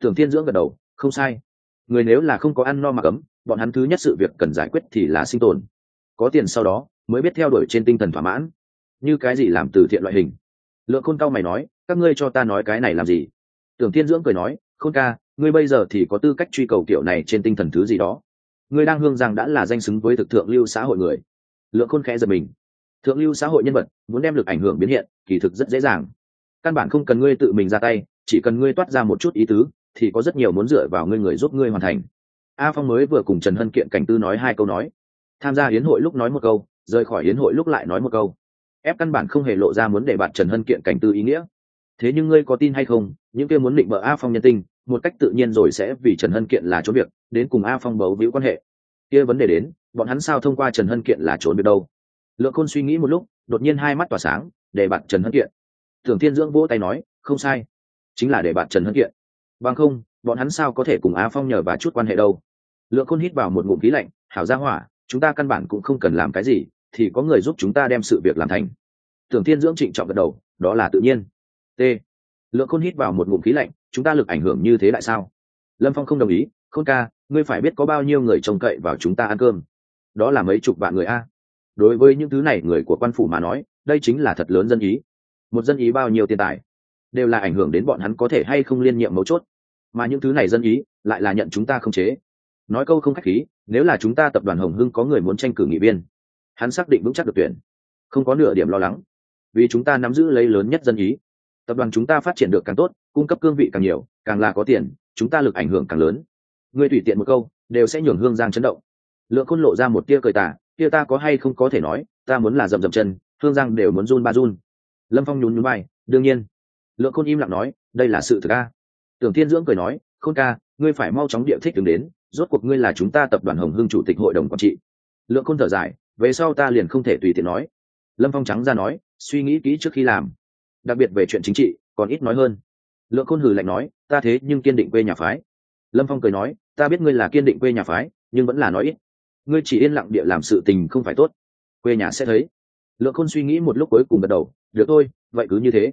Tưởng thiên dưỡng gật đầu không sai. Người nếu là không có ăn no mà cấm bọn hắn thứ nhất sự việc cần giải quyết thì là sinh tồn. Có tiền sau đó, mới biết theo đuổi trên tinh thần thỏa mãn. Như cái gì làm từ thiện loại hình? Lượng khôn cao mày nói, các ngươi cho ta nói cái này làm gì? Tưởng thiên dưỡng cười nói, khôn ca, ngươi bây giờ thì có tư cách truy cầu kiểu này trên tinh thần thứ gì đó. Ngươi đang hương rằng đã là danh xứng với thực thượng lưu xã hội người. Lượng khôn khẽ giật mình. Thượng lưu xã hội nhân vật, muốn đem lực ảnh hưởng biến hiện, kỳ thực rất dễ dàng. Căn bản không cần ngươi tự mình ra tay, chỉ cần ngươi toát ra một chút ý tứ thì có rất nhiều muốn dựa vào ngươi người giúp ngươi hoàn thành. A phong mới vừa cùng trần hân kiện cảnh tư nói hai câu nói. Tham gia hiến hội lúc nói một câu, rời khỏi hiến hội lúc lại nói một câu. Ép căn bản không hề lộ ra muốn để bạn trần hân kiện cảnh tư ý nghĩa. Thế nhưng ngươi có tin hay không, những kia muốn định bợ a phong nhân tinh một cách tự nhiên rồi sẽ vì trần hân kiện là trốn việc, đến cùng a phong bấu víu quan hệ. Kia vấn đề đến, bọn hắn sao thông qua trần hân kiện là trốn việc đâu? Lượng khôn suy nghĩ một lúc, đột nhiên hai mắt tỏa sáng, để bạn trần hân kiện. Thường thiên dưỡng vỗ tay nói, không sai, chính là để bạn trần hân kiện bằng không, bọn hắn sao có thể cùng Á phong nhờ và chút quan hệ đâu? Lượng khôn hít vào một ngụm khí lạnh, hảo ra hỏa, chúng ta căn bản cũng không cần làm cái gì, thì có người giúp chúng ta đem sự việc làm thành. Tưởng thiên dưỡng trịnh trọng gật đầu, đó là tự nhiên. T. Lượng khôn hít vào một ngụm khí lạnh, chúng ta lực ảnh hưởng như thế lại sao? Lâm phong không đồng ý, khôn ca, ngươi phải biết có bao nhiêu người trông cậy vào chúng ta ăn cơm. Đó là mấy chục vạn người a. Đối với những thứ này người của quan phủ mà nói, đây chính là thật lớn dân ý. Một dân ý bao nhiêu tiền tài, đều là ảnh hưởng đến bọn hắn có thể hay không liên nhiệm mấu chốt mà những thứ này dân ý lại là nhận chúng ta không chế. Nói câu không khách khí, nếu là chúng ta tập đoàn hồng hưng có người muốn tranh cử nghị viên, hắn xác định vững chắc được tuyển. Không có nửa điểm lo lắng, vì chúng ta nắm giữ lấy lớn nhất dân ý. Tập đoàn chúng ta phát triển được càng tốt, cung cấp cương vị càng nhiều, càng là có tiền, chúng ta lực ảnh hưởng càng lớn. Người tùy tiện một câu, đều sẽ nhường hương giang chấn động. Lượng khôn lộ ra một tia cười tả tia ta có hay không có thể nói, ta muốn là dầm dầm chân, hương giang đều muốn run ba run. Lâm phong nhún nhún bay đương nhiên. Lượng khôn im lặng nói, đây là sự thực a tưởng thiên dưỡng cười nói, khôn ca, ngươi phải mau chóng địa thích đứng đến, rốt cuộc ngươi là chúng ta tập đoàn hồng hưng chủ tịch hội đồng quản trị. Lượng khôn thở dài, về sau ta liền không thể tùy tiện nói. Lâm phong trắng ra nói, suy nghĩ kỹ trước khi làm. Đặc biệt về chuyện chính trị, còn ít nói hơn. Lượng khôn hừ lạnh nói, ta thế nhưng kiên định quê nhà phái. Lâm phong cười nói, ta biết ngươi là kiên định quê nhà phái, nhưng vẫn là nói ít. Ngươi chỉ yên lặng địa làm sự tình không phải tốt. Quê nhà sẽ thấy. Lượng khôn suy nghĩ một lúc cuối cùng gật đầu, được thôi, vậy cứ như thế.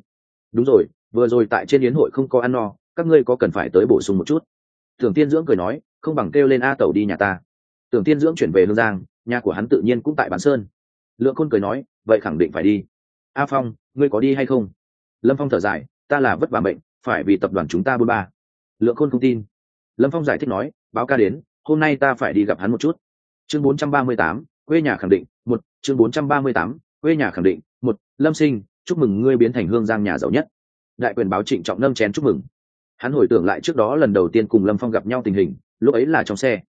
Đúng rồi, vừa rồi tại trên yến hội không có ăn no các ngươi có cần phải tới bổ sung một chút? Tưởng tiên dưỡng cười nói không bằng kêu lên a tẩu đi nhà ta. Tưởng tiên dưỡng chuyển về hương giang nhà của hắn tự nhiên cũng tại bán sơn. Lượng khôn cười nói vậy khẳng định phải đi. A phong ngươi có đi hay không? Lâm phong thở dài ta là vất vả bệnh phải vì tập đoàn chúng ta bôn ba. Lượng khôn không tin. Lâm phong giải thích nói báo ca đến hôm nay ta phải đi gặp hắn một chút. Chương 438, quê nhà khẳng định một. Chương 438, quê nhà khẳng định một. Lâm sinh chúc mừng ngươi biến thành hương giang nhà giàu nhất. Đại quyền báo trịnh trọng nâm chén chúc mừng hắn hồi tưởng lại trước đó lần đầu tiên cùng lâm phong gặp nhau tình hình, lúc ấy là trong xe.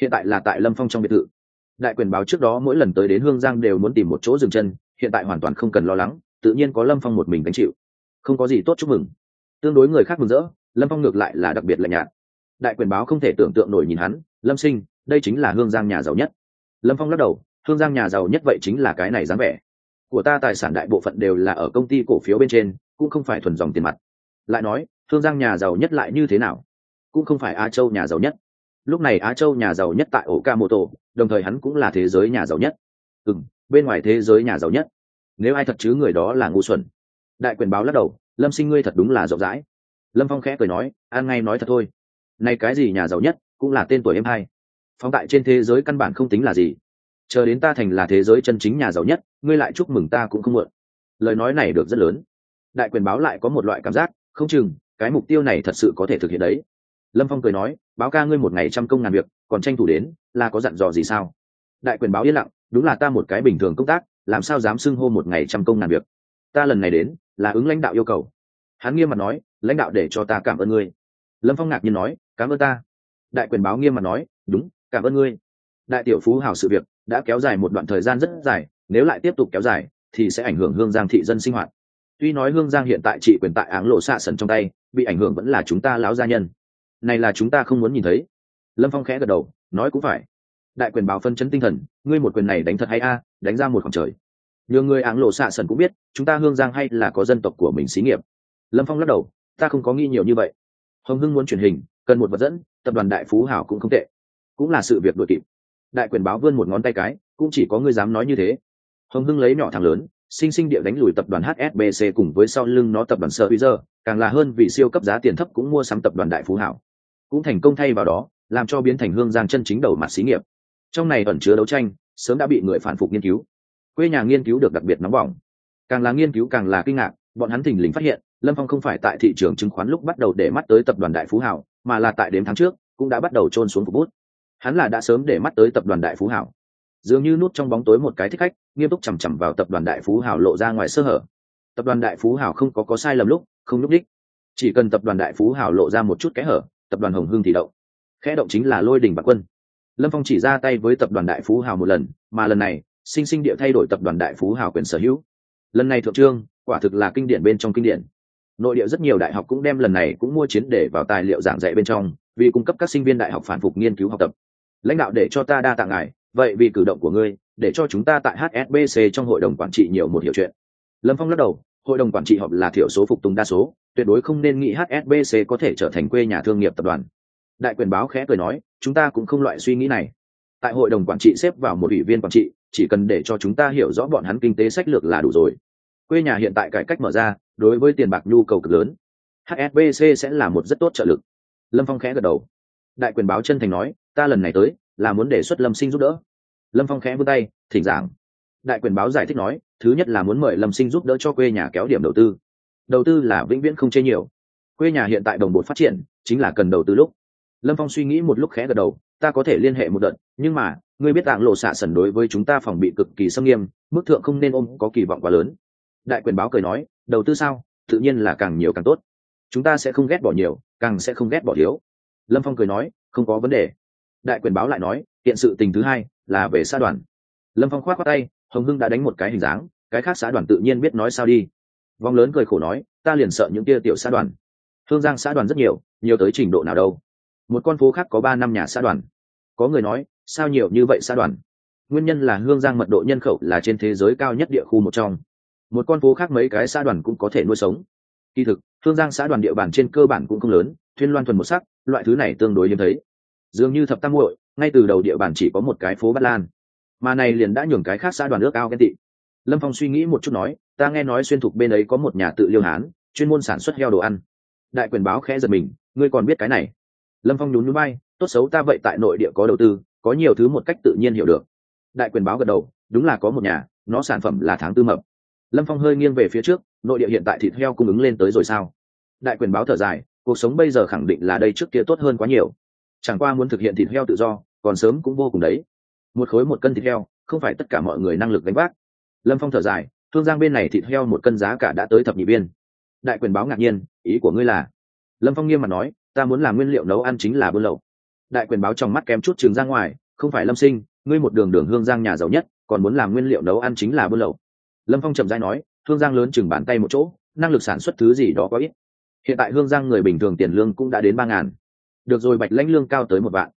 Hiện tại là tại lâm phong trong biệt thự. Đại quyền báo trước đó mỗi lần tới đến hương giang đều muốn tìm một chỗ dừng chân, hiện tại hoàn toàn không cần lo lắng, tự nhiên có lâm phong một mình gánh chịu. Không có gì tốt chúc mừng. Tương đối người khác mừng rỡ, lâm phong ngược lại là đặc biệt lạnh nhạt. Đại quyền báo không thể tưởng tượng nổi nhìn hắn, lâm sinh, đây chính là hương giang nhà giàu nhất. Lâm phong lắc đầu, hương giang nhà giàu nhất vậy chính là cái này dáng vẻ. Của ta tài sản đại bộ phận đều là ở công ty cổ phiếu bên trên, cũng không phải thuần dòng tiền mặt. Lại nói hương giang nhà giàu nhất lại như thế nào? Cũng không phải á châu nhà giàu nhất. Lúc này á châu nhà giàu nhất tại ổ ca mô tô đồng thời hắn cũng là thế giới nhà giàu nhất. Ừ m bên ngoài thế giới nhà giàu nhất. Nếu ai thật chứ người đó là ngu xuẩn. Đại quyền báo lắc đầu, lâm sinh ngươi thật đúng là rộng rãi. Lâm phong khẽ cười nói, an ngay nói thật thôi. Nay cái gì nhà giàu nhất, cũng là tên tuổi em hai. Phóng tại trên thế giới căn bản không tính là gì. Chờ đến ta thành là thế giới chân chính nhà giàu nhất, ngươi lại chúc mừng ta cũng không muộn. Lời nói này được rất lớn. Đại quyền báo lại có một loại cảm giác, không chừng cái mục tiêu này thật sự có thể thực hiện đấy. Lâm phong cười nói, báo ca ngươi một ngày trăm công ngàn việc, còn tranh thủ đến, là có dặn dò gì sao? Đại quyền báo yên lặng, đúng là ta một cái bình thường công tác, làm sao dám xưng hô một ngày trăm công ngàn việc? Ta lần này đến, là ứng lãnh đạo yêu cầu. Hắn nghiêm mặt nói, lãnh đạo để cho ta cảm ơn ngươi. Lâm phong ngạc nhiên nói, cảm ơn ta. Đại quyền báo nghiêm mặt nói, đúng, cảm ơn ngươi. Đại tiểu phú hào sự việc, đã kéo dài một đoạn thời gian rất dài, nếu lại tiếp tục kéo dài, thì sẽ ảnh hưởng hương giang thị dân sinh hoạt. Tuy nói hương giang hiện tại trị quyền tại áng lộ xạ sần trong tay bị ảnh hưởng vẫn là chúng ta lão gia nhân. Này là chúng ta không muốn nhìn thấy. Lâm phong khẽ gật đầu, nói cũng phải. Đại quyền báo phân chấn tinh thần, ngươi một quyền này đánh thật hay a, đánh ra một khoảng trời. Nhiều người áng lộ xạ sần cũng biết, chúng ta hương giang hay là có dân tộc của mình xí nghiệp. Lâm phong lắc đầu, ta không có nghi nhiều như vậy. Hồng hưng muốn truyền hình, cần một vật dẫn, tập đoàn đại phú hảo cũng không tệ. Cũng là sự việc đội kịp. Đại quyền báo vươn một ngón tay cái, cũng chỉ có ngươi dám nói như thế. Hồng hưng lấy nhỏ thằng lớn sinh sinh địa đánh lùi tập đoàn hsbc cùng với sau lưng nó tập đoàn sơ càng là hơn vì siêu cấp giá tiền thấp cũng mua sắm tập đoàn đại phú hảo. Cũng thành công thay vào đó, làm cho biến thành hương giang chân chính đầu mặt xí nghiệp. Trong này ẩn chứa đấu tranh, sớm đã bị người phản phục nghiên cứu. Quê nhà nghiên cứu được đặc biệt nóng bỏng. Càng là nghiên cứu càng là kinh ngạc, bọn hắn thình lình phát hiện, lâm phong không phải tại thị trường chứng khoán lúc bắt đầu để mắt tới tập đoàn đại phú hảo, mà là tại đến tháng trước, cũng đã bắt đầu trôn xuống phục bút. Hắn là đã sớm để mắt tới tập đoàn đại phú hảo dường như nút trong bóng tối một cái thích khách, nghiêm túc chằm chằm vào tập đoàn đại phú hảo lộ ra ngoài sơ hở. Tập đoàn đại phú hảo không có có sai lầm lúc, không lúc đích chỉ cần tập đoàn đại phú hảo lộ ra một chút kẽ hở, tập đoàn hồng hưng thì động. Khẽ động chính là lôi đình bạc quân. Lâm phong chỉ ra tay với tập đoàn đại phú hảo một lần, mà lần này, sinh sinh địa thay đổi tập đoàn đại phú hảo quyền sở hữu. Lần này thượng trương, quả thực là kinh điển bên trong kinh điển. Nội địa rất nhiều đại học cũng đem lần này cũng mua chiến để vào tài liệu giảng dạy bên trong, vì cung cấp các sinh viên đại học phản phục nghiên cứu học tập. Lãnh đạo để cho ta đa tạ ngài vậy vì cử động của ngươi, để cho chúng ta tại hsbc trong hội đồng quản trị nhiều một hiểu chuyện. Lâm phong lắc đầu, hội đồng quản trị họp là thiểu số phục tùng đa số, tuyệt đối không nên nghĩ hsbc có thể trở thành quê nhà thương nghiệp tập đoàn. Đại quyền báo khẽ cười nói, chúng ta cũng không loại suy nghĩ này. Tại hội đồng quản trị xếp vào một ủy viên quản trị, chỉ cần để cho chúng ta hiểu rõ bọn hắn kinh tế sách lược là đủ rồi. Quê nhà hiện tại cải cách mở ra, đối với tiền bạc nhu cầu cực lớn. Hsbc sẽ là một rất tốt trợ lực. Lâm phong khẽ gật đầu. Đại quyền báo chân thành nói, ta lần này tới là muốn đề xuất lâm sinh giúp đỡ. Lâm phong khẽ vươn tay, thỉnh giảng. Đại quyền báo giải thích nói, thứ nhất là muốn mời lâm sinh giúp đỡ cho quê nhà kéo điểm đầu tư. Đầu tư là vĩnh viễn không chê nhiều. Quê nhà hiện tại đồng bột phát triển, chính là cần đầu tư lúc. Lâm phong suy nghĩ một lúc khẽ gật đầu, ta có thể liên hệ một đợt, nhưng mà, ngươi biết tạng lộ xạ sần đối với chúng ta phòng bị cực kỳ xâm nghiêm, mức thượng không nên ôm có kỳ vọng quá lớn. Đại quyền báo cười nói, đầu tư sao? Tự nhiên là càng nhiều càng tốt. Chúng ta sẽ không ghét bỏ nhiều, càng sẽ không ghét bỏ thiếu. Lâm phong cười nói, không có vấn đề đại quyền báo lại nói hiện sự tình thứ hai là về xã đoàn. Lâm phong khoát qua tay, hồng hưng đã đánh một cái hình dáng, cái khác xã đoàn tự nhiên biết nói sao đi. Vong lớn cười khổ nói, ta liền sợ những kia tiểu xã đoàn. Hương giang xã đoàn rất nhiều nhiều tới trình độ nào đâu. Một con phố khác có ba năm nhà xã đoàn. Có người nói, sao nhiều như vậy xã đoàn? Nguyên nhân là hương giang mật độ nhân khẩu là trên thế giới cao nhất địa khu một trong. Một con phố khác mấy cái xã đoàn cũng có thể nuôi sống. Kỳ thực, hương giang xã đoàn địa bàn trên cơ bản cũng không lớn, thuyên loan thuần một sắc, loại thứ này tương đối hiếm thấy dường như thập tam muội, ngay từ đầu địa bàn chỉ có một cái phố bát lan. Mà này liền đã nhường cái khác xã đoàn ước ao ghen tị. Lâm phong suy nghĩ một chút nói, ta nghe nói xuyên thục bên ấy có một nhà tự liêu hán, chuyên môn sản xuất heo đồ ăn. Đại quyền báo khẽ giật mình, ngươi còn biết cái này? Lâm phong nhún núi bay tốt xấu ta vậy tại nội địa có đầu tư, có nhiều thứ một cách tự nhiên hiểu được. Đại quyền báo gật đầu, đúng là có một nhà, nó sản phẩm là tháng tư mập. Lâm phong hơi nghiêng về phía trước, nội địa hiện tại thịt heo cung ứng lên tới rồi sao? Đại quyền báo thở dài, cuộc sống bây giờ khẳng định là đây trước kia tốt hơn quá nhiều chẳng qua muốn thực hiện thịt heo tự do, còn sớm cũng vô cùng đấy. Một khối một cân thịt heo, không phải tất cả mọi người năng lực đánh vác. Lâm phong thở dài, thương giang bên này thịt heo một cân giá cả đã tới thập nhị biên đại quyền báo ngạc nhiên, ý của ngươi là? Lâm phong nghiêm mặt nói, ta muốn làm nguyên liệu nấu ăn chính là buôn lậu. Đại quyền báo trong mắt kém chút trường ra ngoài, không phải lâm sinh, ngươi một đường đường hương giang nhà giàu nhất, còn muốn làm nguyên liệu nấu ăn chính là buôn lậu. Lâm phong trầm dai nói hương giang lớn chừng bàn tay một chỗ, năng lực sản xuất thứ gì đó có ít. Hiện tại hương giang người bình thường tiền lương cũng đã đến ba ngàn được rồi, bạch lãnh lương cao tới một vạn.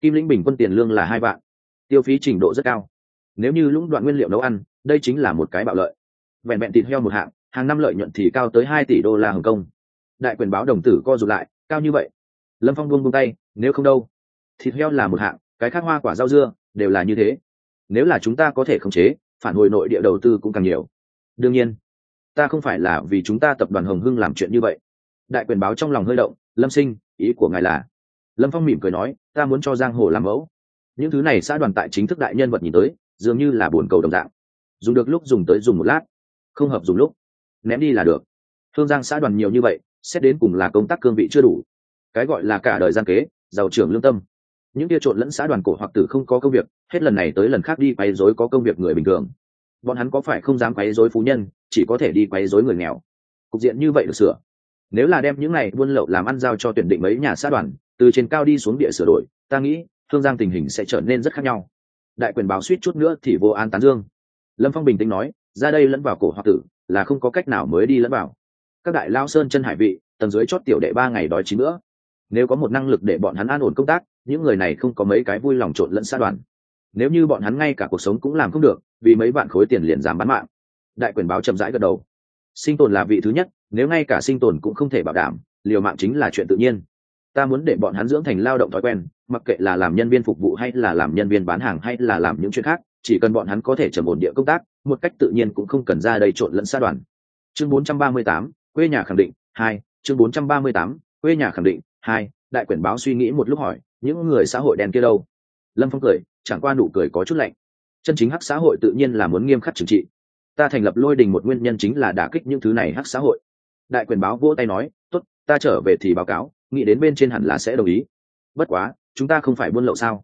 Kim lĩnh bình quân tiền lương là hai vạn. Tiêu phí trình độ rất cao. Nếu như lũng đoạn nguyên liệu nấu ăn, đây chính là một cái bạo lợi. Vẹn vẹn thịt heo một hạng, hàng năm lợi nhuận thì cao tới hai tỷ đô la hồng kông. Đại quyền báo đồng tử co rụt lại, cao như vậy. Lâm phong buông buông tay, nếu không đâu. Thịt heo là một hạng, cái khác hoa quả rau dưa, đều là như thế. Nếu là chúng ta có thể khống chế, phản hồi nội địa đầu tư cũng càng nhiều. Đương nhiên, ta không phải là vì chúng ta tập đoàn hồng hưng làm chuyện như vậy. Đại quyền báo trong lòng hơi động, lâm sinh, ý của ngài là lâm phong mỉm cười nói, ta muốn cho giang hồ làm mẫu. Những thứ này xã đoàn tại chính thức đại nhân vật nhìn tới, dường như là buồn cầu đồng dạng. Dùng được lúc dùng tới dùng một lát, không hợp dùng lúc, ném đi là được. Thương giang xã đoàn nhiều như vậy, xét đến cùng là công tác cương vị chưa đủ. Cái gọi là cả đời gian kế, giàu trưởng lương tâm. Những kia trộn lẫn xã đoàn cổ hoặc tử không có công việc, hết lần này tới lần khác đi quấy rối có công việc người bình thường. Bọn hắn có phải không dám quấy rối phú nhân, chỉ có thể đi quấy rối người nghèo. Cục diện như vậy được sửa nếu là đem những này buôn lậu làm ăn giao cho tuyển định mấy nhà xã đoàn, từ trên cao đi xuống địa sửa đổi, ta nghĩ, thương giang tình hình sẽ trở nên rất khác nhau. Đại quyền báo suýt chút nữa thì vô an tán dương. Lâm phong bình tĩnh nói, ra đây lẫn vào cổ hoặc tử, là không có cách nào mới đi lẫn vào. Các đại lao sơn chân hải vị, tầng dưới chót tiểu đệ ba ngày đói chín nữa nếu có một năng lực để bọn hắn an ổn công tác, những người này không có mấy cái vui lòng trộn lẫn xã đoàn. Nếu như bọn hắn ngay cả cuộc sống cũng làm không được, vì mấy bạn khối tiền liền dám bán mạng. Đại quyền báo chậm rãi gật đầu sinh tồn là vị thứ nhất nếu ngay cả sinh tồn cũng không thể bảo đảm liều mạng chính là chuyện tự nhiên. Ta muốn để bọn hắn dưỡng thành lao động thói quen mặc kệ là làm nhân viên phục vụ hay là làm nhân viên bán hàng hay là làm những chuyện khác chỉ cần bọn hắn có thể trầm ổn địa công tác một cách tự nhiên cũng không cần ra đây trộn lẫn xa đoàn. Chương 438, quê nhà khẳng định hai. Chương 438, quê nhà khẳng định hai. Đại quyển báo suy nghĩ một lúc hỏi những người xã hội đen kia đâu? Lâm phong cười chẳng qua nụ cười có chút lạnh. Chân chính hắc xã hội tự nhiên là muốn nghiêm khắc trừng trị ta thành lập lôi đình một nguyên nhân chính là đả kích những thứ này hắc xã hội. Đại quyền báo vỗ tay nói, tốt, ta trở về thì báo cáo, nghĩ đến bên trên hẳn là sẽ đồng ý. Bất quá, chúng ta không phải buôn lậu sao?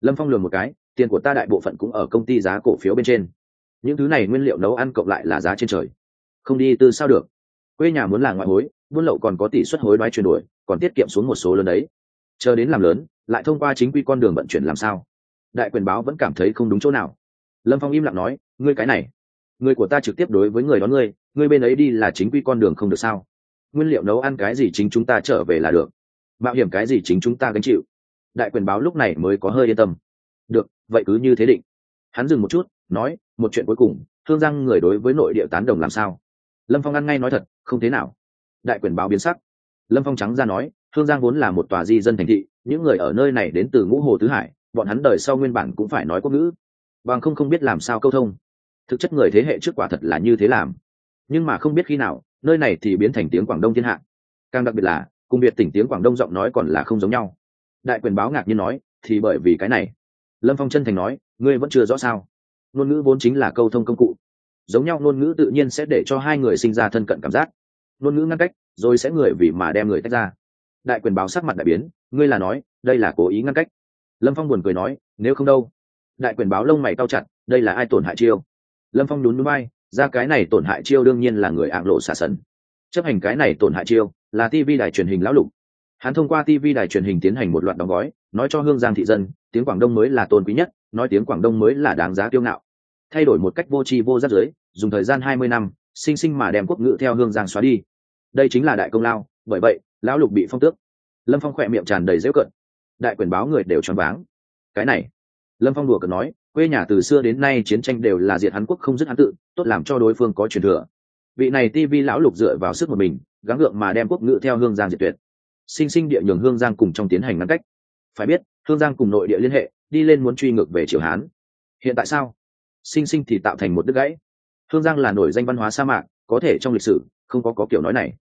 Lâm phong lường một cái, tiền của ta đại bộ phận cũng ở công ty giá cổ phiếu bên trên. Những thứ này nguyên liệu nấu ăn cộng lại là giá trên trời. Không đi từ sao được? Quê nhà muốn là ngoại hối, buôn lậu còn có tỷ suất hối đoái chuyển đổi, còn tiết kiệm xuống một số lớn đấy. Chờ đến làm lớn, lại thông qua chính quy con đường vận chuyển làm sao? Đại quyền báo vẫn cảm thấy không đúng chỗ nào. Lâm phong im lặng nói, ngươi cái này người của ta trực tiếp đối với người đón ngươi ngươi bên ấy đi là chính quy con đường không được sao? Nguyên liệu nấu ăn cái gì chính chúng ta trở về là được. Mạo hiểm cái gì chính chúng ta gánh chịu. Đại quyền báo lúc này mới có hơi yên tâm. Được, vậy cứ như thế định. Hắn dừng một chút, nói, một chuyện cuối cùng, thương giang người đối với nội địa tán đồng làm sao? Lâm phong ăn ngay nói thật, không thế nào. Đại quyền báo biến sắc. Lâm phong trắng ra nói, thương giang vốn là một tòa di dân thành thị, những người ở nơi này đến từ ngũ hồ tứ hải, bọn hắn đời sau nguyên bản cũng phải nói quốc ngữ. Bằng không không biết làm sao câu thông thực chất người thế hệ trước quả thật là như thế làm. Nhưng mà không biết khi nào, nơi này thì biến thành tiếng quảng đông thiên hạ. Càng đặc biệt là, cùng biệt tỉnh tiếng quảng đông giọng nói còn là không giống nhau. Đại quyền báo ngạc nhiên nói, thì bởi vì cái này. Lâm phong chân thành nói, ngươi vẫn chưa rõ sao. Ngôn ngữ vốn chính là câu thông công cụ. Giống nhau ngôn ngữ tự nhiên sẽ để cho hai người sinh ra thân cận cảm giác. Ngôn ngữ ngăn cách, rồi sẽ người vì mà đem người tách ra. Đại quyền báo sắc mặt đại biến, ngươi là nói, đây là cố ý ngăn cách. Lâm phong buồn cười nói, nếu không đâu. Đại quyền báo lông mày cao chặt, đây là ai tổn hại chiêu? Lâm phong nhún núi bay ra cái này tổn hại chiêu đương nhiên là người ạng lộ xả sần. Chấp hành cái này tổn hại chiêu, là tv đài truyền hình lão lục. Hắn thông qua tv đài truyền hình tiến hành một loạt đóng gói, nói cho hương giang thị dân, tiếng quảng đông mới là tôn quý nhất, nói tiếng quảng đông mới là đáng giá kiêu ngạo. Thay đổi một cách vô tri vô giác giới, dùng thời gian hai mươi năm, sinh sinh mà đem quốc ngữ theo hương giang xóa đi. Đây chính là đại công lao, bởi vậy, lão lục bị phong tước. Lâm phong khỏe miệng tràn đầy dễu cận đại quyền báo người đều choáng váng. Cái này, lâm phong đùa cợt nói quê nhà từ xưa đến nay chiến tranh đều là diệt hắn quốc không dứt hắn tự, tốt làm cho đối phương có truyền thừa. Vị này ti vi lão lục dựa vào sức một mình, gắng gượng mà đem quốc ngữ theo hương giang diệt tuyệt. Sinh sinh địa nhường hương giang cùng trong tiến hành ngăn cách. Phải biết, hương giang cùng nội địa liên hệ, đi lên muốn truy ngược về triều hán. Hiện tại sao? Sinh sinh thì tạo thành một đứt gãy. Hương giang là nổi danh văn hóa sa mạc, có thể trong lịch sử, không có có kiểu nói này.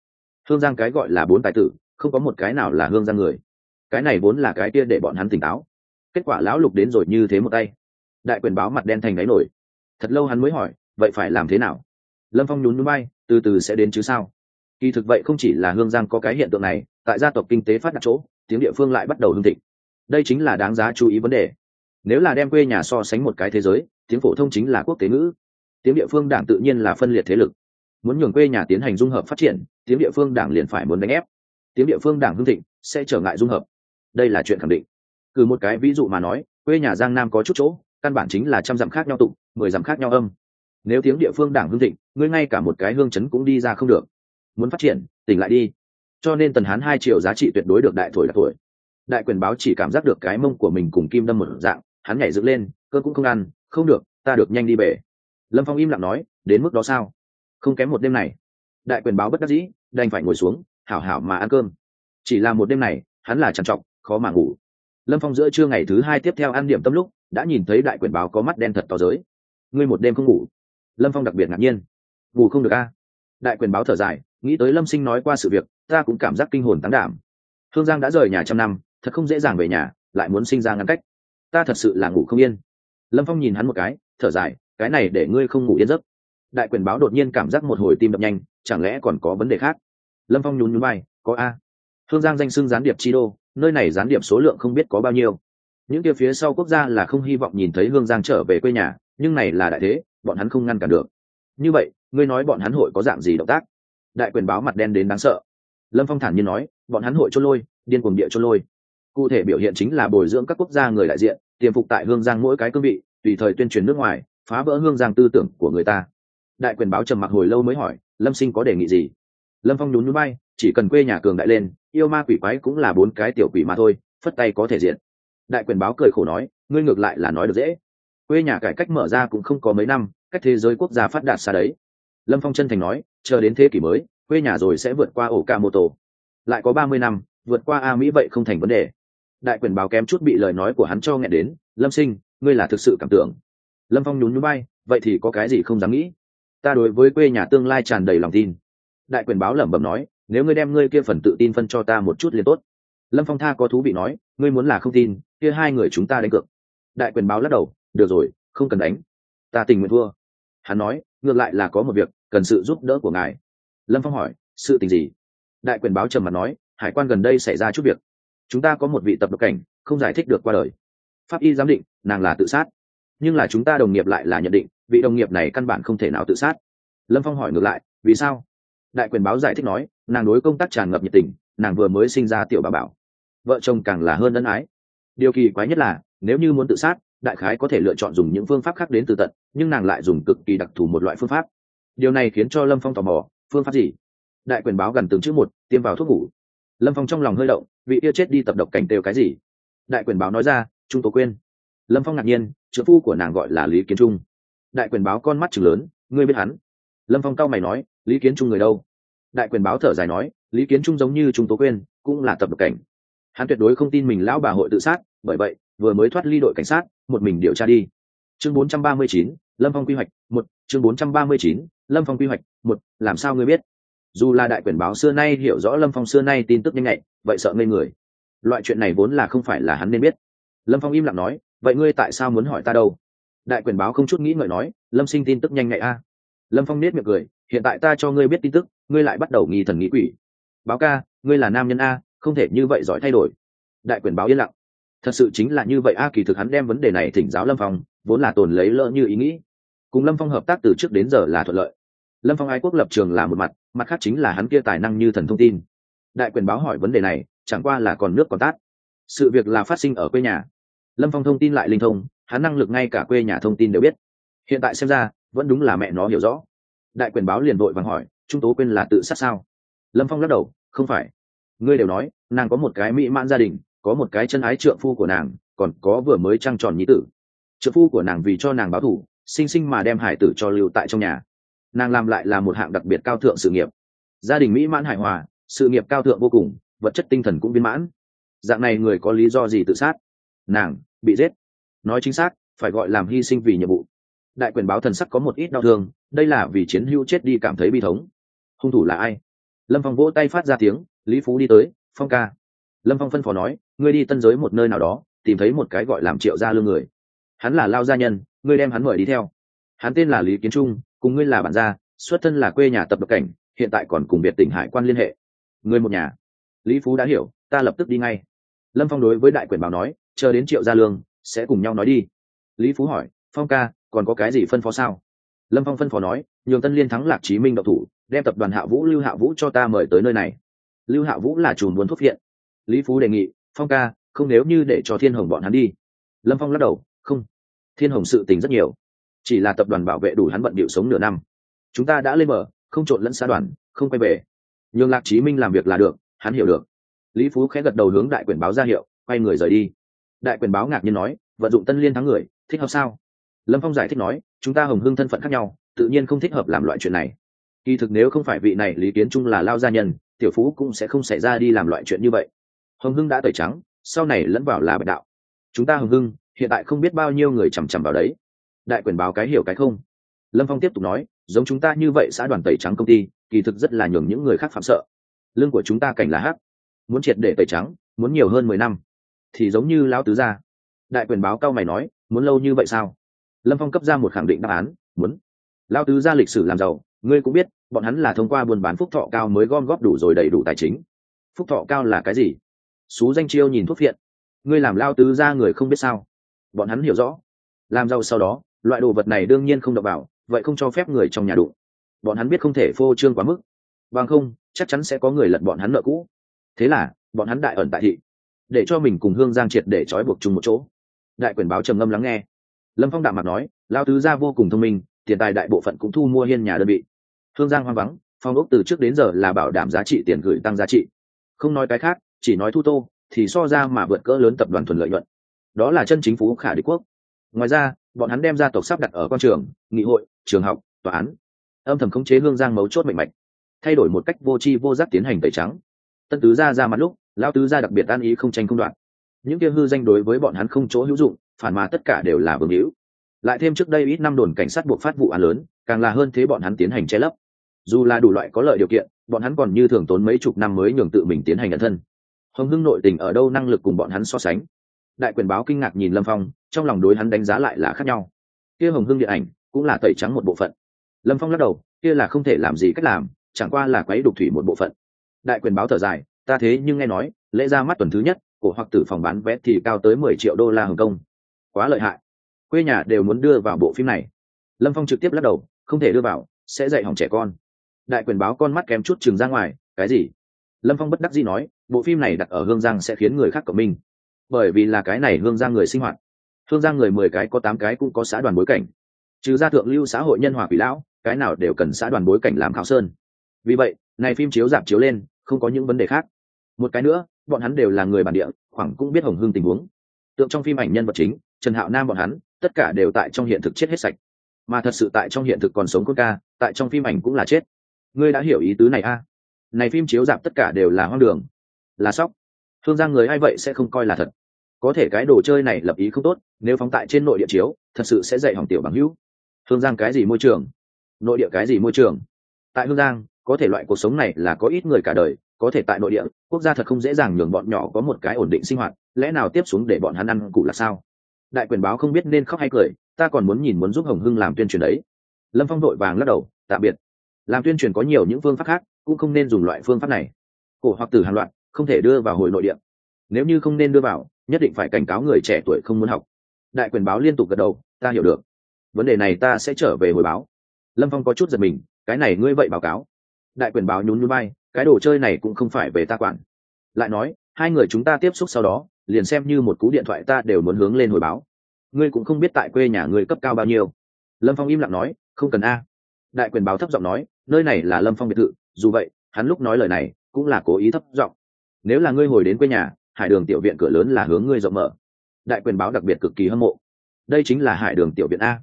Hương giang cái gọi là bốn tài tử, không có một cái nào là hương giang người. Cái này vốn là cái kia để bọn hắn tỉnh táo. Kết quả lão lục đến rồi như thế một tay đại quyền báo mặt đen thành đáy nổi. Thật lâu hắn mới hỏi, vậy phải làm thế nào? Lâm phong nhún núi bay từ từ sẽ đến chứ sao? Kỳ thực vậy không chỉ là hương giang có cái hiện tượng này, tại gia tộc kinh tế phát đạt chỗ, tiếng địa phương lại bắt đầu hương thịnh. Đây chính là đáng giá chú ý vấn đề. Nếu là đem quê nhà so sánh một cái thế giới, tiếng phổ thông chính là quốc tế ngữ. Tiếng địa phương đảng tự nhiên là phân liệt thế lực. Muốn nhường quê nhà tiến hành dung hợp phát triển, tiếng địa phương đảng liền phải muốn đánh ép. Tiếng địa phương đảng hương thịnh, sẽ trở ngại dung hợp. Đây là chuyện khẳng định. Cử một cái ví dụ mà nói, quê nhà giang nam có chút chỗ căn bản chính là trăm dặm khác nhau tụng mười dặm khác nhau âm. Nếu tiếng địa phương đảng hương thịnh, ngươi ngay cả một cái hương chấn cũng đi ra không được. Muốn phát triển, tỉnh lại đi. Cho nên tần hán hai triệu giá trị tuyệt đối được đại thổi là thổi. Đại quyền báo chỉ cảm giác được cái mông của mình cùng kim đâm một dạng, hắn nhảy dựng lên, cơ cũng không ăn, không được, ta được nhanh đi bể. Lâm phong im lặng nói, đến mức đó sao? Không kém một đêm này. Đại quyền báo bất đắc dĩ, đành phải ngồi xuống, hảo hảo mà ăn cơm. Chỉ là một đêm này, hắn là trằn trọc, khó mà ngủ. Lâm phong giữa trưa ngày thứ hai tiếp theo ăn điểm tâm lúc đã nhìn thấy đại quyền báo có mắt đen thật to giới. Ngươi một đêm không ngủ. Lâm phong đặc biệt ngạc nhiên. Ngủ không được a. Đại quyền báo thở dài, nghĩ tới lâm sinh nói qua sự việc, ta cũng cảm giác kinh hồn tán đảm. Hương giang đã rời nhà trăm năm, thật không dễ dàng về nhà, lại muốn sinh ra ngăn cách. Ta thật sự là ngủ không yên. Lâm phong nhìn hắn một cái, thở dài, cái này để ngươi không ngủ yên giấc. Đại quyền báo đột nhiên cảm giác một hồi tim đập nhanh, chẳng lẽ còn có vấn đề khác? Lâm phong nhún nhún bay có a. Hương giang danh xưng gián điệp chi đô, nơi này gián điệp số lượng không biết có bao nhiêu những kia phía sau quốc gia là không hy vọng nhìn thấy hương giang trở về quê nhà, nhưng này là đại thế, bọn hắn không ngăn cản được. Như vậy, ngươi nói bọn hắn hội có dạng gì động tác? Đại quyền báo mặt đen đến đáng sợ. Lâm phong thản nhiên nói, bọn hắn hội trôn lôi, điên cuồng địa trôn lôi. Cụ thể biểu hiện chính là bồi dưỡng các quốc gia người đại diện, tiềm phục tại hương giang mỗi cái cương vị, tùy thời tuyên truyền nước ngoài, phá vỡ hương giang tư tưởng của người ta. Đại quyền báo trầm mặc hồi lâu mới hỏi, lâm sinh có đề nghị gì? Lâm phong nhún núi bay chỉ cần quê nhà cường đại lên, yêu ma quỷ quái cũng là bốn cái tiểu quỷ mà thôi, phất tay có thể diện đại quyền báo cười khổ nói, ngươi ngược lại là nói được dễ. Quê nhà cải cách mở ra cũng không có mấy năm, cách thế giới quốc gia phát đạt xa đấy. Lâm phong chân thành nói, chờ đến thế kỷ mới, quê nhà rồi sẽ vượt qua ổ ca mô tô. Lại có ba mươi năm, vượt qua a mỹ vậy không thành vấn đề. Đại quyền báo kém chút bị lời nói của hắn cho nghe đến, lâm sinh, ngươi là thực sự cảm tưởng. Lâm phong nhún nhún bay vậy thì có cái gì không dám nghĩ? Ta đối với quê nhà tương lai tràn đầy lòng tin. Đại quyền báo lẩm bẩm nói, nếu ngươi đem ngươi kia phần tự tin phân cho ta một chút liền tốt. Lâm phong tha có thú vị nói, ngươi muốn là không tin kia hai người chúng ta đánh cược. Đại quyền báo lắc đầu, được rồi, không cần đánh. Ta tình nguyện thua. Hắn nói, ngược lại là có một việc, cần sự giúp đỡ của ngài. Lâm phong hỏi, sự tình gì? Đại quyền báo trầm mặt nói, hải quan gần đây xảy ra chút việc. Chúng ta có một vị tập độc cảnh, không giải thích được qua đời. Pháp y giám định, nàng là tự sát. Nhưng là chúng ta đồng nghiệp lại là nhận định, vị đồng nghiệp này căn bản không thể nào tự sát. Lâm phong hỏi ngược lại, vì sao? Đại quyền báo giải thích nói, nàng đối công tác tràn ngập nhiệt tình, nàng vừa mới sinh ra tiểu bà bảo. Vợ chồng càng là hơn ân ái điều kỳ quái nhất là, nếu như muốn tự sát, đại khái có thể lựa chọn dùng những phương pháp khác đến từ tận, nhưng nàng lại dùng cực kỳ đặc thù một loại phương pháp. Điều này khiến cho lâm phong tò mò, phương pháp gì? Đại quyền báo gần từng chữ một, tiêm vào thuốc ngủ. Lâm phong trong lòng hơi động, vị yêu chết đi tập độc cảnh đều cái gì? Đại quyền báo nói ra, trung tố quên lâm phong ngạc nhiên trợ phu của nàng gọi là lý kiến trung. Đại quyền báo con mắt chừng lớn, ngươi biết hắn? Lâm phong cao mày nói, lý kiến trung người đâu? Đại quyền báo thở dài nói, lý kiến trung giống như trung tố quên cũng là tập độc cảnh hắn tuyệt đối không tin mình lão bà hội tự sát bởi vậy vừa mới thoát ly đội cảnh sát một mình điều tra đi. Chương 439, lâm phong quy hoạch một chương 439, lâm phong quy hoạch một làm sao ngươi biết? Dù là đại quyền báo xưa nay hiểu rõ lâm phong xưa nay tin tức nhanh nhạy vậy sợ ngây người. Loại chuyện này vốn là không phải là hắn nên biết. Lâm phong im lặng nói vậy ngươi tại sao muốn hỏi ta đâu? Đại quyền báo không chút nghĩ ngợi nói lâm sinh tin tức nhanh nhạy a. Lâm phong nết miệng cười hiện tại ta cho ngươi biết tin tức ngươi lại bắt đầu nghi thần nghĩ quỷ. Báo ca ngươi là nam nhân a không thể như vậy giỏi thay đổi. Đại quyền báo yên lặng. Thật sự chính là như vậy a, kỳ thực hắn đem vấn đề này thỉnh giáo lâm phong, vốn là tồn lấy lỡ như ý nghĩ. Cùng lâm phong hợp tác từ trước đến giờ là thuận lợi. Lâm phong ái quốc lập trường là một mặt mặt khác chính là hắn kia tài năng như thần thông tin. Đại quyền báo hỏi vấn đề này, chẳng qua là còn nước còn tát. Sự việc là phát sinh ở quê nhà. Lâm phong thông tin lại linh thông, hắn năng lực ngay cả quê nhà thông tin đều biết. Hiện tại xem ra, vẫn đúng là mẹ nó hiểu rõ. Đại quyền báo liền vội vàng hỏi, trung tố quên là tự sát sao? Lâm phong lắc đầu, không phải ngươi đều nói, nàng có một cái mỹ mãn gia đình, có một cái chân ái trượng phu của nàng, còn có vừa mới trăng tròn nhí tử. Trượng phu của nàng vì cho nàng báo thủ, sinh sinh mà đem hải tử cho lưu tại trong nhà. Nàng làm lại là một hạng đặc biệt cao thượng sự nghiệp. Gia đình mỹ mãn hài hòa, sự nghiệp cao thượng vô cùng, vật chất tinh thần cũng viên mãn. Dạng này người có lý do gì tự sát? Nàng bị giết. Nói chính xác, phải gọi làm hy sinh vì nhiệm vụ. Đại quyền báo thần sắc có một ít đau thương, đây là vì chiến hữu chết đi cảm thấy bi thống. Hung thủ là ai? Lâm phong vỗ tay phát ra tiếng, lý phú đi tới, phong ca. Lâm phong phân phó nói, ngươi đi tân giới một nơi nào đó, tìm thấy một cái gọi làm triệu gia lương người. Hắn là lao gia nhân, ngươi đem hắn mời đi theo. Hắn tên là lý kiến trung, cùng ngươi là bản gia xuất thân là quê nhà tập độc cảnh, hiện tại còn cùng biệt tỉnh hải quan liên hệ. Người một nhà. Lý phú đã hiểu, ta lập tức đi ngay. Lâm phong đối với đại quyền báo nói, chờ đến triệu gia lương, sẽ cùng nhau nói đi. Lý phú hỏi, phong ca, còn có cái gì phân phó sao? Lâm phong phân phó nói, nhường tân liên thắng lạc chí minh độc thủ, đem tập đoàn hạ vũ, lưu hạ vũ cho ta mời tới nơi này. Lưu hạ vũ là chùm buôn thuốc viện. Lý phú đề nghị, phong ca, không nếu như để cho thiên hồng bọn hắn đi. Lâm phong lắc đầu, không, thiên hồng sự tình rất nhiều, chỉ là tập đoàn bảo vệ đủ hắn bận điệu sống nửa năm. Chúng ta đã lên mở không trộn lẫn xã đoàn, không quay về. Nhường lạc chí minh làm việc là được, hắn hiểu được. Lý phú khẽ gật đầu hướng đại quyền báo ra hiệu, quay người rời đi. Đại quyền báo ngạc nhiên nói, vận dụng tân liên thắng người, thích hợp sao? Lâm phong giải thích nói chúng ta hồng hưng thân phận khác nhau, tự nhiên không thích hợp làm loại chuyện này. Kỳ thực nếu không phải vị này lý kiến trung là lao gia nhân, tiểu phú cũng sẽ không xảy ra đi làm loại chuyện như vậy. Hồng hưng đã tẩy trắng, sau này lẫn vào là bạch đạo. Chúng ta hồng hưng, hiện tại không biết bao nhiêu người chằm chằm vào đấy. Đại quyền báo cái hiểu cái không. Lâm phong tiếp tục nói, giống chúng ta như vậy xã đoàn tẩy trắng công ty, kỳ thực rất là nhường những người khác phạm sợ. Lương của chúng ta cảnh là hát muốn triệt để tẩy trắng, muốn nhiều hơn mười năm, thì giống như lão tứ gia. Đại quyền báo cao mày nói, muốn lâu như vậy sao? Lâm phong cấp ra một khẳng định đáp án, muốn. Lao tứ gia lịch sử làm giàu, ngươi cũng biết, bọn hắn là thông qua buôn bán phúc thọ cao mới gom góp đủ rồi đầy đủ tài chính. Phúc thọ cao là cái gì? Xú danh chiêu nhìn thuốc phiện ngươi làm lao tứ gia người không biết sao? Bọn hắn hiểu rõ. Làm giàu sau đó, loại đồ vật này đương nhiên không đọc bảo, vậy không cho phép người trong nhà đụng. Bọn hắn biết không thể phô trương quá mức. Bằng không, chắc chắn sẽ có người lật bọn hắn nợ cũ. Thế là, bọn hắn đại ẩn tại thị. Để cho mình cùng hương giang triệt để trói buộc chung một chỗ. Đại quyền báo trầm ngâm lắng nghe lâm phong đạm mặt nói lao tứ gia vô cùng thông minh, tiền tài đại bộ phận cũng thu mua hiên nhà đơn vị. Hương giang hoang vắng, phong ốc từ trước đến giờ là bảo đảm giá trị tiền gửi tăng giá trị. Không nói cái khác, chỉ nói thu tô, thì so ra mà vượt cỡ lớn tập đoàn thuần lợi nhuận. Đó là chân chính phủ khả đế quốc. Ngoài ra, bọn hắn đem gia tộc sắp đặt ở quan trường, nghị hội, trường học, tòa án. Âm thầm khống chế hương giang mấu chốt mạnh mạnh thay đổi một cách vô tri vô giác tiến hành tẩy trắng. Tân tứ gia ra mặt lúc lao tứ gia đặc biệt an ý không tranh không đoạn những kia hư danh đối với bọn hắn không chỗ hữu dụng phản mà tất cả đều là vương hữu. Lại thêm trước đây ít năm đồn cảnh sát buộc phát vụ án lớn, càng là hơn thế bọn hắn tiến hành che lấp. Dù là đủ loại có lợi điều kiện, bọn hắn còn như thường tốn mấy chục năm mới nhường tự mình tiến hành ẩn thân. Hồng hưng nội tình ở đâu năng lực cùng bọn hắn so sánh. Đại quyền báo kinh ngạc nhìn lâm phong, trong lòng đối hắn đánh giá lại là khác nhau. Kia hồng hưng điện ảnh cũng là tẩy trắng một bộ phận. Lâm phong lắc đầu, kia là không thể làm gì cách làm, chẳng qua là quấy đục thủy một bộ phận. Đại quyền báo thở dài, ta thế nhưng nghe nói, lễ ra mắt tuần thứ nhất của hoặc tử phòng bán vé thì cao tới mười triệu đô la hồng kông quá lợi hại. Quê nhà đều muốn đưa vào bộ phim này. Lâm phong trực tiếp lắc đầu, không thể đưa vào, sẽ dạy hỏng trẻ con. Đại quyền báo con mắt kém chút chừng ra ngoài, cái gì? Lâm phong bất đắc dĩ nói, bộ phim này đặt ở hương giang sẽ khiến người khác cộng minh. Bởi vì là cái này hương giang người sinh hoạt. Hương giang người mười cái có tám cái cũng có xã đoàn bối cảnh. Trừ ra thượng lưu xã hội nhân hòa quỷ lão, cái nào đều cần xã đoàn bối cảnh làm khảo sơn. Vì vậy, này phim chiếu giảm chiếu lên, không có những vấn đề khác. Một cái nữa, bọn hắn đều là người bản địa, khoảng cũng biết hồng hương tình huống. Tượng trong phim ảnh nhân vật chính trần hạo nam bọn hắn, tất cả đều tại trong hiện thực chết hết sạch. Mà thật sự tại trong hiện thực còn sống cốt ca, tại trong phim ảnh cũng là chết. Ngươi đã hiểu ý tứ này a? À? này phim chiếu dạp tất cả đều là hoang đường, là sóc. Thương giang người ai vậy sẽ không coi là thật? Có thể cái đồ chơi này lập ý không tốt, nếu phóng tại trên nội địa chiếu, thật sự sẽ dạy hỏng tiểu bằng hữu. Thương giang cái gì môi trường? Nội địa cái gì môi trường? Tại hương giang, có thể loại cuộc sống này là có ít người cả đời, có thể tại nội địa, quốc gia thật không dễ dàng nhường bọn nhỏ có một cái ổn định sinh hoạt, lẽ nào tiếp xuống để bọn hắn ăn cụ là sao? Đại quyền báo không biết nên khóc hay cười, ta còn muốn nhìn muốn giúp hồng hưng làm tuyên truyền đấy. Lâm phong đội vàng lắc đầu, tạm biệt. Làm tuyên truyền có nhiều những phương pháp khác, cũng không nên dùng loại phương pháp này. Cổ hoặc tử hàng loạt, không thể đưa vào hội nội địa. Nếu như không nên đưa vào, nhất định phải cảnh cáo người trẻ tuổi không muốn học. Đại quyền báo liên tục gật đầu, ta hiểu được. Vấn đề này ta sẽ trở về hồi báo. Lâm phong có chút giật mình, cái này ngươi vậy báo cáo. Đại quyền báo nhún nhún bay cái đồ chơi này cũng không phải về ta quản. Lại nói, hai người chúng ta tiếp xúc sau đó liền xem như một cú điện thoại ta đều muốn hướng lên hồi báo. Ngươi cũng không biết tại quê nhà ngươi cấp cao bao nhiêu. Lâm phong im lặng nói không cần a. Đại quyền báo thấp giọng nói nơi này là lâm phong biệt thự dù vậy hắn lúc nói lời này cũng là cố ý thấp giọng. Nếu là ngươi hồi đến quê nhà hải đường tiểu viện cửa lớn là hướng ngươi rộng mở. Đại quyền báo đặc biệt cực kỳ hâm mộ. Đây chính là hải đường tiểu viện a.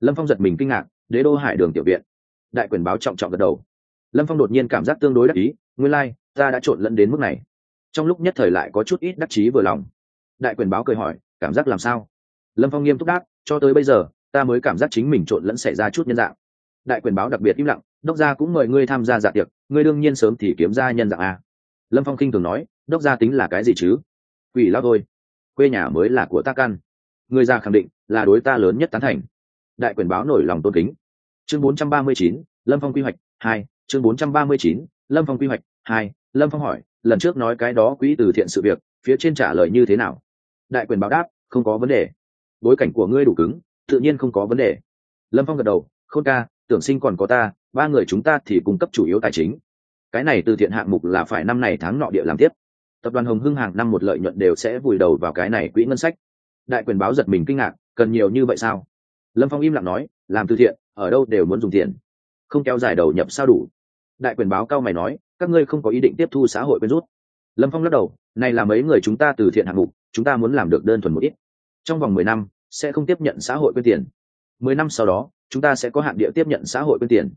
Lâm phong giật mình kinh ngạc đế đô hải đường tiểu viện. Đại quyền báo trọng trọng gật đầu. Lâm phong đột nhiên cảm giác tương đối đắc ý nguyên lai、like, ta đã trộn lẫn đến mức này trong lúc nhất thời lại có chút ít đắc chí vừa lòng. Đại quyền báo cười hỏi cảm giác làm sao? Lâm phong nghiêm túc đáp cho tới bây giờ ta mới cảm giác chính mình trộn lẫn xảy ra chút nhân dạng. Đại quyền báo đặc biệt im lặng đốc gia cũng mời ngươi tham gia dạ tiệc ngươi đương nhiên sớm thì kiếm ra nhân dạng a. Lâm phong kinh thường nói đốc gia tính là cái gì chứ? Quỷ lao thôi quê nhà mới là của ta căn. Người già khẳng định là đối ta lớn nhất tán thành. Đại quyền báo nổi lòng tôn kính. Chương 439, lâm phong quy hoạch hai chương 439, lâm phong quy hoạch hai lâm phong hỏi lần trước nói cái đó quỹ từ thiện sự việc, phía trên trả lời như thế nào? Đại quyền báo đáp, không có vấn đề. Bối cảnh của ngươi đủ cứng, tự nhiên không có vấn đề. Lâm phong gật đầu, khôn ca, tưởng sinh còn có ta, ba người chúng ta thì cung cấp chủ yếu tài chính. Cái này từ thiện hạng mục là phải năm này tháng nọ địa làm tiếp. Tập đoàn hồng hưng hàng năm một lợi nhuận đều sẽ vùi đầu vào cái này quỹ ngân sách. Đại quyền báo giật mình kinh ngạc, cần nhiều như vậy sao? Lâm phong im lặng nói, làm từ thiện, ở đâu đều muốn dùng tiền. Không kéo dài đầu nhập sao đủ. Đại quyền báo cao mày nói các ngươi không có ý định tiếp thu xã hội quyên rút. Lâm phong lắc đầu, này là mấy người chúng ta từ thiện hạng mục, chúng ta muốn làm được đơn thuần một ít. Trong vòng mười năm, sẽ không tiếp nhận xã hội quyên tiền. Mười năm sau đó, chúng ta sẽ có hạn địa tiếp nhận xã hội quyên tiền.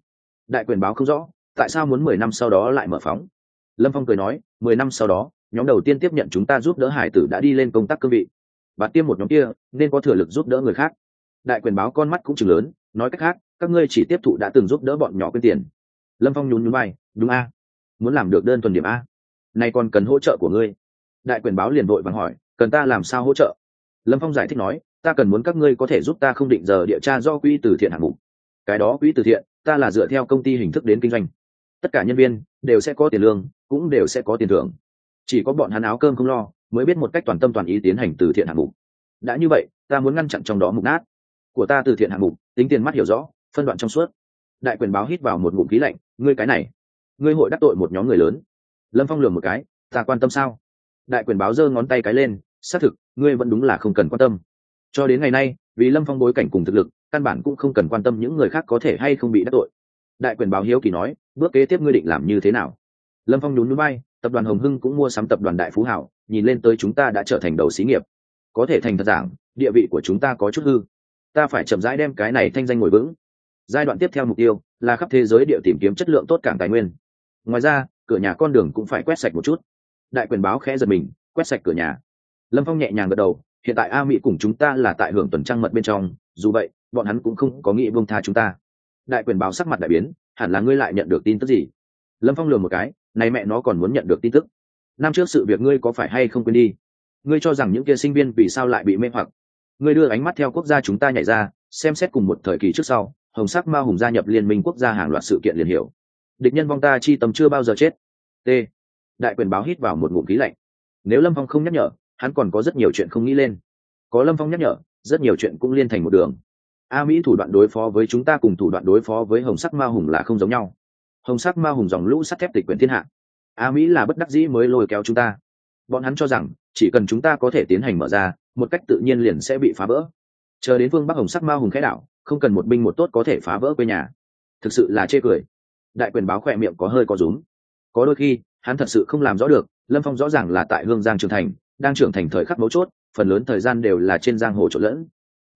Đại quyền báo không rõ, tại sao muốn mười năm sau đó lại mở phóng? Lâm phong cười nói, mười năm sau đó, nhóm đầu tiên tiếp nhận chúng ta giúp đỡ hải tử đã đi lên công tác cương vị. Và tiêm một nhóm kia, nên có thừa lực giúp đỡ người khác. Đại quyền báo con mắt cũng chừng lớn, nói cách khác, các ngươi chỉ tiếp thụ đã từng giúp đỡ bọn nhỏ quyên tiền. Lâm phong nhún nhún bay đúng a? Muốn làm được đơn thuần điểm a. Nay còn cần hỗ trợ của ngươi. Đại quyền báo liền vội vàng hỏi, cần ta làm sao hỗ trợ? Lâm phong giải thích nói, ta cần muốn các ngươi có thể giúp ta không định giờ địa tra do quỹ từ thiện hạng mục. Cái đó quỹ từ thiện, ta là dựa theo công ty hình thức đến kinh doanh. Tất cả nhân viên đều sẽ có tiền lương, cũng đều sẽ có tiền thưởng. Chỉ có bọn hắn áo cơm không lo, mới biết một cách toàn tâm toàn ý tiến hành từ thiện hạng mục. Đã như vậy, ta muốn ngăn chặn trong đó mục nát. Của ta từ thiện hạng mục, tính tiền mắt hiểu rõ, phân đoạn trong suốt. Đại quyền báo hít vào một ngụm khí lạnh, ngươi cái này ngươi hội đắc tội một nhóm người lớn. Lâm phong lường một cái, ta quan tâm sao? Đại quyền báo giơ ngón tay cái lên, xác thực, ngươi vẫn đúng là không cần quan tâm. Cho đến ngày nay, vì lâm phong bối cảnh cùng thực lực, căn bản cũng không cần quan tâm những người khác có thể hay không bị đắc tội. Đại quyền báo hiếu kỳ nói, bước kế tiếp ngươi định làm như thế nào? Lâm phong nhún núi bay tập đoàn hồng hưng cũng mua sắm tập đoàn đại phú hảo, nhìn lên tới chúng ta đã trở thành đầu xí nghiệp. Có thể thành thật giảng, địa vị của chúng ta có chút hư. Ta phải chậm rãi đem cái này thanh danh ngồi vững. Giai đoạn tiếp theo mục tiêu là khắp thế giới địa tìm kiếm chất lượng tốt cảng tài nguyên ngoài ra, cửa nhà con đường cũng phải quét sạch một chút. Đại quyền báo khẽ giật mình, quét sạch cửa nhà. Lâm phong nhẹ nhàng gật đầu, hiện tại a mỹ cùng chúng ta là tại hưởng tuần trăng mật bên trong, dù vậy, bọn hắn cũng không có nghĩ buông tha chúng ta. Đại quyền báo sắc mặt đại biến, hẳn là ngươi lại nhận được tin tức gì? Lâm phong lừa một cái, này mẹ nó còn muốn nhận được tin tức. Năm trước sự việc ngươi có phải hay không quên đi? Ngươi cho rằng những kia sinh viên vì sao lại bị mê hoặc? Ngươi đưa ánh mắt theo quốc gia chúng ta nhảy ra, xem xét cùng một thời kỳ trước sau, hồng sắc ma hùng gia nhập liên minh quốc gia hàng loạt sự kiện liền hiểu địch nhân vong ta chi tâm chưa bao giờ chết. T. Đại quyền báo hít vào một ngụm khí lạnh. Nếu lâm phong không nhắc nhở, hắn còn có rất nhiều chuyện không nghĩ lên. Có lâm phong nhắc nhở, rất nhiều chuyện cũng liên thành một đường. A mỹ thủ đoạn đối phó với chúng ta cùng thủ đoạn đối phó với hồng sắc ma hùng là không giống nhau. Hồng sắc ma hùng dòng lũ sắt thép tịch quyển thiên hạ. A mỹ là bất đắc dĩ mới lôi kéo chúng ta. Bọn hắn cho rằng, chỉ cần chúng ta có thể tiến hành mở ra, một cách tự nhiên liền sẽ bị phá vỡ. Chờ đến phương bắc hồng sắc ma hùng khẽ đảo, không cần một binh một tốt có thể phá vỡ quê nhà. Thực sự là chê cười đại quyền báo khỏe miệng có hơi có rúm. Có đôi khi, hắn thật sự không làm rõ được, lâm phong rõ ràng là tại hương giang trưởng thành, đang trưởng thành thời khắc mấu chốt, phần lớn thời gian đều là trên giang hồ trộn lẫn.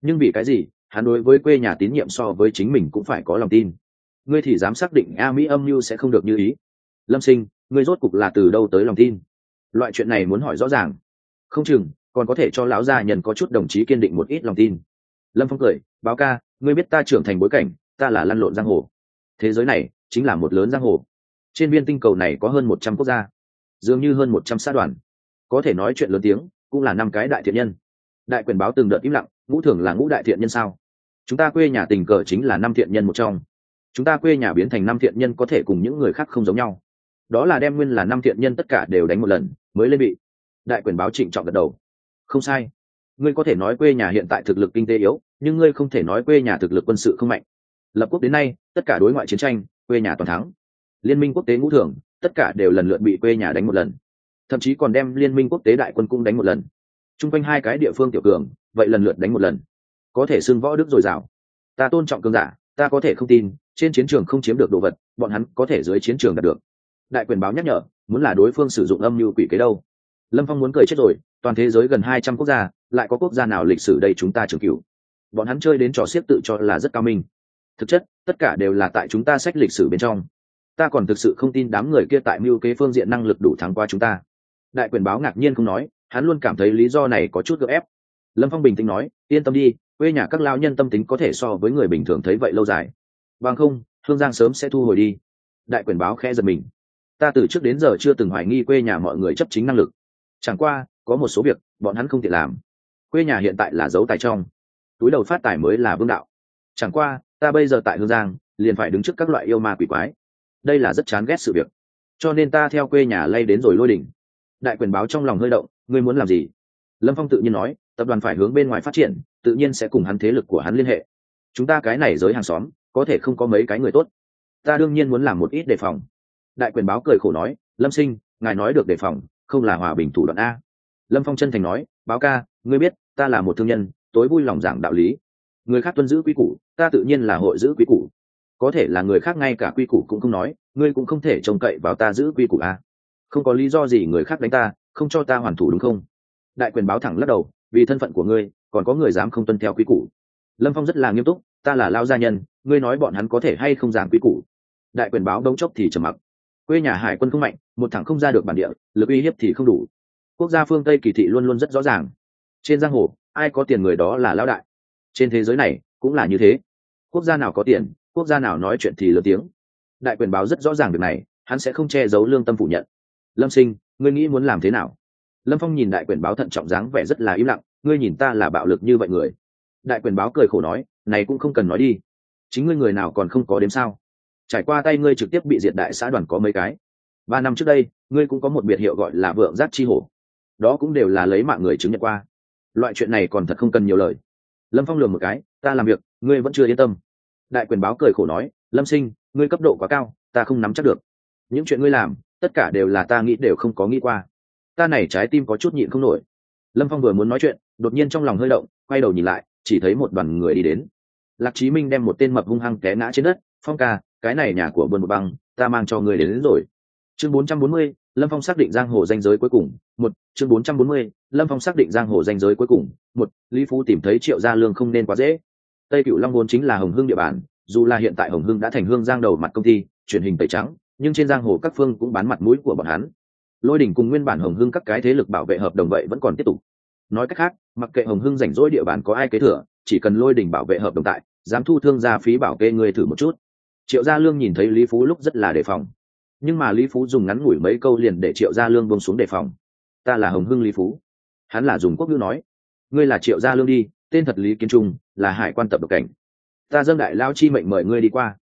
Nhưng vì cái gì, hắn đối với quê nhà tín nhiệm so với chính mình cũng phải có lòng tin. Ngươi thì dám xác định a mỹ âm mưu sẽ không được như ý. Lâm sinh, ngươi rốt cục là từ đâu tới lòng tin? Loại chuyện này muốn hỏi rõ ràng. Không chừng, còn có thể cho lão gia nhân có chút đồng chí kiên định một ít lòng tin. Lâm phong cười, báo ca, ngươi biết ta trưởng thành bối cảnh, ta là lăn lộn giang hồ. Thế giới này chính là một lớn giang hồ. Trên viên tinh cầu này có hơn một trăm quốc gia, dường như hơn một trăm xã đoàn. Có thể nói chuyện lớn tiếng cũng là năm cái đại thiện nhân. Đại quyền báo từng đợt im lặng, ngũ thường là ngũ đại thiện nhân sao? Chúng ta quê nhà tình cờ chính là năm thiện nhân một trong. Chúng ta quê nhà biến thành năm thiện nhân có thể cùng những người khác không giống nhau. Đó là đem nguyên là năm thiện nhân tất cả đều đánh một lần, mới lên bị. Đại quyền báo trịnh trọng gật đầu. Không sai. Ngươi có thể nói quê nhà hiện tại thực lực kinh tế yếu, nhưng ngươi không thể nói quê nhà thực lực quân sự không mạnh. Lập quốc đến nay, tất cả đối ngoại chiến tranh quê nhà toàn thắng. Liên minh quốc tế ngũ thường tất cả đều lần lượt bị quê nhà đánh một lần. Thậm chí còn đem liên minh quốc tế đại quân cũng đánh một lần. T r u n g quanh hai cái địa phương tiểu cường, vậy lần lượt đánh một lần. Có thể xưng võ đức dồi dào. Ta tôn trọng cương giả, ta có thể không tin, trên chiến trường không chiếm được đồ vật, bọn hắn có thể dưới chiến trường đạt được. Đại quyền báo nhắc nhở, muốn là đối phương sử dụng âm mưu quỷ kế đâu. Lâm phong muốn cười chết rồi, toàn thế giới gần hai trăm quốc gia, lại có quốc gia nào lịch sử đây chúng ta trường cửu? Bọn hắn chơi đến trò xiếc tự cho là rất cao minh thực chất, tất cả đều là tại chúng ta sách lịch sử bên trong. Ta còn thực sự không tin đám người kia tại mưu kế phương diện năng lực đủ thắng qua chúng ta. Đại quyền báo ngạc nhiên không nói, hắn luôn cảm thấy lý do này có chút gợ ép. Lâm phong bình tĩnh nói, yên tâm đi, quê nhà các lao nhân tâm tính có thể so với người bình thường thấy vậy lâu dài. Bằng không hương giang sớm sẽ thu hồi đi. Đại quyền báo khẽ giật mình. Ta từ trước đến giờ chưa từng hoài nghi quê nhà mọi người chấp chính năng lực. Chẳng qua, có một số việc, bọn hắn không thể làm. Quê nhà hiện tại là dấu tài trong. Túi đầu phát tài mới là vương đạo. Chẳng qua ta bây giờ tại hương giang, liền phải đứng trước các loại yêu ma quỷ quái. Đây là rất chán ghét sự việc. Cho nên ta theo quê nhà lay đến rồi lôi đỉnh. Đại quyền báo trong lòng hơi động, ngươi muốn làm gì? Lâm phong tự nhiên nói, tập đoàn phải hướng bên ngoài phát triển, tự nhiên sẽ cùng hắn thế lực của hắn liên hệ. Chúng ta cái này giới hàng xóm, có thể không có mấy cái người tốt. Ta đương nhiên muốn làm một ít đề phòng. Đại quyền báo cười khổ nói, lâm sinh, ngài nói được đề phòng, không là hòa bình thủ đoạn a. Lâm phong chân thành nói, báo ca, ngươi biết, ta là một thương nhân, tối vui lòng giảng đạo lý người khác tuân giữ quy củ, ta tự nhiên là hội giữ quy củ. Có thể là người khác ngay cả quy củ cũng không nói, ngươi cũng không thể trông cậy vào ta giữ quy củ à? không có lý do gì người khác đánh ta, không cho ta hoàn thủ đúng không? Đại quyền báo thẳng lắc đầu, vì thân phận của ngươi, còn có người dám không tuân theo quy củ. Lâm phong rất là nghiêm túc, ta là lao gia nhân, ngươi nói bọn hắn có thể hay không giảng quy củ. Đại quyền báo đống chốc thì trầm mặc. Quê nhà hải quân không mạnh, một thằng không ra được bản địa, lực uy hiếp thì không đủ. Quốc gia phương tây kỳ thị luôn luôn rất rõ ràng. Trên giang hồ, ai có tiền người đó là lão đại trên thế giới này, cũng là như thế. Quốc gia nào có tiền, quốc gia nào nói chuyện thì lớn tiếng. Đại quyền báo rất rõ ràng việc này, hắn sẽ không che giấu lương tâm phủ nhận. Lâm sinh, ngươi nghĩ muốn làm thế nào? Lâm phong nhìn đại quyền báo thận trọng dáng vẻ rất là im lặng, ngươi nhìn ta là bạo lực như vậy người. Đại quyền báo cười khổ nói, này cũng không cần nói đi. Chính ngươi người nào còn không có đếm sao? Trải qua tay ngươi trực tiếp bị diệt đại xã đoàn có mấy cái. Ba năm trước đây, ngươi cũng có một biệt hiệu gọi là vượng giác chi hổ. Đó cũng đều là lấy mạng người chứng nhận qua. Loại chuyện này còn thật không cần nhiều lời lâm phong lường một cái ta làm việc ngươi vẫn chưa yên tâm. Đại quyền báo cười khổ nói lâm sinh ngươi cấp độ quá cao ta không nắm chắc được. Những chuyện ngươi làm tất cả đều là ta nghĩ đều không có nghĩ qua. Ta này trái tim có chút nhịn không nổi. Lâm phong vừa muốn nói chuyện đột nhiên trong lòng hơi động quay đầu nhìn lại chỉ thấy một đoàn người đi đến. Lạc chí minh đem một tên mập hung hăng té ngã trên đất phong ca cái này nhà của buôn một băng ta mang cho người đến, đến rồi. Chương 440, lâm phong xác định giang hồ danh giới cuối cùng một chương 440, lâm phong xác định giang hồ danh giới cuối cùng một lý phú tìm thấy triệu gia lương không nên quá dễ. Tây cựu long vốn chính là hồng hưng địa bàn dù là hiện tại hồng hưng đã thành hương giang đầu mặt công ty truyền hình tẩy trắng nhưng trên giang hồ các phương cũng bán mặt mũi của bọn hắn. Lôi đỉnh cùng nguyên bản hồng hưng các cái thế lực bảo vệ hợp đồng vậy vẫn còn tiếp tục. Nói cách khác mặc kệ hồng hưng rảnh rỗi địa bàn có ai kế thừa chỉ cần lôi đỉnh bảo vệ hợp đồng tại dám thu thương gia phí bảo kê người thử một chút. Triệu gia lương nhìn thấy lý phú lúc rất là đề phòng nhưng mà lý phú dùng ngắn ngủi mấy câu liền để triệu gia lương bông xuống đề phòng. Ta là hồng hưng lý phú. Hắn là dùng quốc ngữ nói. Ngươi là triệu gia lương đi, tên thật lý kiến trung, là hải quan tập độc cảnh. Ta dâng đại lao chi mệnh mời ngươi đi qua.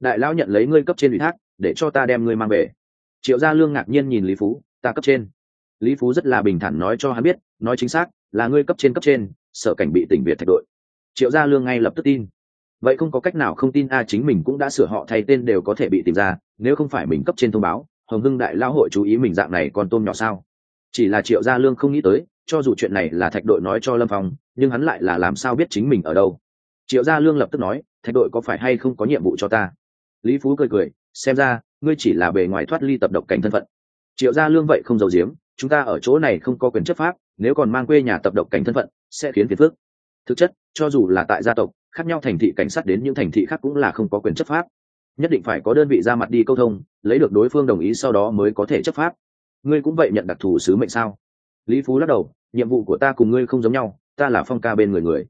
Đại lão nhận lấy ngươi cấp trên ủy thác, để cho ta đem ngươi mang về. Triệu gia lương ngạc nhiên nhìn lý phú, ta cấp trên. Lý phú rất là bình thản nói cho hắn biết, nói chính xác, là ngươi cấp trên cấp trên sở cảnh bị tỉnh việt thạch đội. Triệu gia lương ngay lập tức tin vậy không có cách nào không tin a chính mình cũng đã sửa họ thay tên đều có thể bị tìm ra, nếu không phải mình cấp trên thông báo, hồng hưng đại lao hội chú ý mình dạng này còn tôm nhỏ sao? Chỉ là triệu gia lương không nghĩ tới, cho dù chuyện này là thạch đội nói cho lâm phong, nhưng hắn lại là làm sao biết chính mình ở đâu? Triệu gia lương lập tức nói, thạch đội có phải hay không có nhiệm vụ cho ta? Lý phú cười cười, xem ra, ngươi chỉ là bề ngoài thoát ly tập độc cảnh thân phận. Triệu gia lương vậy không giàu giếm, chúng ta ở chỗ này không có quyền chấp pháp, nếu còn mang quê nhà tập độc cảnh thân phận, sẽ khiến phiền phước thực chất, cho dù là tại gia tộc khác nhau thành thị cảnh sát đến những thành thị khác cũng là không có quyền chấp pháp. Nhất định phải có đơn vị ra mặt đi câu thông, lấy được đối phương đồng ý sau đó mới có thể chấp pháp. Ngươi cũng vậy nhận đặc thù sứ mệnh sao? Lý phú lắc đầu, nhiệm vụ của ta cùng ngươi không giống nhau, ta là phong ca bên người người.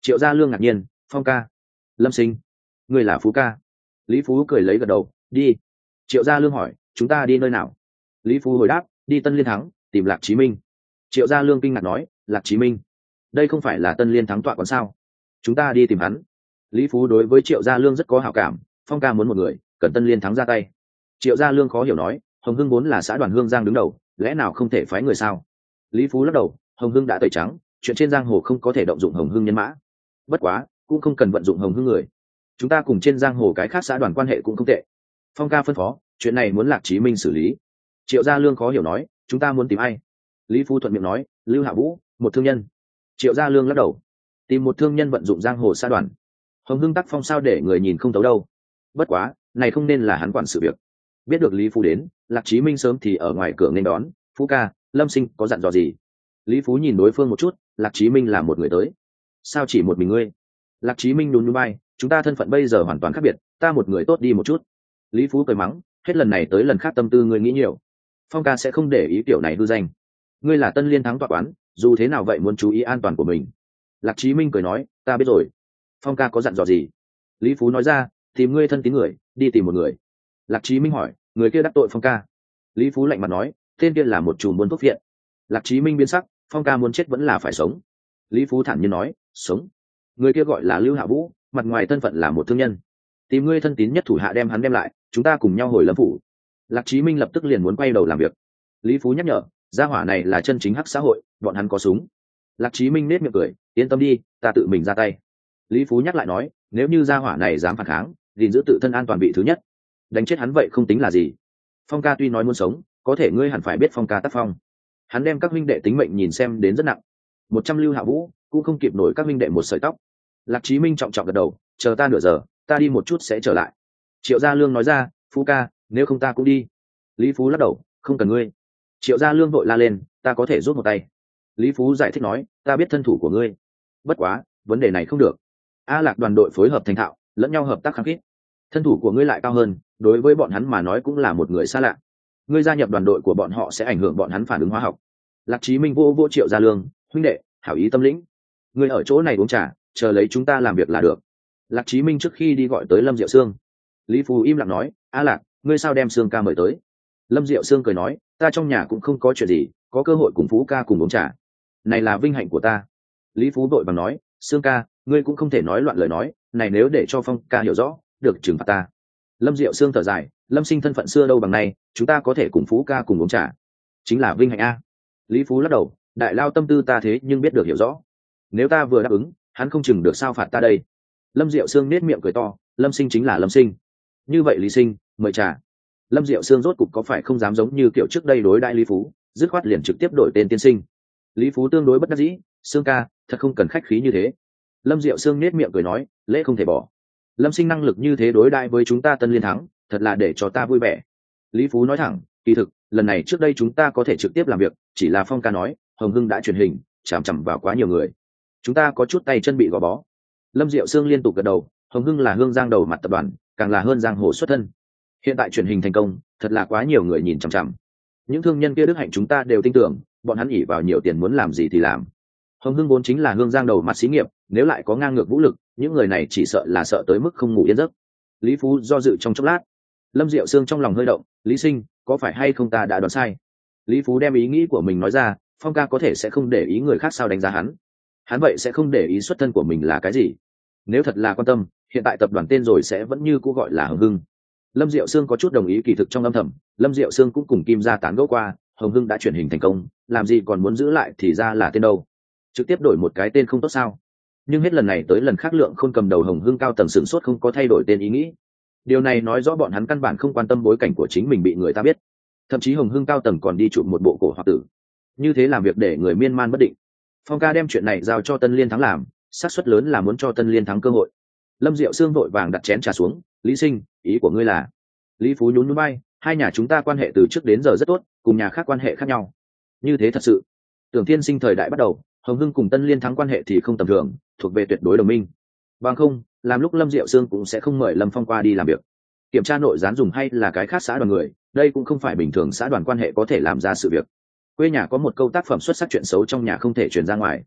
Triệu gia lương ngạc nhiên, phong ca. Lâm sinh. Ngươi là phú ca. Lý phú cười lấy gật đầu, đi. Triệu gia lương hỏi, chúng ta đi nơi nào? Lý phú hồi đáp, đi tân liên thắng, tìm lạc chí minh. Triệu gia lương kinh ngạc nói, lạc chí minh. Đây không phải là tân liên thắng tọa còn sao? Chúng ta đi tìm hắn. Lý phú đối với triệu gia lương rất có hảo cảm, phong ca muốn một người cần tân liên thắng ra tay. Triệu gia lương khó hiểu nói, hồng hưng vốn là xã đoàn hương giang đứng đầu, lẽ nào không thể phái người sao? Lý phú lắc đầu, hồng hưng đã tẩy trắng, chuyện trên giang hồ không có thể động dụng hồng hưng nhân mã. Bất quá, cũng không cần vận dụng hồng hưng người. Chúng ta cùng trên giang hồ cái khác xã đoàn quan hệ cũng không tệ. Phong ca phân phó, chuyện này muốn lạc chí minh xử lý. Triệu gia lương khó hiểu nói, chúng ta muốn tìm ai? Lý Phú thuận miệng nói, lưu hạ vũ, một thương nhân. Triệu gia lương lắc đầu tìm một thương nhân vận dụng giang hồ xa đoàn. Hồng hưng tắc phong sao để người nhìn không thấu đâu. Bất quá, này không nên là hắn quản sự việc. Biết được lý phú đến, lạc chí minh sớm thì ở ngoài cửa nên đón. Phú ca, lâm sinh, có dặn dò gì? Lý phú nhìn đối phương một chút, lạc chí minh là một người tới. Sao chỉ một mình ngươi? Lạc chí minh đùn núi bay chúng ta thân phận bây giờ hoàn toàn khác biệt, ta một người tốt đi một chút. Lý phú cười mắng, hết lần này tới lần khác tâm tư ngươi nghĩ nhiều. Phong ca sẽ không để ý kiểu này hư danh. Ngươi là tân liên thắng tọa quán, dù thế nào vậy muốn chú ý an toàn của mình lạc chí minh cười nói, ta biết rồi. Phong ca có dặn dò gì? Lý phú nói ra, tìm ngươi thân tín người, đi tìm một người. Lạc chí minh hỏi, người kia đắc tội phong ca? Lý phú lạnh mặt nói, tên kia là một chùm buôn thuốc viện. Lạc chí minh biến sắc, phong ca muốn chết vẫn là phải sống. Lý phú thản nhiên nói, sống. Người kia gọi là lưu hạ vũ, mặt ngoài thân phận là một thương nhân. Tìm ngươi thân tín nhất thủ hạ đem hắn đem lại, chúng ta cùng nhau hồi lâm phủ. Lạc chí minh lập tức liền muốn quay đầu làm việc. Lý phú nhắc nhở, gia hỏa này là chân chính hắc xã hội, bọn hắn có súng lạc chí minh nết miệng cười, yên tâm đi, ta tự mình ra tay. Lý phú nhắc lại nói, nếu như gia hỏa này dám phản kháng, gìn giữ tự thân an toàn vị thứ nhất, đánh chết hắn vậy không tính là gì. Phong ca tuy nói muốn sống, có thể ngươi hẳn phải biết phong ca tác phong. Hắn đem các minh đệ tính mệnh nhìn xem đến rất nặng. Một trăm lưu hạ vũ, cũng không kịp nổi các minh đệ một sợi tóc. Lạc chí minh trọng trọng gật đầu, chờ ta nửa giờ, ta đi một chút sẽ trở lại. Triệu gia lương nói ra, phú ca, nếu không ta cũng đi. Lý phú lắc đầu, không cần ngươi. Triệu gia lương vội la lên, ta có thể rút một tay. Lý phú giải thích nói ta biết thân thủ của ngươi. Bất quá, vấn đề này không được. A lạc đoàn đội phối hợp thành thạo, lẫn nhau hợp tác khăng khít. Thân thủ của ngươi lại cao hơn, đối với bọn hắn mà nói cũng là một người xa lạ. Ngươi gia nhập đoàn đội của bọn họ sẽ ảnh hưởng bọn hắn phản ứng hóa học. Lạc chí minh vô vô triệu gia lương, huynh đệ, hảo ý tâm lĩnh. Ngươi ở chỗ này uống trà, chờ lấy chúng ta làm việc là được. Lạc chí minh trước khi đi gọi tới lâm diệu sương. Lý phú im lặng nói, a lạc, ngươi sao đem sương ca mời tới? Lâm diệu sương cười nói, ta trong nhà cũng không có chuyện gì, có cơ hội cùng phú ca cùng uống trà này là vinh hạnh của ta. Lý phú đội bằng nói, sương ca, ngươi cũng không thể nói loạn lời nói, này nếu để cho phong ca hiểu rõ, được trừng phạt ta. Lâm diệu sương thở dài, lâm sinh thân phận xưa đâu bằng này chúng ta có thể cùng phú ca cùng uống trà. Chính là vinh hạnh a. Lý phú lắc đầu, đại lao tâm tư ta thế nhưng biết được hiểu rõ. Nếu ta vừa đáp ứng, hắn không chừng được sao phạt ta đây. Lâm diệu sương nết miệng cười to, lâm sinh chính là lâm sinh. Như vậy lý sinh, mời trà. Lâm diệu sương rốt cục có phải không dám giống như kiểu trước đây đối đại lý phú, dứt khoát liền trực tiếp đổi tên tiên sinh lý phú tương đối bất đắc dĩ, sương ca, thật không cần khách khí như thế. Lâm diệu sương nết miệng cười nói, lễ không thể bỏ. Lâm sinh năng lực như thế đối đại với chúng ta tân liên thắng, thật là để cho ta vui vẻ. Lý phú nói thẳng, kỳ thực, lần này trước đây chúng ta có thể trực tiếp làm việc, chỉ là phong ca nói, hồng hưng đã truyền hình, chằm chằm vào quá nhiều người. Chúng ta có chút tay chân bị gò bó. Lâm diệu sương liên tục gật đầu, hồng hưng là hương giang đầu mặt tập đoàn, càng là hơn giang hồ xuất thân. Hiện tại truyền hình thành công, thật là quá nhiều người nhìn chằm chằm. Những thương nhân kia đức hạnh chúng ta đều tin tưởng bọn hắn ỉ vào nhiều tiền muốn làm gì thì làm. Hồng hưng vốn chính là hương giang đầu mặt xí nghiệp, nếu lại có ngang ngược vũ lực, những người này chỉ sợ là sợ tới mức không ngủ yên giấc. Lý phú do dự trong chốc lát. Lâm diệu sương trong lòng hơi động, lý sinh, có phải hay không ta đã đoán sai? Lý phú đem ý nghĩ của mình nói ra, phong ca có thể sẽ không để ý người khác sao đánh giá hắn. Hắn vậy sẽ không để ý xuất thân của mình là cái gì. Nếu thật là quan tâm, hiện tại tập đoàn tên rồi sẽ vẫn như cũ gọi là hồng hưng. Lâm diệu sương có chút đồng ý kỳ thực trong âm thầm, lâm diệu sương cũng cùng kim gia tán gẫu qua hồng hưng đã chuyển hình thành công, làm gì còn muốn giữ lại thì ra là tên đâu? Trực tiếp đổi một cái tên không tốt sao? Nhưng hết lần này tới lần khác lượng không cầm đầu hồng hưng cao tầng sửng sốt không có thay đổi tên ý nghĩ. Điều này nói rõ bọn hắn căn bản không quan tâm bối cảnh của chính mình bị người ta biết. Thậm chí hồng hưng cao tầng còn đi chụp một bộ cổ hoặc tử. Như thế làm việc để người miên man bất định. Phong ca đem chuyện này giao cho tân liên thắng làm, xác suất lớn là muốn cho tân liên thắng cơ hội. Lâm diệu sương vội vàng đặt chén trà xuống. Lý sinh, ý của ngươi là? Lý phú nhún núi bay hai nhà chúng ta quan hệ từ trước đến giờ rất tốt, cùng nhà khác quan hệ khác nhau. Như thế thật sự. Tưởng thiên sinh thời đại bắt đầu, hồng hưng cùng tân liên thắng quan hệ thì không tầm thường, thuộc về tuyệt đối đồng minh. Bằng không, làm lúc lâm diệu sương cũng sẽ không mời lâm phong qua đi làm việc. Kiểm tra nội gián dùng hay là cái khác xã đoàn người, đây cũng không phải bình thường xã đoàn quan hệ có thể làm ra sự việc. Quê nhà có một câu tác phẩm xuất sắc chuyện xấu trong nhà không thể truyền ra ngoài.